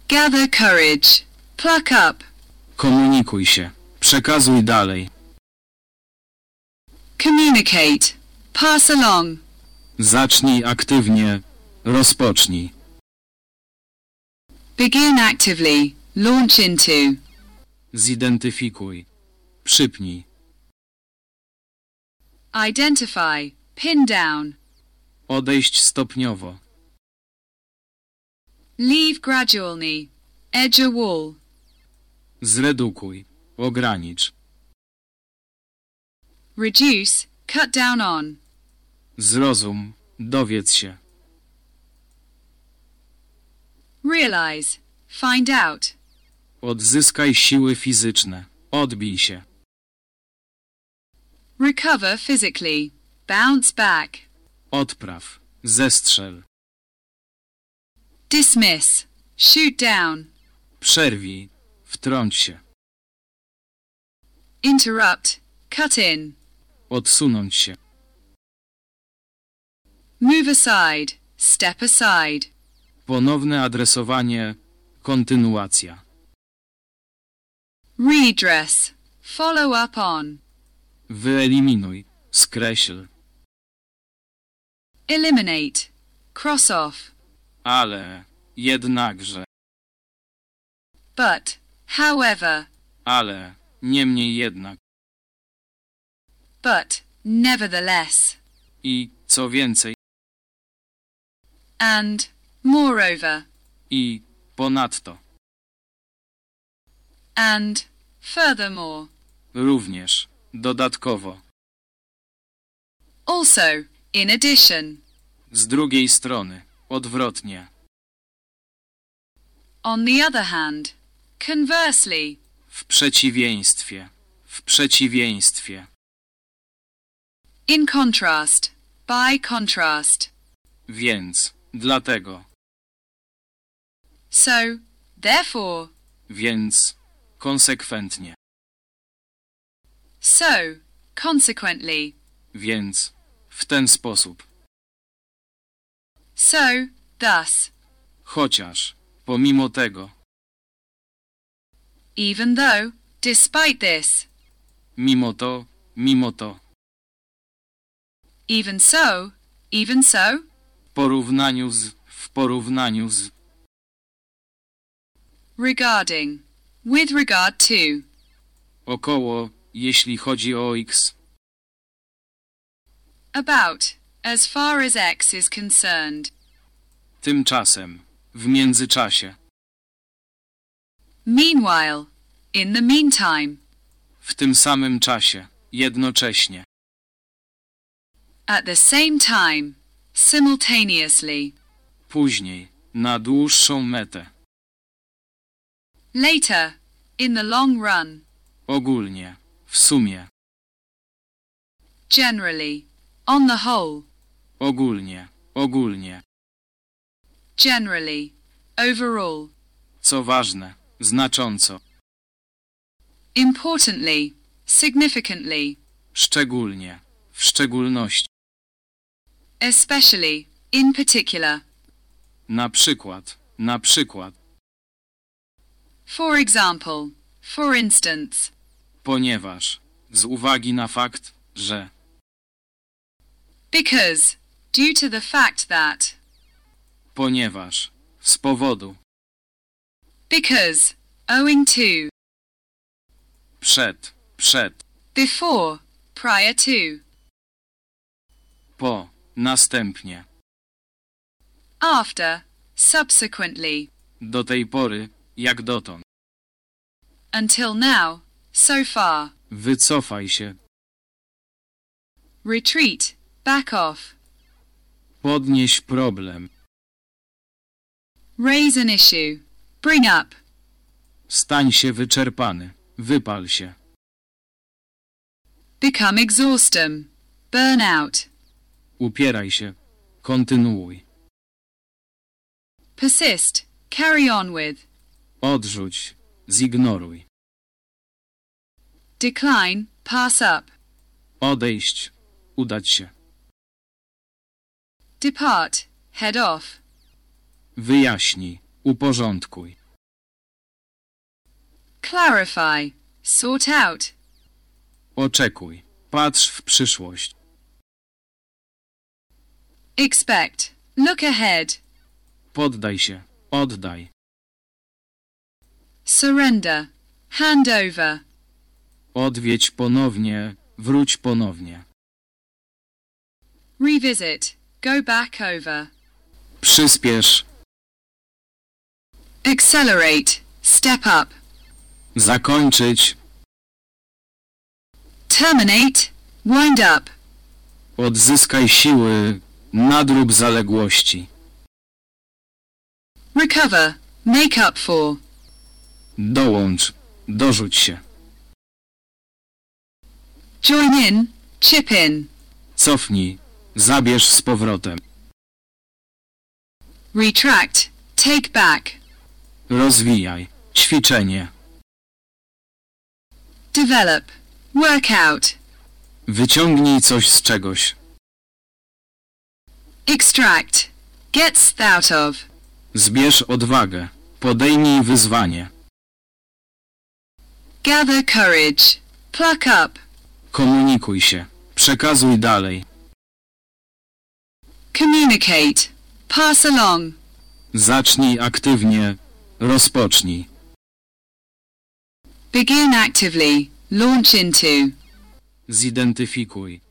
Gather courage. Pluck up. Komunikuj się. Przekazuj dalej. Communicate. Pass along. Zacznij aktywnie. Rozpocznij. Begin actively. Launch into. Zidentyfikuj. Przypnij. Identify. Pin down. Odejść stopniowo. Leave gradually. Edge a wall. Zredukuj. Ogranicz. Reduce. Cut down on. Zrozum. Dowiedz się. Realize. Find out. Odzyskaj siły fizyczne. Odbij się. Recover physically. Bounce back. Odpraw. Zestrzel. Dismiss. Shoot down. Przerwij. Wtrąć się. Interrupt. Cut in. Odsunąć się. Move aside. Step aside. Ponowne adresowanie. Kontynuacja. Redress. Follow up on. Wyeliminuj. Skreśl. Eliminate. Cross off. Ale. Jednakże. But. However. Ale. Niemniej jednak. But. Nevertheless. I, co więcej, And. Moreover. i, ponadto. And. Furthermore. Również. Dodatkowo. Also. In addition. Z drugiej strony. Odwrotnie. On the other hand. Conversely. W przeciwieństwie. W przeciwieństwie. In contrast. By contrast. Więc. Dlatego. So. Therefore. Więc. Konsekwentnie. So. Consequently. Więc. W ten sposób. So. Thus. Chociaż. Pomimo tego. Even though. Despite this. Mimo to. Mimo to. Even so. Even so. W porównaniu z. W porównaniu z. Regarding. With regard to. Około. Jeśli chodzi o x. About. As far as X is concerned. Tymczasem. W międzyczasie. Meanwhile. In the meantime. W tym samym czasie. Jednocześnie. At the same time. simultaneously. Później. Na dłuższą metę. Later, in the long run. Ogólnie. W sumie. Generally, on the whole. Ogólnie. Ogólnie. Generally, overall. Co ważne. Znacząco. Importantly, significantly, Szczególnie. W szczególności. especially, in particular. Na przykład. Na przykład. For example, for instance, Ponieważ. Z uwagi na fakt, że. because, due to the fact that, Ponieważ. Z powodu. because, owing to, Przed. Przed. before, prior to, Po. Następnie. after, subsequently, Do tej pory. Jak dotąd. until now, so far, Wycofaj się. retreat, back off, Podnieś problem. raise an issue, bring up, Stań się wyczerpany. Wypal się. become exhaustem, burn out, Upieraj się. Kontynuuj. persist, carry on with, Odrzuć. Zignoruj. decline, pass up, Odejść. Udać się. Depart, head off, Wyjaśnij. Uporządkuj. clarify, sort out, Oczekuj. Patrz w przyszłość. expect, look ahead, Poddaj się. Oddaj. surrender, hand over, Odwiedź ponownie. Wróć ponownie. revisit, go back over, Przyspiesz. accelerate, step up, Zakończyć. terminate, wind up, Odzyskaj siły. Nadrób zaległości. recover, make up for, Dołącz. Dorzuć się. join in, chip in, Cofnij. Zabierz z powrotem. retract, take back, Rozwijaj. Ćwiczenie. develop, work out, Wyciągnij coś z czegoś. extract, gets out of, Zbierz odwagę. Podejmij wyzwanie. gather courage, pluck up, Komunikuj się. Przekazuj dalej. Communicate, pass along, Zacznij aktywnie. Rozpocznij. begin actively, launch into, Zidentyfikuj.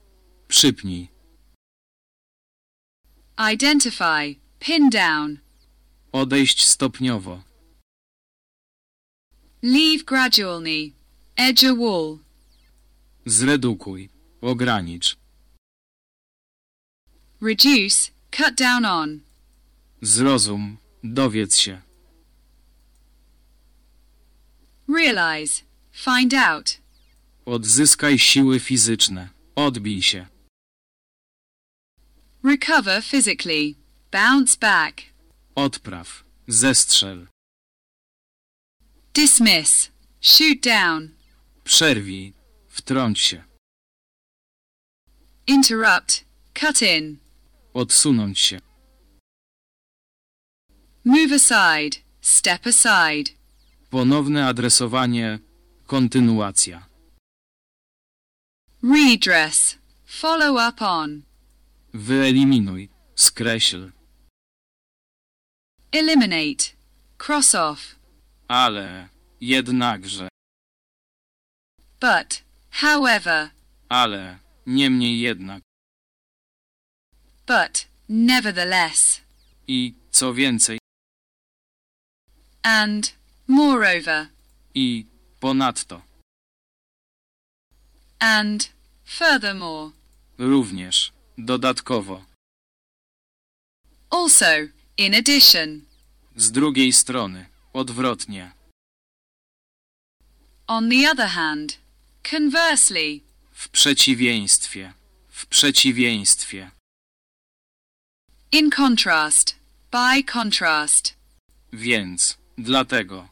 Przypnij. identify, pin down, Odejść stopniowo. leave gradually, edge a wall, Zredukuj. Ogranicz. Reduce, cut down on, Zrozum. Dowiedz się. realize, find out, Odzyskaj siły fizyczne. Odbij się. recover physically, bounce back, Odpraw. Zestrzel. dismiss, shoot down, Przerwij. Wtrąć się. interrupt, cut in, Odsunąć się. move aside, step aside, Ponowne adresowanie. Kontynuacja. redress, follow up on, Wyeliminuj. Skreśl. eliminate, cross off, Ale. Jednakże. but, however, Ale. Niemniej jednak. But, nevertheless, I co więcej. and, moreover, I ponadto. and, furthermore, Również. Dodatkowo. Also, in addition. Z drugiej strony. Odwrotnie. On the other hand. Conversely. W przeciwieństwie. W przeciwieństwie. In contrast. By contrast. Więc. Dlatego.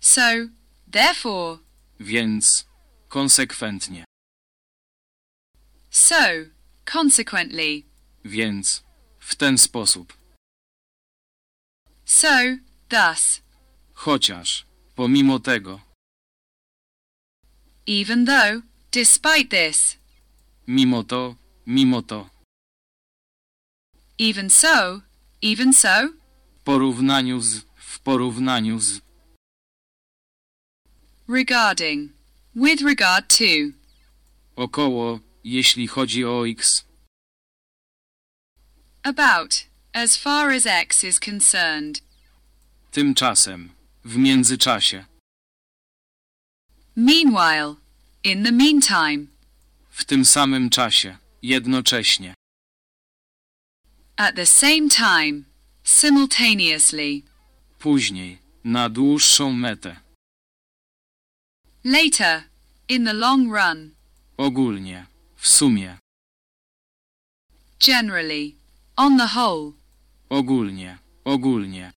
So, therefore. Więc. Konsekwentnie. So, consequently. Więc. W ten sposób. So, thus. Chociaż. Pomimo tego. Even though, despite this. Mimo to. Mimo to. Even so, even so. W porównaniu z. W porównaniu z. Regarding. With regard to. Około. Jeśli chodzi o x. About. As far as X is concerned. Tymczasem. W międzyczasie. Meanwhile. In the meantime. W tym samym czasie. Jednocześnie. At the same time. Simultaneously. Później. Na dłuższą metę. Later. In the long run. Ogólnie. W sumie. Generally. On the whole. Ogólnie. Ogólnie.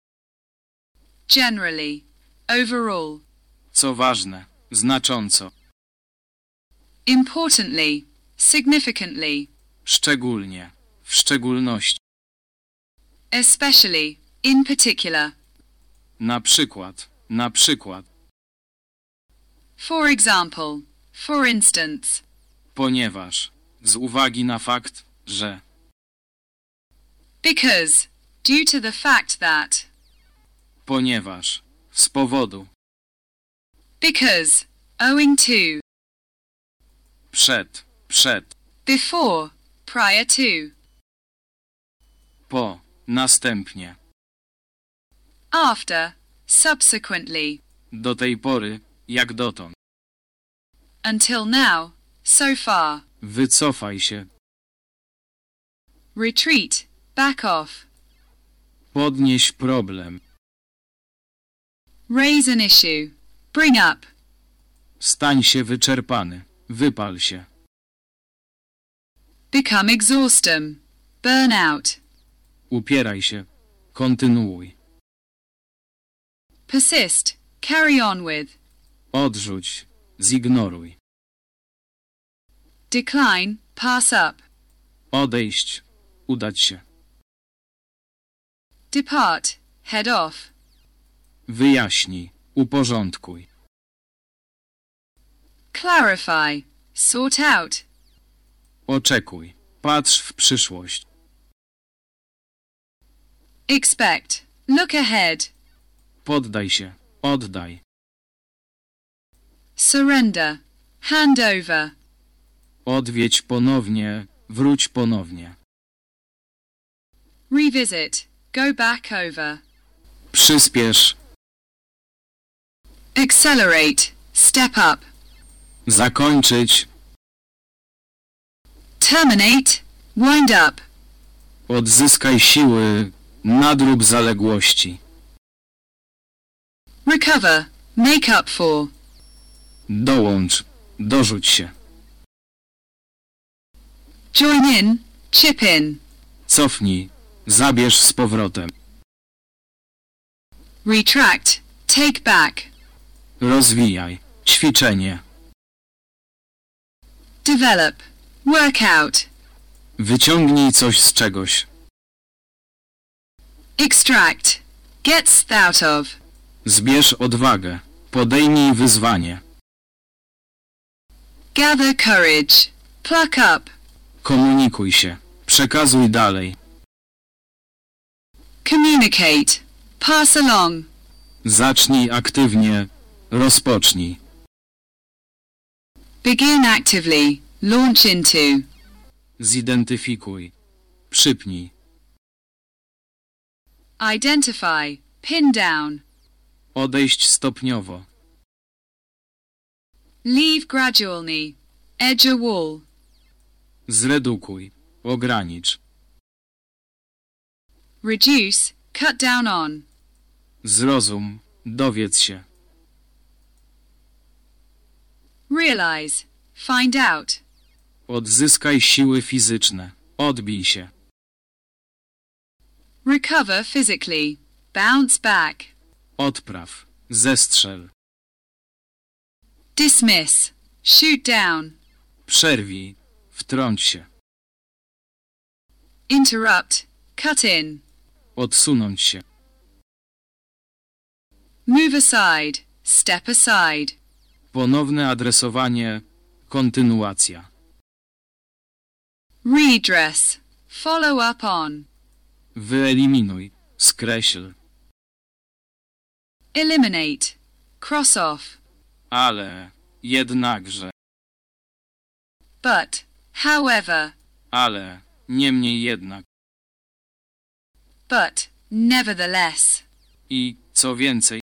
Generally. Overall. Co ważne. Znacząco. Importantly. Significantly. Szczególnie. W szczególności. Especially. In particular. Na przykład. Na przykład. For example. For instance. Ponieważ. Z uwagi na fakt, że. Because. Due to the fact that. Ponieważ. Z powodu. Because. Owing to. Przed. Przed. Before. Prior to. Po. Następnie. After. Subsequently. Do tej pory. Jak dotąd. Until now. So far. Wycofaj się. Retreat. Back off. Podnieś problem. Raise an issue. Bring up. Stań się wyczerpany. Wypal się. Become exhaustem. Burn out. Upieraj się. Kontynuuj. Persist. Carry on with. Odrzuć. Zignoruj. Decline. Pass up. Odejść. Udać się. Depart. Head off. Wyjaśnij. Uporządkuj. Clarify. Sort out. Oczekuj. Patrz w przyszłość. Expect. Look ahead. Poddaj się. Oddaj. Surrender. Hand over. Odwiedź ponownie. Wróć ponownie. Revisit. Go back over. Przyspiesz. Accelerate. Step up. Zakończyć. Terminate. Wind up. Odzyskaj siły. Nadrób zaległości. Recover. Make up for. Dołącz. Dorzuć się. Join in. Chip in. Cofnij. Zabierz z powrotem. Retract. Take back. Rozwijaj. Ćwiczenie. Develop. Work out. Wyciągnij coś z czegoś. Extract. Get out of. Zbierz odwagę. Podejmij wyzwanie. Gather courage. Pluck up. Komunikuj się. Przekazuj dalej. Communicate. Pass along. Zacznij aktywnie. Rozpocznij. Begin actively. Launch into. Zidentyfikuj. Przypnij. Identify. Pin down. Odejść stopniowo. Leave gradually. Edge a wall. Zredukuj. Ogranicz. reduce, cut down on. Zrozum, dowiedz się. Realize, find out. Odzyskaj siły fizyczne. Odbij się. Recover physically, bounce back. Odpraw. Zestrzel. Dismiss, shoot down. Przerwij. Wtrąć się. Interrupt, cut in. Odsunąć się. Move aside, step aside. Ponowne adresowanie. Kontynuacja. Redress, follow up on. Wyeliminuj. Skreśl. Eliminate, cross off. Ale. Jednakże. But, however, Ale. Niemniej jednak. but, nevertheless. I, co więcej.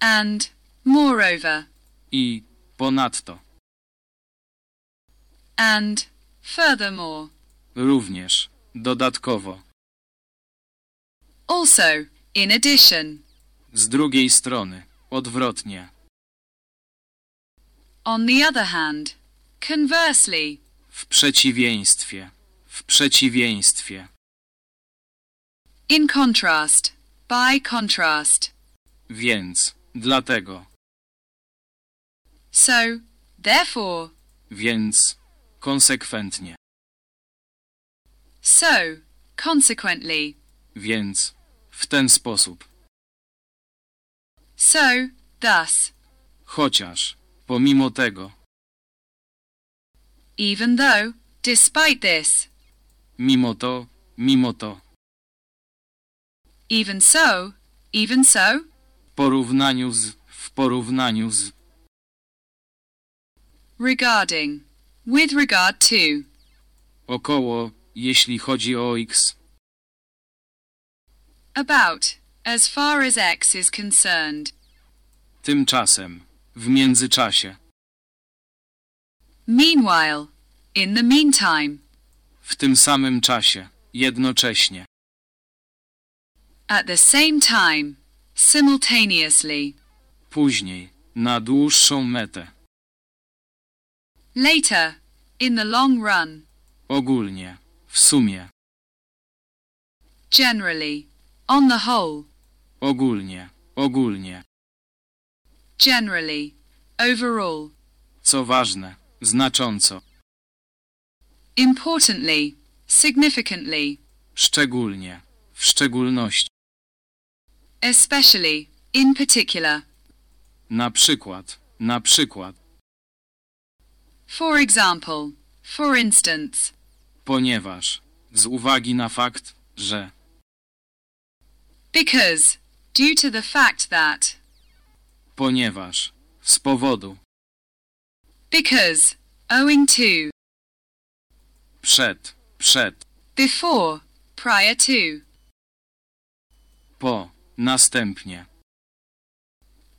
And, moreover, I, ponadto. and, furthermore. Również. Dodatkowo. Also, in addition. Z drugiej strony. Odwrotnie. On the other hand. Conversely. W przeciwieństwie. W przeciwieństwie. In contrast. By contrast. Więc. Dlatego. So, therefore. Więc. Konsekwentnie. So, consequently. Więc. W ten sposób. So, thus. Chociaż. Pomimo tego. Even though, despite this. Mimo to. Mimo to. Even so, even so. W porównaniu z. W porównaniu z. Regarding. With regard to. Około. Jeśli chodzi o x. About. As far as X is concerned. Tymczasem. W międzyczasie. Meanwhile. In the meantime. W tym samym czasie. Jednocześnie. At the same time. Simultaneously. Później. Na dłuższą metę. Later. In the long run. Ogólnie. W sumie. Generally. On the whole. Ogólnie. Ogólnie. Generally. Overall. Co ważne. Znacząco. Importantly. Significantly. Szczególnie. W szczególności. Especially. In particular. Na przykład. Na przykład. For example. For instance. Ponieważ. Z uwagi na fakt, że. Because. Due to the fact that. Ponieważ. Z powodu. Because. Owing to. Przed. Przed. Before. Prior to. Po. Następnie.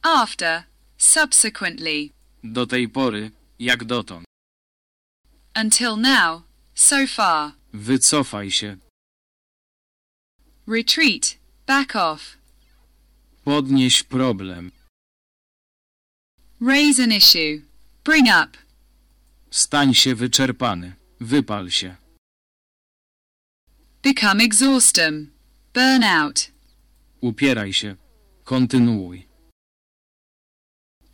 After. Subsequently. Do tej pory. Jak dotąd. Until now. So far. Wycofaj się. Retreat. Back off. Podnieś problem. Raise an issue. Bring up. Stań się wyczerpany. Wypal się. Become exhaustem. Burn out. Upieraj się. Kontynuuj.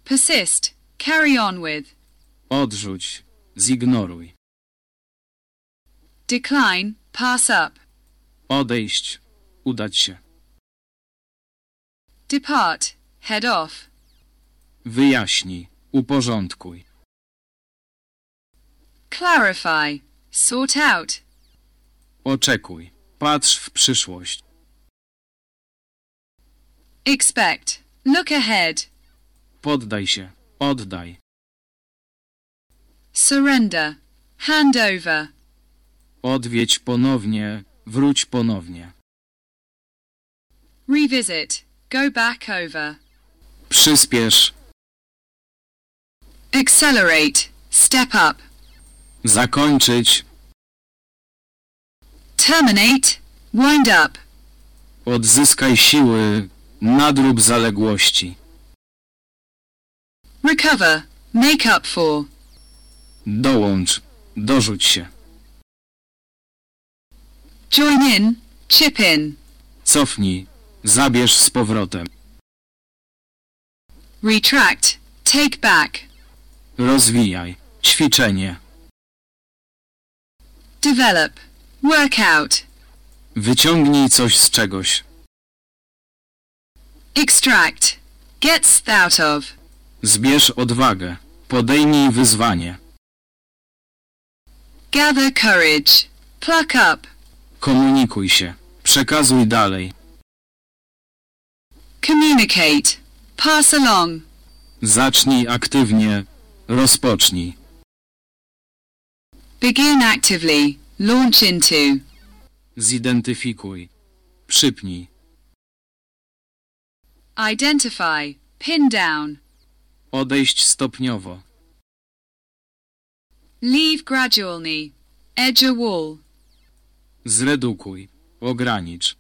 Persist. Carry on with. Odrzuć. Zignoruj. Decline. Pass up. Odejść. Udać się. Depart. Head off. Wyjaśnij. Uporządkuj. Clarify. Sort out. Oczekuj. Patrz w przyszłość. Expect. Look ahead. Poddaj się. Oddaj. Surrender. Hand over. Odwiedź ponownie. Wróć ponownie. Revisit. Go back over. Przyspiesz. Accelerate. Step up. Zakończyć. Terminate. Wind up. Odzyskaj siły, nadrób zaległości. Recover. Make up for. Dołącz, dorzuć się. Join in. Chip in. Cofnij, zabierz z powrotem. Retract. Take back. Rozwijaj, ćwiczenie. Develop. Work out. Wyciągnij coś z czegoś. Extract. Get out of. Zbierz odwagę. Podejmij wyzwanie. Gather courage. Pluck up. Komunikuj się. Przekazuj dalej. Communicate. Pass along. Zacznij aktywnie. Rozpocznij. Begin actively. Launch into. Zidentyfikuj. Przypnij. Identify. Pin down. Odejść stopniowo. Leave gradually. Edge a wall. Zredukuj. Ogranicz.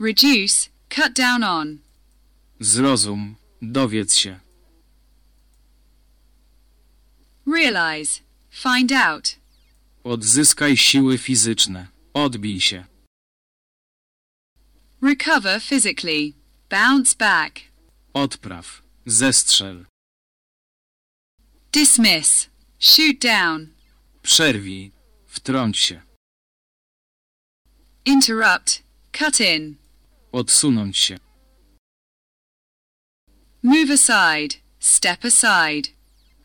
Reduce. Cut down on. Zrozum. Dowiedz się. Realize. Find out. Odzyskaj siły fizyczne. Odbij się. Recover physically. Bounce back. Odpraw. Zestrzel. Dismiss. Shoot down. Przerwij. Wtrąć się. Interrupt. Cut in. Odsunąć się. Move aside. Step aside.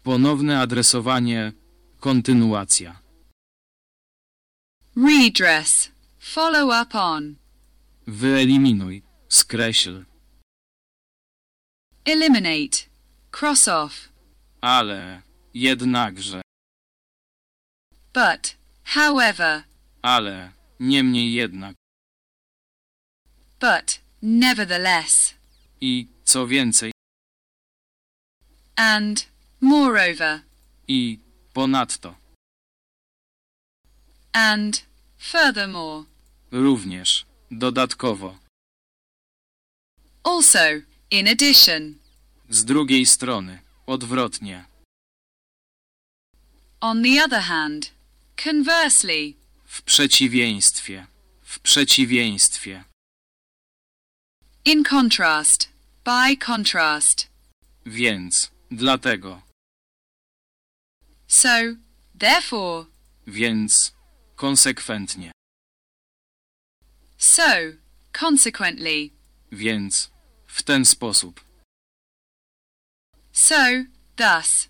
Ponowne adresowanie. Kontynuacja. Redress. Follow up on. Wyeliminuj. Skreśl. Eliminate. Cross off. Ale. Jednakże. But. However. Ale. Niemniej jednak. But. Nevertheless. I, co więcej, And. Moreover. i, ponadto. And. Furthermore. Również. Dodatkowo. Also. In addition. Z drugiej strony. Odwrotnie. On the other hand. Conversely. W przeciwieństwie. W przeciwieństwie. In contrast. By contrast. Więc. Dlatego. So. Therefore. Więc. Konsekwentnie. So. Consequently. Więc. W ten sposób. So. Thus.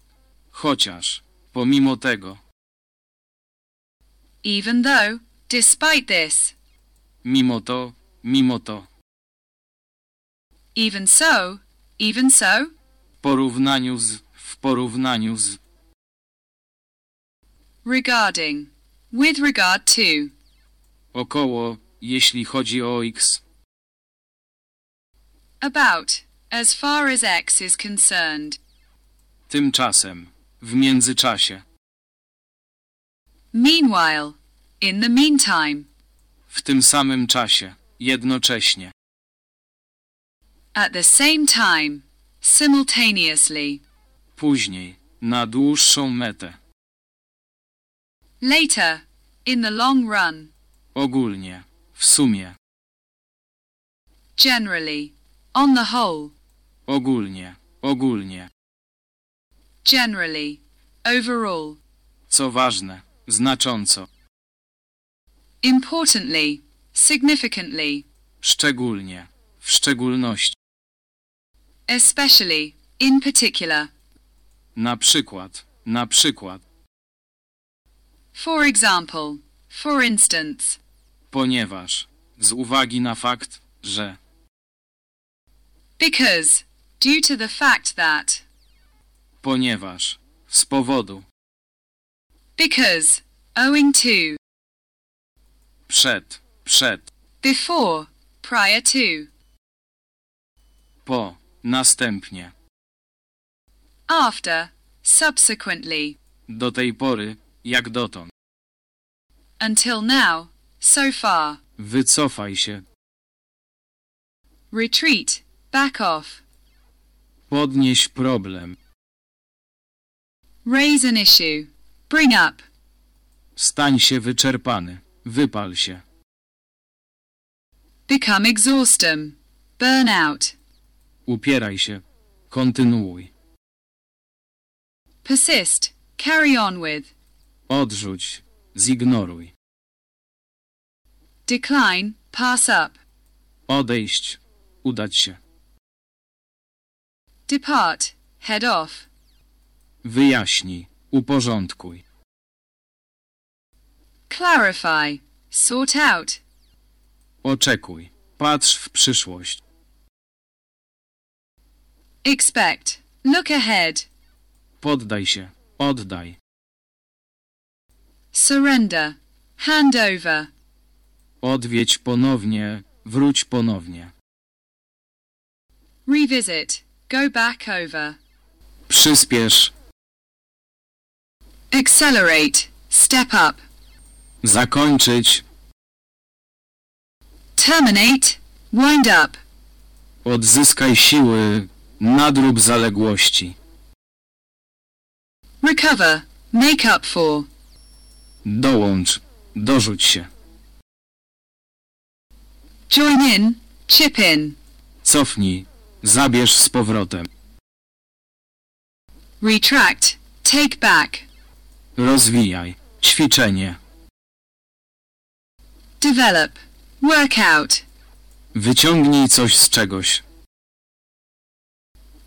Chociaż. Pomimo tego. Even though. Despite this. Mimo to. Mimo to. Even so. Even so. W porównaniu z. W porównaniu z. Regarding. With regard to. Około. Jeśli chodzi o x. About. As far as X is concerned. Tymczasem. W międzyczasie. Meanwhile. In the meantime. W tym samym czasie. Jednocześnie. At the same time. Simultaneously. Później. Na dłuższą metę. Later. In the long run. Ogólnie. W sumie. Generally. On the whole. Ogólnie. Ogólnie. Generally. Overall. Co ważne. Znacząco. Importantly. Significantly. Szczególnie. W szczególności. Especially. In particular. Na przykład. Na przykład. For example. For instance. Ponieważ. Z uwagi na fakt, że. Because. Due to the fact that. Ponieważ. Z powodu. Because. Owing to. Przed. Przed. Before. Prior to. Po. Następnie. After. Subsequently. Do tej pory. Jak dotąd. Until now. so far. Wycofaj się. Retreat, back off. Podnieś problem. Raise an issue, bring up. Stań się wyczerpany. Wypal się. Become exhaustem, burn out. Upieraj się. Kontynuuj. Persist, carry on with. Odrzuć. Zignoruj. Decline, pass up. Odejść. Udać się. Depart, head off. Wyjaśnij. Uporządkuj. Clarify, sort out. Oczekuj. Patrz w przyszłość. Expect, look ahead. Poddaj się. Oddaj. Surrender, hand over. Odwiedź ponownie. Wróć ponownie. Revisit, go back over. Przyspiesz. Accelerate, step up. Zakończyć. Terminate, wind up. Odzyskaj siły. Nadrób zaległości. Recover, make up for. Dołącz. Dorzuć się. Join in, chip in. Cofnij. Zabierz z powrotem. Retract, take back. Rozwijaj. Ćwiczenie. Develop, work out. Wyciągnij coś z czegoś.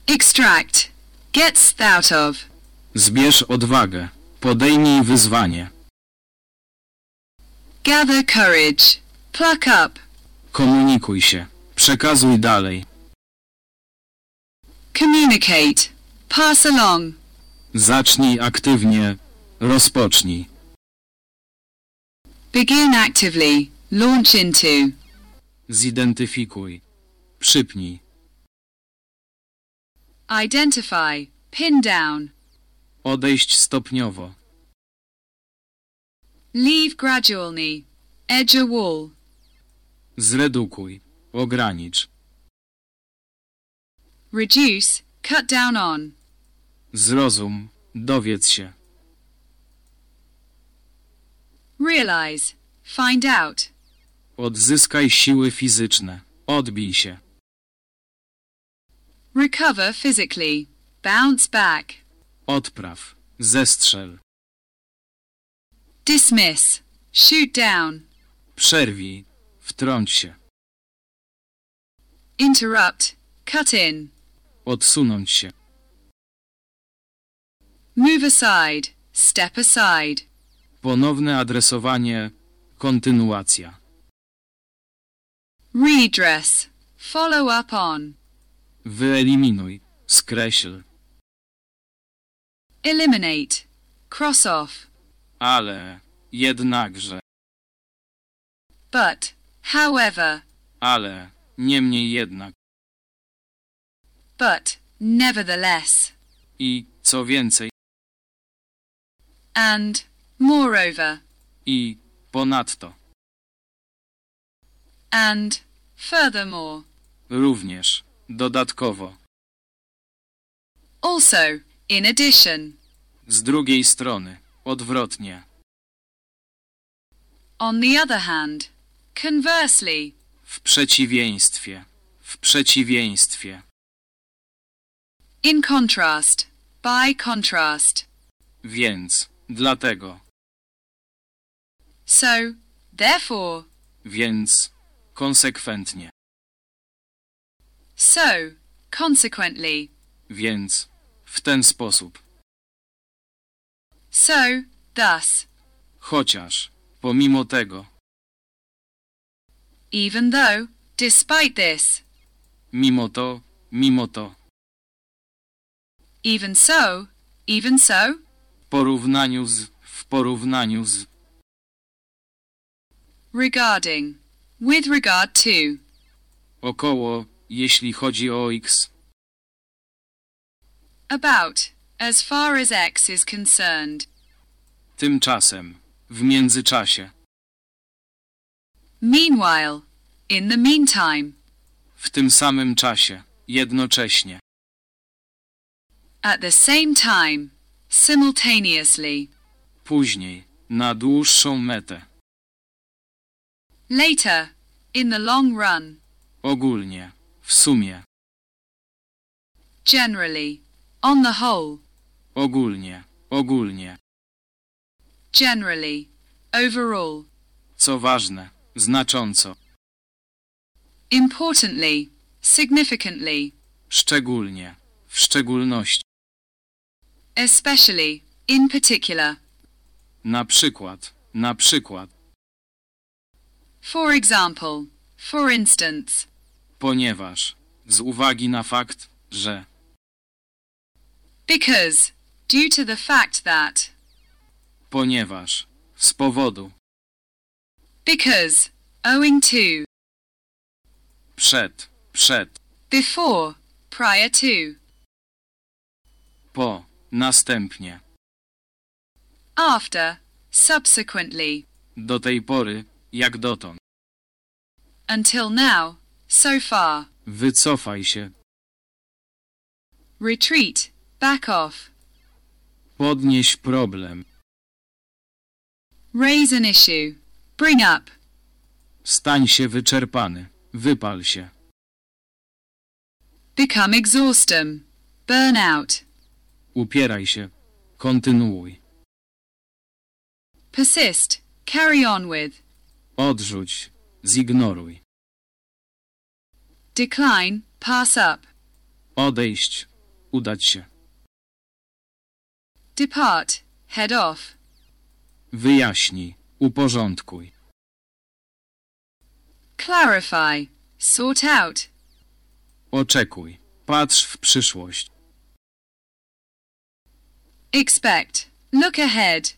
Extract, get out of. Zbierz odwagę. Podejmij wyzwanie. Gather courage, pluck up. Komunikuj się. Przekazuj dalej. Communicate, pass along. Zacznij aktywnie. Rozpocznij. Begin actively, launch into. Zidentyfikuj. Przypnij. Identify, pin down. Odejść stopniowo. Leave gradually, edge a wall. Zredukuj. Ogranicz. Reduce, cut down on. Zrozum. Dowiedz się. Realize, find out. Odzyskaj siły fizyczne. Odbij się. Recover physically, bounce back. Odpraw. Zestrzel. Dismiss, shoot down. Przerwij. Wtrąć się. Interrupt, cut in. Odsunąć się. Move aside, step aside. Ponowne adresowanie. Kontynuacja. Redress, follow up on. Wyeliminuj. Skreśl. Eliminate, cross off. Ale. Jednakże. But, however, Ale. Niemniej jednak. but, nevertheless. I, co więcej, And, moreover, i, ponadto. and, furthermore. Również. Dodatkowo. Also, in addition. Z drugiej strony. Odwrotnie. On the other hand, conversely. W przeciwieństwie. W przeciwieństwie. In contrast, by contrast. Więc. Dlatego. So, therefore, Więc. Konsekwentnie. so, consequently. Więc. W ten sposób. So, thus, Chociaż. Pomimo tego. even though, despite this, Mimo to. Mimo to. even so, even so, W porównaniu z. W porównaniu z. regarding, with regard to, Około. Jeśli chodzi o x. about, as far as X is concerned, Tymczasem. W międzyczasie. Meanwhile. In the meantime. W tym samym czasie. Jednocześnie. At the same time. Simultaneously. Później. Na dłuższą metę. Later. In the long run. Ogólnie. W sumie. Generally. On the whole. Ogólnie. Ogólnie. Generally. Overall. Co ważne. Znacząco. Importantly. Significantly. Szczególnie. W szczególności. Especially. In particular. Na przykład. Na przykład. For example. For instance. Ponieważ. Z uwagi na fakt, że. Because. Due to the fact that. Ponieważ. Z powodu. Because. Owing to. Przed. Przed. Before. Prior to. Po. Następnie. After. Subsequently. Do tej pory. Jak dotąd. Until now. So far. Wycofaj się. Retreat. Back off. Podnieś problem. Raise an issue. Bring up. Stań się wyczerpany. Wypal się. Become exhaustem. Burn out. Upieraj się. Kontynuuj. Persist. Carry on with. Odrzuć. Zignoruj. Decline. Pass up. Odejść. Udać się. Depart. Head off. Wyjaśnij. Uporządkuj. Clarify. Sort out. Oczekuj. Patrz w przyszłość. Expect. Look ahead.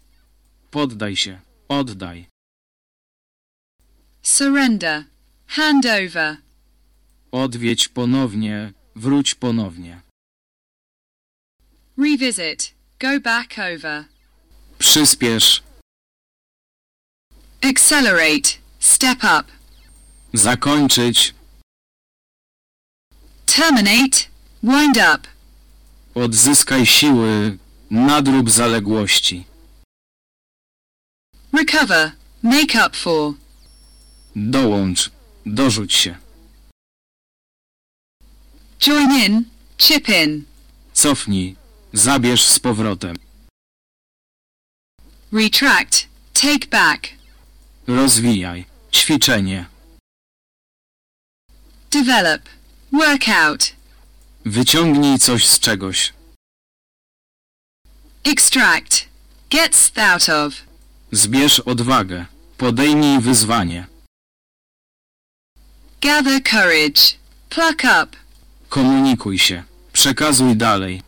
Poddaj się. Oddaj. Surrender. Hand over. Odwiedź ponownie. Wróć ponownie. Revisit. Go back over. Przyspiesz. Accelerate. Step up. Zakończyć. Terminate. Wind up. Odzyskaj siły. Nadrób zaległości. Recover. Make up for. Dołącz. Dorzuć się. Join in. Chip in. Cofnij. Zabierz z powrotem. Retract. Take back. Rozwijaj. Ćwiczenie. Develop. Work out. Wyciągnij coś z czegoś. Extract. Gets out of. Zbierz odwagę. Podejmij wyzwanie. Gather courage. Pluck up. Komunikuj się. Przekazuj dalej.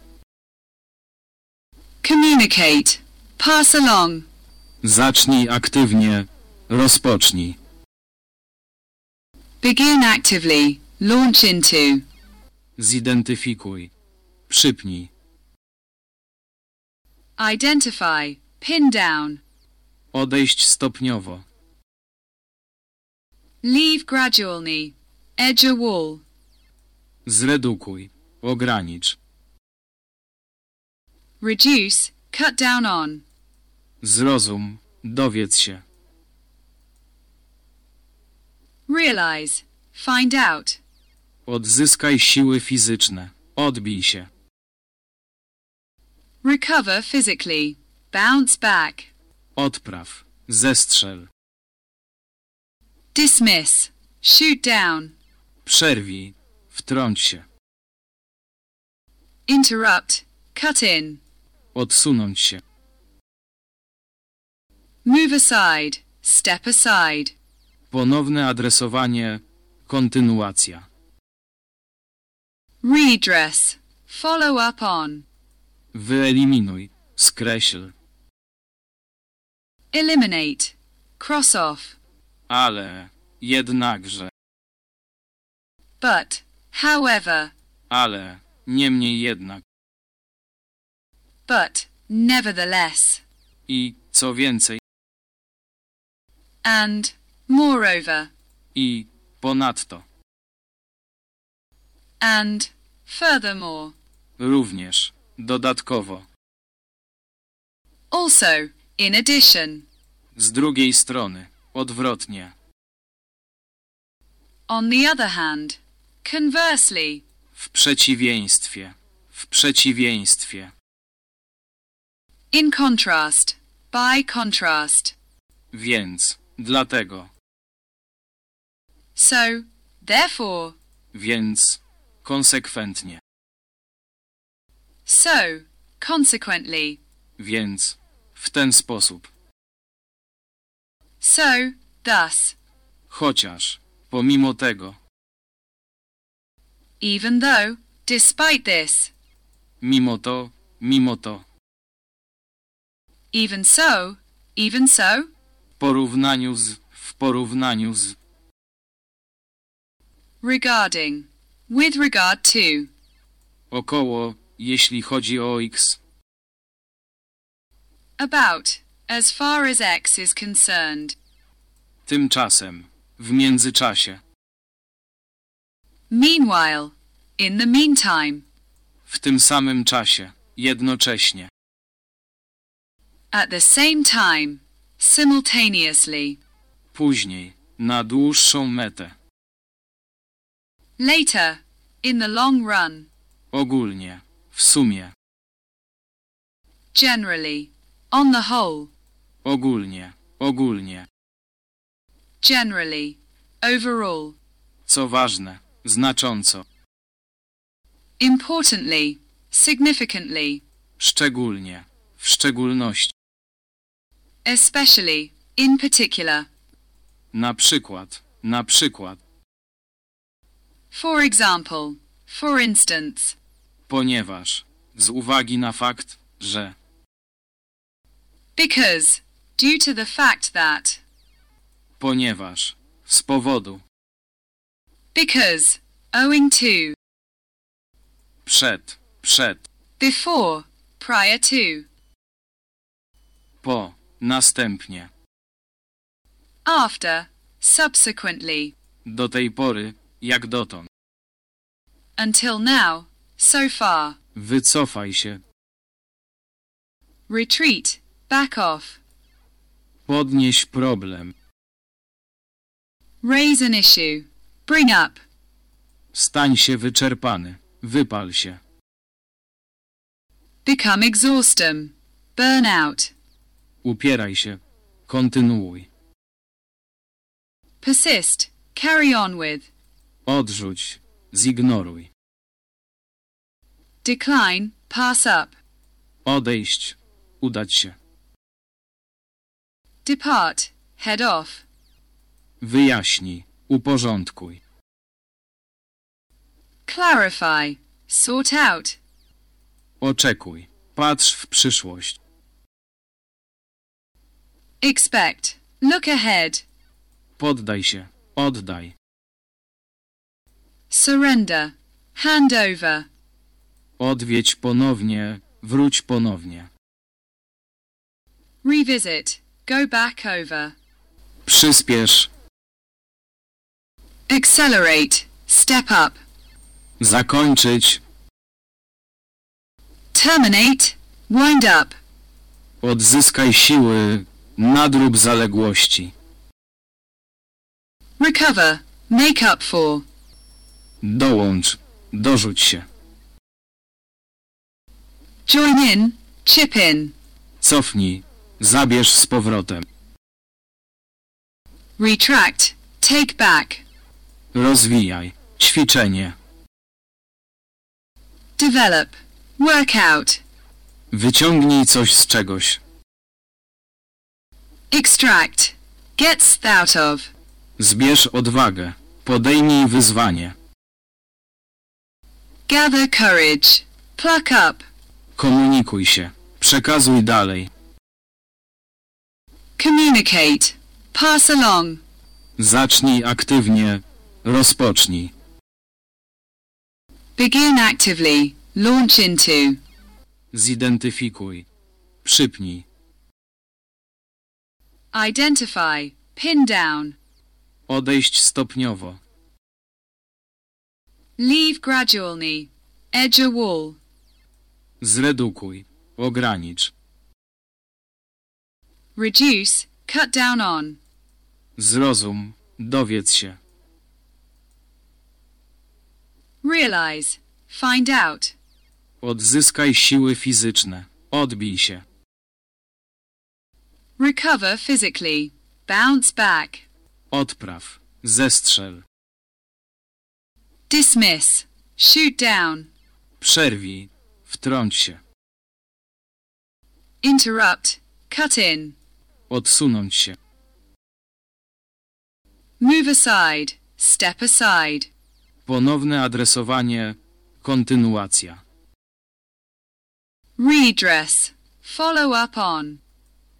Communicate. Pass along. Zacznij aktywnie. Rozpocznij. Begin actively. Launch into. Zidentyfikuj. Przypnij. Identify. Pin down. Odejść stopniowo. Leave gradually. Edge a wall. Zredukuj. Ogranicz. Reduce. Cut down on. Zrozum. Dowiedz się. Realize. Find out. Odzyskaj siły fizyczne. Odbij się. Recover physically. Bounce back. Odpraw. Zestrzel. Dismiss. Shoot down. Przerwij. Wtrąć się. Interrupt. Cut in. Odsunąć się. Move aside. Step aside. Ponowne adresowanie. Kontynuacja. Redress. Follow up on. Wyeliminuj. Skreśl. Eliminate. Cross off. Ale. Jednakże. But. However. Ale. Niemniej jednak. But. Nevertheless. I, co więcej, And. moreover, i ponadto. and furthermore. Również, dodatkowo. Also, in addition. Z drugiej strony, odwrotnie. On the other hand, conversely, W przeciwieństwie. W przeciwieństwie. in contrast, by contrast. Więc, dlatego. So, therefore, Więc, konsekwentnie. so, consequently, Więc, w ten sposób. So, thus, Chociaż, pomimo tego, even though, despite this, mimo to, mimo to. even so, even so, W porównaniu z, w porównaniu z, regarding, with regard to, około, jeśli chodzi o x, about, as far as X is concerned, tymczasem, w międzyczasie, meanwhile, in the meantime, w tym samym czasie, jednocześnie, at the same time, simultaneously, później, na dłuższą metę, later, in the long run, ogólnie, w sumie, generally, on the whole, ogólnie, ogólnie, generally, overall, co ważne, znacząco, importantly, significantly, szczególnie, w szczególności, especially, in particular, na przykład, na przykład, for example, for instance, ponieważ, z uwagi na fakt, że, because, due to the fact that, ponieważ, z powodu, because, owing to, przed, przed, before, prior to, po, następnie, after, subsequently, do tej pory, jak dotąd, until now, so far, wycofaj się, retreat, back off, podnieś problem, raise an issue, bring up, stań się wyczerpany, wypal się, become exhaustem, burn out, upieraj się, kontynuuj, persist, carry on with, odrzuć, zignoruj, decline, pass up, odejść, udać się, depart, head off, wyjaśnij, uporządkuj, clarify, sort out, oczekuj, patrz w przyszłość, expect, look ahead, poddaj się, oddaj, surrender, hand over, odwiedź ponownie, wróć ponownie, revisit, go back over, przyspiesz, accelerate, step up, zakończyć, terminate, wind up, odzyskaj siły, nadrób zaległości, recover, make up for, dołącz, dorzuć się, join in, chip in, cofnij, zabierz z powrotem, retract, take back, rozwijaj, ćwiczenie, develop, work out, wyciągnij coś z czegoś, extract, get out of, zbierz odwagę, podejmij wyzwanie, gather courage, pluck up, komunikuj się, przekazuj dalej, communicate, pass along, zacznij aktywnie, rozpocznij, begin actively, launch into, zidentyfikuj, przypnij, identify, pin down, Odejść stopniowo. Leave gradually. Edge a wall. Zredukuj. Ogranicz. Reduce. Cut down on. Zrozum. Dowiedz się. Realize. Find out. Odzyskaj siły fizyczne. Odbij się. Recover physically. Bounce back. Odpraw. Zestrzel. Dismiss. Shoot down. Przerwij. Wtrąć się. Interrupt. Cut in. Odsunąć się. Move aside. Step aside. Ponowne adresowanie. Kontynuacja. Redress. Follow up on.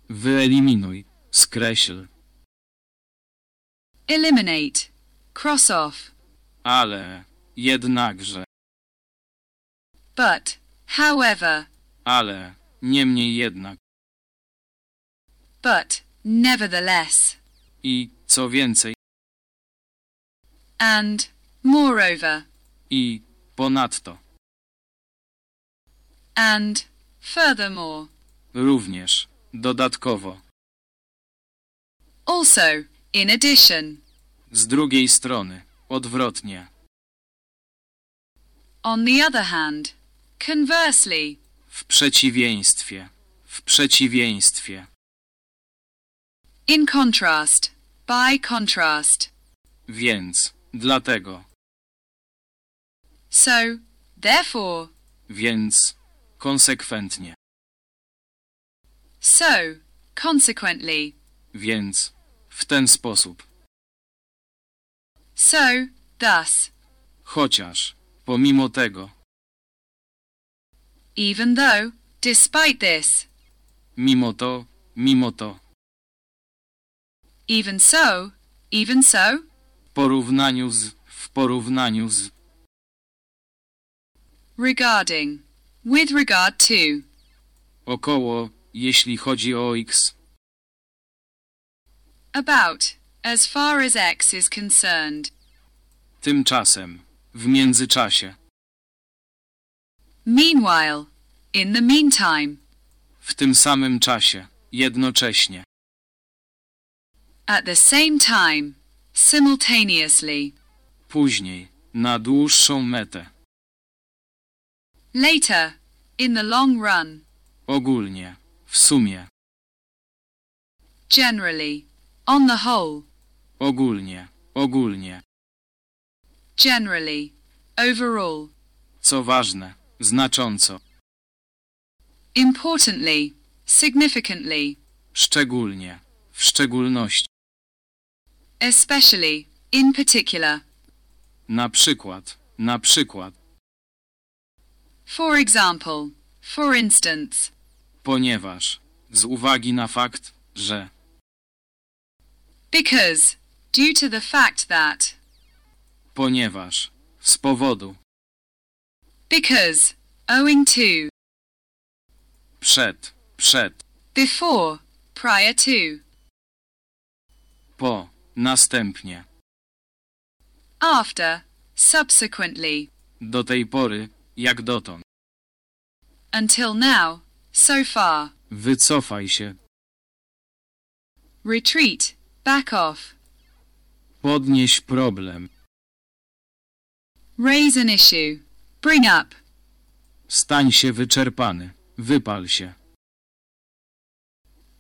Wyeliminuj. Skreśl. Eliminate. Cross off. Ale. Jednakże. But. However. Ale. Niemniej jednak. But. Nevertheless. I, co więcej, And. Moreover. i, ponadto. And. Furthermore. Również. Dodatkowo. Also. In addition. Z drugiej strony. Odwrotnie. On the other hand. Conversely. W przeciwieństwie. W przeciwieństwie. In contrast. By contrast. Więc. Dlatego. So. Therefore. Więc. Konsekwentnie. So. Consequently. Więc. W ten sposób. So. Thus. Chociaż. Pomimo tego. Even though. Despite this. Mimo to. Mimo to. Even so. Even so. W porównaniu z. W porównaniu z. Regarding. With regard to. Około. Jeśli chodzi o x. About. As far as X is concerned. Tymczasem. W międzyczasie. Meanwhile. In the meantime. W tym samym czasie. Jednocześnie. At the same time. Simultaneously. Później. Na dłuższą metę. Later. In the long run. Ogólnie. W sumie. Generally. On the whole. Ogólnie. Ogólnie. Generally. Overall. Co ważne. Znacząco. Importantly. Significantly. Szczególnie. W szczególności. Especially. In particular. Na przykład. Na przykład. For example. For instance. Ponieważ. Z uwagi na fakt, że. Because. Due to the fact that. Ponieważ. Z powodu. Because. Owing to. Przed. Przed. Before. Prior to. Po. Następnie. After. Subsequently. Do tej pory. Jak dotąd. Until now. So far. Wycofaj się. Retreat. Back off. Podnieś problem. Raise an issue. Bring up. Stań się wyczerpany. Wypal się.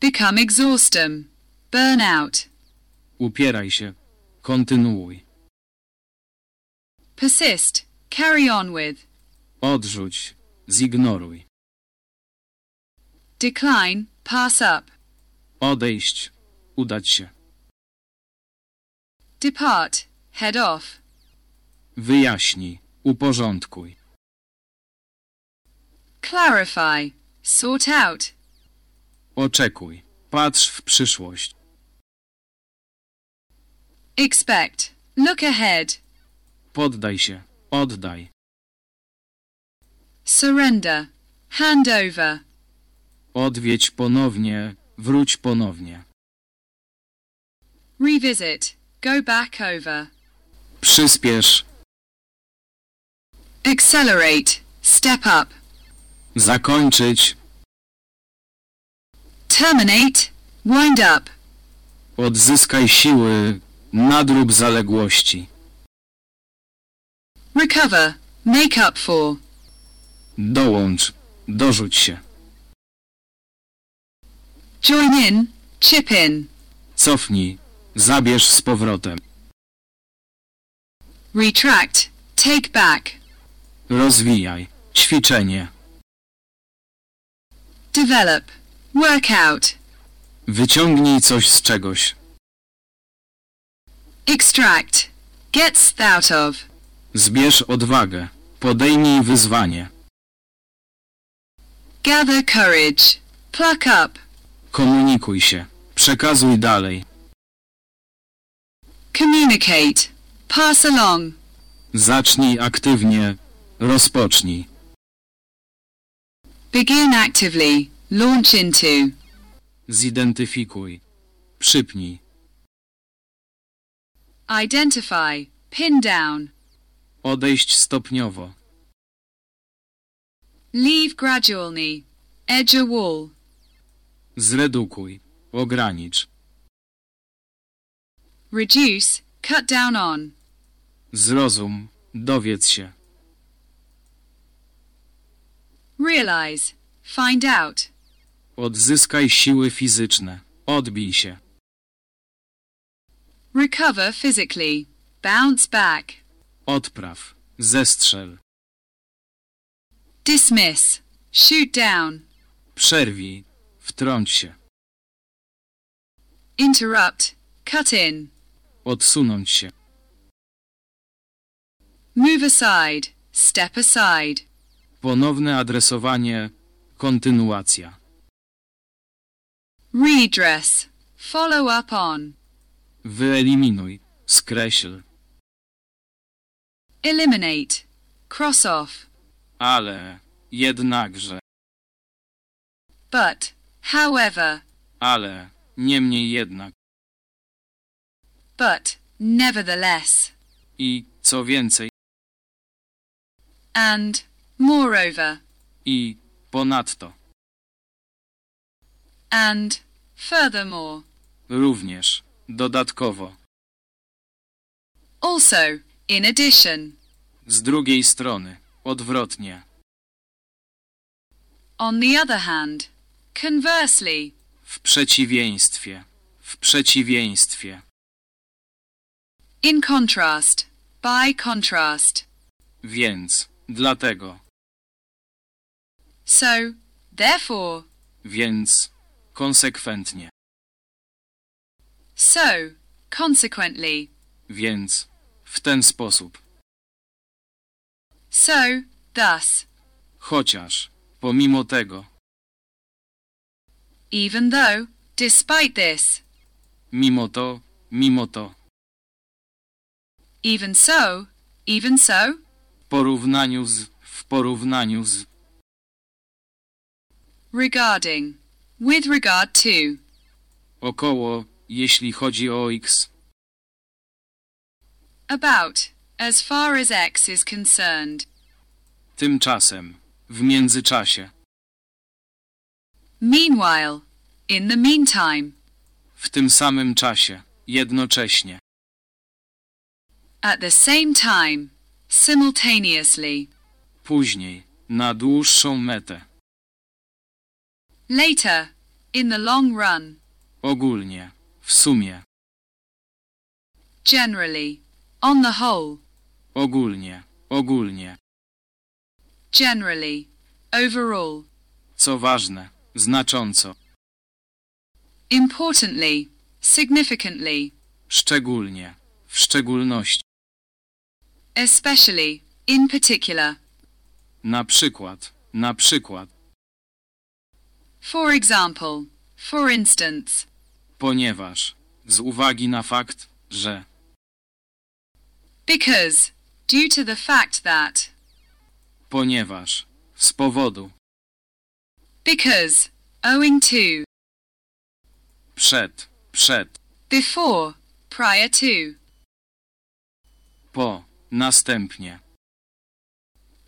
Become exhaustem. Burn out. Upieraj się. Kontynuuj. Persist. Carry on with. Odrzuć. Zignoruj. Decline. Pass up. Odejść. Udać się. Depart. Head off. Wyjaśnij. Uporządkuj. Clarify. Sort out. Oczekuj. Patrz w przyszłość. Expect. Look ahead. Poddaj się. Oddaj. Surrender. Hand over. Odwiedź ponownie. Wróć ponownie. Revisit. go back over. Przyspiesz. Accelerate, step up. Zakończyć. Terminate, wind up. Odzyskaj siły. Nadrób zaległości. Recover, make up for. Dołącz. Dorzuć się. Join in, chip in. Cofnij. Zabierz z powrotem. Retract, take back. Rozwijaj. Ćwiczenie. Develop, work out. Wyciągnij coś z czegoś. Extract, get out of. Zbierz odwagę. Podejmij wyzwanie. Gather courage, pluck up. Komunikuj się. Przekazuj dalej. Communicate, pass along. Zacznij aktywnie. Rozpocznij. Begin actively, launch into. Zidentyfikuj. Przypnij. Identify, pin down. Odejść stopniowo. Leave gradually, edge a wall. Zredukuj. Ogranicz. Reduce, cut down on. Zrozum. Dowiedz się. Realize, find out. Odzyskaj siły fizyczne. Odbij się. Recover physically, bounce back. Odpraw. Zestrzel. Dismiss, shoot down. Przerwij. Wtrąć się. Interrupt, cut in. Odsunąć się. Move aside, step aside. Ponowne adresowanie. Kontynuacja. Redress, follow up on. Wyeliminuj. Skreśl. Eliminate, cross off. Ale. Jednakże. But, however, Ale. Niemniej jednak. but, nevertheless. I, co więcej, And, moreover, i, ponadto. and, furthermore. Również. Dodatkowo. Also, in addition. Z drugiej strony. Odwrotnie. On the other hand, conversely. W przeciwieństwie. W przeciwieństwie. In contrast, by contrast. Więc. Dlatego. So, therefore, Więc. Konsekwentnie. So, consequently, Więc. W ten sposób. so, thus, Chociaż. Pomimo tego. even though, despite this, Mimo to. Mimo to. even so, even so, W porównaniu z. W porównaniu z. regarding, with regard to, Około. Jeśli chodzi o x. about, as far as X is concerned, Tymczasem. W międzyczasie. meanwhile, in the meantime, W tym samym czasie. Jednocześnie. at the same time, simultaneously, Później. Na dłuższą metę. later, in the long run, Ogólnie. W sumie. generally, on the whole, Ogólnie. Ogólnie. generally, overall, Co ważne. Znacząco. importantly, significantly, Szczególnie. W szczególności. especially, in particular, Na przykład. Na przykład. for example, for instance, Ponieważ. Z uwagi na fakt, że. because, due to the fact that, Ponieważ. Z powodu. because, owing to, Przed. Przed. before, prior to, Po. Następnie.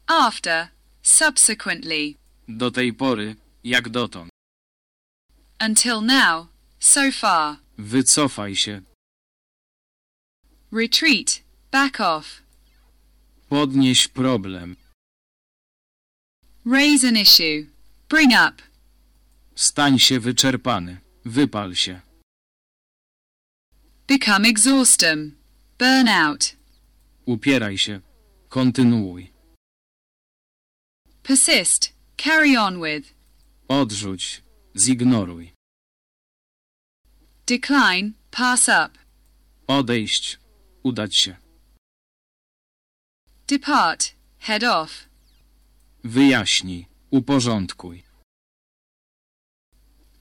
after, subsequently, Do tej pory, jak dotąd. until now, so far, Wycofaj się. retreat, back off, Podnieś problem. raise an issue, bring up, Stań się wyczerpany. Wypal się. become exhaustem, burn out, Upieraj się. Kontynuuj. persist, carry on with, Odrzuć. Zignoruj. Decline, pass up, Odejść. Udać się. depart, head off, Wyjaśnij. Uporządkuj.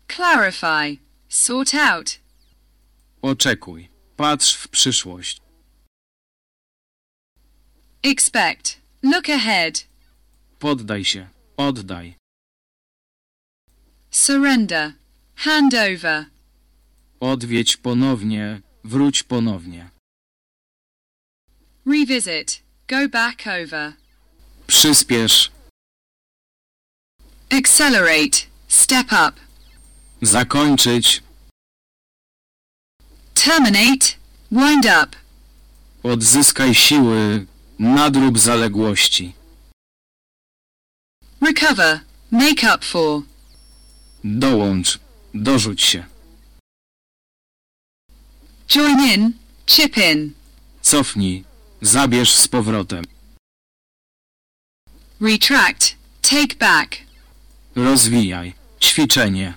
clarify, sort out, Oczekuj. Patrz w przyszłość. expect, look ahead, Poddaj się. Oddaj. surrender, hand over, Odwiedź ponownie. Wróć ponownie. revisit, go back over, Przyspiesz. accelerate, step up, Zakończyć. terminate, wind up, Odzyskaj siły. Nadrób zaległości. recover, make up for, Dołącz. Dorzuć się. Join in, chip in, Cofnij. Zabierz z powrotem. retract, take back, Rozwijaj. Ćwiczenie.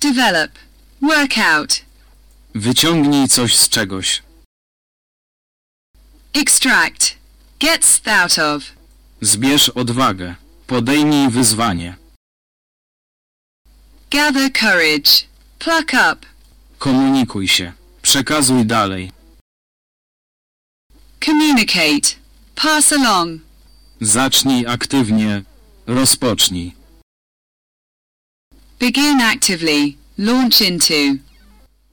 develop, work out, Wyciągnij coś z czegoś. extract, get out of, Zbierz odwagę. Podejmij wyzwanie. gather courage, pluck up, Komunikuj się. Przekazuj dalej. communicate, pass along, Zacznij aktywnie. Rozpocznij. begin actively, launch into,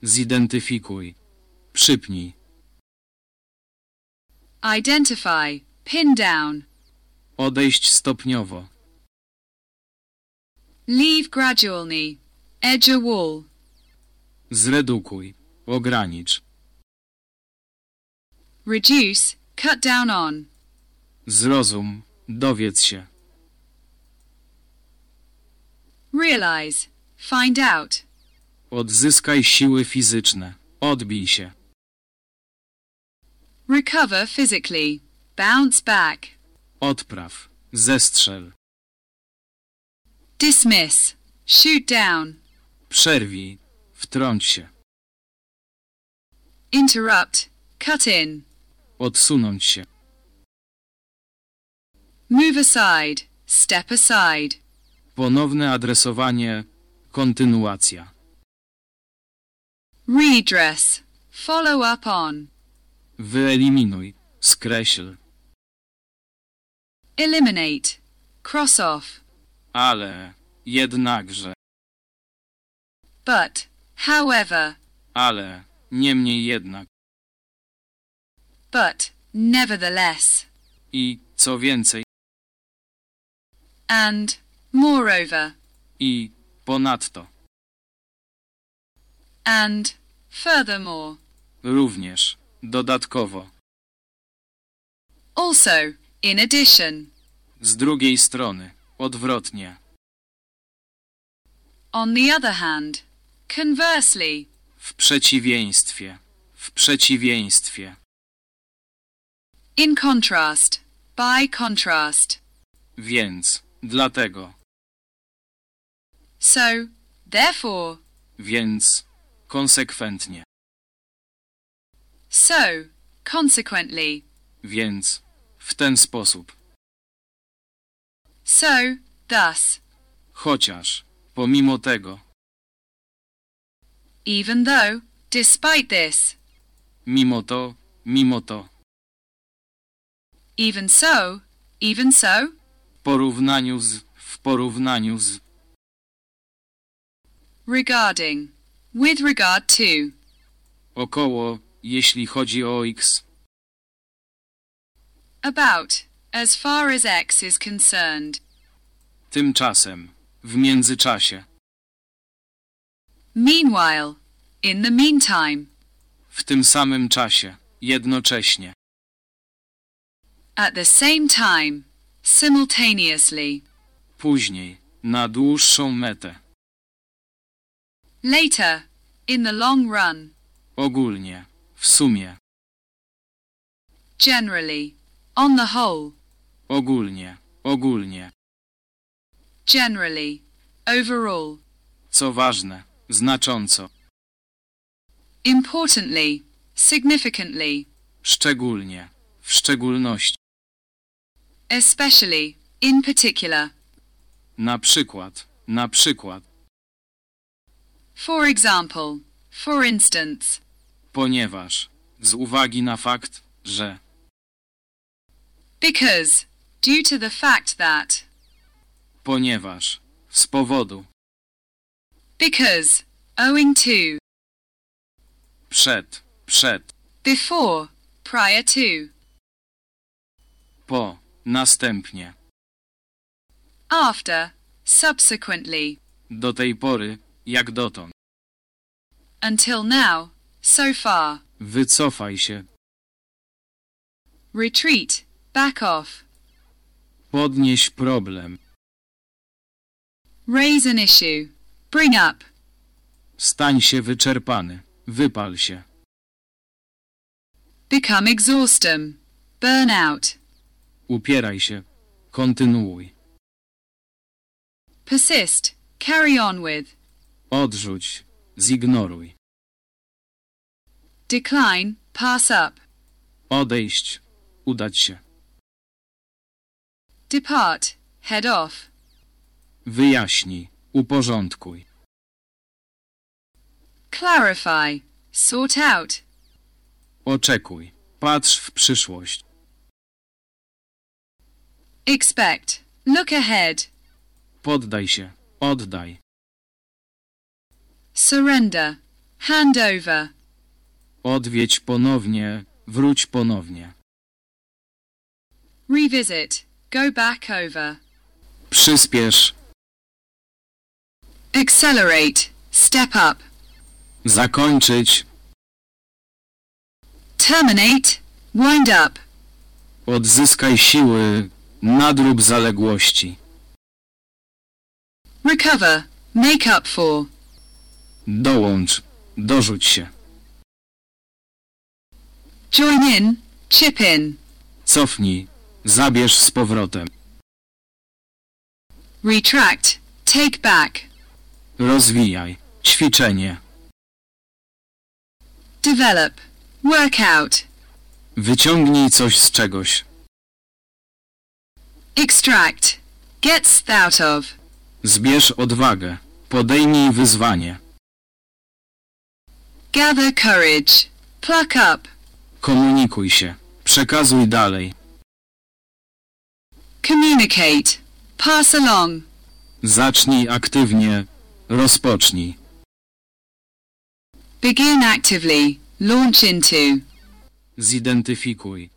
Zidentyfikuj. Przypnij. identify, pin down, Odejść stopniowo. leave gradually, edge a wall, Zredukuj. Ogranicz. reduce, cut down on, Zrozum. Dowiedz się. realize, find out, Odzyskaj siły fizyczne. Odbij się. recover physically, bounce back, Odpraw. Zestrzel. dismiss, shoot down, Przerwij. Wtrąć się. interrupt, cut in, Odsunąć się. move aside, step aside, Ponowne adresowanie. Kontynuacja. redress, follow up on, Wyeliminuj. Skreśl. eliminate, cross off, Ale. Jednakże. but, however, Ale. Niemniej jednak. but, nevertheless, I, co więcej, and, moreover, i, ponadto. and, furthermore, Również. Dodatkowo. also, in addition, Z drugiej strony. Odwrotnie. on the other hand, conversely, W przeciwieństwie. W przeciwieństwie. in contrast, by contrast, Więc. Dlatego. so, therefore, Więc. Konsekwentnie. so, consequently, Więc. W ten sposób. so, thus, Chociaż. Pomimo tego. Even though, despite this, Mimo to. Mimo to. even so, even so, W porównaniu z. W porównaniu z. regarding, with regard to, Około, jeśli chodzi o x. About, as far as x is concerned. Tymczasem. W międzyczasie. Meanwhile, in the meantime, W tym samym czasie. Jednocześnie. at the same time, simultaneously. Później. Na dłuższą metę. Later, in the long run, Ogólnie. W sumie. generally, on the whole, Ogólnie. Ogólnie. generally, overall, Co ważne. Znacząco. importantly, significantly, Szczególnie. W szczególności. especially, in particular. Na przykład. Na przykład. For example, for instance, Ponieważ. Z uwagi na fakt, że. because, due to the fact that, Ponieważ. Z powodu. Because, owing to, Przed. Przed. before, prior to, Po. Następnie. after, subsequently, Do tej pory. Jak dotąd. until now, so far, Wycofaj się. retreat, back off, Podnieś problem. raise an issue, bring up, Stań się wyczerpany. Wypal się. become exhaustem, burn out, Upieraj się. Kontynuuj. persist, carry on with, Odrzuć. Zignoruj. decline, pass up, Odejść. Udać się. depart, head off, Wyjaśnij. Uporządkuj. clarify, sort out, Oczekuj. Patrz w przyszłość. expect, look ahead, Poddaj się. Oddaj. surrender, hand over, Odwiedź ponownie. Wróć ponownie. revisit, go back over, Przyspiesz. Accelerate, step up, Zakończyć. terminate, wind up, Odzyskaj siły. Nadrób zaległości. recover, make up for, Dołącz. Dorzuć się. join in, chip in, Cofnij. Zabierz z powrotem. retract, take back, Rozwijaj. Ćwiczenie. develop, work out, Wyciągnij coś z czegoś. extract, get out of, Zbierz odwagę. Podejmij wyzwanie. gather courage, pluck up, Komunikuj się. Przekazuj dalej. communicate, pass along, Zacznij aktywnie. Rozpocznij. begin actively, launch into, Zidentyfikuj.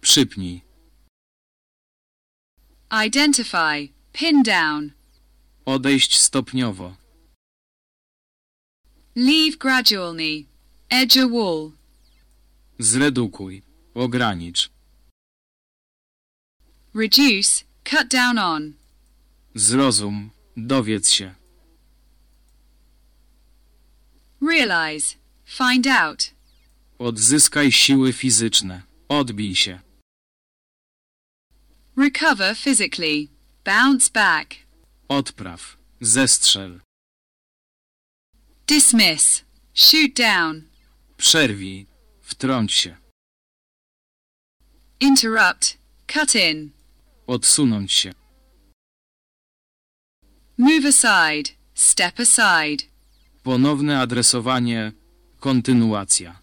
Przypnij. identify, pin down, Odejść stopniowo. leave gradually, edge a wall, Zredukuj. Ogranicz. reduce, cut down on, Zrozum. Dowiedz się. Realize, find out, Odzyskaj siły fizyczne. Odbij się. recover physically, bounce back, Odpraw. Zestrzel. dismiss, shoot down, Przerwij. Wtrąć się. interrupt, cut in, Odsunąć się. move aside, step aside, Ponowne adresowanie. Kontynuacja.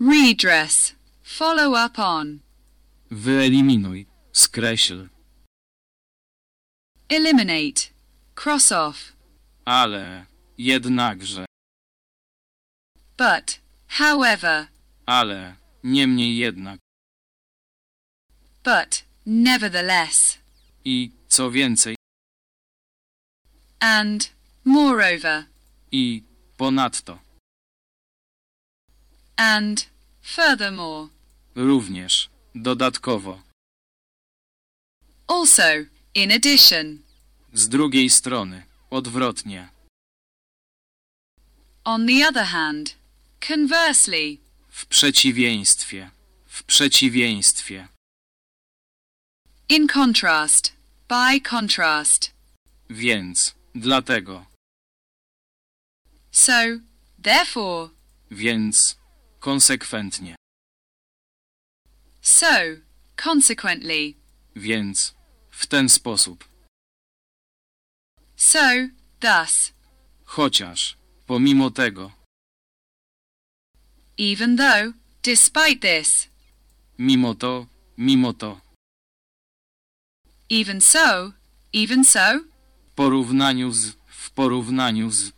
redress, follow up on, Wyeliminuj. Skreśl. eliminate, cross off, Ale. Jednakże. but, however, ale, niemniej jednak. but, nevertheless, I, co więcej, and, moreover, i, ponadto. and, furthermore, Również, dodatkowo. also, in addition, Z drugiej strony, odwrotnie. on the other hand, conversely, W przeciwieństwie. W przeciwieństwie. in contrast, by contrast. Więc, dlatego, So, therefore, więc, konsekwentnie. so, consequently, Więc, w ten sposób. so, thus, Chociaż, pomimo tego, even though, despite this, mimo to, mimo to, even so, even so, w porównaniu z, w porównaniu z,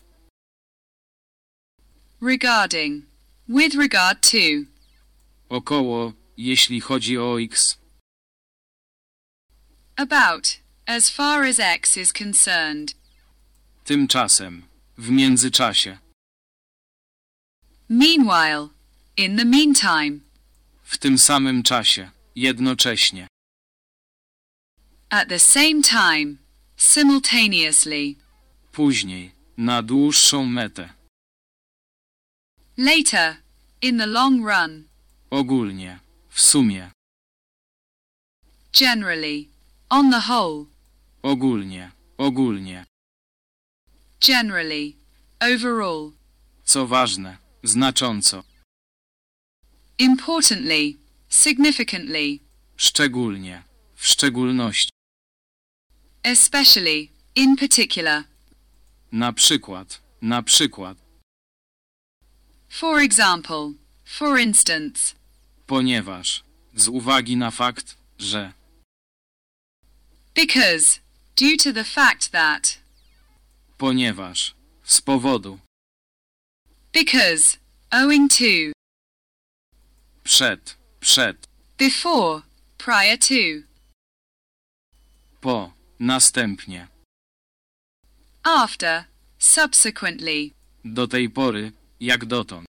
regarding, with regard to, około, jeśli chodzi o x, about, as far as X is concerned, tymczasem, w międzyczasie, meanwhile, in the meantime, w tym samym czasie, jednocześnie, at the same time, simultaneously, później, na dłuższą metę, later, in the long run, ogólnie, w sumie, generally, on the whole, ogólnie, ogólnie, generally, overall, co ważne, znacząco, importantly, significantly, szczególnie, w szczególności, especially, in particular, na przykład, na przykład, for example, for instance, ponieważ, z uwagi na fakt, że, because, due to the fact that, ponieważ, z powodu, because, owing to, przed, przed, before, prior to, po, następnie, after, subsequently, do tej pory, jak dotąd,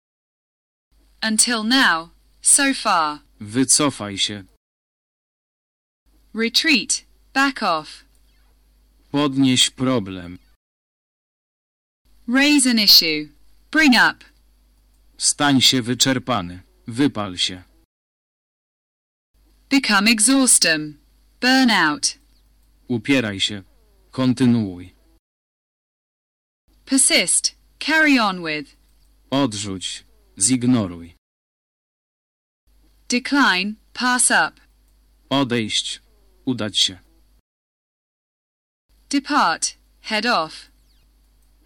until now, so far, wycofaj się, retreat, back off, podnieś problem, raise an issue, bring up, stań się wyczerpany, wypal się, become exhaustum, burn out, upieraj się, kontynuuj, persist, carry on with, odrzuć, zignoruj, decline, pass up, odejść, udać się, depart, head off,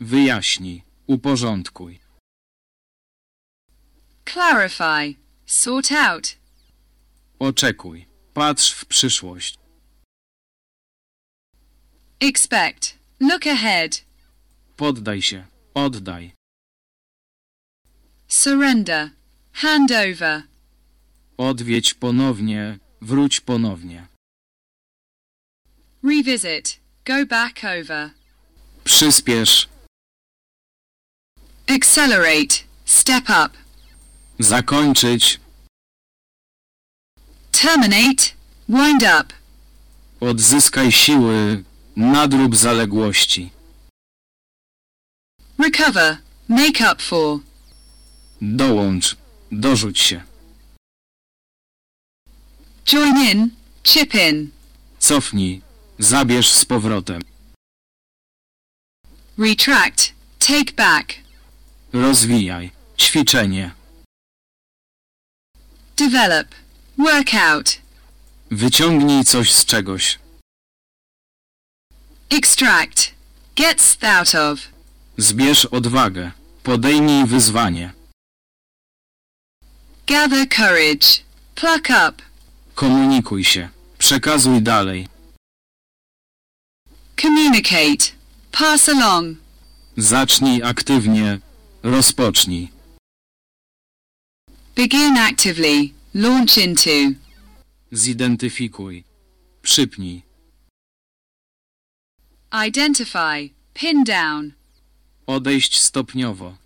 wyjaśnij, uporządkuj, clarify, sort out, oczekuj, patrz w przyszłość, expect, look ahead, poddaj się, oddaj, surrender, hand over, odwiedź ponownie, wróć ponownie, revisit, go back over, przyspiesz, accelerate, step up, zakończyć, terminate, wind up, odzyskaj siły, nadrób zaległości, recover, make up for, dołącz, dorzuć się, join in, chip in, cofnij, zabierz z powrotem, retract, take back, rozwijaj, ćwiczenie, develop, work out, wyciągnij coś z czegoś, extract, get out of, zbierz odwagę, podejmij wyzwanie, gather courage, pluck up, komunikuj się, przekazuj dalej, communicate, pass along, zacznij aktywnie, rozpocznij, Begin actively. Launch into. Zidentyfikuj. Przypnij. Identify. Pin down. Odejść stopniowo.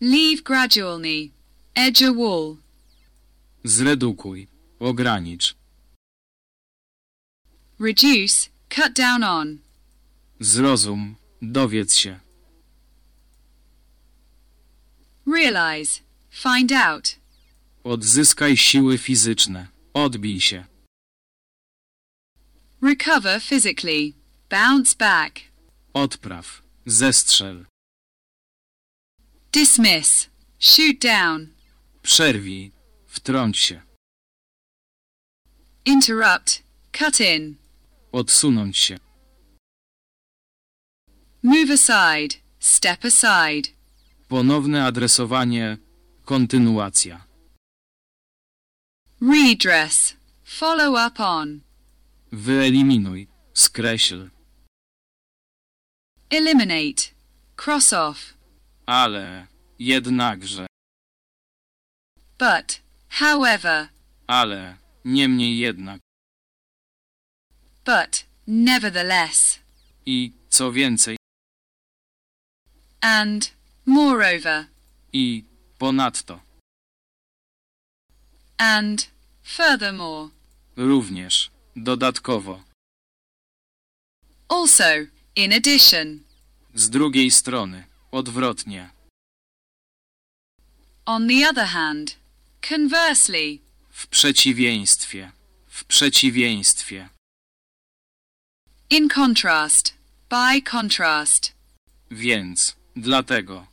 Leave gradually. Edge a wall. Zredukuj. Ogranicz. Reduce. Cut down on. Zrozum. Dowiedz się. Realize. Find out. Odzyskaj siły fizyczne. Odbij się. Recover physically. Bounce back. Odpraw. Zestrzel. Dismiss. Shoot down. Przerwij. Wtrąć się. Interrupt. Cut in. Odsunąć się. Move aside. Step aside. Ponowne adresowanie. Kontynuacja. Redress. Follow up on. Wyeliminuj. Skreśl. Eliminate. Cross off. Ale. Jednakże. But. However. Ale. Niemniej jednak. But. Nevertheless. I, co więcej, And. Moreover. i, ponadto. And. Furthermore. Również. Dodatkowo. Also. In addition. Z drugiej strony. Odwrotnie. On the other hand. Conversely. W przeciwieństwie. W przeciwieństwie. In contrast. By contrast. Więc. Dlatego.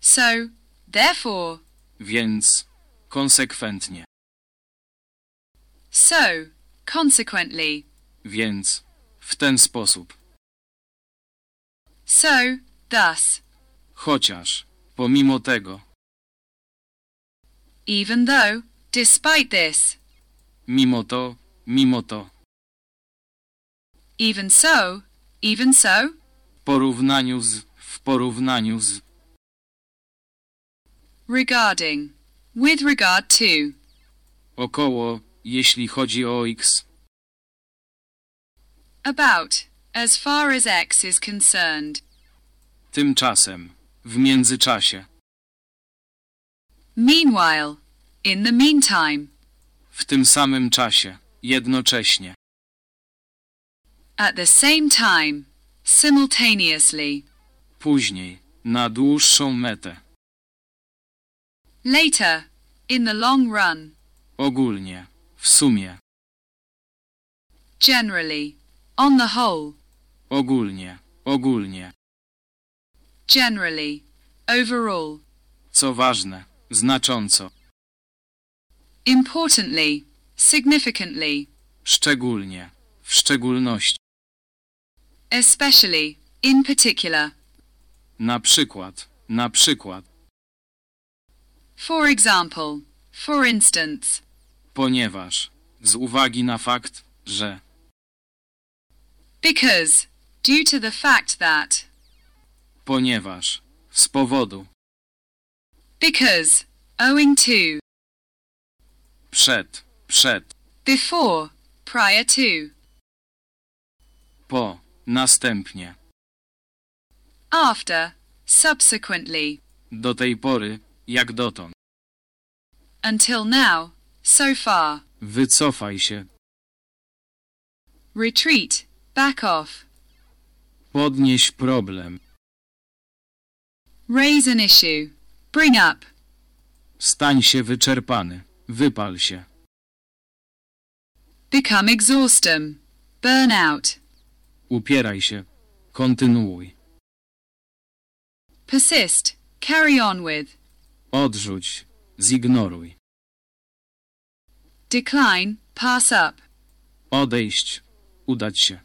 So. Therefore. Więc. Konsekwentnie. So. Consequently. Więc. W ten sposób. So. Thus. Chociaż. Pomimo tego. Even though. Despite this. Mimo to. Mimo to. Even so. Even so. W porównaniu z. W porównaniu z. Regarding. With regard to. Około. Jeśli chodzi o X. About. As far as X is concerned. Tymczasem. W międzyczasie. Meanwhile. In the meantime. W tym samym czasie. Jednocześnie. At the same time. Simultaneously. Później. Na dłuższą metę. Later. In the long run. Ogólnie. W sumie. Generally. On the whole. Ogólnie. Ogólnie. Generally. Overall. Co ważne. Znacząco. Importantly. Significantly. Szczególnie. W szczególności. Especially. In particular. Na przykład. Na przykład. For example. For instance. Ponieważ. Z uwagi na fakt, że. Because. Due to the fact that. Ponieważ. Z powodu. Because. Owing to. Przed. Przed. Before. Prior to. Po. Następnie. After. Subsequently. Do tej pory. Jak dotąd. Until now. So far. Wycofaj się. Retreat. Back off. Podnieś problem. Raise an issue. Bring up. Stań się wyczerpany. Wypal się. Become exhaustem. Burn out. Upieraj się. Kontynuuj. Persist. Carry on with. Odrzuć. Zignoruj. Decline. Pass up. Odejść. Udać się.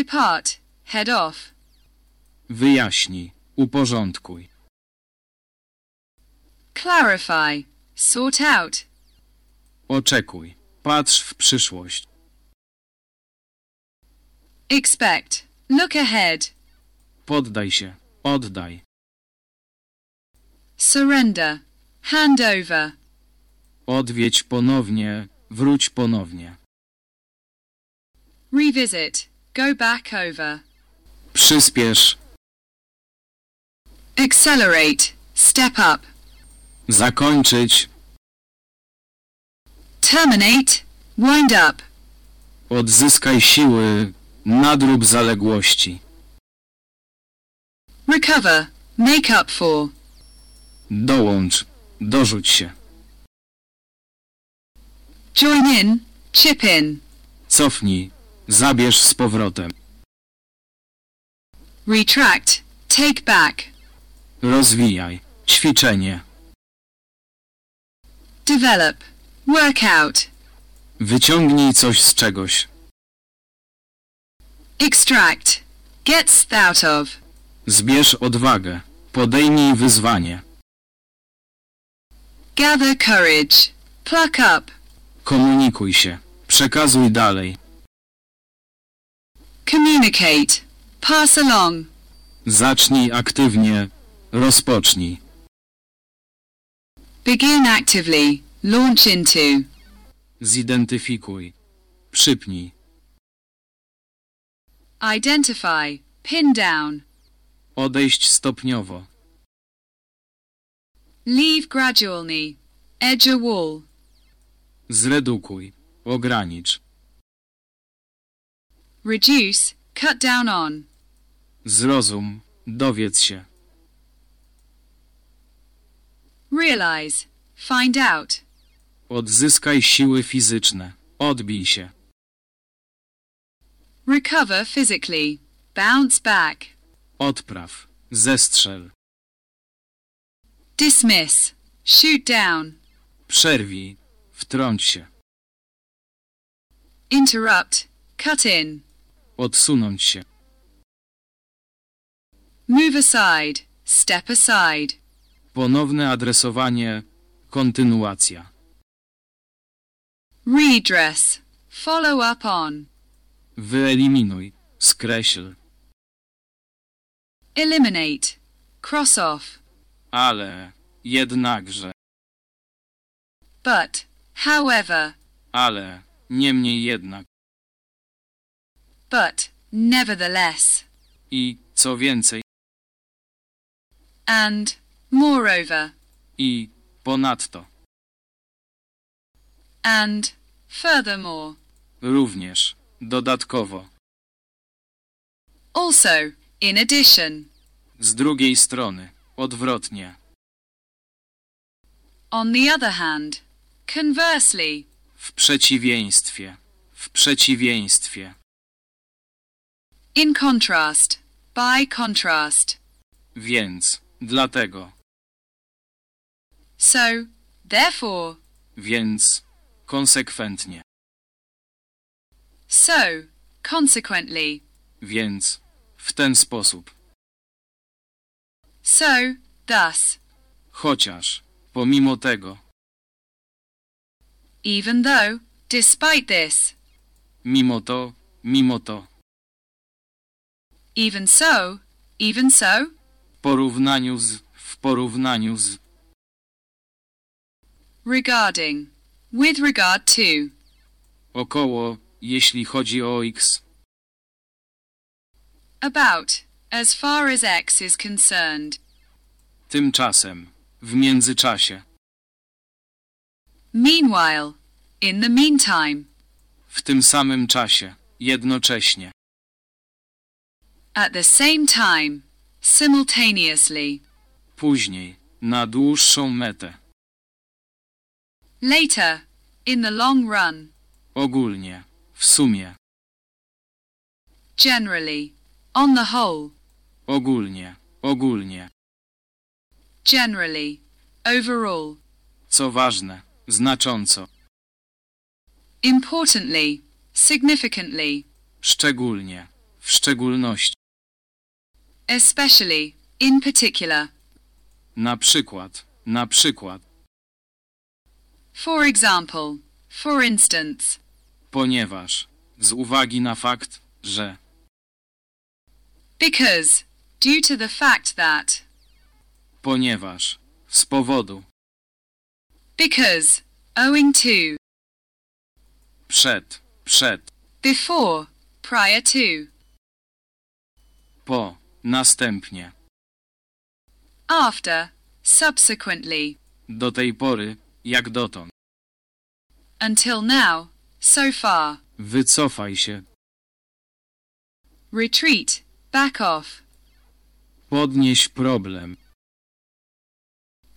Depart. Head off. Wyjaśnij. Uporządkuj. Clarify. Sort out. Oczekuj. Patrz w przyszłość. Expect. Look ahead. Poddaj się. Oddaj. surrender, hand over, Odwiedź ponownie, wróć ponownie. revisit, go back over, Przyspiesz, accelerate, step up, zakończyć, terminate, wind up, odzyskaj siły, nadrób zaległości. recover, make up for, Dołącz, dorzuć się. join in, chip in, Cofnij, zabierz z powrotem. retract, take back, Rozwijaj, ćwiczenie. develop, work out, Wyciągnij coś z czegoś. extract, gets out of, Zbierz odwagę. Podejmij wyzwanie. gather courage, pluck up, Komunikuj się. Przekazuj dalej. Communicate, pass along, Zacznij aktywnie. Rozpocznij. begin actively, launch into, Zidentyfikuj. Przypnij. identify, pin down, Odejść stopniowo. leave gradually, edge a wall, Zredukuj. Ogranicz. Reduce, cut down on, Zrozum. Dowiedz się. realize, find out, Odzyskaj siły fizyczne. Odbij się. recover physically, bounce back, Odpraw. Zestrzel. dismiss, shoot down, Przerwij. Wtrąć się. interrupt, cut in, Odsunąć się. move aside, step aside, Ponowne adresowanie. Kontynuacja. redress, follow up on, Wyeliminuj. Skreśl. eliminate, cross off, Ale. Jednakże. but, however, Ale. Niemniej jednak. But, nevertheless, I co więcej. and, moreover, I ponadto. and, furthermore, Również. Dodatkowo. also, in addition, Z drugiej strony. Odwrotnie. on the other hand, conversely, W przeciwieństwie. W przeciwieństwie. In contrast, by contrast, Więc. Dlatego. so, therefore, Więc. Konsekwentnie. so, consequently, Więc. W ten sposób. so, thus, Chociaż. Pomimo tego. even though, despite this, Mimo to. Mimo to. Even so, even so, W porównaniu z. W porównaniu z. regarding, with regard to, Około. Jeśli chodzi o x. about, as far as X is concerned, Tymczasem. W międzyczasie. meanwhile, in the meantime, W tym samym czasie. Jednocześnie. At the same time, simultaneously, Później. Na dłuższą metę. later, in the long run, Ogólnie. W sumie. generally, on the whole, Ogólnie. Ogólnie. generally, overall, Co ważne. Znacząco. importantly, significantly, Szczególnie. W szczególności. Especially, in particular, Na przykład. Na przykład. for example, for instance, Ponieważ. Z uwagi na fakt, że. because, due to the fact that, Ponieważ. Z powodu. because, owing to, Przed. Przed. before, prior to, Po. Następnie. after, subsequently, Do tej pory, jak dotąd. until now, so far, Wycofaj się. retreat, back off, Podnieś problem.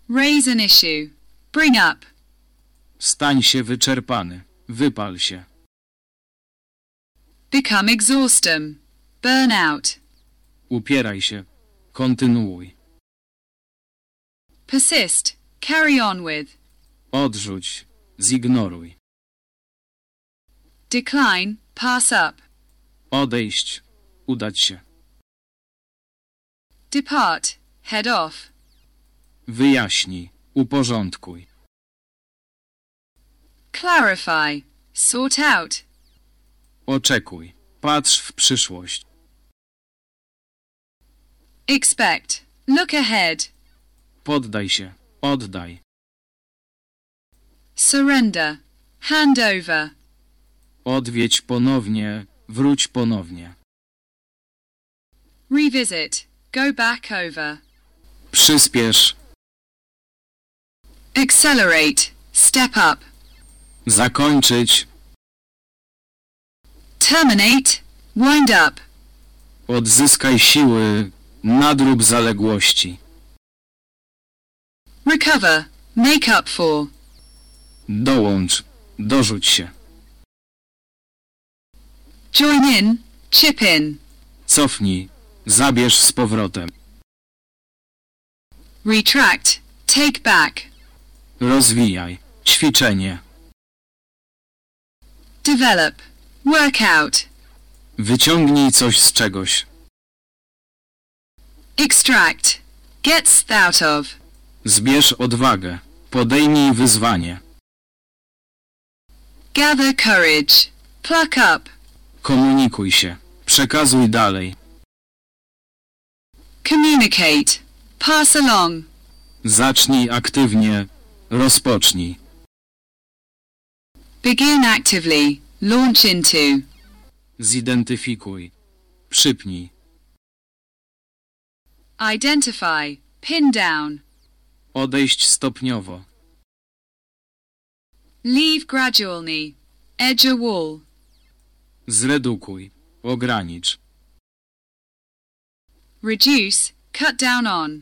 raise an issue, bring up, Stań się wyczerpany. Wypal się. become exhaustem, burn out, Upieraj się. Kontynuuj. persist, carry on with, Odrzuć. Zignoruj. decline, pass up, Odejść. Udać się. depart, head off, Wyjaśnij. Uporządkuj. clarify, sort out, Oczekuj. Patrz w przyszłość. Expect, look ahead, Poddaj się. Oddaj. surrender, hand over, Odwiedź ponownie. Wróć ponownie. revisit, go back over, Przyspiesz. accelerate, step up, Zakończyć. terminate, wind up, Odzyskaj siły. Nadrób zaległości. recover, make up for, Dołącz. Dorzuć się. join in, chip in, Cofnij. Zabierz z powrotem. retract, take back, Rozwijaj. Ćwiczenie. develop, work out, Wyciągnij coś z czegoś. Extract, get out of, Zbierz odwagę. Podejmij wyzwanie. gather courage, pluck up, Komunikuj się. Przekazuj dalej. communicate, pass along, Zacznij aktywnie. Rozpocznij. begin actively, launch into, Zidentyfikuj. Przypnij. Identify, pin down, Odejść stopniowo. leave gradually, edge a wall, Zredukuj. Ogranicz. reduce, cut down on,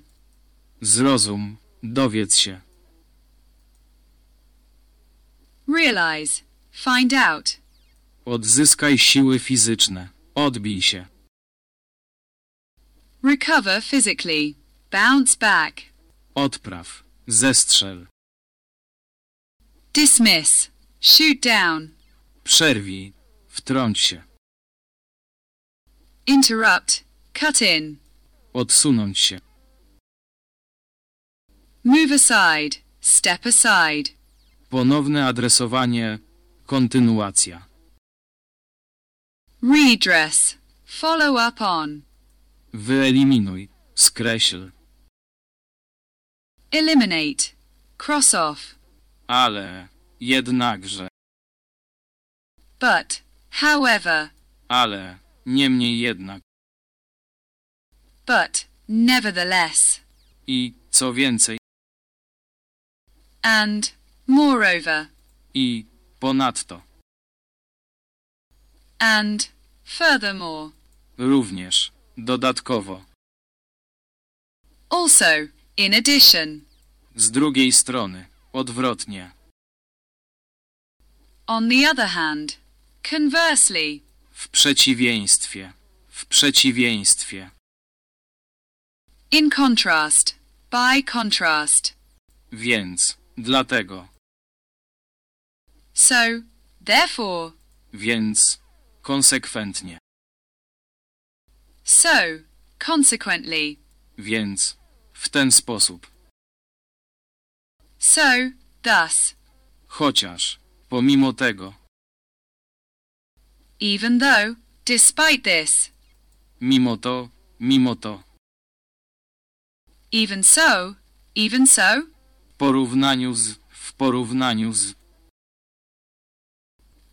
Zrozum. Dowiedz się. realize, find out, Odzyskaj siły fizyczne. Odbij się. Recover physically, bounce back, Odpraw. Zestrzel. dismiss, shoot down, Przerwij. Wtrąć się. interrupt, cut in, Odsunąć się. move aside, step aside, Ponowne adresowanie. Kontynuacja. redress, follow up on, Wyeliminuj. Skreśl. eliminate, cross off, Ale. Jednakże. but, however, Ale. Niemniej jednak. but, nevertheless, I, co więcej, and, moreover, i, ponadto. and, furthermore, Również. Dodatkowo. also, in addition, Z drugiej strony. Odwrotnie. on the other hand, conversely, W przeciwieństwie. W przeciwieństwie. in contrast, by contrast, Więc. Dlatego. so, therefore, Więc. Konsekwentnie. So, consequently, Więc. W ten sposób. so, thus, Chociaż. Pomimo tego. even though, despite this, Mimo to. Mimo to. even so, Even so? W porównaniu z, w porównaniu z,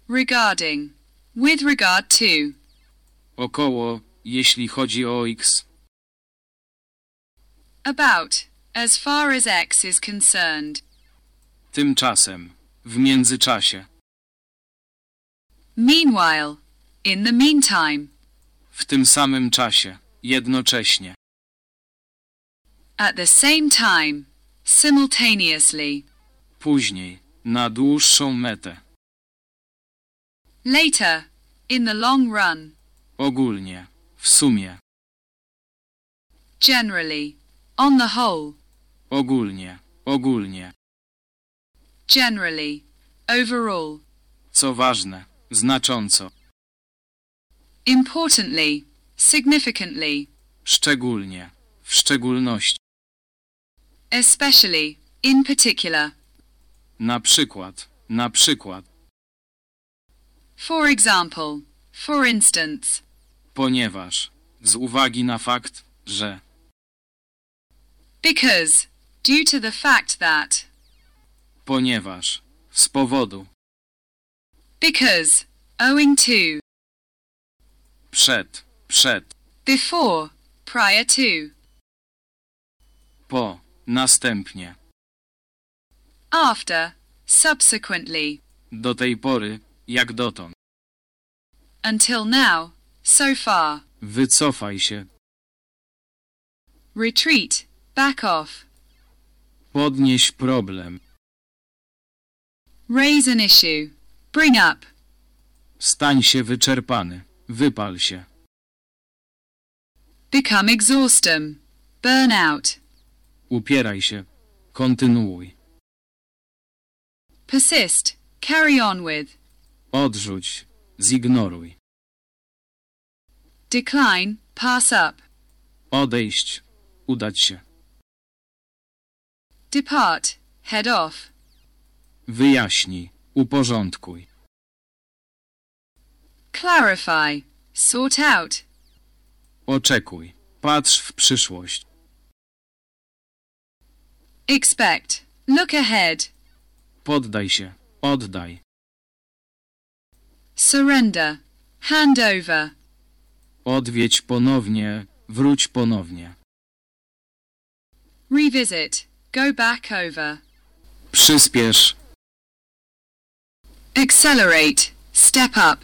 Regarding. With regard to. około, jeśli chodzi o x, About. As far as X is concerned. tymczasem, w międzyczasie, Meanwhile. In the meantime. w tym samym czasie, jednocześnie, At the same time. Simultaneously. później, na dłuższą metę, Later. In the long run. ogólnie, w sumie, Generally. On the whole. ogólnie, ogólnie, Generally. Overall. co ważne, znacząco, Importantly. Significantly. szczególnie, w szczególności, Especially. In particular. na przykład, na przykład, For example. For instance. Ponieważ, z uwagi na fakt, że, Because. Due to the fact that. ponieważ, z powodu, Because. Owing to. przed, przed, Before. Prior to. po, następnie, After. Subsequently. do tej pory, jak dotąd, Until now. So far. wycofaj się, Retreat. Back off. podnieś problem, Raise an issue. Bring up. stań się wyczerpany, wypal się, Become exhaustem. Burn out. upieraj się, kontynuuj, Persist. Carry on with. odrzuć, zignoruj, Decline. Pass up. odejść, udać się, Depart. Head off. wyjaśnij, uporządkuj, Clarify. Sort out. oczekuj, patrz w przyszłość, Expect. Look ahead. poddaj się, oddaj, Surrender. Hand over. Odwiedź ponownie, wróć ponownie, Revisit. Go back over. przyspiesz, Accelerate. Step up.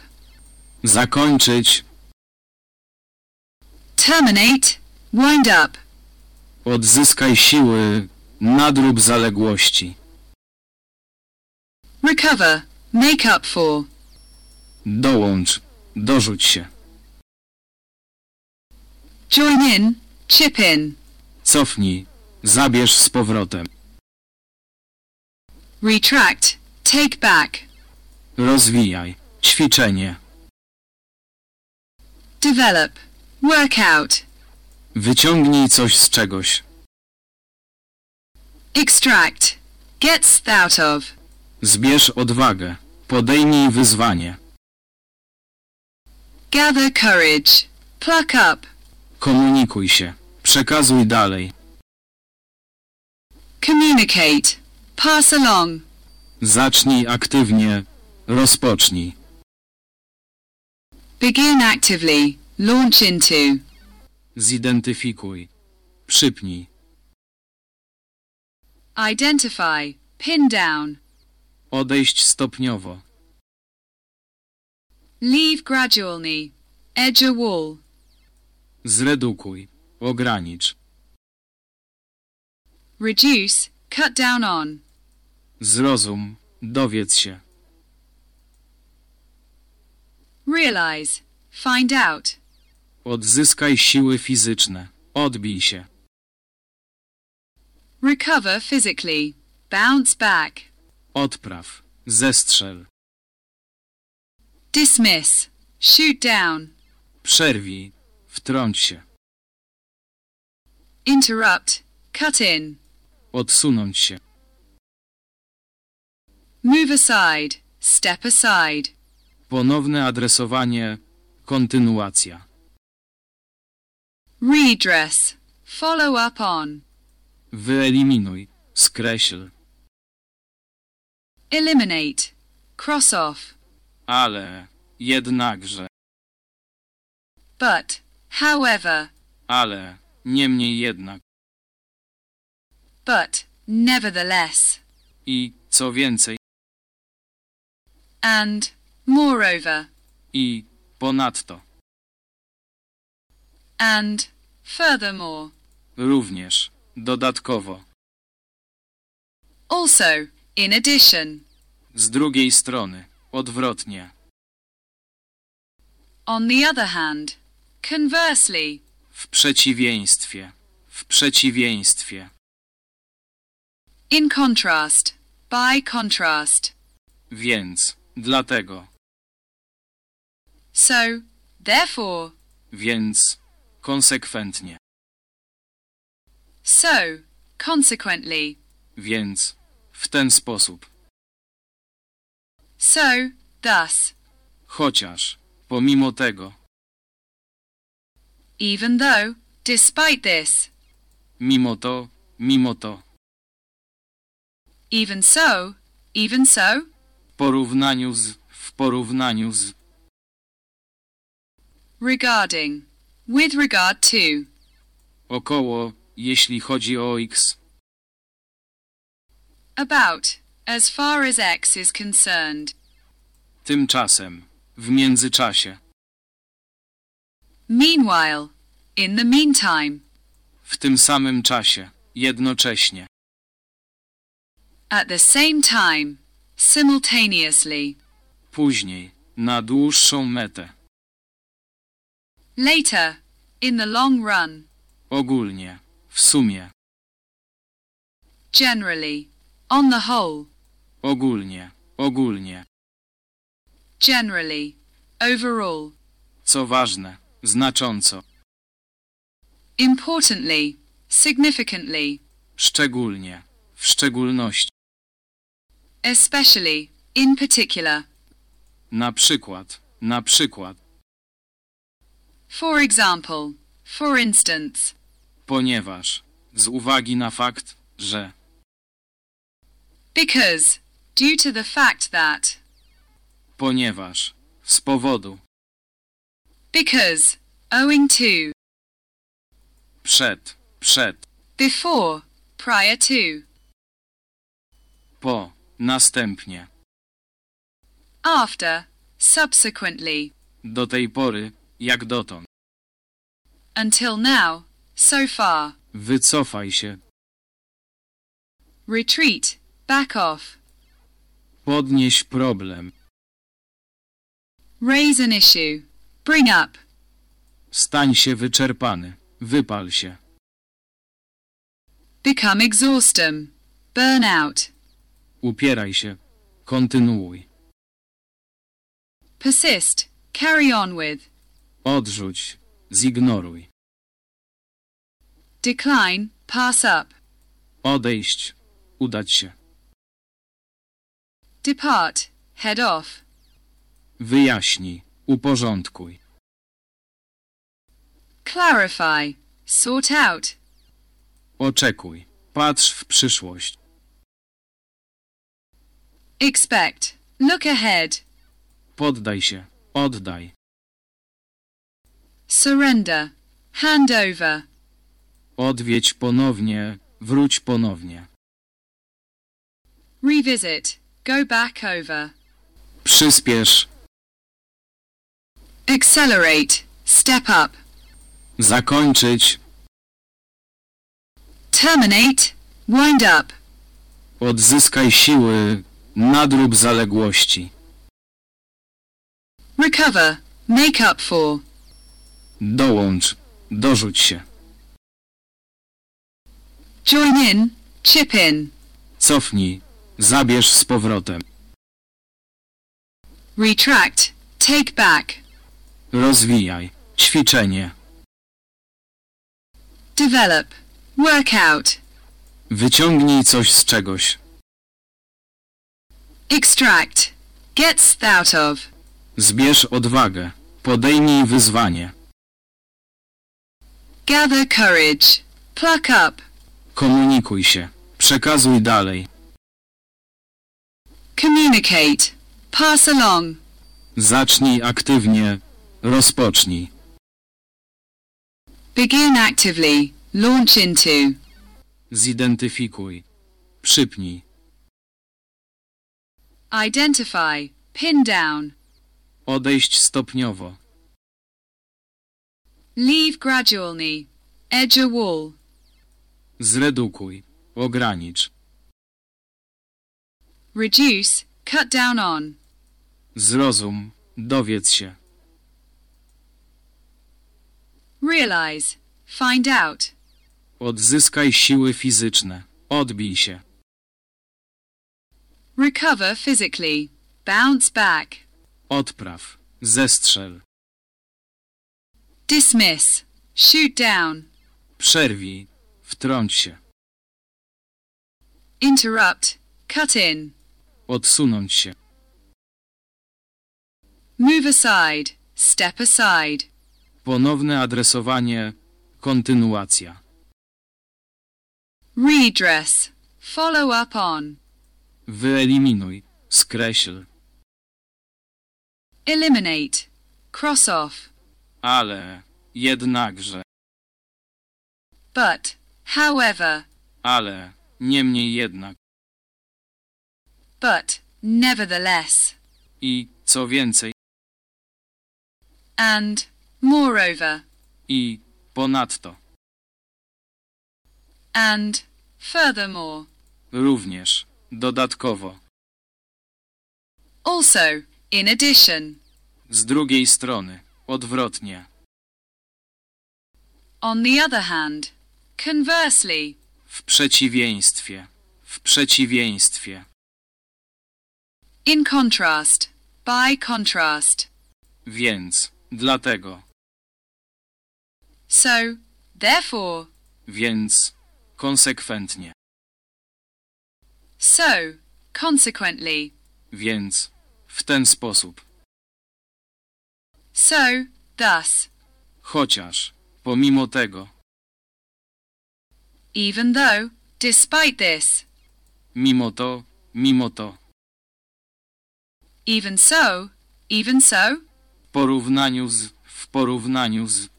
zakończyć, Terminate. Wind up. odzyskaj siły, nadrób zaległości, Recover. Make up for. dołącz, dorzuć się, Join in. Chip in. cofnij, zabierz z powrotem, Retract. Take back. rozwijaj, ćwiczenie, Develop. Work out. wyciągnij coś z czegoś, Extract. Get out of. zbierz odwagę, podejmij wyzwanie, Gather courage. Pluck up. Komunikuj się, przekazuj dalej, Communicate. Pass along. zacznij aktywnie, rozpocznij, Begin actively. Launch into. zidentyfikuj, przypnij, Identify. Pin down. odejść stopniowo, Leave gradually. Edge a wall. Zredukuj, ogranicz, Reduce. Cut down on. zrozum, dowiedz się, Realize. Find out. odzyskaj siły fizyczne, odbij się, Recover physically. Bounce back. odpraw, zestrzel, Dismiss. Shoot down. przerwij, wtrąć się, Interrupt. Cut in. odsunąć się, Move aside. Step aside. ponowne adresowanie, kontynuacja, Redress. Follow up on. Wyeliminuj. Skreśl. Eliminate. Cross off. Ale. Jednakże. But. However. Ale. Niemniej jednak. But. Nevertheless. I, co więcej, And. Moreover. i, ponadto. And. Furthermore. Również. Dodatkowo. Also. In addition. Z drugiej strony. Odwrotnie. On the other hand. Conversely. W przeciwieństwie. W przeciwieństwie. In contrast. By contrast. Więc. Dlatego. So. Therefore. Więc. Konsekwentnie. So. Consequently. Więc. W ten sposób. So. Thus. Chociaż. Pomimo tego. Even though. Despite this. Mimo to. Mimo to. Even so. Even so. W porównaniu z. W porównaniu z. Regarding. With regard to. Około. Jeśli chodzi o x. About. As far as X is concerned. Tymczasem. W międzyczasie. Meanwhile. In the meantime. W tym samym czasie. Jednocześnie. At the same time. Simultaneously. Później. Na dłuższą metę. Later. In the long run. Ogólnie. W sumie. Generally. On the whole. Ogólnie. Ogólnie. Generally. Overall. Co ważne. Znacząco. Importantly. Significantly. Szczególnie. W szczególności. Especially. In particular. Na przykład. Na przykład. For example. For instance. Ponieważ. Z uwagi na fakt, że. Because. Due to the fact that. Ponieważ. Z powodu. Because. Owing to. Przed. Przed. Before. Prior to. Po. Następnie. After. Subsequently. Do tej pory. Jak dotąd. Until now. So far. Wycofaj się. Retreat. Back off. Podnieś problem. Raise an issue. Bring up. Stań się wyczerpany. Wypal się. Become exhaustem. Burn out. Upieraj się. Kontynuuj. Persist. Carry on with. Odrzuć. Zignoruj. Decline. Pass up. Odejść. Udać się. Depart. Head off. Wyjaśnij. Uporządkuj. Clarify. Sort out. Oczekuj. Patrz w przyszłość. Expect. Look ahead. Poddaj się. Oddaj. Surrender. Hand over. Odwiedź ponownie. Wróć ponownie. Revisit. Go back over. Przyspiesz. Accelerate. Step up. Zakończyć. Terminate. Wind up. Odzyskaj siły. Nadrób zaległości. Recover. Make up for. Dołącz. Dorzuć się. Join in. Chip in. Cofnij. Zabierz z powrotem. Retract. Take back. Rozwijaj. Ćwiczenie. Develop. Work out. Wyciągnij coś z czegoś. Extract. Get out of. Zbierz odwagę. Podejmij wyzwanie. Gather courage. Pluck up. Komunikuj się. Przekazuj dalej. Communicate. Pass along. Zacznij aktywnie. Rozpocznij. Begin actively. Launch into. Zidentyfikuj. Przypnij. Identify. Pin down. Odejść stopniowo. Leave gradually. Edge a wall. Zredukuj. Ogranicz. Reduce. Cut down on. Zrozum. Dowiedz się. Realize. Find out. Odzyskaj siły fizyczne. Odbij się. Recover physically. Bounce back. Odpraw. Zestrzel. Dismiss. Shoot down. Przerwij. Wtrąć się. Interrupt. Cut in. Odsunąć się. Move aside. Step aside. Ponowne adresowanie. Kontynuacja. Redress. Follow up on. Wyeliminuj. Skreśl. Eliminate. Cross off. Ale. Jednakże. But. However. Ale. Niemniej jednak. But. Nevertheless. I, co więcej, And. Moreover. i, ponadto. And. Furthermore. Również. Dodatkowo. Also. In addition. Z drugiej strony. Odwrotnie. On the other hand. Conversely. W przeciwieństwie. W przeciwieństwie. In contrast. By contrast. Więc. Dlatego. So. Therefore. Więc. Konsekwentnie. So. Consequently. Więc. W ten sposób. So. Thus. Chociaż. Pomimo tego. Even though. Despite this. Mimo to. Mimo to. Even so. Even so. W porównaniu z. W porównaniu z.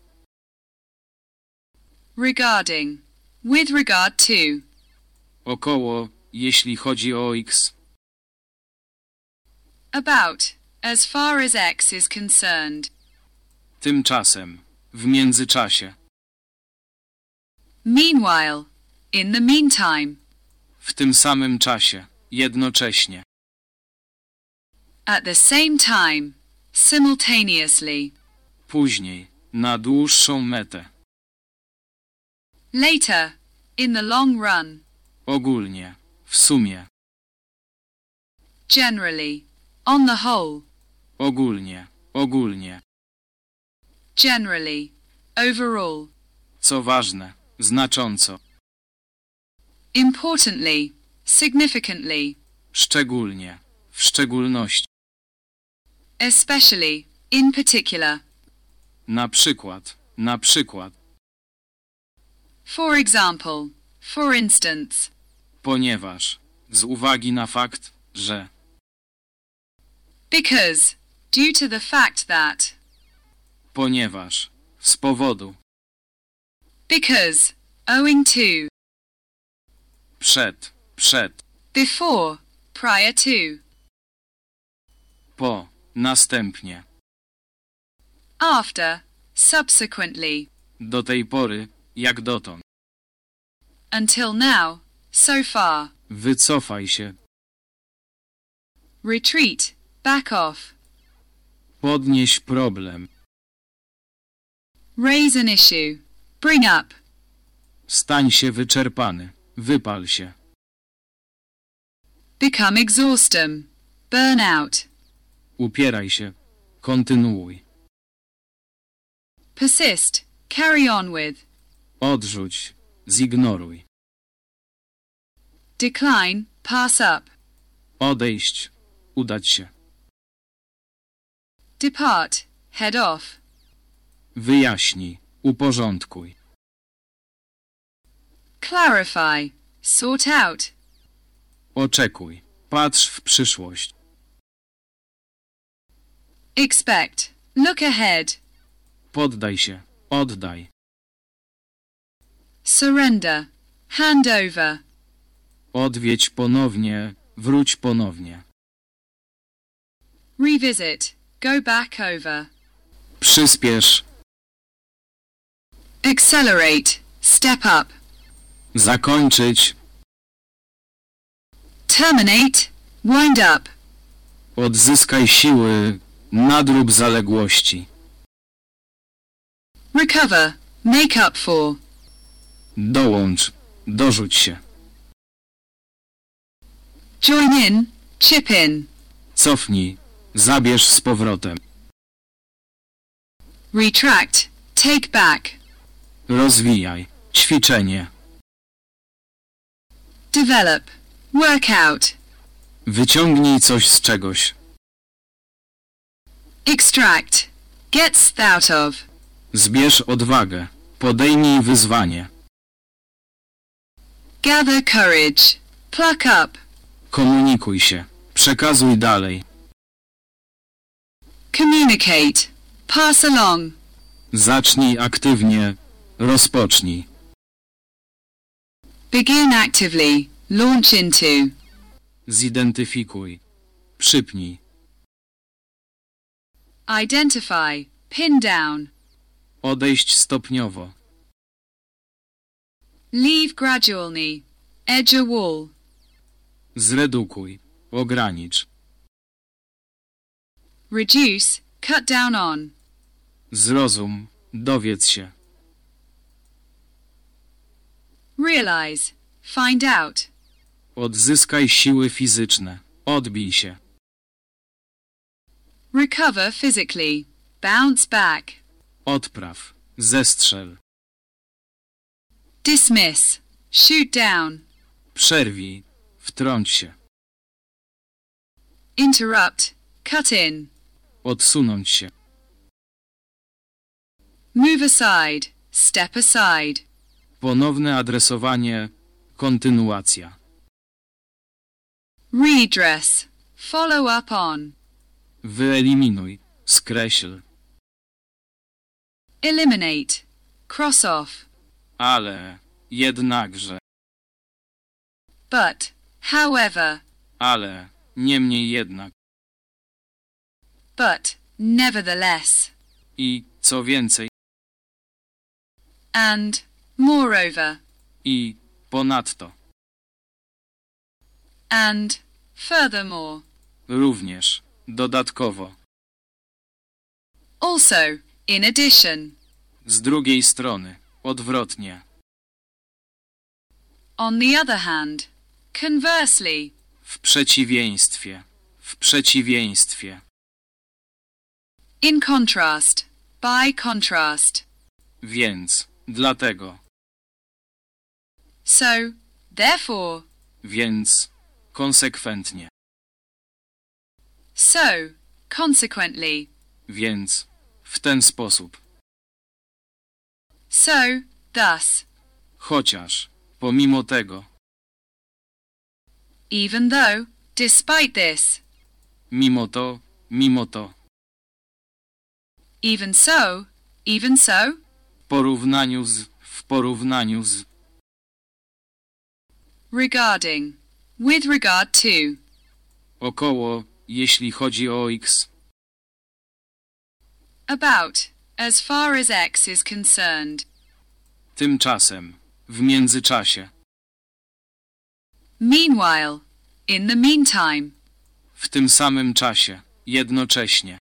Regarding. With regard to. Około. Jeśli chodzi o X. About. As far as X is concerned. Tymczasem. W międzyczasie. Meanwhile. In the meantime. W tym samym czasie. Jednocześnie. At the same time. Simultaneously. Później. Na dłuższą metę. Later. In the long run. Ogólnie. W sumie. Generally. On the whole. Ogólnie. Ogólnie. Generally. Overall. Co ważne. Znacząco. Importantly. Significantly. Szczególnie. W szczególności. Especially. In particular. Na przykład. Na przykład. For example. For instance. Ponieważ. Z uwagi na fakt, że. Because. Due to the fact that. Ponieważ. Z powodu. Because. Owing to. Przed. Przed. Before. Prior to. Po. Następnie. After. Subsequently. Do tej pory. Jak dotąd. Until now. So far. Wycofaj się. Retreat. Back off. Podnieś problem. Raise an issue. Bring up. Stań się wyczerpany. Wypal się. Become exhaustem. Burn out. Upieraj się. Kontynuuj. Persist. Carry on with. Odrzuć. Zignoruj. Decline. Pass up. Odejść. Udać się. Depart. Head off. Wyjaśnij. Uporządkuj. clarify, sort out. Oczekuj. Patrz w przyszłość. Expect, look ahead. Poddaj się. Oddaj. Surrender, hand over. Odwiedź ponownie. Wróć ponownie. Revisit, go back over. Przyspiesz. Accelerate, step up. Zakończyć. Terminate, wind up. Odzyskaj siły. Nadrób zaległości. Recover, make up for. Dołącz. Dorzuć się. Join in, chip in. Cofnij. Zabierz z powrotem. Retract, take back. Rozwijaj. Ćwiczenie. Develop, work out. Wyciągnij coś z czegoś. Extract, get out of. Zbierz odwagę. Podejmij wyzwanie. Gather courage, pluck up. Komunikuj się. Przekazuj dalej. Communicate, pass along. Zacznij aktywnie. Rozpocznij. Begin actively, launch into. Zidentyfikuj. Przypnij. Identify, pin down. Odejść stopniowo. Leave gradually, edge a wall. Zredukuj. Ogranicz. Reduce, cut down on. Zrozum. Dowiedz się. Realize, find out. Odzyskaj siły fizyczne. Odbij się. Recover physically, bounce back. Odpraw. Zestrzel. Dismiss, shoot down. Przerwij. Wtrąć się. Interrupt, cut in. Odsunąć się. Move aside, step aside. Ponowne adresowanie. Kontynuacja. Redress, follow up on. Wyeliminuj. Skreśl. Eliminate, cross off. Ale. Jednakże. But, however, Ale. Niemniej jednak. but, nevertheless. I, co więcej, And, moreover, i, ponadto. and, furthermore. Również. Dodatkowo. Also, in addition. Z drugiej strony. Odwrotnie. On the other hand, conversely. W przeciwieństwie. W przeciwieństwie. In contrast, by contrast. Więc. Dlatego. So, therefore, Więc. Konsekwentnie. so, consequently. Więc. W ten sposób. So, thus, Chociaż. Pomimo tego. even though, despite this, Mimo to. Mimo to. even so, even so, W porównaniu z. W porównaniu z. regarding, with regard to, Około. Jeśli chodzi o x. about, as far as X is concerned. Tymczasem. W międzyczasie. Meanwhile, in the meantime, W tym samym czasie. Jednocześnie.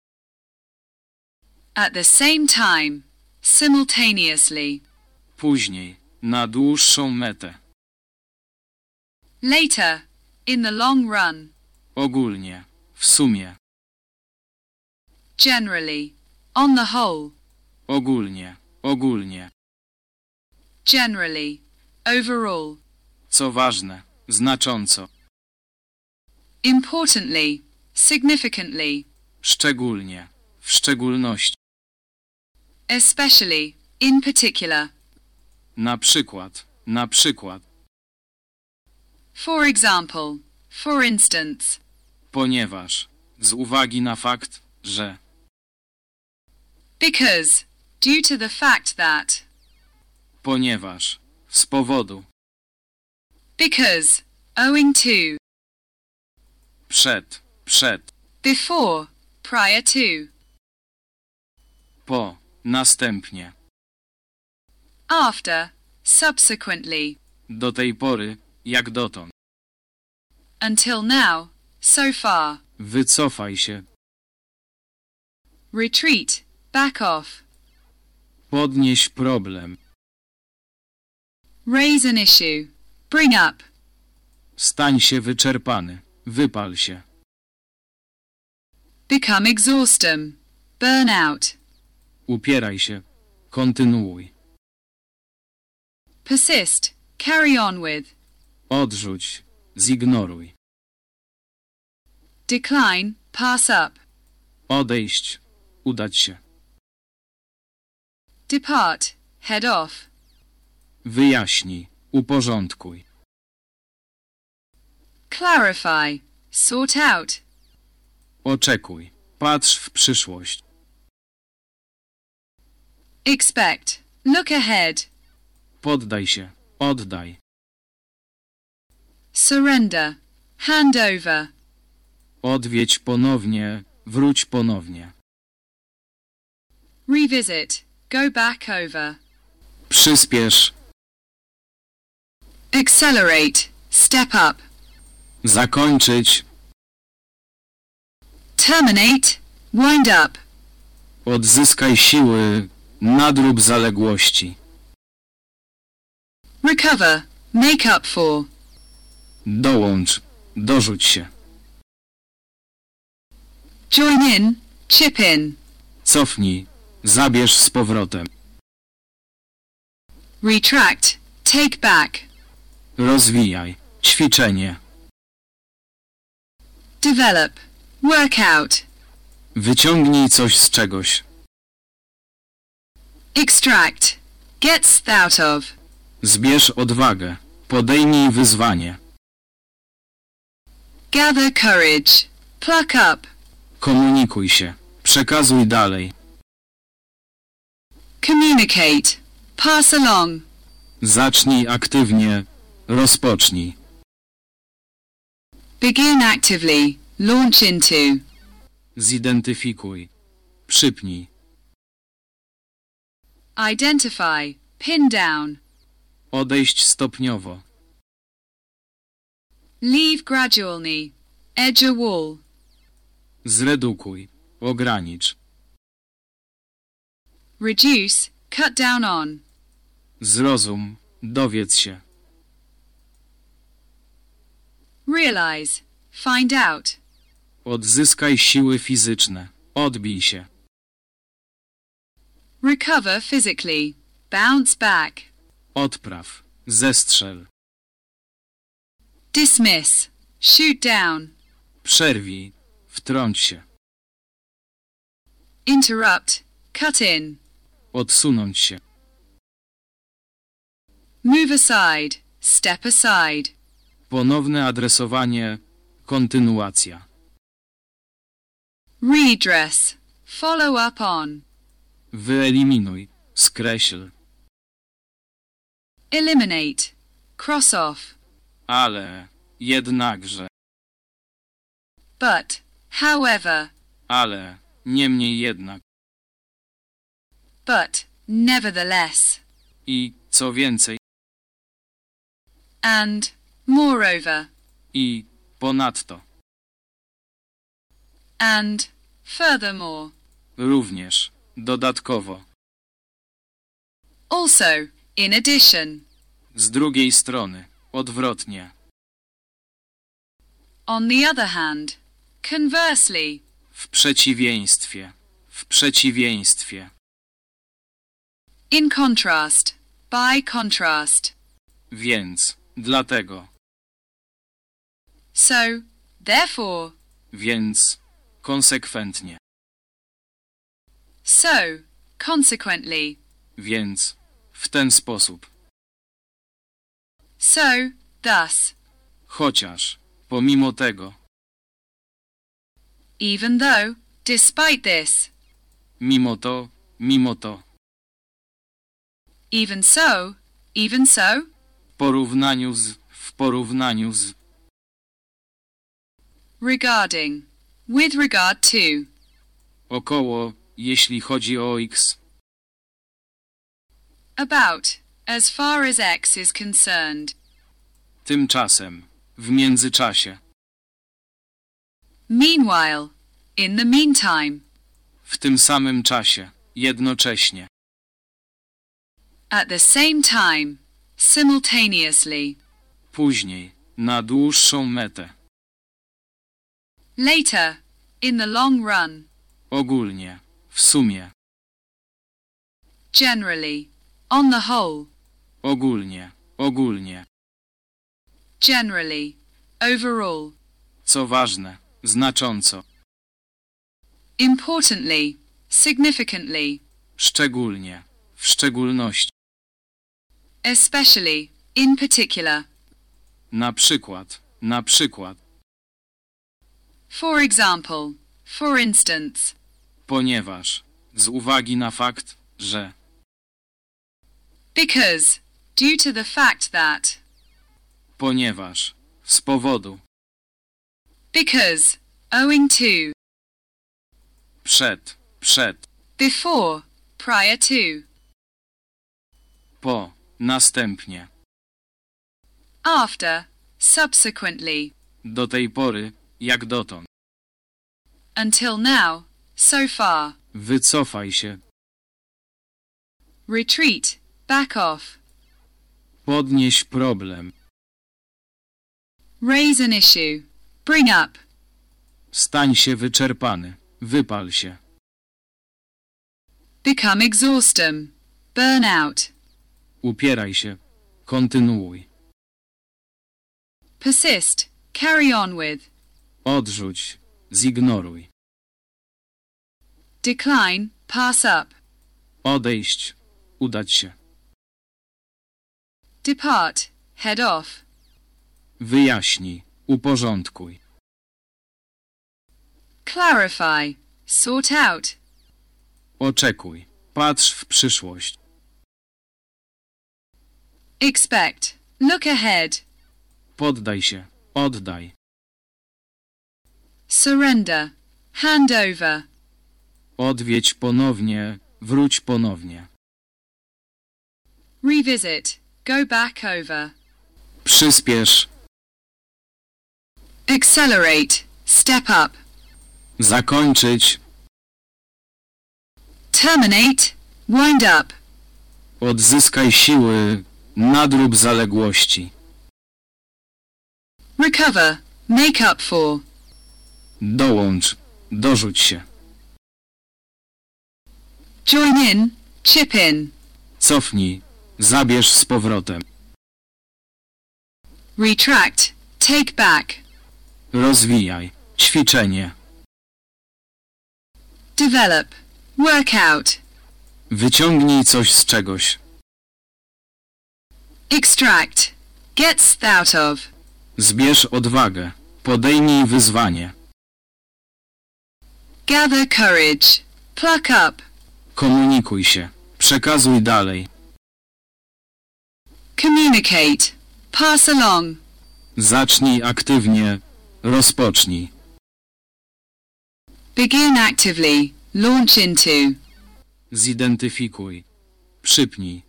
at the same time, simultaneously, Później. Na dłuższą metę. later, in the long run, Ogólnie. W sumie. generally, on the whole, Ogólnie. Ogólnie. generally, overall, Co ważne. Znacząco. importantly, significantly, Szczególnie. W szczególności. especially, in particular, Na przykład. Na przykład. For example. For instance. Ponieważ. Z uwagi na fakt, że. Because. Due to the fact that. Ponieważ. Z powodu. Because. Owing to. Przed. Przed. Before. Prior to. Po. Następnie. After. Subsequently. Do tej pory. Jak dotąd. Until now. So far. Wycofaj się. Retreat. Back off. Podnieś problem. Raise an issue. Bring up. Stań się wyczerpany. Wypal się. Become exhaustem. Burn out. Upieraj się. Kontynuuj. Persist. Carry on with. Odrzuć. Zignoruj. Decline. Pass up. Odejść. Udać się. Depart. Head off. Wyjaśnij. Uporządkuj. Clarify. Sort out. Oczekuj. Patrz w przyszłość. Expect. Look ahead. Poddaj się. Oddaj. Surrender. Hand over. Odwiedź ponownie. Wróć ponownie. Revisit. Go back over. Przyspiesz. Accelerate. Step up. Zakończyć. Terminate. Wind up. Odzyskaj siły. Nadrób zaległości. Recover. Make up for. Dołącz. Dorzuć się. Join in. Chip in. Cofnij. Zabierz z powrotem. Retract. Take back. Rozwijaj. Ćwiczenie. Develop. Work out. Wyciągnij coś z czegoś. Extract. Get out of. Zbierz odwagę. Podejmij wyzwanie. Gather courage. Pluck up. Komunikuj się. Przekazuj dalej. Communicate. Pass along. Zacznij aktywnie. Rozpocznij. Begin actively. Launch into. Zidentyfikuj. Przypnij. Identify. Pin down. Odejść stopniowo. Leave gradually. Edge a wall. Zredukuj. Ogranicz. Reduce. Cut down on. Zrozum. Dowiedz się. Realize. Find out. Odzyskaj siły fizyczne. Odbij się. Recover physically. Bounce back. Odpraw. Zestrzel. Dismiss. Shoot down. Przerwij. Wtrąć się. Interrupt. Cut in. Odsunąć się. Move aside. Step aside. Ponowne adresowanie. Kontynuacja. Redress. Follow up on. Wyeliminuj. Skreśl. Eliminate. Cross off. Ale. Jednakże. But. However. Ale. Niemniej jednak. But. Nevertheless. I, co więcej, And. Moreover. i, ponadto. And. Furthermore. Również. Dodatkowo. Also. In addition. Z drugiej strony. Odwrotnie. On the other hand. Conversely. W przeciwieństwie. W przeciwieństwie. In contrast. By contrast. Więc. Dlatego. So. Therefore. Więc. Konsekwentnie. So. Consequently. Więc. W ten sposób. so, thus. Chociaż, pomimo tego, Even though, despite this. mimo to, mimo to. Even so, even so. W porównaniu z, w porównaniu z. Regarding. With regard to. Około, jeśli chodzi o x. About. As far as X is concerned. Tymczasem, w międzyczasie. Meanwhile. In the meantime. W tym samym czasie, jednocześnie. At the same time. Simultaneously. Później, na dłuższą metę. Later. In the long run. Ogólnie, w sumie, Generally. On the whole. ogólnie, ogólnie. Generally. Overall. Co ważne, znacząco, Importantly. Significantly. szczególnie, w szczególności. Especially. In particular. Na przykład, na przykład, For example. For instance. ponieważ, z uwagi na fakt, że, Because. Due to the fact that. ponieważ, z powodu, Because. Owing to. przed, przed, Before. Prior to. po, następnie, After. Subsequently. do tej pory, jak dotąd. Until now. So far. Wycofaj się, Retreat. Back off. podnieś problem, Raise an issue. Bring up. stań się wyczerpany, wypal się, Become exhaustem. Burn out. Upieraj się, kontynuuj, Persist. Carry on with. odrzuć, zignoruj, Decline. Pass up. odejść, udać się, Depart. Head off. wyjaśnij, uporządkuj, Clarify. Sort out. oczekuj, patrz w przyszłość, Expect. Look ahead. poddaj się, oddaj, Surrender. Hand over. odwiedź ponownie, wróć ponownie, Revisit. Go back over. przyspiesz, Accelerate. Step up. zakończyć, Terminate. Wind up. odzyskaj siły, nadrób zaległości, Recover. Make up for. dołącz, dorzuć się, Join in. Chip in. cofnij, zabierz z powrotem, Retract. Take back. rozwijaj, ćwiczenie, Develop. Work out. wyciągnij coś z czegoś, Extract. Get out of. zbierz odwagę, podejmij wyzwanie, Gather courage. Pluck up. komunikuj się, przekazuj dalej, Communicate. Pass along. zacznij aktywnie, rozpocznij, Begin actively. Launch into. zidentyfikuj, przypnij,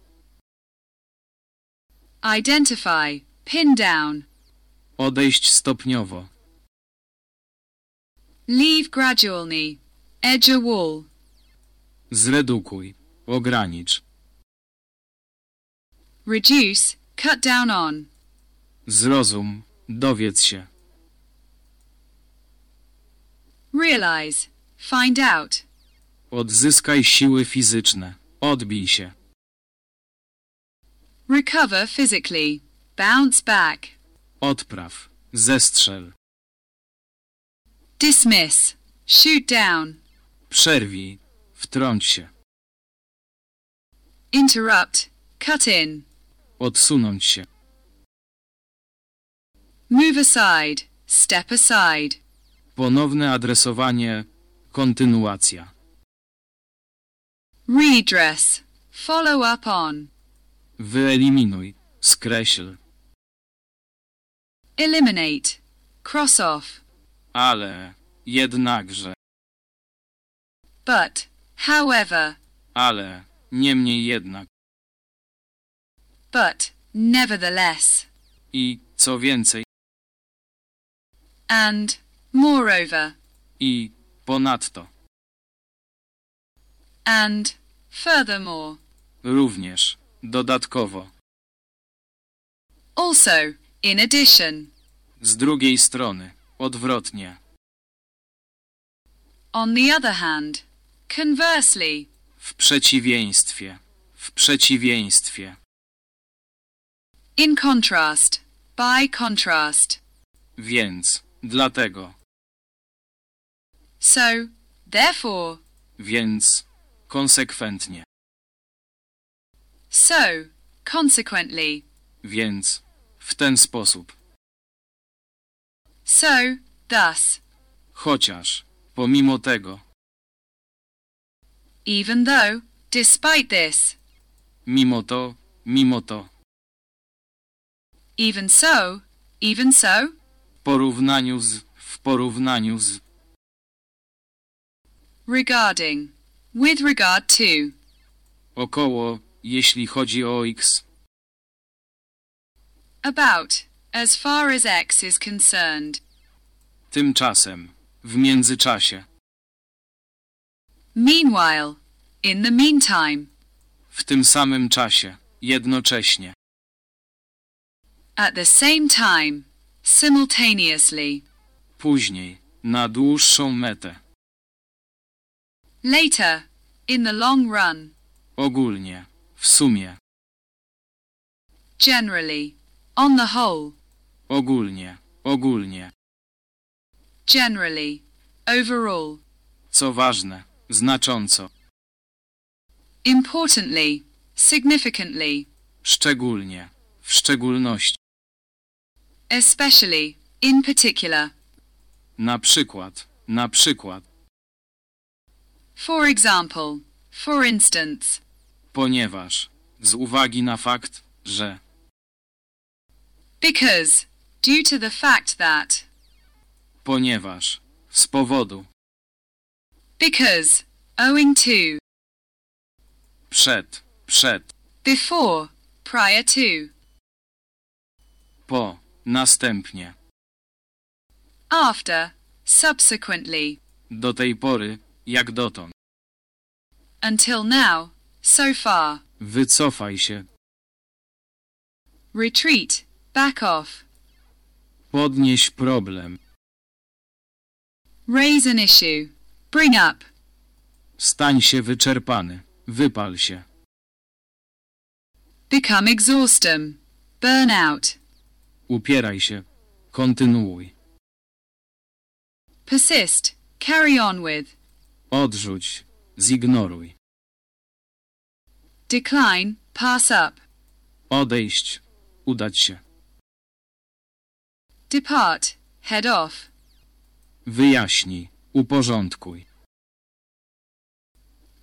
Identify. Pin down. odejść stopniowo, Leave gradually. Edge a wall. zredukuj, ogranicz, Reduce. Cut down on. zrozum, dowiedz się, Realize. Find out. odzyskaj siły fizyczne, odbij się, Recover physically. Bounce back. odpraw, zestrzel, Dismiss. Shoot down. przerwij, wtrąć się, Interrupt. Cut in. odsunąć się, move aside, step aside. Ponowne adresowanie, kontynuacja. Redress, follow up on. Wyeliminuj, skreśl, Eliminate, cross off. ale, jednakże, But, however, ale, niemniej jednak. but, nevertheless. I, co więcej, And, moreover, i, ponadto, and, furthermore. również, dodatkowo. Also, in addition. Z drugiej strony, odwrotnie. On the other hand, conversely. W przeciwieństwie, w przeciwieństwie. In contrast, by contrast. Więc, dlatego, So, therefore, więc, konsekwentnie, so, consequently. więc, w ten sposób. So, thus, Chociaż, pomimo tego, even though, despite this, mimo to, mimo to, even so, even so, w porównaniu z, w porównaniu z, regarding, with regard to, około, jeśli chodzi o x, about, as far as X is concerned. tymczasem, w międzyczasie, Meanwhile, in the meantime, w tym samym czasie, jednocześnie, at the same time, simultaneously, później, na dłuższą metę, later, in the long run, ogólnie, w sumie, generally, on the whole, ogólnie, ogólnie, generally, overall, co ważne, znacząco, importantly, significantly, szczególnie, w szczególności, especially, in particular, na przykład, na przykład, for example, for instance, ponieważ, z uwagi na fakt, że, because, due to the fact that, ponieważ, z powodu, because, owing to, przed, przed, before, prior to, po, następnie, after, subsequently, do tej pory, jak dotąd, until now, so far, wycofaj się, retreat, back off, podnieś problem, raise an issue, bring up, stań się wyczerpany, wypal się, become exhaustem, burn out, upieraj się, kontynuuj, persist, carry on with, odrzuć, zignoruj, decline, pass up, odejść, udać się, depart, head off, wyjaśnij, uporządkuj,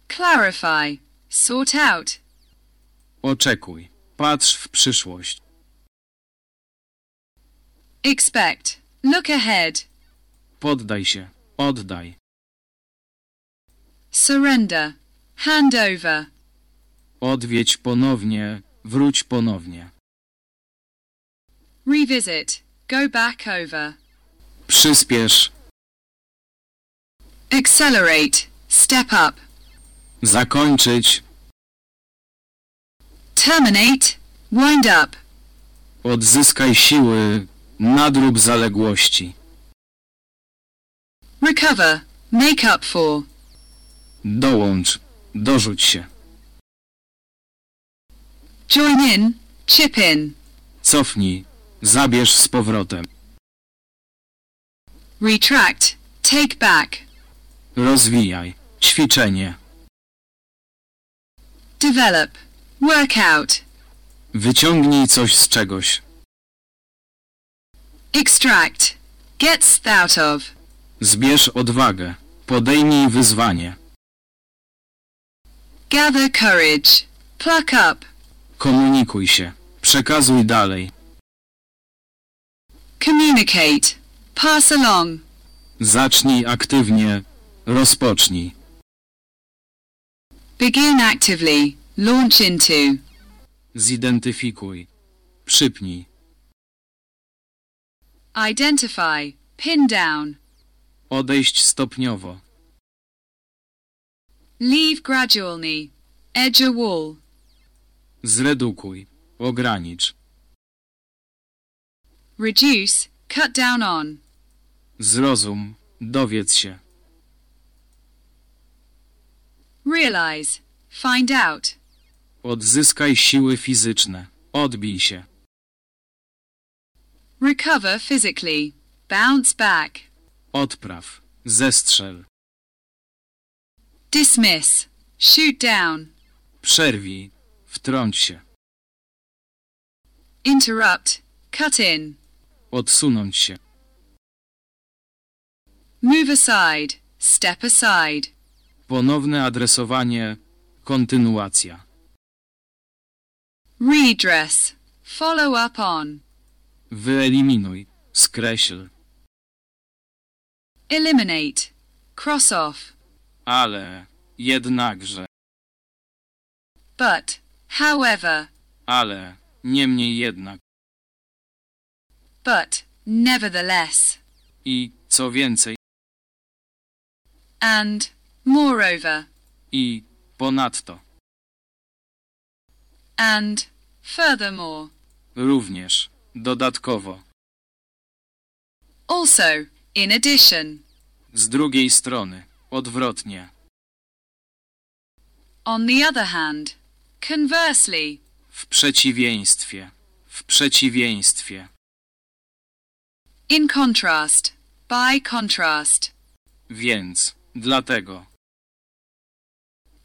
clarify, sort out, oczekuj, patrz w przyszłość, expect, look ahead, poddaj się, oddaj, surrender, hand over, odwiedź ponownie, wróć ponownie, revisit, go back over, przyspiesz, accelerate, step up, zakończyć, terminate, wind up, odzyskaj siły, nadrób zaległości, recover, make up for, dołącz, dorzuć się, join in, chip in, cofnij, zabierz z powrotem, retract, take back, rozwijaj, ćwiczenie, develop, work out, wyciągnij coś z czegoś, Extract. Gets out of. Zbierz odwagę. Podejmij wyzwanie. Gather courage. Pluck up. Komunikuj się. Przekazuj dalej. Communicate. Pass along. Zacznij aktywnie. Rozpocznij. Begin actively. Launch into. Zidentyfikuj. Przypnij. Identify. Pin down. Odejść stopniowo. Leave gradually. Edge a wall. Zredukuj. Ogranicz. Reduce. Cut down on. Zrozum. Dowiedz się. Realize. Find out. Odzyskaj siły fizyczne. Odbij się. Recover physically. Bounce back. Odpraw. Zestrzel. Dismiss. Shoot down. Przerwij. Wtrąć się. Interrupt. Cut in. Odsunąć się. Move aside. Step aside. Ponowne adresowanie. Kontynuacja. Redress. Follow up on. Wyeliminuj. Skreśl. Eliminate. Cross off. Ale. Jednakże. But. However. Ale. Niemniej jednak. But. Nevertheless. I, co więcej, And. Moreover. i, ponadto. And. Furthermore. Również. Dodatkowo. Also. In addition. Z drugiej strony. Odwrotnie. On the other hand. Conversely. W przeciwieństwie. W przeciwieństwie. In contrast. By contrast. Więc. Dlatego.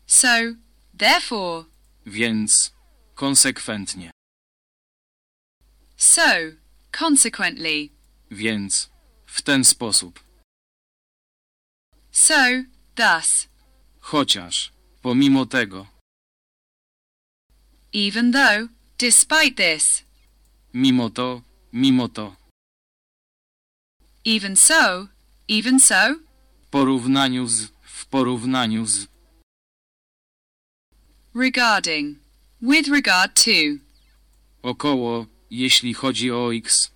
So. Therefore. Więc. Konsekwentnie. So. Consequently. Więc. W ten sposób. So. Thus. Chociaż. Pomimo tego. Even though. Despite this. Mimo to. Mimo to. Even so. Even so. W porównaniu z. W porównaniu z. Regarding. With regard to. Około. Jeśli chodzi o X.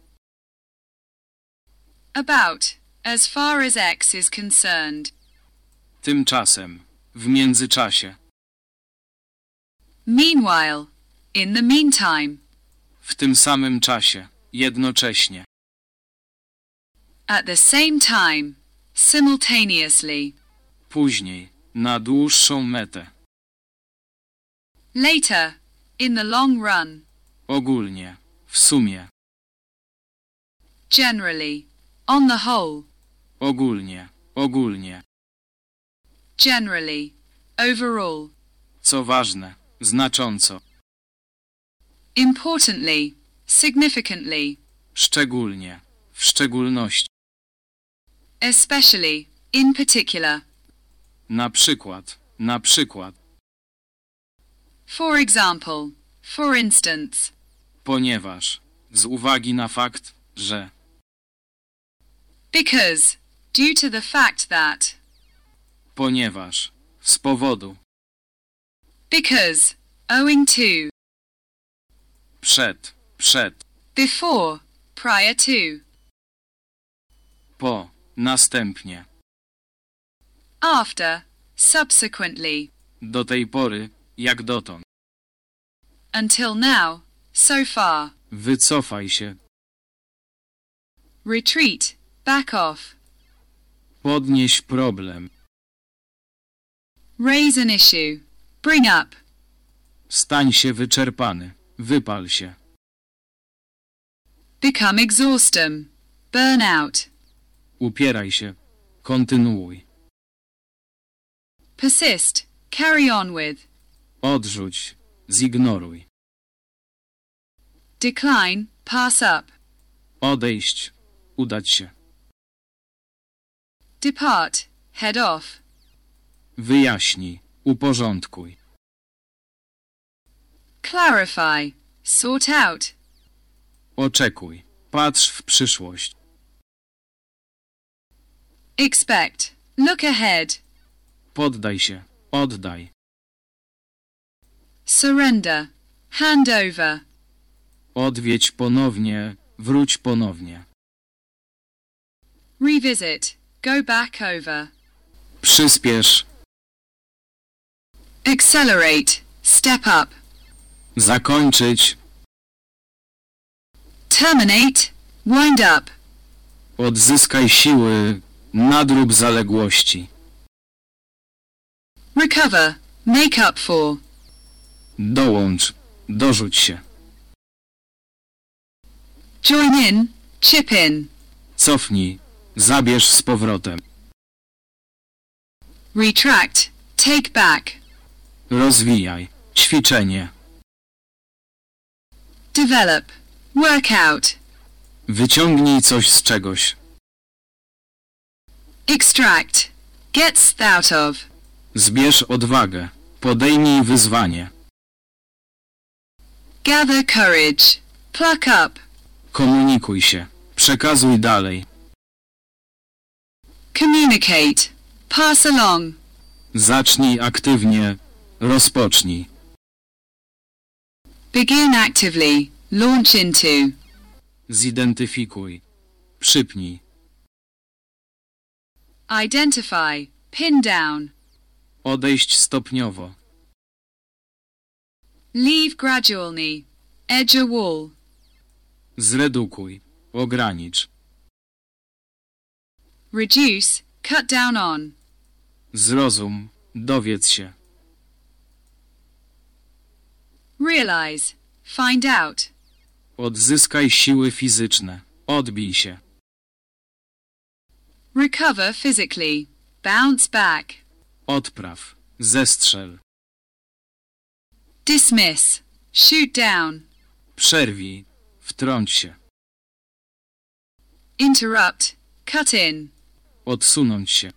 About. As far as X is concerned. Tymczasem. W międzyczasie. Meanwhile. In the meantime. W tym samym czasie. Jednocześnie. At the same time. Simultaneously. Później. Na dłuższą metę. Later. In the long run. Ogólnie. W sumie. Generally. On the whole. Ogólnie. Ogólnie. Generally. Overall. Co ważne. Znacząco. Importantly. Significantly. Szczególnie. W szczególności. Especially. In particular. Na przykład. Na przykład. For example. For instance. Ponieważ. Z uwagi na fakt, że. Because. Due to the fact that. Ponieważ. Z powodu. Because. Owing to. Przed. Przed. Before. Prior to. Po. Następnie. After. Subsequently. Do tej pory. Jak dotąd. Until now. So far. Wycofaj się. Retreat. Back off. Podnieś problem. Raise an issue. Bring up. Stań się wyczerpany. Wypal się. Become exhaustem. Burn out. Upieraj się. Kontynuuj. Persist. Carry on with. Odrzuć. Zignoruj. Decline. Pass up. Odejść. Udać się. Depart. Head off. Wyjaśnij. Uporządkuj. Clarify. Sort out. Oczekuj. Patrz w przyszłość. Expect. Look ahead. Poddaj się. Oddaj. Surrender. Hand over. Odwiedź ponownie. Wróć ponownie. Revisit. Go back over. Przyspiesz. Accelerate. Step up. Zakończyć. Terminate. Wind up. Odzyskaj siły. Nadrób zaległości. Recover. Make up for. Dołącz. Dorzuć się. Join in. Chip in. Cofnij. Zabierz z powrotem. Retract. Take back. Rozwijaj. Ćwiczenie. Develop. Work out. Wyciągnij coś z czegoś. Extract. Get out of. Zbierz odwagę. Podejmij wyzwanie. Gather courage. Pluck up. Komunikuj się. Przekazuj dalej. Communicate. Pass along. Zacznij aktywnie. Rozpocznij. Begin actively. Launch into. Zidentyfikuj. Przypnij. Identify. Pin down. Odejść stopniowo. Leave gradually. Edge a wall. Zredukuj. Ogranicz. Reduce. Cut down on. Zrozum. Dowiedz się. Realize. Find out. Odzyskaj siły fizyczne. Odbij się. Recover physically. Bounce back. Odpraw. Zestrzel. Dismiss. Shoot down. Przerwij. Wtrąć się. Interrupt. Cut in. Odsunąć się.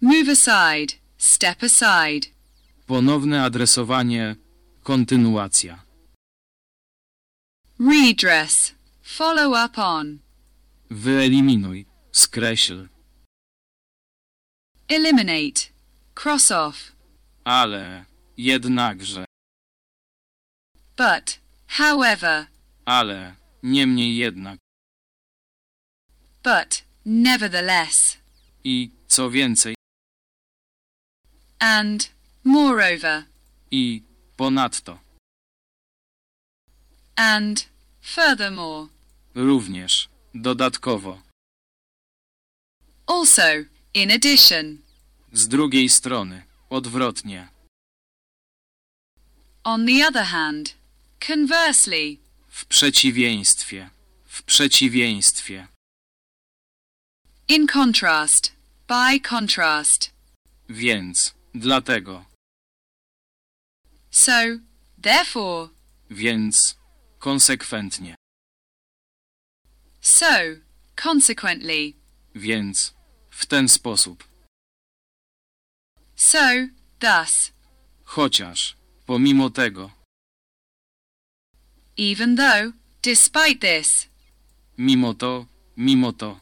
Move aside. Step aside. Ponowne adresowanie. Kontynuacja. Redress. Follow up on. Wyeliminuj. Skreśl. Eliminate. Cross off. Ale. Jednakże. But. However. Ale. Niemniej jednak. But. Nevertheless. I, co więcej, And. Moreover. i, ponadto. And. Furthermore. Również. Dodatkowo. Also. In addition. Z drugiej strony. Odwrotnie. On the other hand. Conversely. W przeciwieństwie. W przeciwieństwie. In contrast. By contrast. Więc. Dlatego. So. Therefore. Więc. Konsekwentnie. So. Consequently. Więc. W ten sposób. So. Thus. Chociaż. Pomimo tego. Even though. Despite this. Mimo to. Mimo to.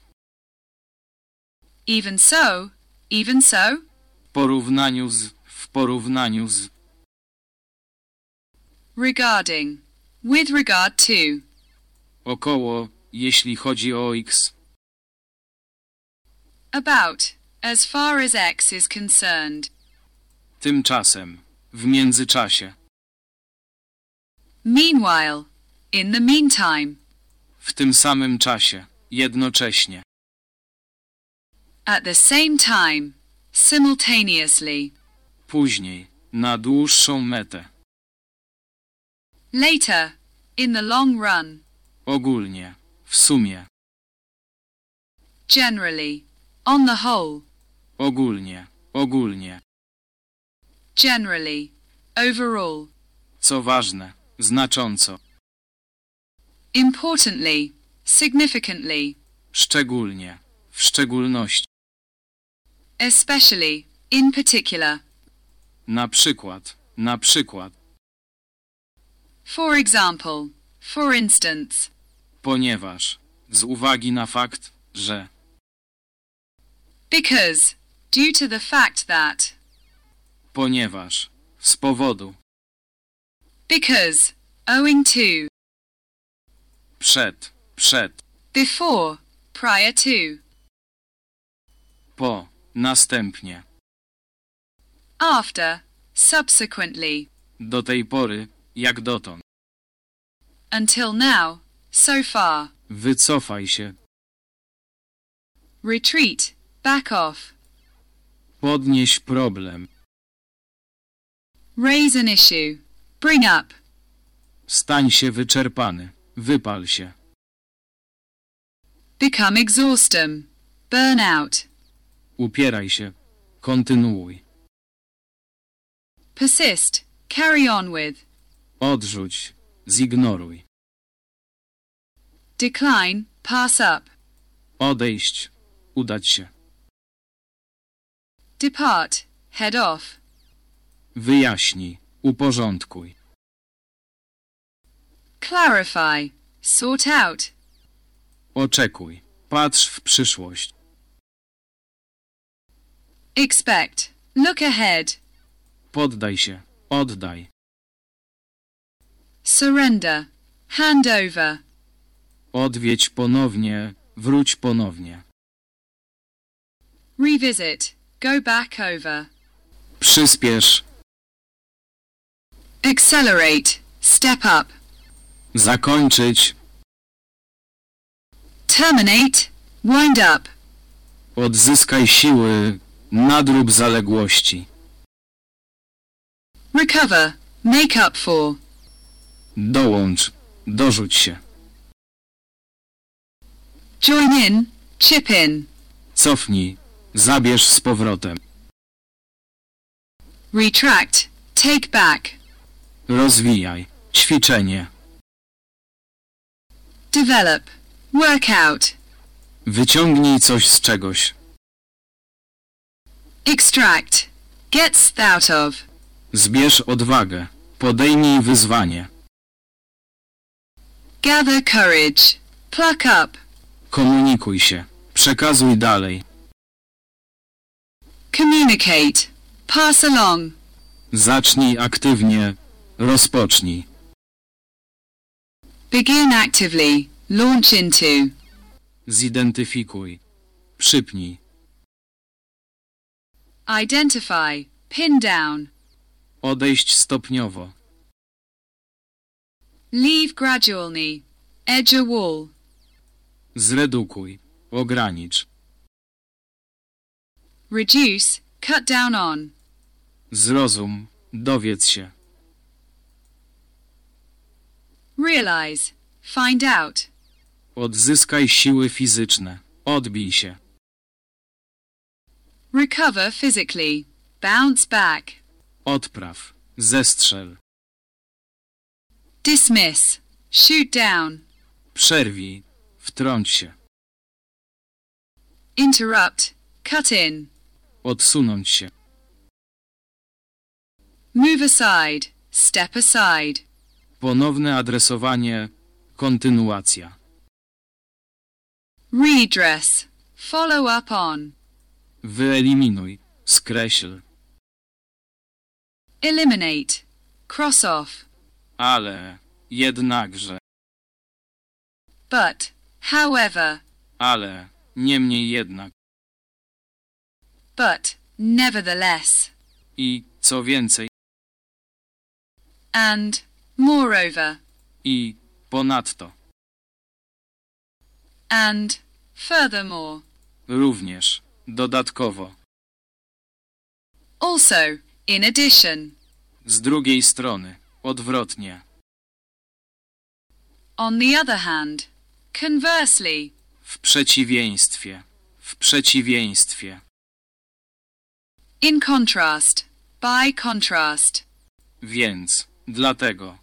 Even so. Even so. W porównaniu z. W porównaniu z. Regarding. With regard to. Około. Jeśli chodzi o x. About. As far as X is concerned. Tymczasem. W międzyczasie. Meanwhile. In the meantime. W tym samym czasie. Jednocześnie. At the same time. Simultaneously. Później. Na dłuższą metę. Later. In the long run. Ogólnie. W sumie. Generally. On the whole. Ogólnie. Ogólnie. Generally. Overall. Co ważne. Znacząco. Importantly. significantly, szczególnie, w szczególności, especially, in particular. na przykład, na przykład, For example, for instance, ponieważ, z uwagi na fakt, że, because, due to the fact that, ponieważ, z powodu, because, owing to, przed, przed, before, prior to, po, następnie, after, subsequently, do tej pory, jak dotąd. until now, so far, Wycofaj się, retreat, back off, podnieś problem, raise an issue, bring up, stań się wyczerpany, wypal się, become exhaustem, burn out, upieraj się, kontynuuj, persist, carry on with, odrzuć, zignoruj, decline, pass up, odejść, udać się, depart, head off, wyjaśnij, uporządkuj, clarify, sort out, oczekuj, patrz w przyszłość, expect, look ahead, poddaj się, oddaj, surrender, hand over, odwiedź ponownie, wróć ponownie, revisit, go back over, przyspiesz, accelerate, step up, zakończyć, terminate, wind up, odzyskaj siły, nadrób zaległości, recover, make up for, dołącz, dorzuć się, join in, chip in, cofnij, zabierz z powrotem, retract, take back, rozwijaj, ćwiczenie, develop, work out, wyciągnij coś z czegoś, extract, gets out of, zbierz odwagę, podejmij wyzwanie, gather courage, pluck up, komunikuj się, przekazuj dalej, communicate, pass along, zacznij aktywnie, rozpocznij, begin actively, launch into, zidentyfikuj, przypnij, identify, pin down, odejść stopniowo, leave gradually, edge a wall, zredukuj, ogranicz, reduce, cut down on, zrozum, dowiedz się, realize, find out, odzyskaj siły fizyczne, odbij się, recover physically, bounce back, odpraw, zestrzel, dismiss, shoot down, przerwij, wtrąć się, interrupt, cut in, odsunąć się, move aside, step aside, ponowne adresowanie, kontynuacja, redress, follow up on, wyeliminuj, skreśl, eliminate, cross off, ale, jednakże, but, however, ale, niemniej jednak, but, nevertheless, i, co więcej, and, moreover, i, ponadto, and, furthermore, również, dodatkowo, also, in addition, z drugiej strony, odwrotnie, on the other hand, conversely, w przeciwieństwie, w przeciwieństwie, in contrast, by contrast, więc, dlatego,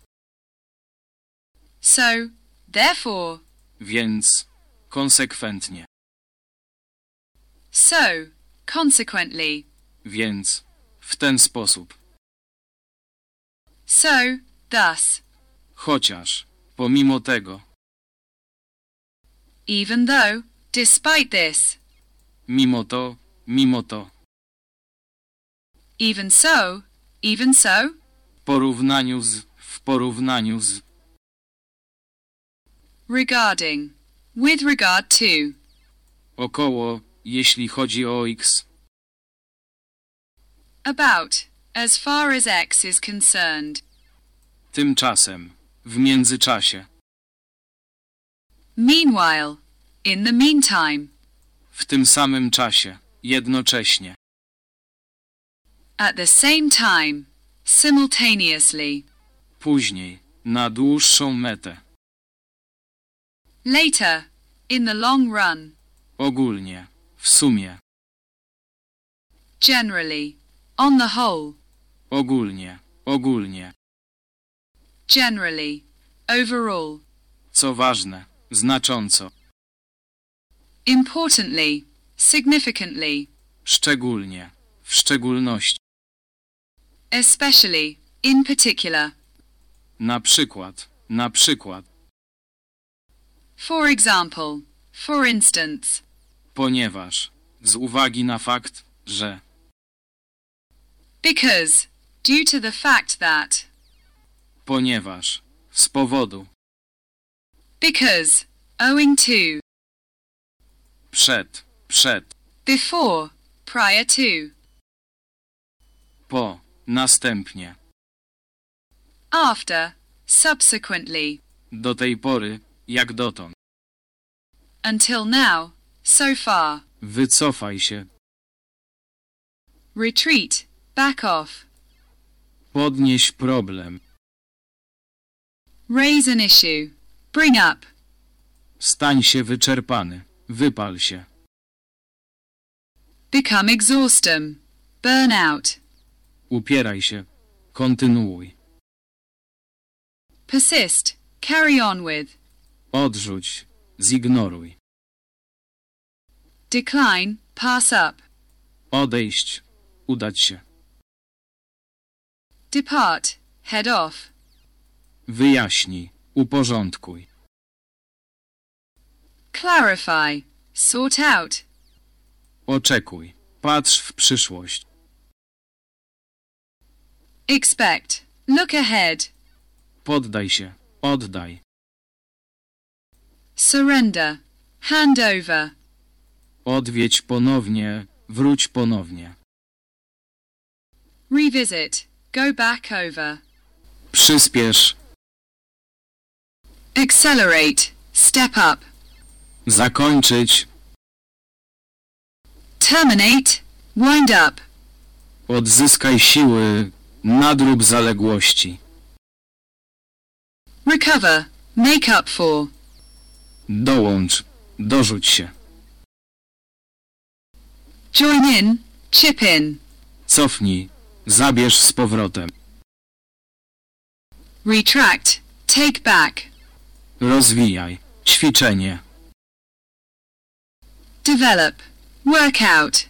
so, therefore, Więc. Konsekwentnie. So, consequently. Więc. W ten sposób. So, thus. Chociaż. Pomimo tego. Even though, despite this. Mimo to. Mimo to. Even so, even so. W porównaniu z. W porównaniu z. Regarding. With regard to. Około. Jeśli chodzi o x. About. As far as X is concerned. Tymczasem. W międzyczasie. Meanwhile. In the meantime. W tym samym czasie. Jednocześnie. At the same time. Simultaneously. Później. Na dłuższą metę. Later. In the long run. Ogólnie. W sumie. Generally. On the whole. Ogólnie. Ogólnie. Generally. Overall. Co ważne. Znacząco. Importantly. Significantly. Szczególnie. W szczególności. Especially. In particular. Na przykład. Na przykład. For example. For instance. Ponieważ. Z uwagi na fakt, że. Because. Due to the fact that. Ponieważ. Z powodu. Because. Owing to. Przed. Przed. Before. Prior to. Po. Następnie. After. Subsequently. Do tej pory. Jak dotąd. Until now. So far. Wycofaj się. Retreat. Back off. Podnieś problem. Raise an issue. Bring up. Stań się wyczerpany. Wypal się. Become exhaustem. Burn out. Upieraj się. Kontynuuj. Persist. Carry on with. Odrzuć. Zignoruj. Decline. Pass up. Odejść. Udać się. Depart. Head off. Wyjaśnij. Uporządkuj. Clarify. Sort out. Oczekuj. Patrz w przyszłość. Expect. Look ahead. Poddaj się. Oddaj. Surrender. Hand over. Odwiedź ponownie. Wróć ponownie. Revisit. Go back over. Przyspiesz. Accelerate. Step up. Zakończyć. Terminate. Wind up. Odzyskaj siły. Nadrób zaległości. Recover. Make up for. Dołącz. Dorzuć się. Join in. Chip in. Cofnij. Zabierz z powrotem. Retract. Take back. Rozwijaj. Ćwiczenie. Develop. Work out.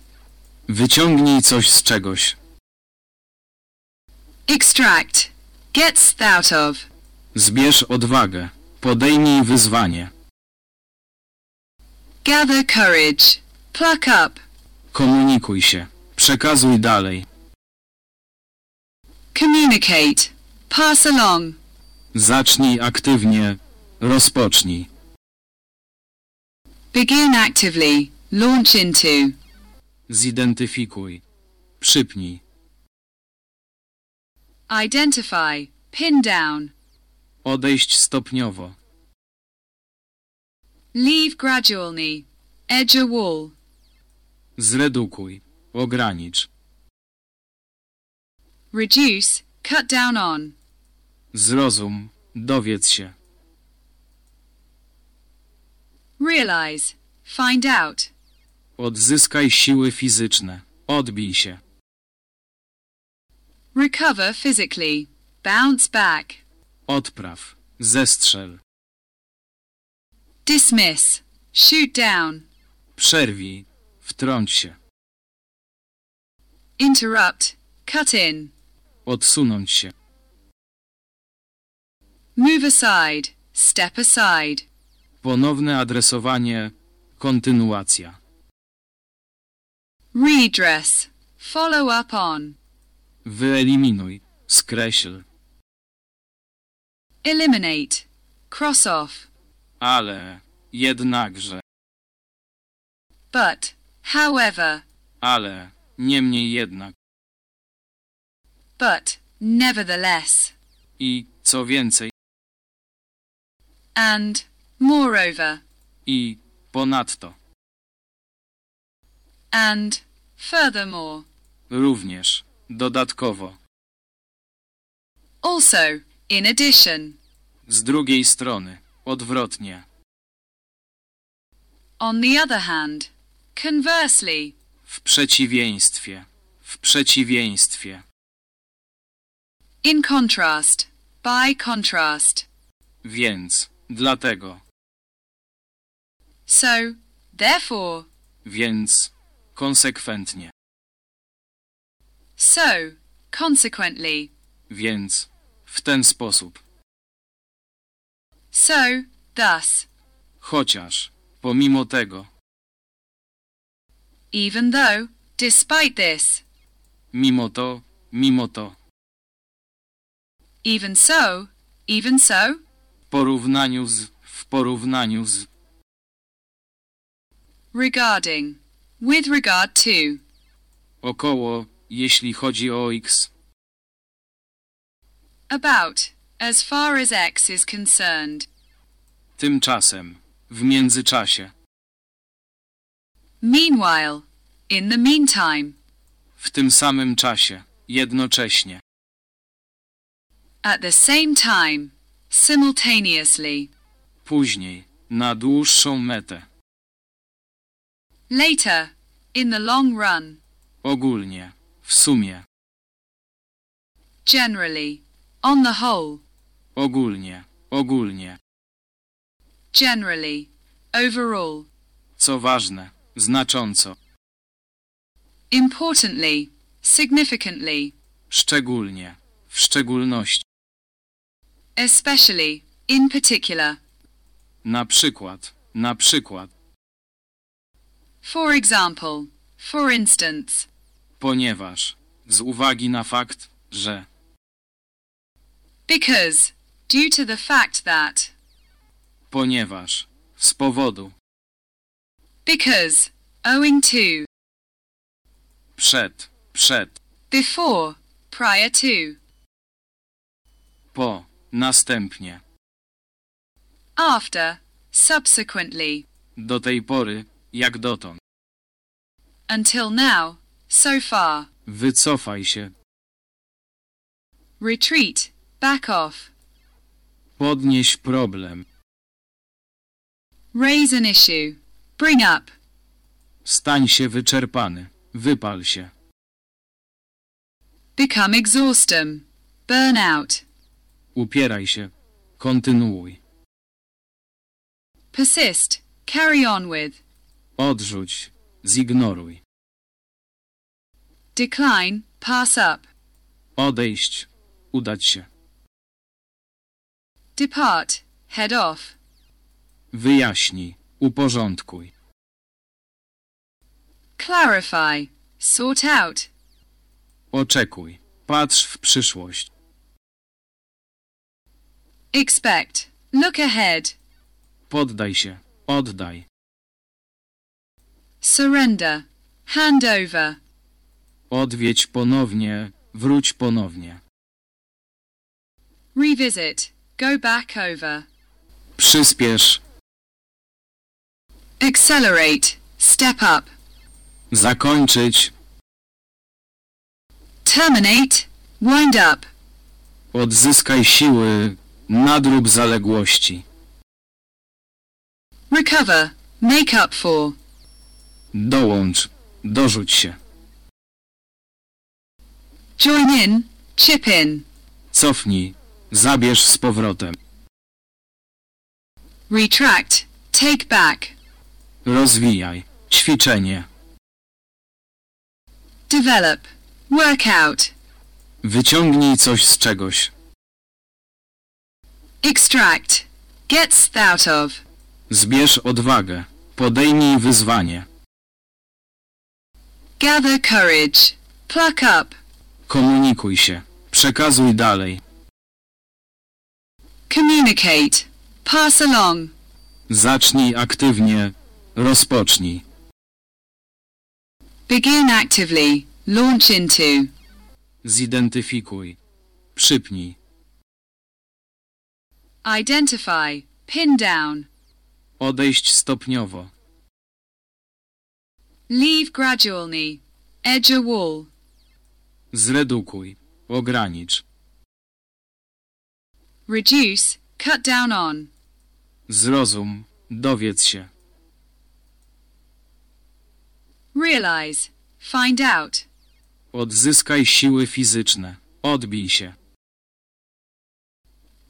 Wyciągnij coś z czegoś. Extract. Get out of. Zbierz odwagę. Podejmij wyzwanie. Gather courage. Pluck up. Komunikuj się. Przekazuj dalej. Communicate. Pass along. Zacznij aktywnie. Rozpocznij. Begin actively. Launch into. Zidentyfikuj. Przypnij. Identify. Pin down. Odejść stopniowo. Leave gradually. Edge a wall. Zredukuj. Ogranicz. Reduce. Cut down on. Zrozum. Dowiedz się. Realize. Find out. Odzyskaj siły fizyczne. Odbij się. Recover physically. Bounce back. Odpraw. Zestrzel. dismiss, shoot down, Przerwij. Wtrąć się. interrupt, cut in, Odsunąć się. move aside, step aside, Ponowne adresowanie. Kontynuacja. redress, follow up on, Wyeliminuj. Skreśl. eliminate, cross off, Ale. Jednakże. but, however, Ale. Niemniej jednak. But, nevertheless, I co więcej. and, moreover, I ponadto. and, furthermore, Również. Dodatkowo. also, in addition, Z drugiej strony. Odwrotnie. on the other hand, conversely, W przeciwieństwie. W przeciwieństwie. In contrast, by contrast, Więc. Dlatego. so, therefore, Więc. Konsekwentnie. so, consequently, Więc. W ten sposób. so, thus, Chociaż. Pomimo tego. even though, despite this, Mimo to. Mimo to. Even so, even so, W porównaniu z. W porównaniu z. regarding, with regard to, Około. Jeśli chodzi o x. about, as far as X is concerned, Tymczasem. W międzyczasie. meanwhile, in the meantime, W tym samym czasie. Jednocześnie. At the same time, simultaneously, Później. Na dłuższą metę. later, in the long run, Ogólnie. W sumie. generally, on the whole, Ogólnie. Ogólnie. generally, overall, Co ważne. Znacząco. importantly, significantly, Szczególnie. W szczególności. Especially, in particular, Na przykład. Na przykład. for example, for instance, Ponieważ. Z uwagi na fakt, że. because, due to the fact that, Ponieważ. Z powodu. because, owing to, Przed. Przed. before, prior to, Po. Następnie. after, subsequently, Do tej pory. Jak dotąd. until now, so far, Wycofaj się. retreat, back off, Podnieś problem. raise an issue, bring up, Stań się wyczerpany. Wypal się. become exhaustem, burn out, Upieraj się. Kontynuuj. persist, carry on with, Odrzuć. Zignoruj. decline, pass up, Odejść. Udać się. depart, head off, Wyjaśnij. Uporządkuj. clarify, sort out, Oczekuj. Patrz w przyszłość. Expect, look ahead, Poddaj się. Oddaj. surrender, hand over, Odwiedź ponownie. Wróć ponownie. revisit, go back over, Przyspiesz. accelerate, step up, Zakończyć. terminate, wind up, Odzyskaj siły. Nadrób zaległości. recover, make up for, Dołącz. Dorzuć się. join in, chip in, Cofnij. Zabierz z powrotem. retract, Take back. Rozwijaj. Ćwiczenie. Develop. Work out. Wyciągnij coś z czegoś. Extract. Get out of. Zbierz odwagę. Podejmij wyzwanie. Gather courage. Pluck up. Komunikuj się. Przekazuj dalej. Communicate. Pass along. Zacznij aktywnie. Rozpocznij. Begin actively. Launch into. Zidentyfikuj. Przypnij. Identify. Pin down. Odejść stopniowo. Leave gradually. Edge a wall. Zredukuj. Ogranicz. Reduce. Cut down on. Zrozum. Dowiedz się. Realize. Find out. Odzyskaj siły fizyczne. Odbij się.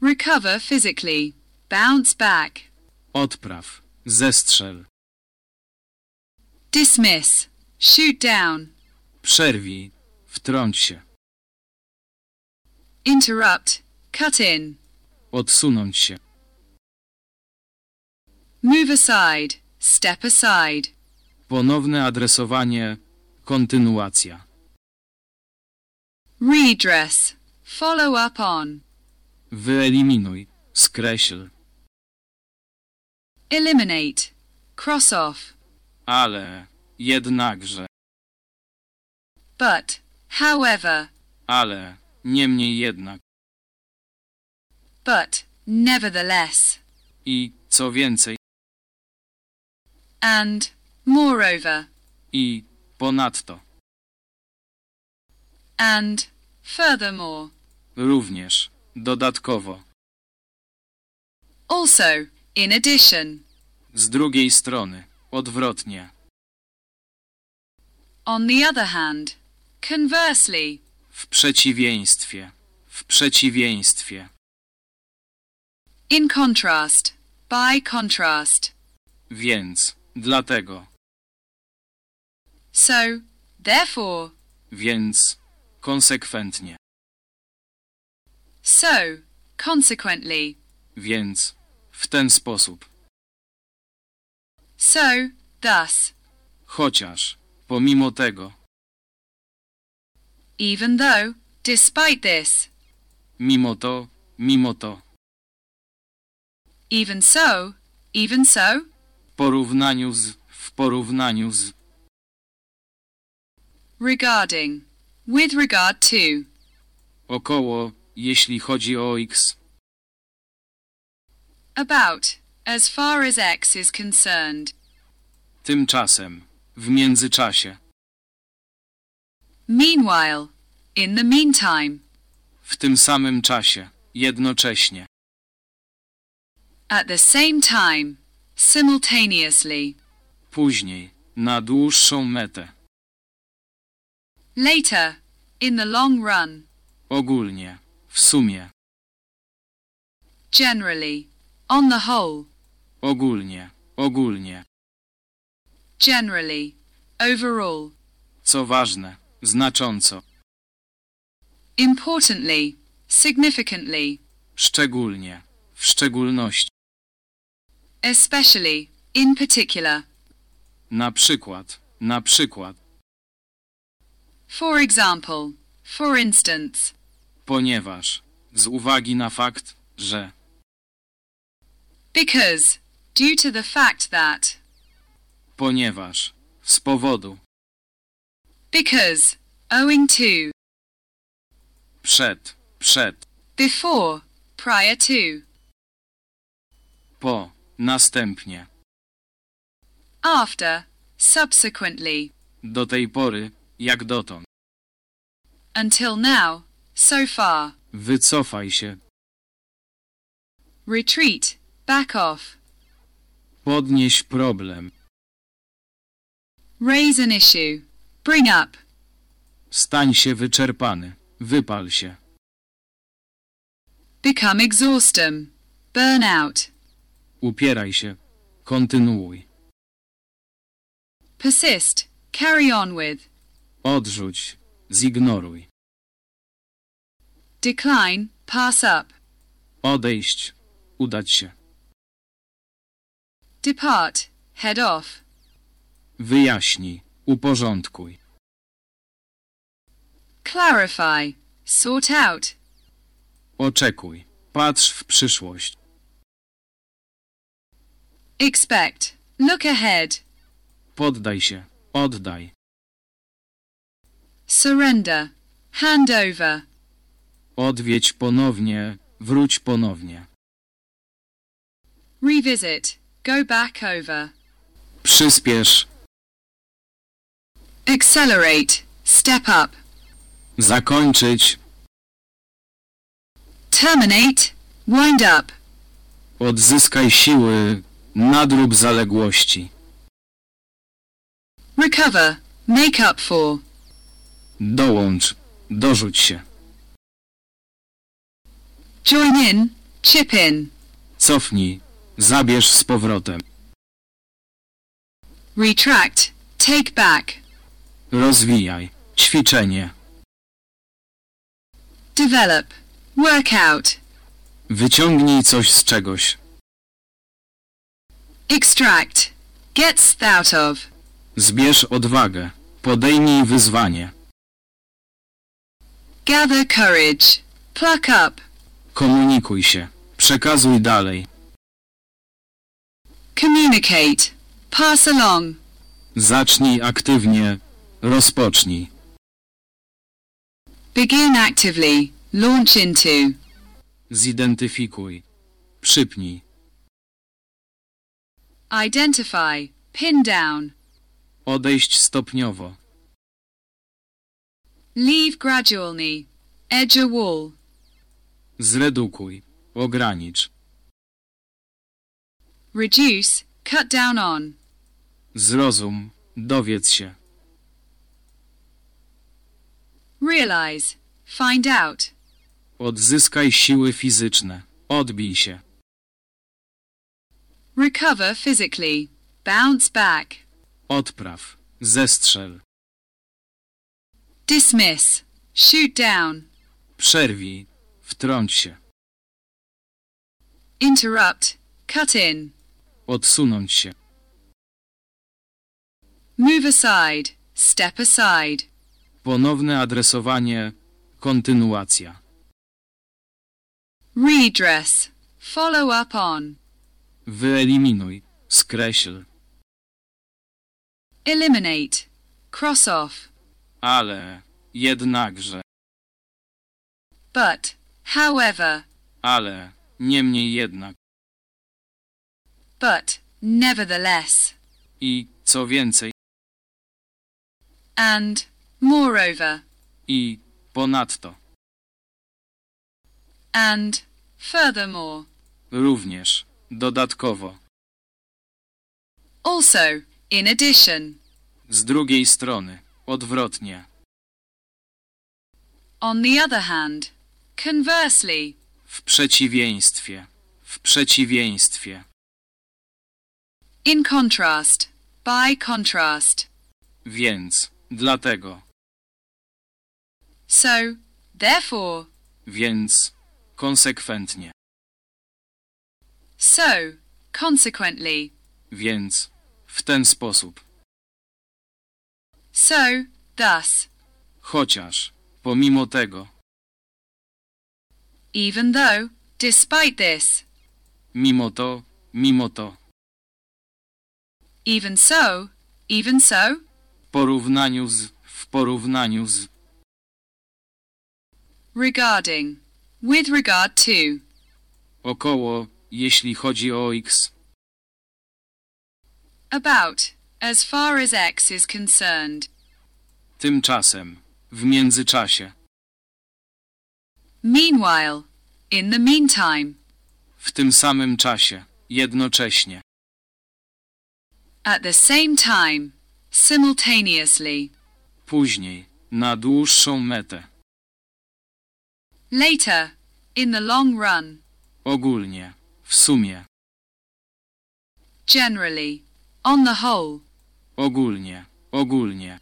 Recover physically. Bounce back. Odpraw. Zestrzel. Dismiss. Shoot down. Przerwij. Wtrąć się. Interrupt. Cut in. Odsunąć się. Move aside. Step aside. Ponowne adresowanie. Kontynuacja. Redress. Follow up on. Wyeliminuj. Skreśl. Eliminate. Cross off. Ale. Jednakże. But. However. Ale. Niemniej jednak. But. Nevertheless. I, co więcej, And. Moreover. i, ponadto. And. Furthermore. Również. Dodatkowo. Also. In addition. Z drugiej strony. Odwrotnie. On the other hand. Conversely. W przeciwieństwie. W przeciwieństwie. In contrast. By contrast. Więc. Dlatego. So. Therefore. Więc. Konsekwentnie. So. Consequently. Więc. W ten sposób. So. Thus. Chociaż. Pomimo tego. Even though. Despite this. Mimo to. Mimo to. Even so. Even so. W porównaniu z. W porównaniu z. Regarding. With regard to. Około. Jeśli chodzi o x. About. As far as X is concerned. Tymczasem. W międzyczasie. Meanwhile. In the meantime. W tym samym czasie. Jednocześnie. At the same time. Simultaneously. Później. Na dłuższą metę. Later. In the long run. Ogólnie. W sumie. Generally. On the whole. Ogólnie. Ogólnie. Generally. Overall. Co ważne. Znacząco. Importantly. Significantly. Szczególnie. W szczególności. Especially. In particular. Na przykład. Na przykład. For example. For instance. Ponieważ. Z uwagi na fakt, że. Because. Due to the fact that. Ponieważ. Z powodu. Because. Owing to. Przed. Przed. Before. Prior to. Po. Następnie. After. Subsequently. Do tej pory. Jak dotąd. Until now. So far. Wycofaj się. Retreat. Back off. Podnieś problem. Raise an issue. Bring up. Stań się wyczerpany. Wypal się. Become exhaustem. Burn out. Upieraj się. Kontynuuj. Persist. Carry on with. Odrzuć. Zignoruj. Decline. Pass up. Odejść. Udać się. Depart. Head off. Wyjaśnij. Uporządkuj. Clarify. Sort out. Oczekuj. Patrz w przyszłość. Expect. Look ahead. Poddaj się. Oddaj. Surrender. Hand over. Odwiedź ponownie. Wróć ponownie. Revisit. Go back over. Przyspiesz. Accelerate. Step up. Zakończyć. Terminate. Wind up. Odzyskaj siły. Nadrób zaległości. Recover. Make up for. Dołącz. Dorzuć się. Join in. Chip in. Cofnij. Zabierz z powrotem. Retract. Take back. Rozwijaj. Ćwiczenie. Develop. Work out. Wyciągnij coś z czegoś. Extract. Gets out of. Zbierz odwagę. Podejmij wyzwanie. Gather courage. Pluck up. Komunikuj się. Przekazuj dalej. Communicate. Pass along. Zacznij aktywnie. Rozpocznij. Begin actively. Launch into. Zidentyfikuj. Przypnij. Identify. Pin down. Odejść stopniowo. Leave gradually. Edge a wall. Zredukuj. Ogranicz. Reduce. Cut down on. Zrozum. Dowiedz się. Realize. Find out. Odzyskaj siły fizyczne. Odbij się. Recover physically. Bounce back. Odpraw. Zestrzel. Dismiss. Shoot down. Przerwij. Wtrąć się. Interrupt. Cut in. Odsunąć się. Move aside. Step aside. Ponowne adresowanie. Kontynuacja. Redress. Follow up on. Wyeliminuj. Skreśl. Eliminate. Cross off. Ale. Jednakże. But. However. Ale. Niemniej jednak. But. Nevertheless. I co więcej. And. Moreover. I ponadto. And. Furthermore. Również. Dodatkowo. Also. In addition. Z drugiej strony. Odwrotnie. On the other hand. Conversely. W przeciwieństwie. W przeciwieństwie. In contrast. By contrast. Więc. Dlatego. So. Therefore. Więc. Konsekwentnie. So. Consequently. Więc. W ten sposób. So. Thus. Chociaż. Pomimo tego. Even though. Despite this. Mimo to. Mimo to. Even so. Even so. Porównaniu z. W porównaniu z. Regarding. With regard to. Około. Jeśli chodzi o x. About. As far as X is concerned. Tymczasem. W międzyczasie. Meanwhile. In the meantime. W tym samym czasie. Jednocześnie. At the same time. Simultaneously. Później. Na dłuższą metę. Later. In the long run. Ogólnie. W sumie. generally, on the whole, ogólnie, ogólnie.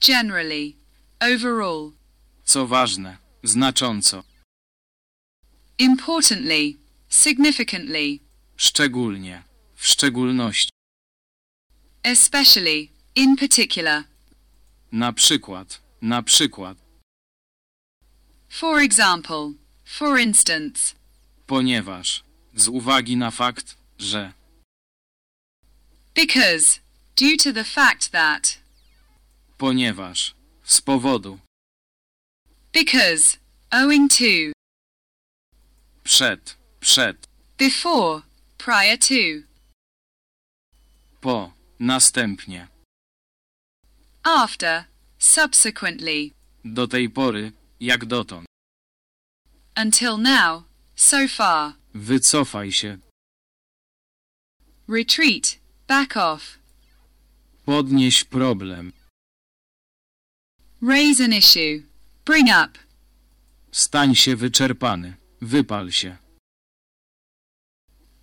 generally, overall, Co ważne, znacząco, importantly, significantly, szczególnie, w szczególności. especially, in particular. Na przykład, na przykład, For example, for instance, ponieważ, z uwagi na fakt, że, because, due to the fact that, ponieważ, z powodu, because, owing to, przed, przed, before, prior to, po, następnie, after, subsequently, do tej pory, jak dotąd. until now, so far, Wycofaj się, retreat, back off, podnieś problem, raise an issue, bring up, stań się wyczerpany, wypal się,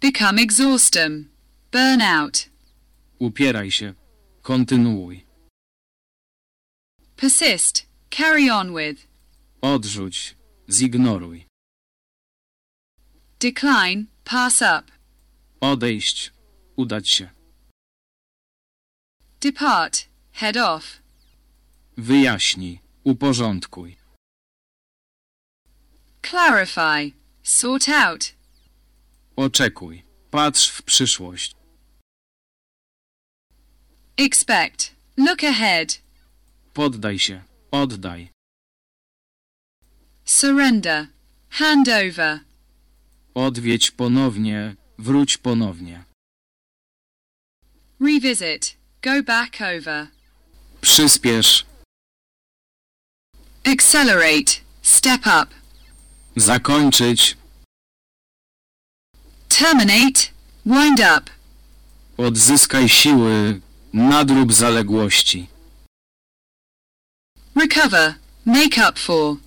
become exhaustem, burn out, upieraj się, kontynuuj, persist, carry on with, odrzuć, zignoruj, decline, pass up, odejść, udać się, depart, head off, wyjaśnij, uporządkuj, clarify, sort out, oczekuj, patrz w przyszłość, expect, look ahead, poddaj się, oddaj, surrender, hand over, odwiedź ponownie, wróć ponownie, revisit, go back over, przyspiesz, accelerate, step up, zakończyć, terminate, wind up, odzyskaj siły, nadrób zaległości, recover, make up for,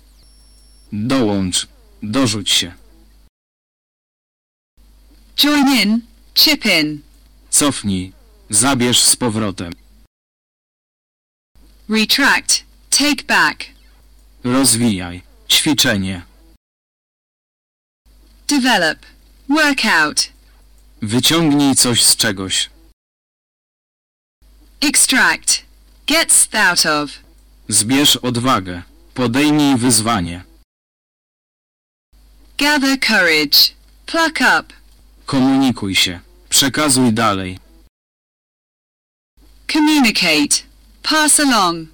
dołącz, dorzuć się, join in, chip in, cofnij, zabierz z powrotem, retract, take back, rozwijaj, ćwiczenie, develop, work out, wyciągnij coś z czegoś, extract, get out of, zbierz odwagę, podejmij wyzwanie, gather courage, pluck up, komunikuj się, przekazuj dalej, communicate, pass along,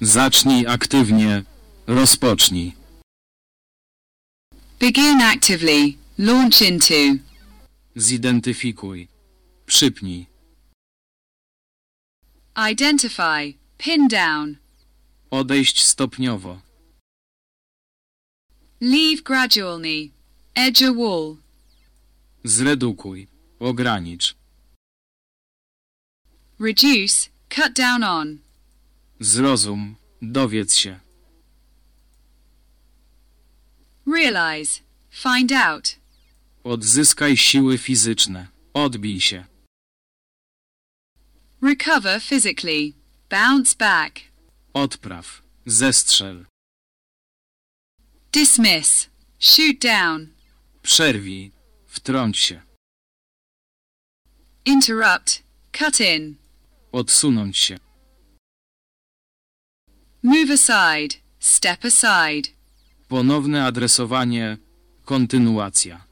zacznij aktywnie, rozpocznij, begin actively, launch into, zidentyfikuj, przypnij, identify, pin down, odejść stopniowo, leave gradually, edge a wall, zredukuj, ogranicz, reduce, cut down on, zrozum, dowiedz się, realize, find out, odzyskaj siły fizyczne, odbij się, recover physically, bounce back, odpraw, zestrzel, dismiss, shoot down, przerwij, wtrąć się, interrupt, cut in, odsunąć się, move aside, step aside, ponowne adresowanie, kontynuacja,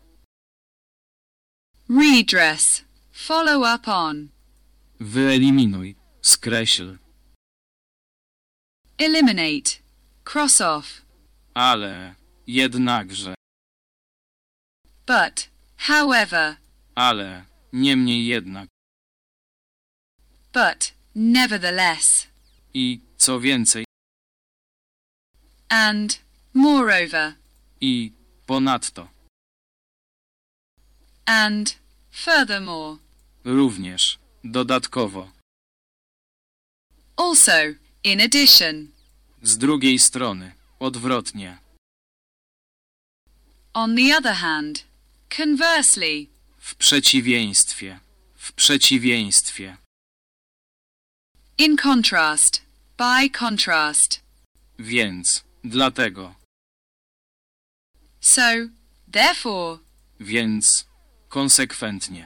redress, follow up on, wyeliminuj, skreśl, eliminate, cross off, ale, jednakże, but, however, ale, niemniej jednak, but, nevertheless, i, co więcej, and, moreover, i, ponadto, and, furthermore, również, dodatkowo, also, in addition, z drugiej strony, odwrotnie, on the other hand, conversely, w przeciwieństwie, W przeciwieństwie. In contrast. By contrast. Więc. Dlatego. So. Therefore. Więc. Konsekwentnie.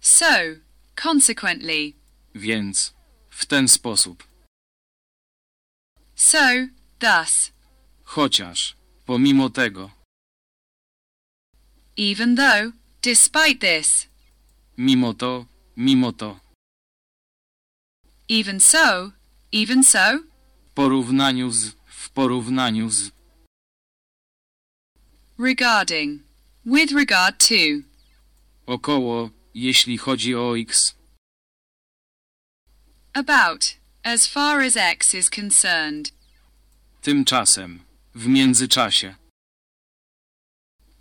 So. Consequently. Więc. W ten sposób. So. Thus. Chociaż. Pomimo tego. Even though. Despite this. Mimo to. Mimo to. Even so. Even so. W porównaniu z. W porównaniu z. Regarding. With regard to. Około. Jeśli chodzi o x. About. As far as X is concerned. Tymczasem. W międzyczasie.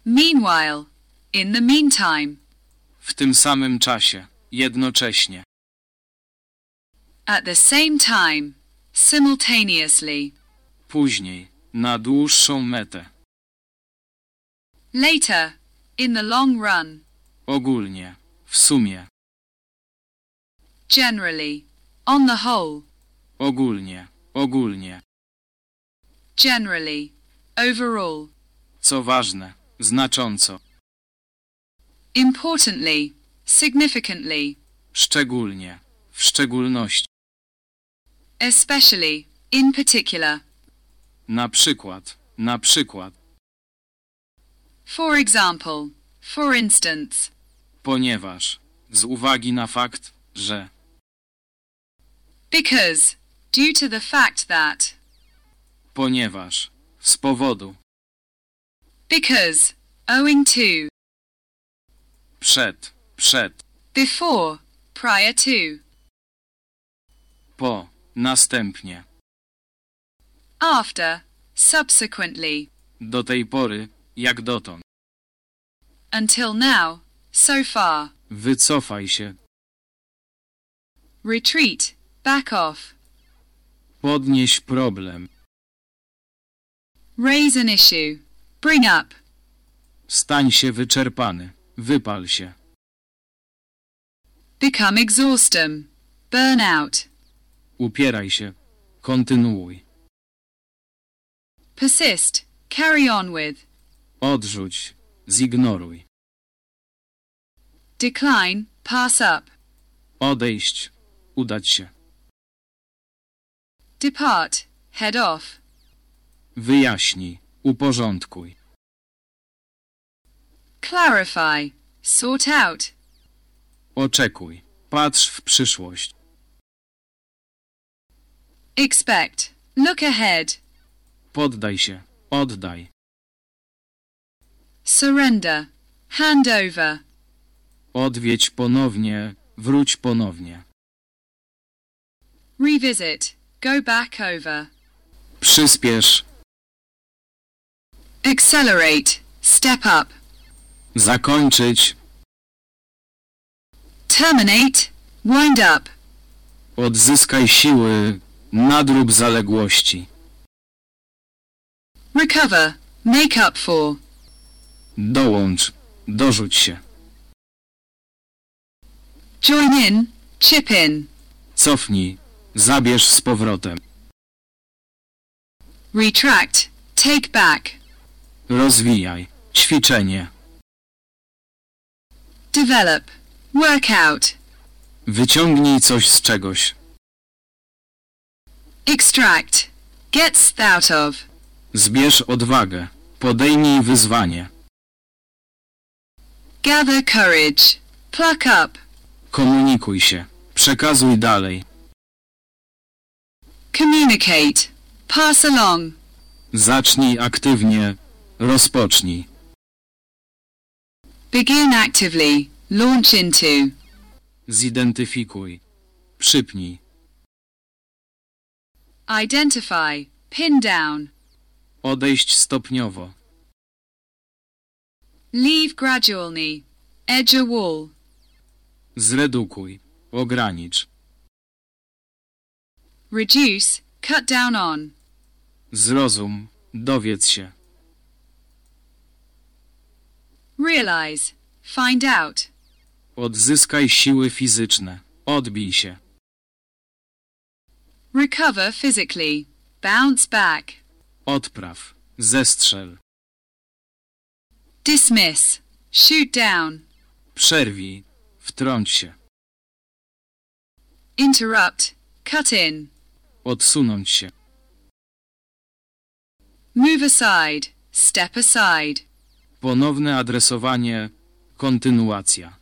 Meanwhile. In the meantime. W tym samym czasie. Jednocześnie. At the same time. Simultaneously. Później. Na dłuższą metę. Later. In the long run. Ogólnie. W sumie. Generally. On the whole. Ogólnie. Ogólnie. Generally. Overall. Co ważne. Znacząco. Importantly. Significantly. Szczególnie. W szczególności. Especially. In particular. Na przykład. Na przykład. For example. For instance. Ponieważ. Z uwagi na fakt, że. Because. Due to the fact that. Ponieważ. Z powodu. Because. Owing to. Przed. Przed. Before. Prior to. Po. Następnie. After. Subsequently. Do tej pory. Jak dotąd. Until now. So far. Wycofaj się. Retreat. Back off. Podnieś problem. Raise an issue. Bring up. Stań się wyczerpany. Wypal się. Become exhaustem. Burn out. Upieraj się. Kontynuuj. Persist. Carry on with. Odrzuć. Zignoruj. Decline. Pass up. Odejść. Udać się. Depart. Head off. Wyjaśnij. Uporządkuj. Clarify. Sort out. Oczekuj. Patrz w przyszłość. Expect. Look ahead. Poddaj się. Oddaj. Surrender. Hand over. Odwiedź ponownie. Wróć ponownie. Revisit. Go back over. Przyspiesz. Accelerate. Step up. Zakończyć. Terminate. Wind up. Odzyskaj siły. Nadrób zaległości. Recover. Make up for. Dołącz. Dorzuć się. Join in. Chip in. Cofnij. Zabierz z powrotem. Retract. Take back. Rozwijaj. Ćwiczenie. Develop. Work out. Wyciągnij coś z czegoś. Extract. Gets out of. Zbierz odwagę. Podejmij wyzwanie. Gather courage. Pluck up. Komunikuj się. Przekazuj dalej. Communicate. Pass along. Zacznij aktywnie. Rozpocznij. Begin actively. Launch into. Zidentyfikuj. Przypnij. Identify. Pin down. Odejść stopniowo. Leave gradually. Edge a wall. Zredukuj. Ogranicz. Reduce. Cut down on. Zrozum. Dowiedz się. Realize. Find out. Odzyskaj siły fizyczne. Odbij się. Recover physically. Bounce back. Odpraw. Zestrzel. Dismiss. Shoot down. Przerwij. Wtrąć się. Interrupt. Cut in. Odsunąć się. Move aside. Step aside. Ponowne adresowanie. Kontynuacja.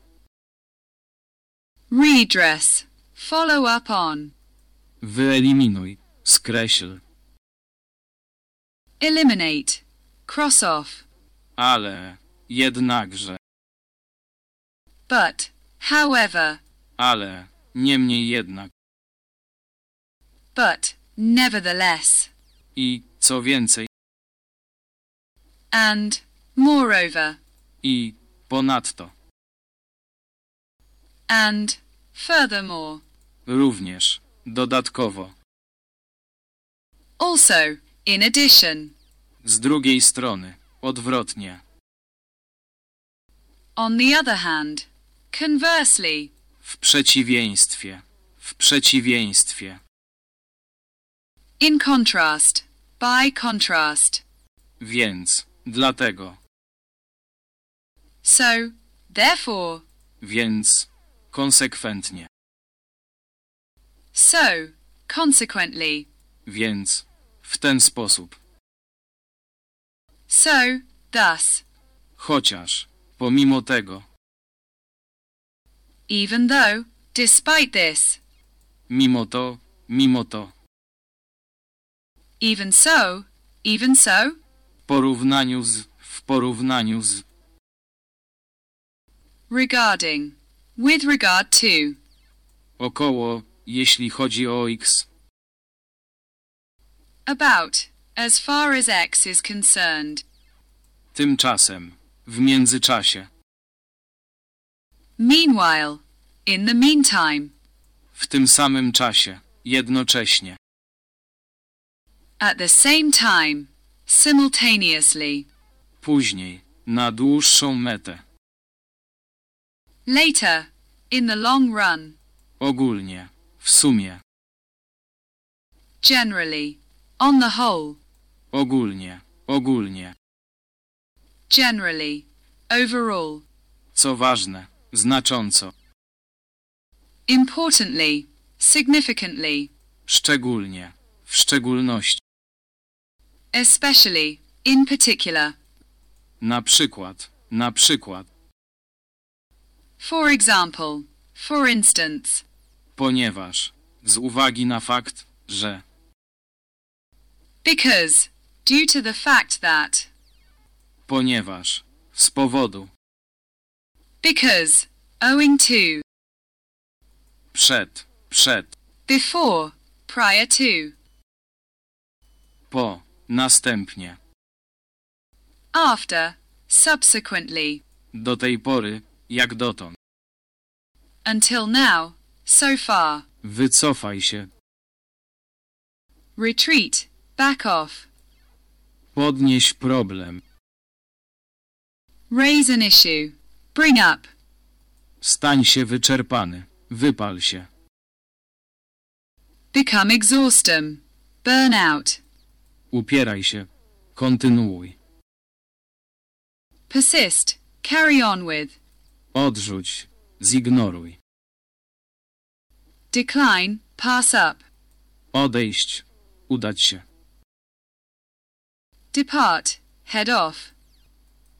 Redress. Follow up on. Wyeliminuj. Skreśl. Eliminate. Cross off. Ale. Jednakże. But. However. Ale. Niemniej jednak. But. Nevertheless. I, co więcej, And. Moreover. i, ponadto. And. Furthermore. Również. Dodatkowo. Also. In addition. Z drugiej strony. Odwrotnie. On the other hand. Conversely. W przeciwieństwie. W przeciwieństwie. In contrast. By contrast. Więc. Dlatego. So. Therefore. Więc. Konsekwentnie. So. Consequently. Więc. W ten sposób. So. Thus. Chociaż. Pomimo tego. Even though. Despite this. Mimo to. Mimo to. Even so. Even so. W porównaniu z. W porównaniu z. Regarding. With regard to. Około. Jeśli chodzi o x. About. As far as X is concerned. Tymczasem. W międzyczasie. Meanwhile. In the meantime. W tym samym czasie. Jednocześnie. At the same time. Simultaneously. Później. Na dłuższą metę. Later. In the long run. Ogólnie. W sumie. Generally. On the whole. Ogólnie. Ogólnie. Generally. Overall. Co ważne. Znacząco. Importantly. Significantly. Szczególnie. W szczególności. Especially. In particular. Na przykład. Na przykład. For example. For instance. Ponieważ. Z uwagi na fakt, że. Because. Due to the fact that. Ponieważ. Z powodu. Because. Owing to. Przed. Przed. Before. Prior to. Po. Następnie. After. Subsequently. Do tej pory. Jak dotąd. Until now. So far. Wycofaj się. Retreat. Back off. Podnieś problem. Raise an issue. Bring up. Stań się wyczerpany. Wypal się. Become exhaustem. Burn out. Upieraj się. Kontynuuj. Persist. Carry on with. Odrzuć. Zignoruj. Decline. Pass up. Odejść. Udać się. Depart. Head off.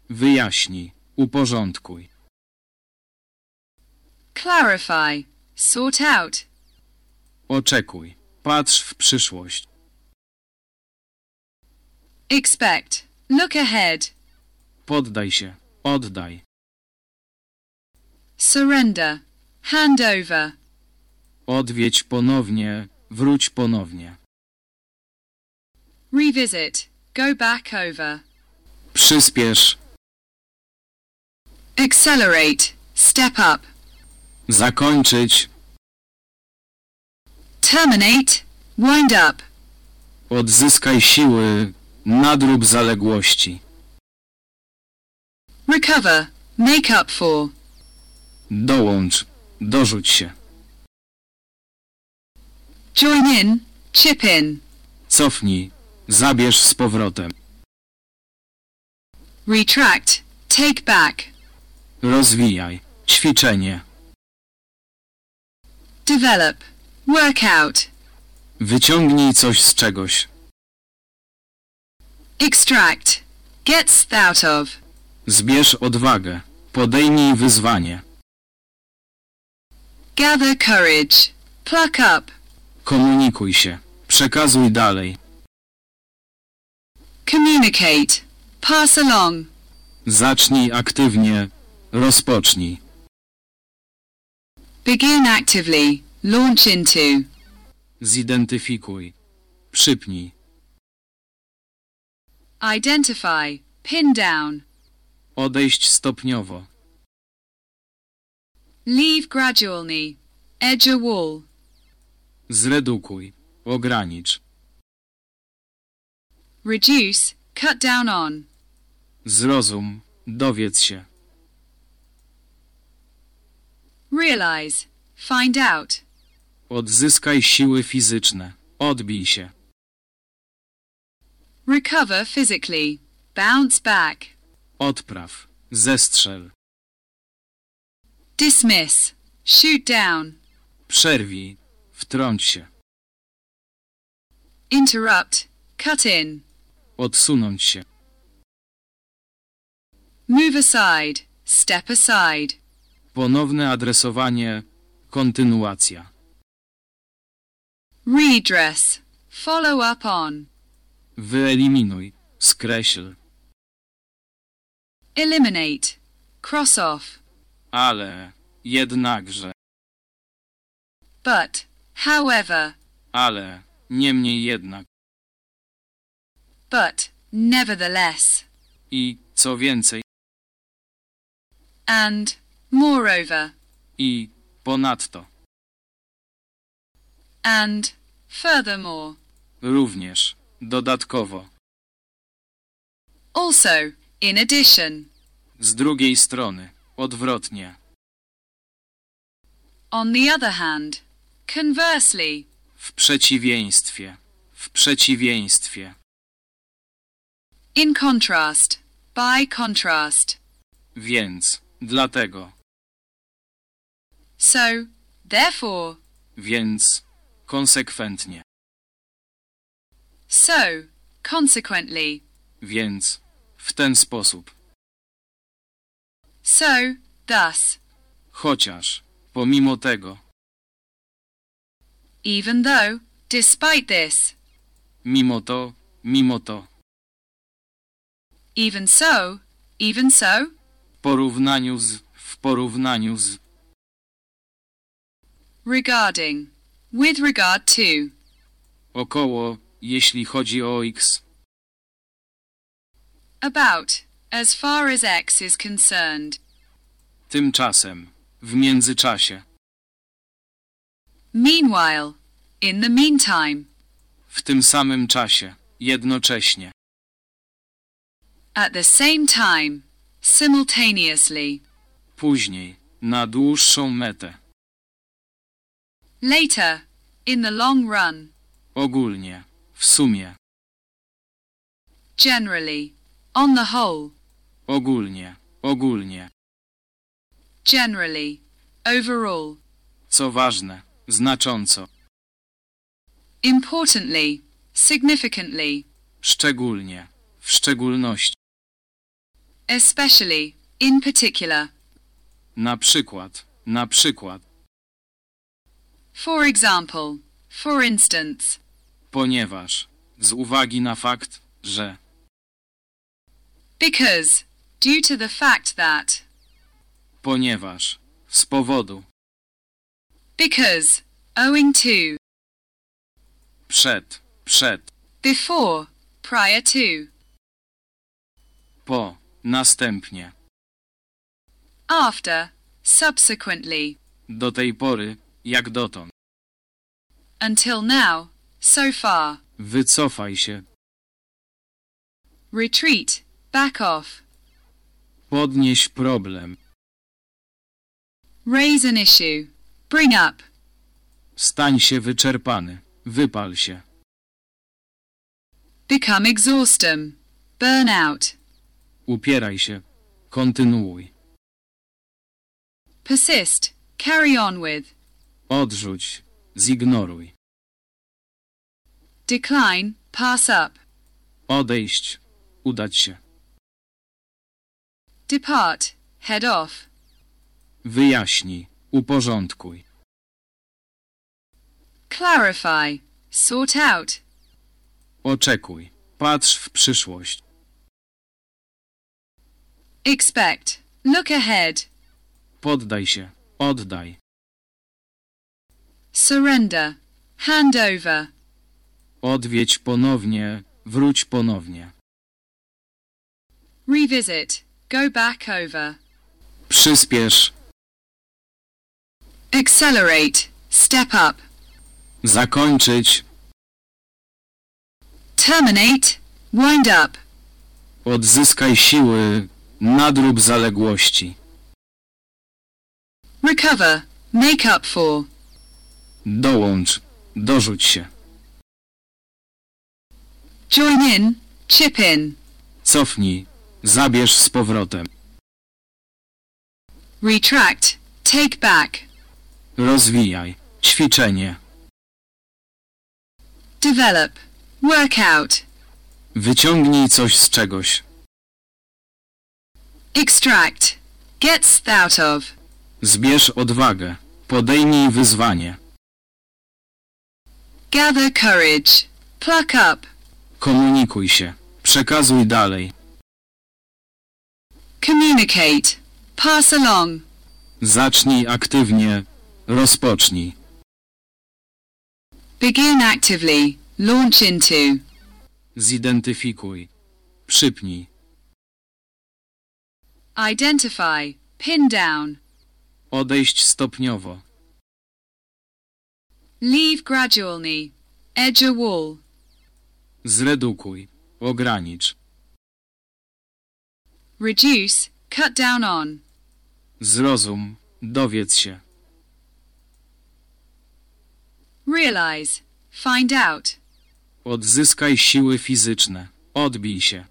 Wyjaśnij. Uporządkuj. Clarify. Sort out. Oczekuj. Patrz w przyszłość. Expect. Look ahead. Poddaj się. Oddaj. Surrender. Hand over. Odwiedź ponownie. Wróć ponownie. Revisit. Go back over. Przyspiesz. Accelerate. Step up. Zakończyć. Terminate. Wind up. Odzyskaj siły. Nadrób zaległości. Recover. Make up for. Dołącz. Dorzuć się. Join in, chip in. Cofnij. Zabierz z powrotem. Retract, take back. Rozwijaj. Ćwiczenie. Develop, work out. Wyciągnij coś z czegoś. Extract, get out of. Zbierz odwagę. Podejmij wyzwanie. Gather courage, pluck up. Komunikuj się. Przekazuj dalej. Communicate, pass along. Zacznij aktywnie. Rozpocznij. Begin actively, launch into. Zidentyfikuj. Przypnij. Identify, pin down. Odejść stopniowo. Leave gradually, edge a wall. Zredukuj. Ogranicz. Reduce, cut down on. Zrozum. Dowiedz się. Realize, find out. Odzyskaj siły fizyczne. Odbij się. Recover physically, bounce back. Odpraw. Zestrzel. Dismiss, shoot down. Przerwij. Wtrąć się. Interrupt, cut in. Odsunąć się. Move aside, step aside. Ponowne adresowanie. Kontynuacja. Redress, follow up on. Wyeliminuj. Skreśl. Eliminate, cross off. Ale. Jednakże. But, however, Ale. Niemniej jednak. But, nevertheless. I, co więcej, And, moreover, i, ponadto. and, furthermore. Również. Dodatkowo. Also, in addition. Z drugiej strony. Odwrotnie. On the other hand, conversely. W przeciwieństwie. W przeciwieństwie. In contrast, by contrast. Więc. Dlatego. So, therefore, Więc. Konsekwentnie. so, consequently, Więc. W ten sposób. so, thus, Chociaż. Pomimo tego. even though, despite this, Mimo to. Mimo to. Even so, even so, W porównaniu z. W porównaniu z. regarding, with regard to, Około. Jeśli chodzi o x. about, as far as X is concerned, Tymczasem. W międzyczasie. meanwhile, in the meantime, W tym samym czasie. Jednocześnie. At the same time, simultaneously, Później. Na dłuższą metę. later, in the long run, Ogólnie. W sumie. generally, on the whole, Ogólnie. Ogólnie. generally, overall, Co ważne. Znacząco. importantly, significantly, Szczególnie. W szczególności. Especially, in particular, Na przykład. Na przykład. for example, for instance, Ponieważ. Z uwagi na fakt, że. because, due to the fact that, Ponieważ. Z powodu. because, owing to, Przed. Przed. before, prior to, Po. Następnie. after, subsequently, Do tej pory. Jak dotąd. until now, so far, Wycofaj się. retreat, back off, Podnieś problem. Raise an issue. Bring up. Stań się wyczerpany. Wypal się. Become exhaustem. Burn out. Upieraj się. Kontynuuj. Persist. Carry on with. Odrzuć. Zignoruj. Decline. Pass up. Odejść. Udać się. Depart. Head off. Wyjaśnij. Uporządkuj. Clarify. Sort out. Oczekuj. Patrz w przyszłość. Expect. Look ahead. Poddaj się. Oddaj. Surrender. Hand over. Odwiedź ponownie. Wróć ponownie. Revisit. Go back over. Przyspiesz. Accelerate. Step up. Zakończyć. Terminate. Wind up. Odzyskaj siły. Nadrób zaległości. Recover. Make up for. Dołącz. Dorzuć się. Join in. Chip in. Cofnij. Zabierz z powrotem. Retract. Take back. Rozwijaj. Ćwiczenie. Develop. Work out. Wyciągnij coś z czegoś. Extract. Gets out of. Zbierz odwagę. Podejmij wyzwanie. Gather courage. Pluck up. Komunikuj się. Przekazuj dalej. Communicate. Pass along. Zacznij aktywnie. Rozpocznij. Begin actively. Launch into. Zidentyfikuj. Przypnij. Identify. Pin down. Odejść stopniowo. Leave gradually. Edge a wall. Zredukuj. Ogranicz. Reduce. Cut down on. Zrozum. Dowiedz się. Realize. Find out. Odzyskaj siły fizyczne. Odbij się.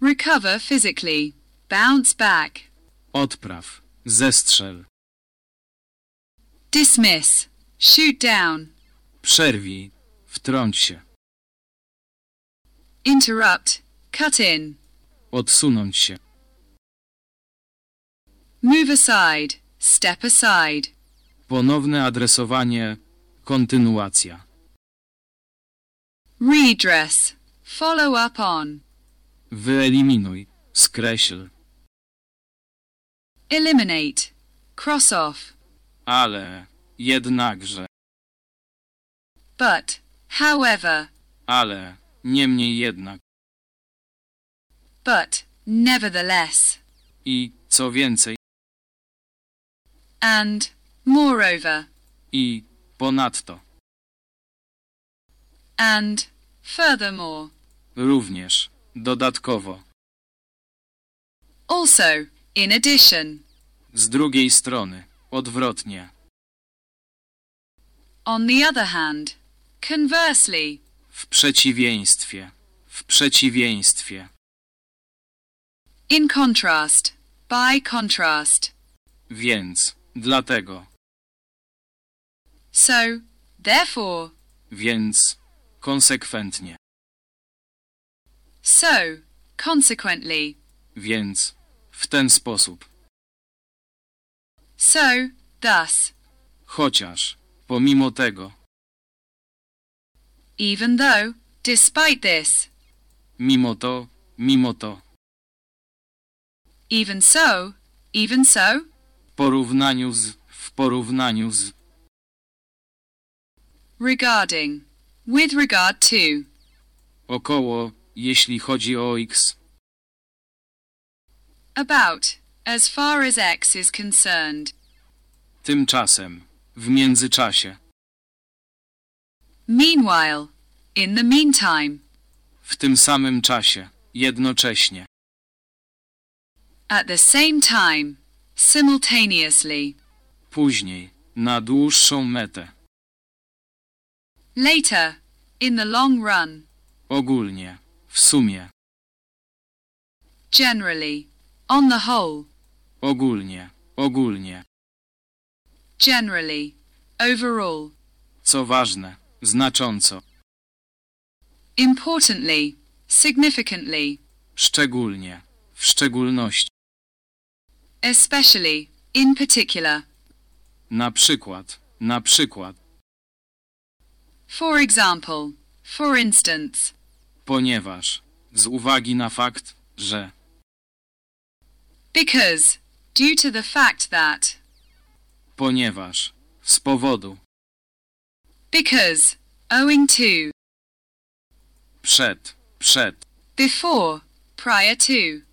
Recover physically. Bounce back. Odpraw. Zestrzel. Dismiss. Shoot down. Przerwij. Wtrąć się. Interrupt. Cut in. Odsunąć się. Move aside. Step aside. Ponowne adresowanie. Kontynuacja. Redress. Follow up on. Wyeliminuj. Skreśl. Eliminate. Cross off. Ale. Jednakże. But. However. Ale. Niemniej jednak. But. Nevertheless. I, co więcej, And. Moreover. i, ponadto. And. Furthermore. Również. Dodatkowo. Also. In addition. Z drugiej strony. Odwrotnie. On the other hand. Conversely. W przeciwieństwie. W przeciwieństwie. In contrast. By contrast. Więc. Dlatego. So. Therefore. Więc. Konsekwentnie. So. Consequently. Więc. W ten sposób. So. Thus. Chociaż. Pomimo tego. Even though. Despite this. Mimo to. Mimo to. Even so. Even so. W porównaniu z. W porównaniu z. Regarding. With regard to. Około. Jeśli chodzi o x. About. As far as X is concerned. Tymczasem. W międzyczasie. Meanwhile. In the meantime. W tym samym czasie. Jednocześnie. At the same time. simultaneously. Później, na dłuższą metę. Later, in the long run. Ogólnie, w sumie, Generally, on the whole. ogólnie, ogólnie. Generally, overall. Co ważne, znacząco, Importantly, significantly, szczególnie, w szczególności. especially, in particular. Na przykład, na przykład, For example, for instance, ponieważ, z uwagi na fakt, że, because, due to the fact that, ponieważ, z powodu, because, owing to, przed, przed, before, prior to,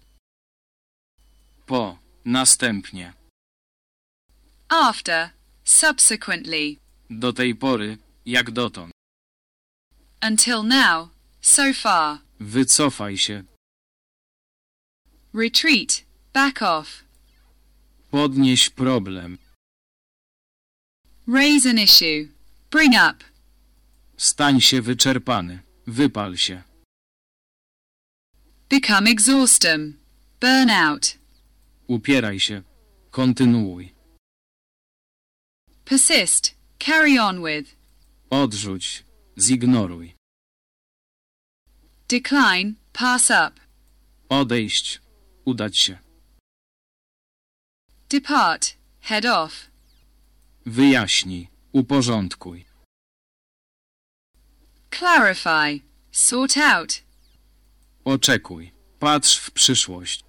po, następnie, after, subsequently, do tej pory, jak dotąd. until now, so far, Wycofaj się, retreat, back off, podnieś problem, raise an issue, bring up, stań się wyczerpany, wypal się, become exhaustem, burn out, upieraj się, kontynuuj, persist, carry on with, odrzuć, zignoruj, decline, pass up, odejść, udać się, depart, head off, wyjaśnij, uporządkuj, clarify, sort out, oczekuj, patrz w przyszłość,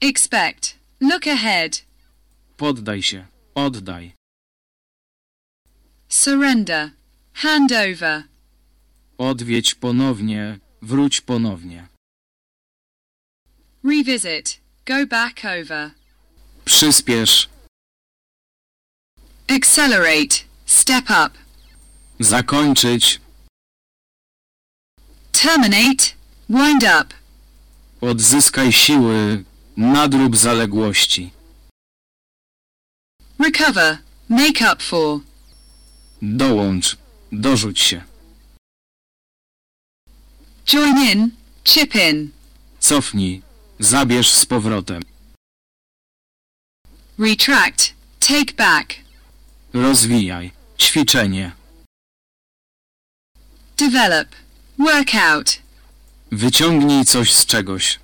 expect, look ahead, poddaj się, oddaj, surrender, hand over, odwiedź ponownie, wróć ponownie, revisit, go back over, przyspiesz, accelerate, step up, zakończyć, terminate, wind up, odzyskaj siły, nadrób zaległości, recover, make up for, dołącz, dorzuć się, join in, chip in, cofnij, zabierz z powrotem, retract, take back, rozwijaj, ćwiczenie, develop, work out, wyciągnij coś z czegoś,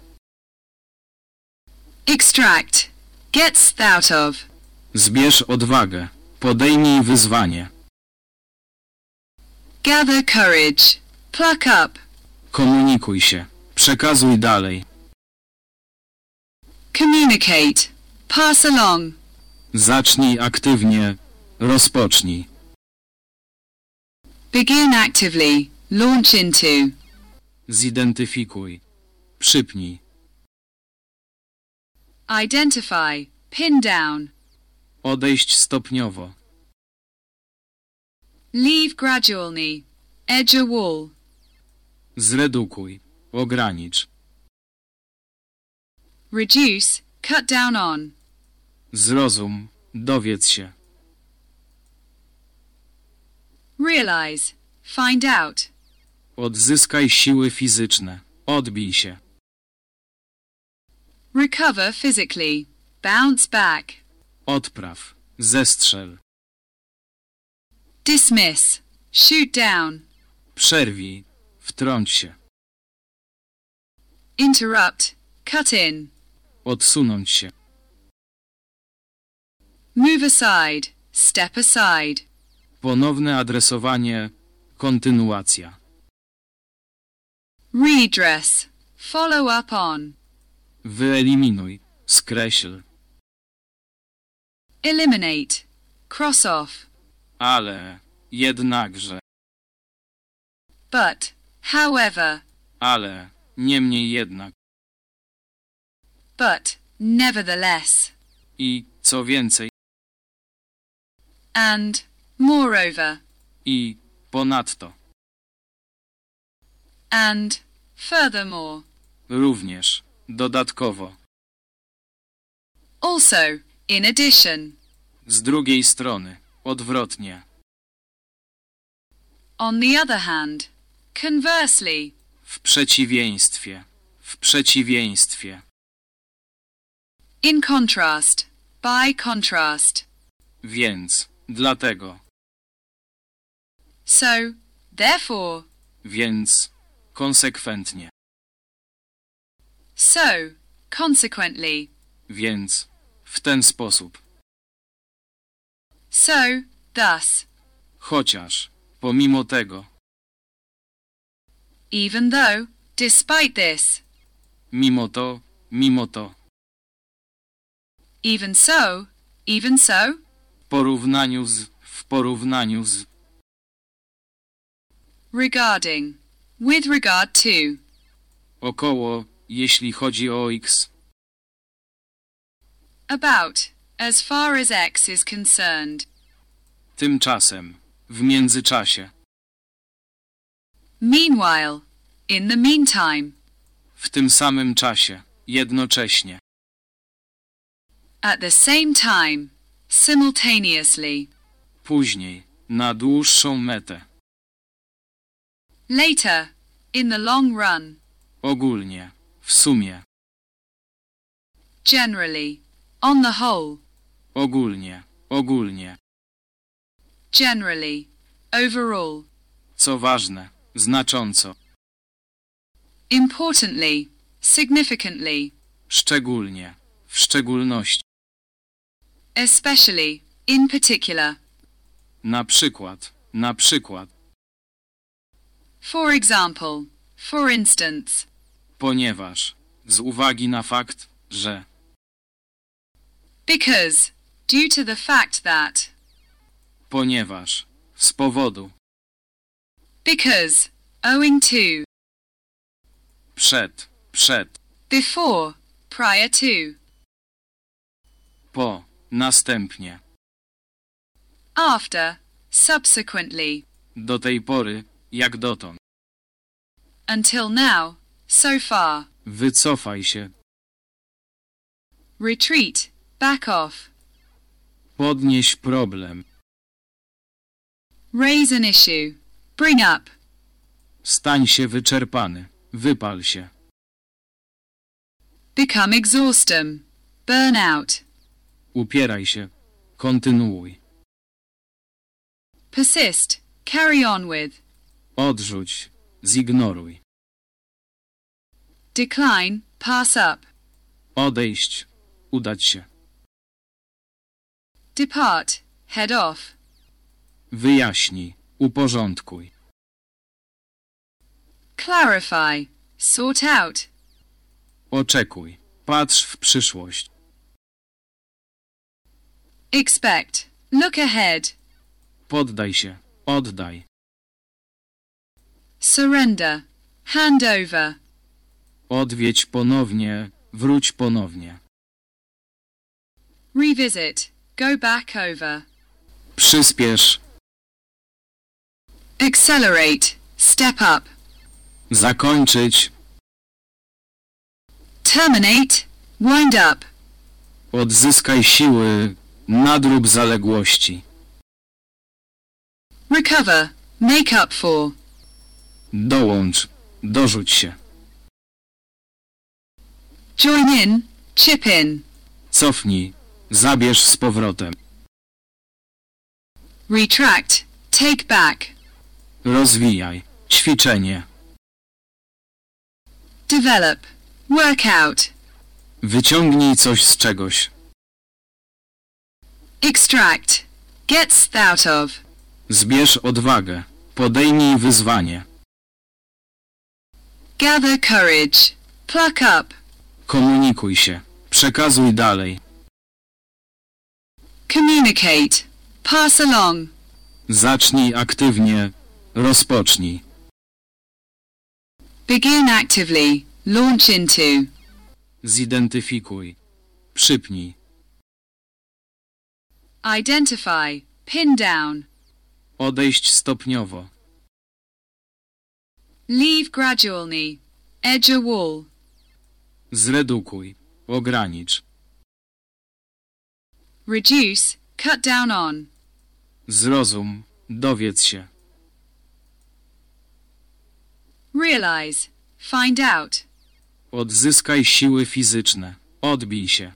extract, get out of, zbierz odwagę, podejmij wyzwanie, gather courage, pluck up, komunikuj się, przekazuj dalej, communicate, pass along, zacznij aktywnie, rozpocznij, begin actively, launch into, zidentyfikuj, przypnij, identify, pin down, odejść stopniowo, leave gradually, edge a wall, zredukuj, ogranicz, reduce, cut down on, zrozum, dowiedz się, realize, find out, odzyskaj siły fizyczne, odbij się, recover physically, bounce back, odpraw, zestrzel, dismiss, shoot down, przerwij, wtrąć się, interrupt, cut in, odsunąć się, move aside, step aside, ponowne adresowanie, kontynuacja, redress, follow up on, wyeliminuj, skreśl, eliminate, cross off, ale, jednakże, but, however, ale, niemniej jednak, but, nevertheless, i, co więcej, and, moreover, i, ponadto, and, furthermore, również, dodatkowo, Also, in addition. Z drugiej strony. Odwrotnie. On the other hand. Conversely. W przeciwieństwie. W przeciwieństwie. In contrast. By contrast. Więc. Dlatego. So, therefore. Więc. Konsekwentnie. So, consequently. Więc. W ten sposób. So, thus. Chociaż. Pomimo tego. Even though, despite this. Mimo to. Mimo to. Even so, even so. W porównaniu z. W porównaniu z. Regarding. With regard to. Około. Jeśli chodzi o x. About. As far as X is concerned. Tymczasem. W międzyczasie. Meanwhile. In the meantime. W tym samym czasie. Jednocześnie. At the same time. Simultaneously. Później. Na dłuższą metę. Later. In the long run. Ogólnie. W sumie. Generally. On the whole. Ogólnie. Ogólnie. Generally. Overall. Co ważne. Znacząco. Importantly. Significantly. Szczególnie. W szczególności. Especially. In particular. Na przykład. Na przykład. For example. For instance. Ponieważ. Z uwagi na fakt, że. Because. Due to the fact that. Ponieważ. Z powodu. Because. Owing to. Przed. Przed. Before. Prior to. Po. Następnie. After. Subsequently. Do tej pory. Jak dotąd. Until now. So far. Wycofaj się. Retreat. Back off. Podnieś problem. Raise an issue. Bring up. Stań się wyczerpany. Wypal się. Become exhaustem. Burn out. Upieraj się. Kontynuuj. Persist. Carry on with. Odrzuć. Zignoruj. Decline. Pass up. Odejść. Udać się. Depart. Head off. Wyjaśnij. Uporządkuj. Clarify. Sort out. Oczekuj. Patrz w przyszłość. Expect. Look ahead. Poddaj się. Oddaj. Surrender. Hand over. Odwiedź ponownie. Wróć ponownie. Revisit. Go back over. Przyspiesz. Accelerate. Step up. Zakończyć. Terminate. Wind up. Odzyskaj siły. Nadrób zaległości. Recover. Make up for. Dołącz. Dorzuć się. Join in. Chip in. Cofnij. Zabierz z powrotem. Retract. Take back. Rozwijaj. Ćwiczenie. Develop. Work out. Wyciągnij coś z czegoś. Extract. Gets out of. Zbierz odwagę. Podejmij wyzwanie. Gather courage. Pluck up. Komunikuj się. Przekazuj dalej. Communicate. Pass along. Zacznij aktywnie. Rozpocznij. Begin actively. Launch into. Zidentyfikuj. Przypnij. Identify. Pin down. Odejść stopniowo. Leave gradually. Edge a wall. Zredukuj. Ogranicz. reduce, cut down on. Zrozum, dowiedz się. Realize, find out. Odzyskaj siły fizyczne. Odbij się.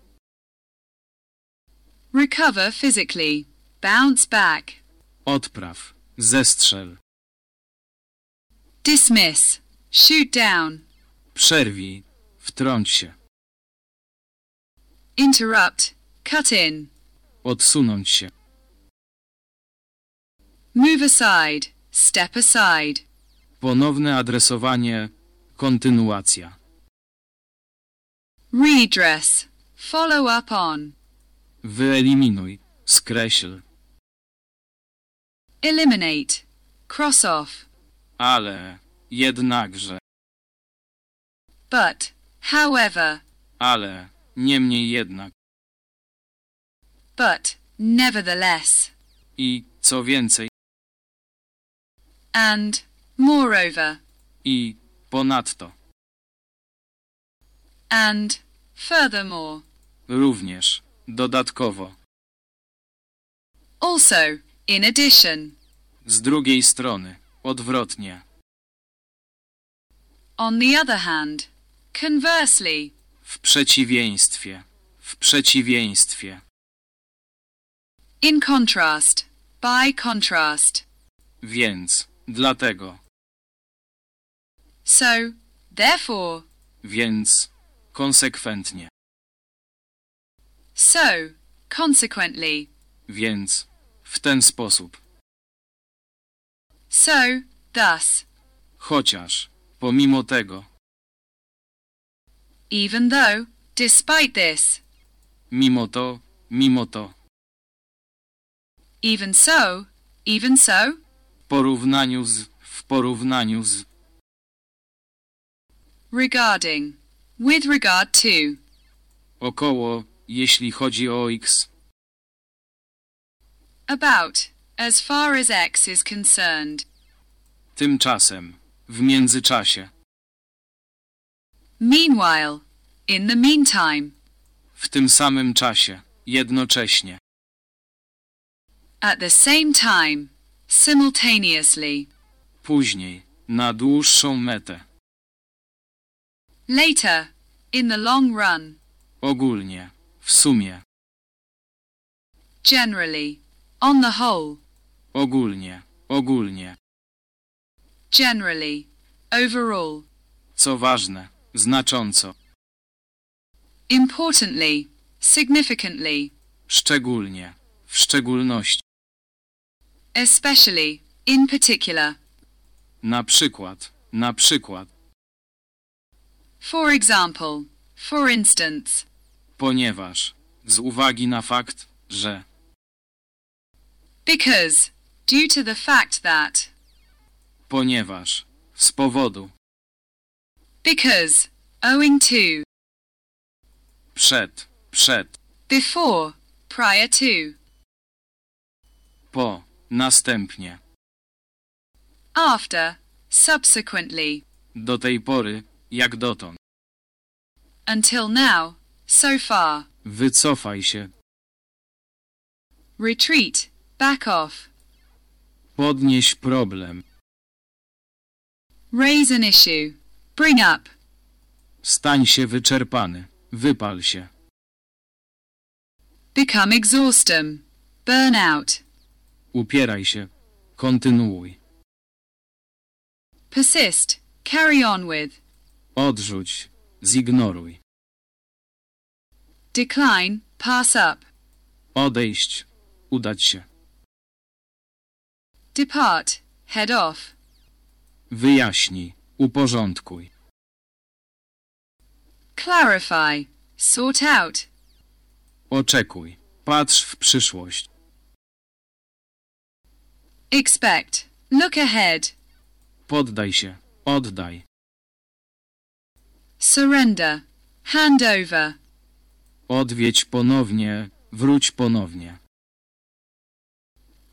Recover physically, bounce back. Odpraw. Zestrzel. Dismiss, shoot down. Przerwij. Wtrąć się. Interrupt, cut in. Odsunąć się. Move aside, step aside. Ponowne adresowanie. Kontynuacja. Redress, follow up on. Wyeliminuj. Skreśl. Eliminate, cross off. Ale. Jednakże. But, however, Ale. Niemniej jednak. but, nevertheless. I, co więcej, And, moreover, i, ponadto. and, furthermore. Również. Dodatkowo. Also, in addition. Z drugiej strony. Odwrotnie. On the other hand. Conversely. W przeciwieństwie. W przeciwieństwie. In contrast. By contrast. Więc. Dlatego. So, therefore. Więc. Konsekwentnie. So, consequently. Więc. W ten sposób. So, thus. Chociaż. Pomimo tego. Even though, despite this. Mimo to. Mimo to. Even so, even so. W porównaniu z. W porównaniu z. Regarding. With regard to. Około. Jeśli chodzi o x. About. As far as X is concerned. Tymczasem. W międzyczasie. Meanwhile. In the meantime. W tym samym czasie. Jednocześnie. At the same time. Simultaneously. Później. Na dłuższą metę. Later. In the long run. Ogólnie. W sumie. Generally. On the whole. Ogólnie. Ogólnie. Generally. Overall. Co ważne. Znacząco. Importantly. Significantly. Szczególnie. W szczególności. Especially. In particular. Na przykład. Na przykład. For example. For instance. Ponieważ. Z uwagi na fakt, że. Because. Due to the fact that. Ponieważ. Z powodu. Because. Owing to. Przed. Przed. Before. Prior to. Po. Następnie. After. Subsequently. Do tej pory. Jak dotąd. Until now. So far. Wycofaj się. Retreat. Back off. Podnieś problem. Raise an issue. Bring up. Stań się wyczerpany. Wypal się. Become exhaustem. Burn out. Upieraj się. Kontynuuj. Persist. Carry on with. Odrzuć. Zignoruj. Decline. Pass up. Odejść. Udać się. Depart. Head off. Wyjaśnij. Uporządkuj. Clarify. Sort out. Oczekuj. Patrz w przyszłość. Expect. Look ahead. Poddaj się. Oddaj. Surrender. Hand over. Odwiedź ponownie. Wróć ponownie.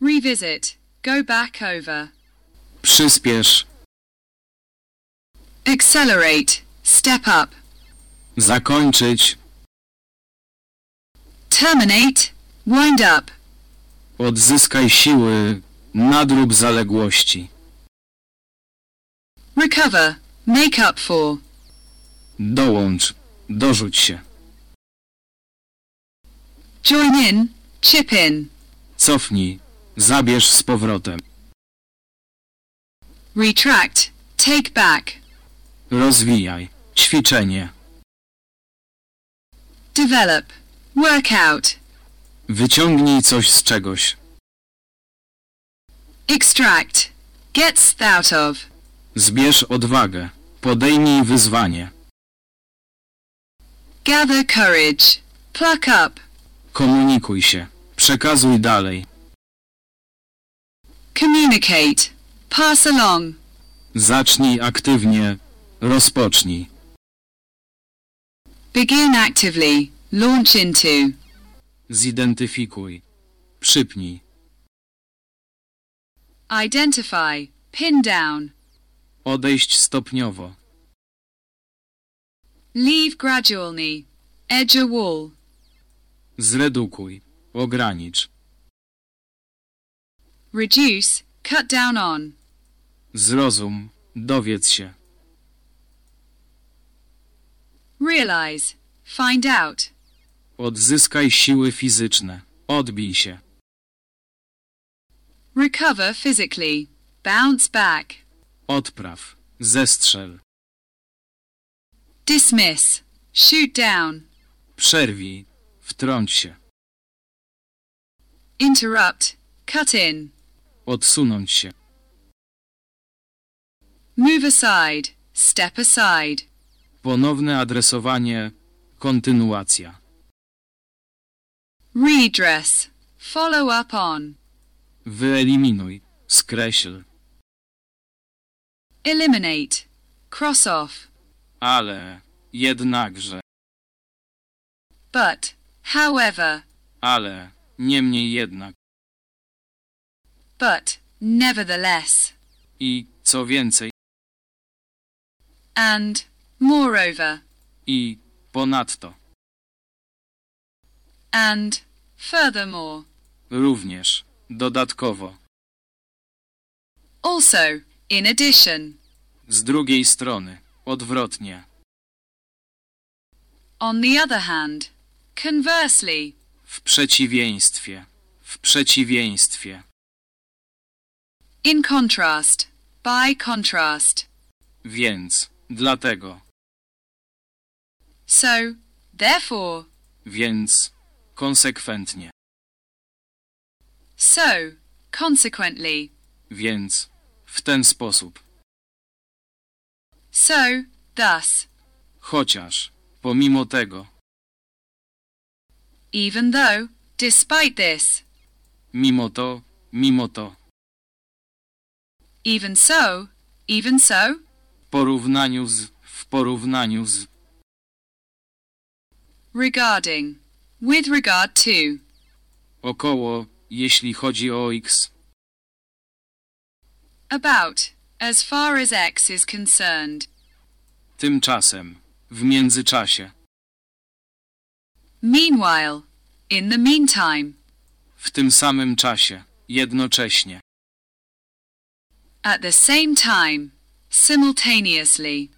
Revisit. Go back over. Przyspiesz. Accelerate. Step up. Zakończyć. Terminate. Wind up. Odzyskaj siły, nadrób zaległości. Recover. Make up for. Dołącz, dorzuć się. Join in. Chip in. Cofnij, zabierz z powrotem. Retract. Take back. Rozwijaj, ćwiczenie. Develop. Work out. Wyciągnij coś z czegoś. Extract. Get out of. Zbierz odwagę. Podejmij wyzwanie. Gather courage. Pluck up. Komunikuj się. Przekazuj dalej. Communicate. Pass along. Zacznij aktywnie. Rozpocznij. Begin actively. Launch into. Zidentyfikuj. Przypnij. Identify. Pin down. Odejść stopniowo. Leave gradually. Edge a wall. Zredukuj. Ogranicz. Reduce. Cut down on. Zrozum. Dowiedz się. Realize. Find out. Odzyskaj siły fizyczne. Odbij się. Recover physically. Bounce back. Odpraw. Zestrzel. Dismiss. Shoot down. Przerwij. Wtrąć się. Interrupt. Cut in. Odsunąć się. Move aside. Step aside. Ponowne adresowanie. Kontynuacja. Redress. Follow up on. Wyeliminuj. Skreśl. Eliminate. Cross off. Ale. Jednakże. But. However. Ale. Niemniej jednak. But. Nevertheless. I, co więcej, And. Moreover. i, ponadto. And. Furthermore. Również. Dodatkowo. Also. In addition. Z drugiej strony. Odwrotnie. On the other hand. Conversely. W przeciwieństwie. W przeciwieństwie. In contrast. By contrast. Więc. Dlatego. So. Therefore. Więc. Konsekwentnie. So. Consequently. Więc. W ten sposób. So. Thus. Chociaż. Pomimo tego. Even though. Despite this. Mimo to. Mimo to. Even so. Even so. W porównaniu z. W porównaniu z. Regarding. With regard to. Około. Jeśli chodzi o X. About. As far as X is concerned. Tymczasem. W międzyczasie. Meanwhile. In the meantime. W tym samym czasie. Jednocześnie. At the same time. Simultaneously.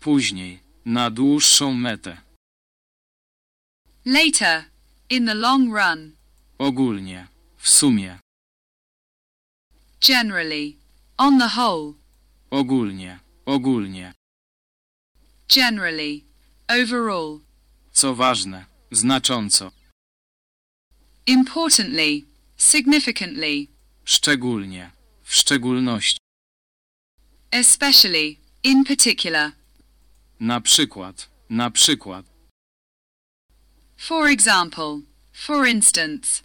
Później. Na dłuższą metę. Later. In the long run. Ogólnie. W sumie. Generally. On the whole. Ogólnie. Ogólnie. Generally. Overall. Co ważne. Znacząco. Importantly. Significantly. Szczególnie. W szczególności. Especially. In particular. Na przykład. Na przykład. For example. For instance.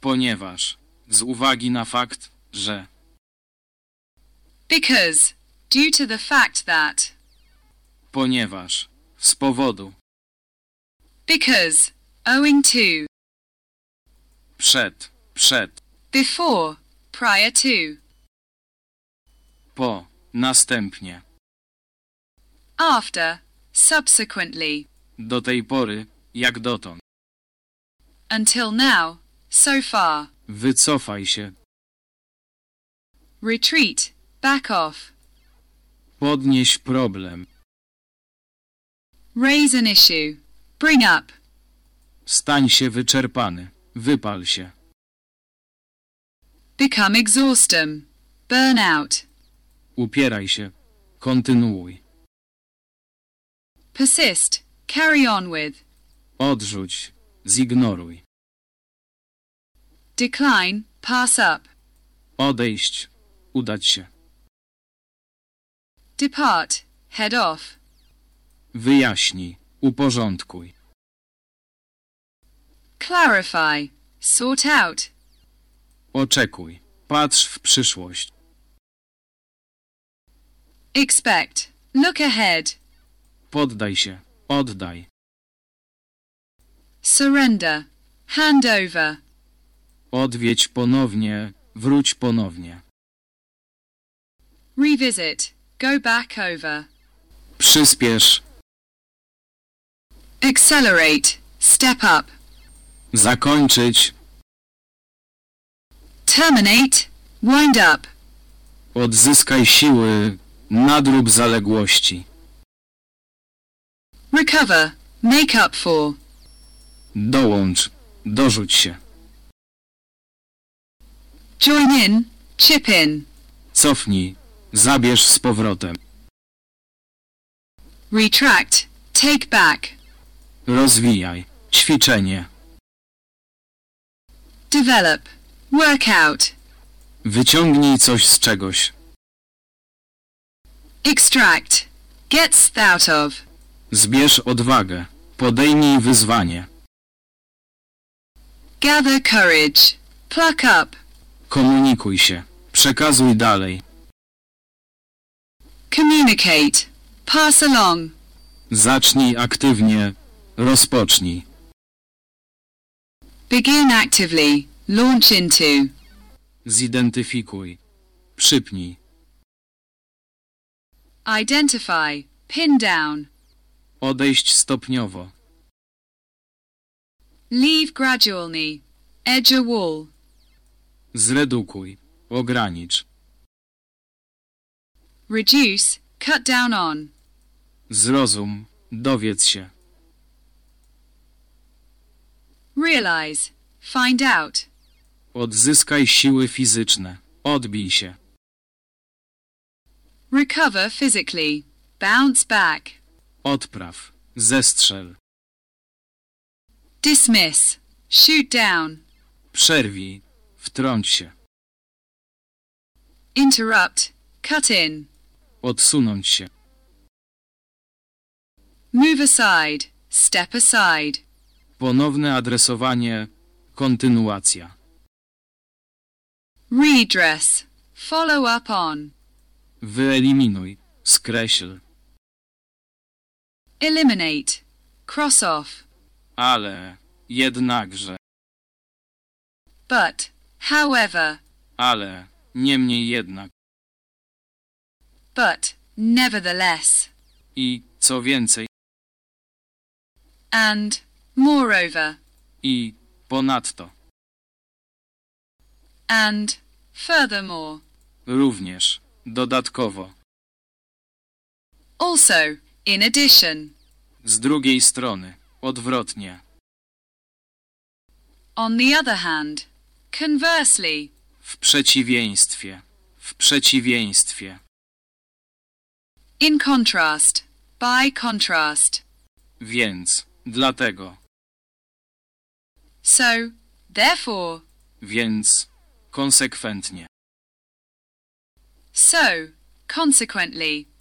Ponieważ. Z uwagi na fakt, że. Because. Due to the fact that. Ponieważ. Z powodu. Because. Owing to. Przed. Przed. Before. Prior to. Po. Następnie. After. Subsequently. Do tej pory. Jak dotąd. Until now. so far. Wycofaj się. Retreat, back off. Podnieś problem. Raise an issue, bring up. Stań się wyczerpany. Wypal się. Become exhaustem, burn out. Upieraj się. Kontynuuj. Persist, carry on with. Odrzuć. Zignoruj. Decline, pass up. Odejść. Udać się. Depart, head off. Wyjaśnij. Uporządkuj. Clarify, sort out. Oczekuj. Patrz w przyszłość. Expect, look ahead. Poddaj się. Oddaj. Surrender, hand over. Odwiedź ponownie. Wróć ponownie. Revisit, go back over. Przyspiesz. Accelerate, step up. Zakończyć. Terminate, wind up. Odzyskaj siły. Nadrób zaległości. Recover, make up for. Dołącz. Dorzuć się. Join in, chip in. Cofnij. Zabierz z powrotem. Retract, take back. Rozwijaj. Ćwiczenie. Develop, work out. Wyciągnij coś z czegoś. Extract, get out of. Zbierz odwagę. Podejmij wyzwanie. Gather courage, pluck up. Komunikuj się. Przekazuj dalej. Communicate, pass along. Zacznij aktywnie. Rozpocznij. Begin actively, launch into. Zidentyfikuj. Przypnij. Identify, pin down. Odejść stopniowo. Leave gradually, edge a wall. Zredukuj. Ogranicz. Reduce, cut down on. Zrozum. Dowiedz się. Realize, find out. Odzyskaj siły fizyczne. Odbij się. Recover physically, bounce back. Odpraw. Zestrzel. Dismiss, shoot down. Przerwij. Wtrąć się. Interrupt, cut in. Odsunąć się. Move aside, step aside. Ponowne adresowanie. Kontynuacja. Redress, follow up on. Wyeliminuj. Skreśl. Eliminate, cross off. Ale. Jednakże. But, however, Ale. Niemniej jednak. But, nevertheless. I, co więcej, And, moreover, i, ponadto. and, furthermore. Również. Dodatkowo. Also, in addition. Z drugiej strony. Odwrotnie. On the other hand, conversely. W przeciwieństwie. W przeciwieństwie. In contrast, by contrast. Więc. Dlatego. So, therefore, Więc. Konsekwentnie. so, consequently.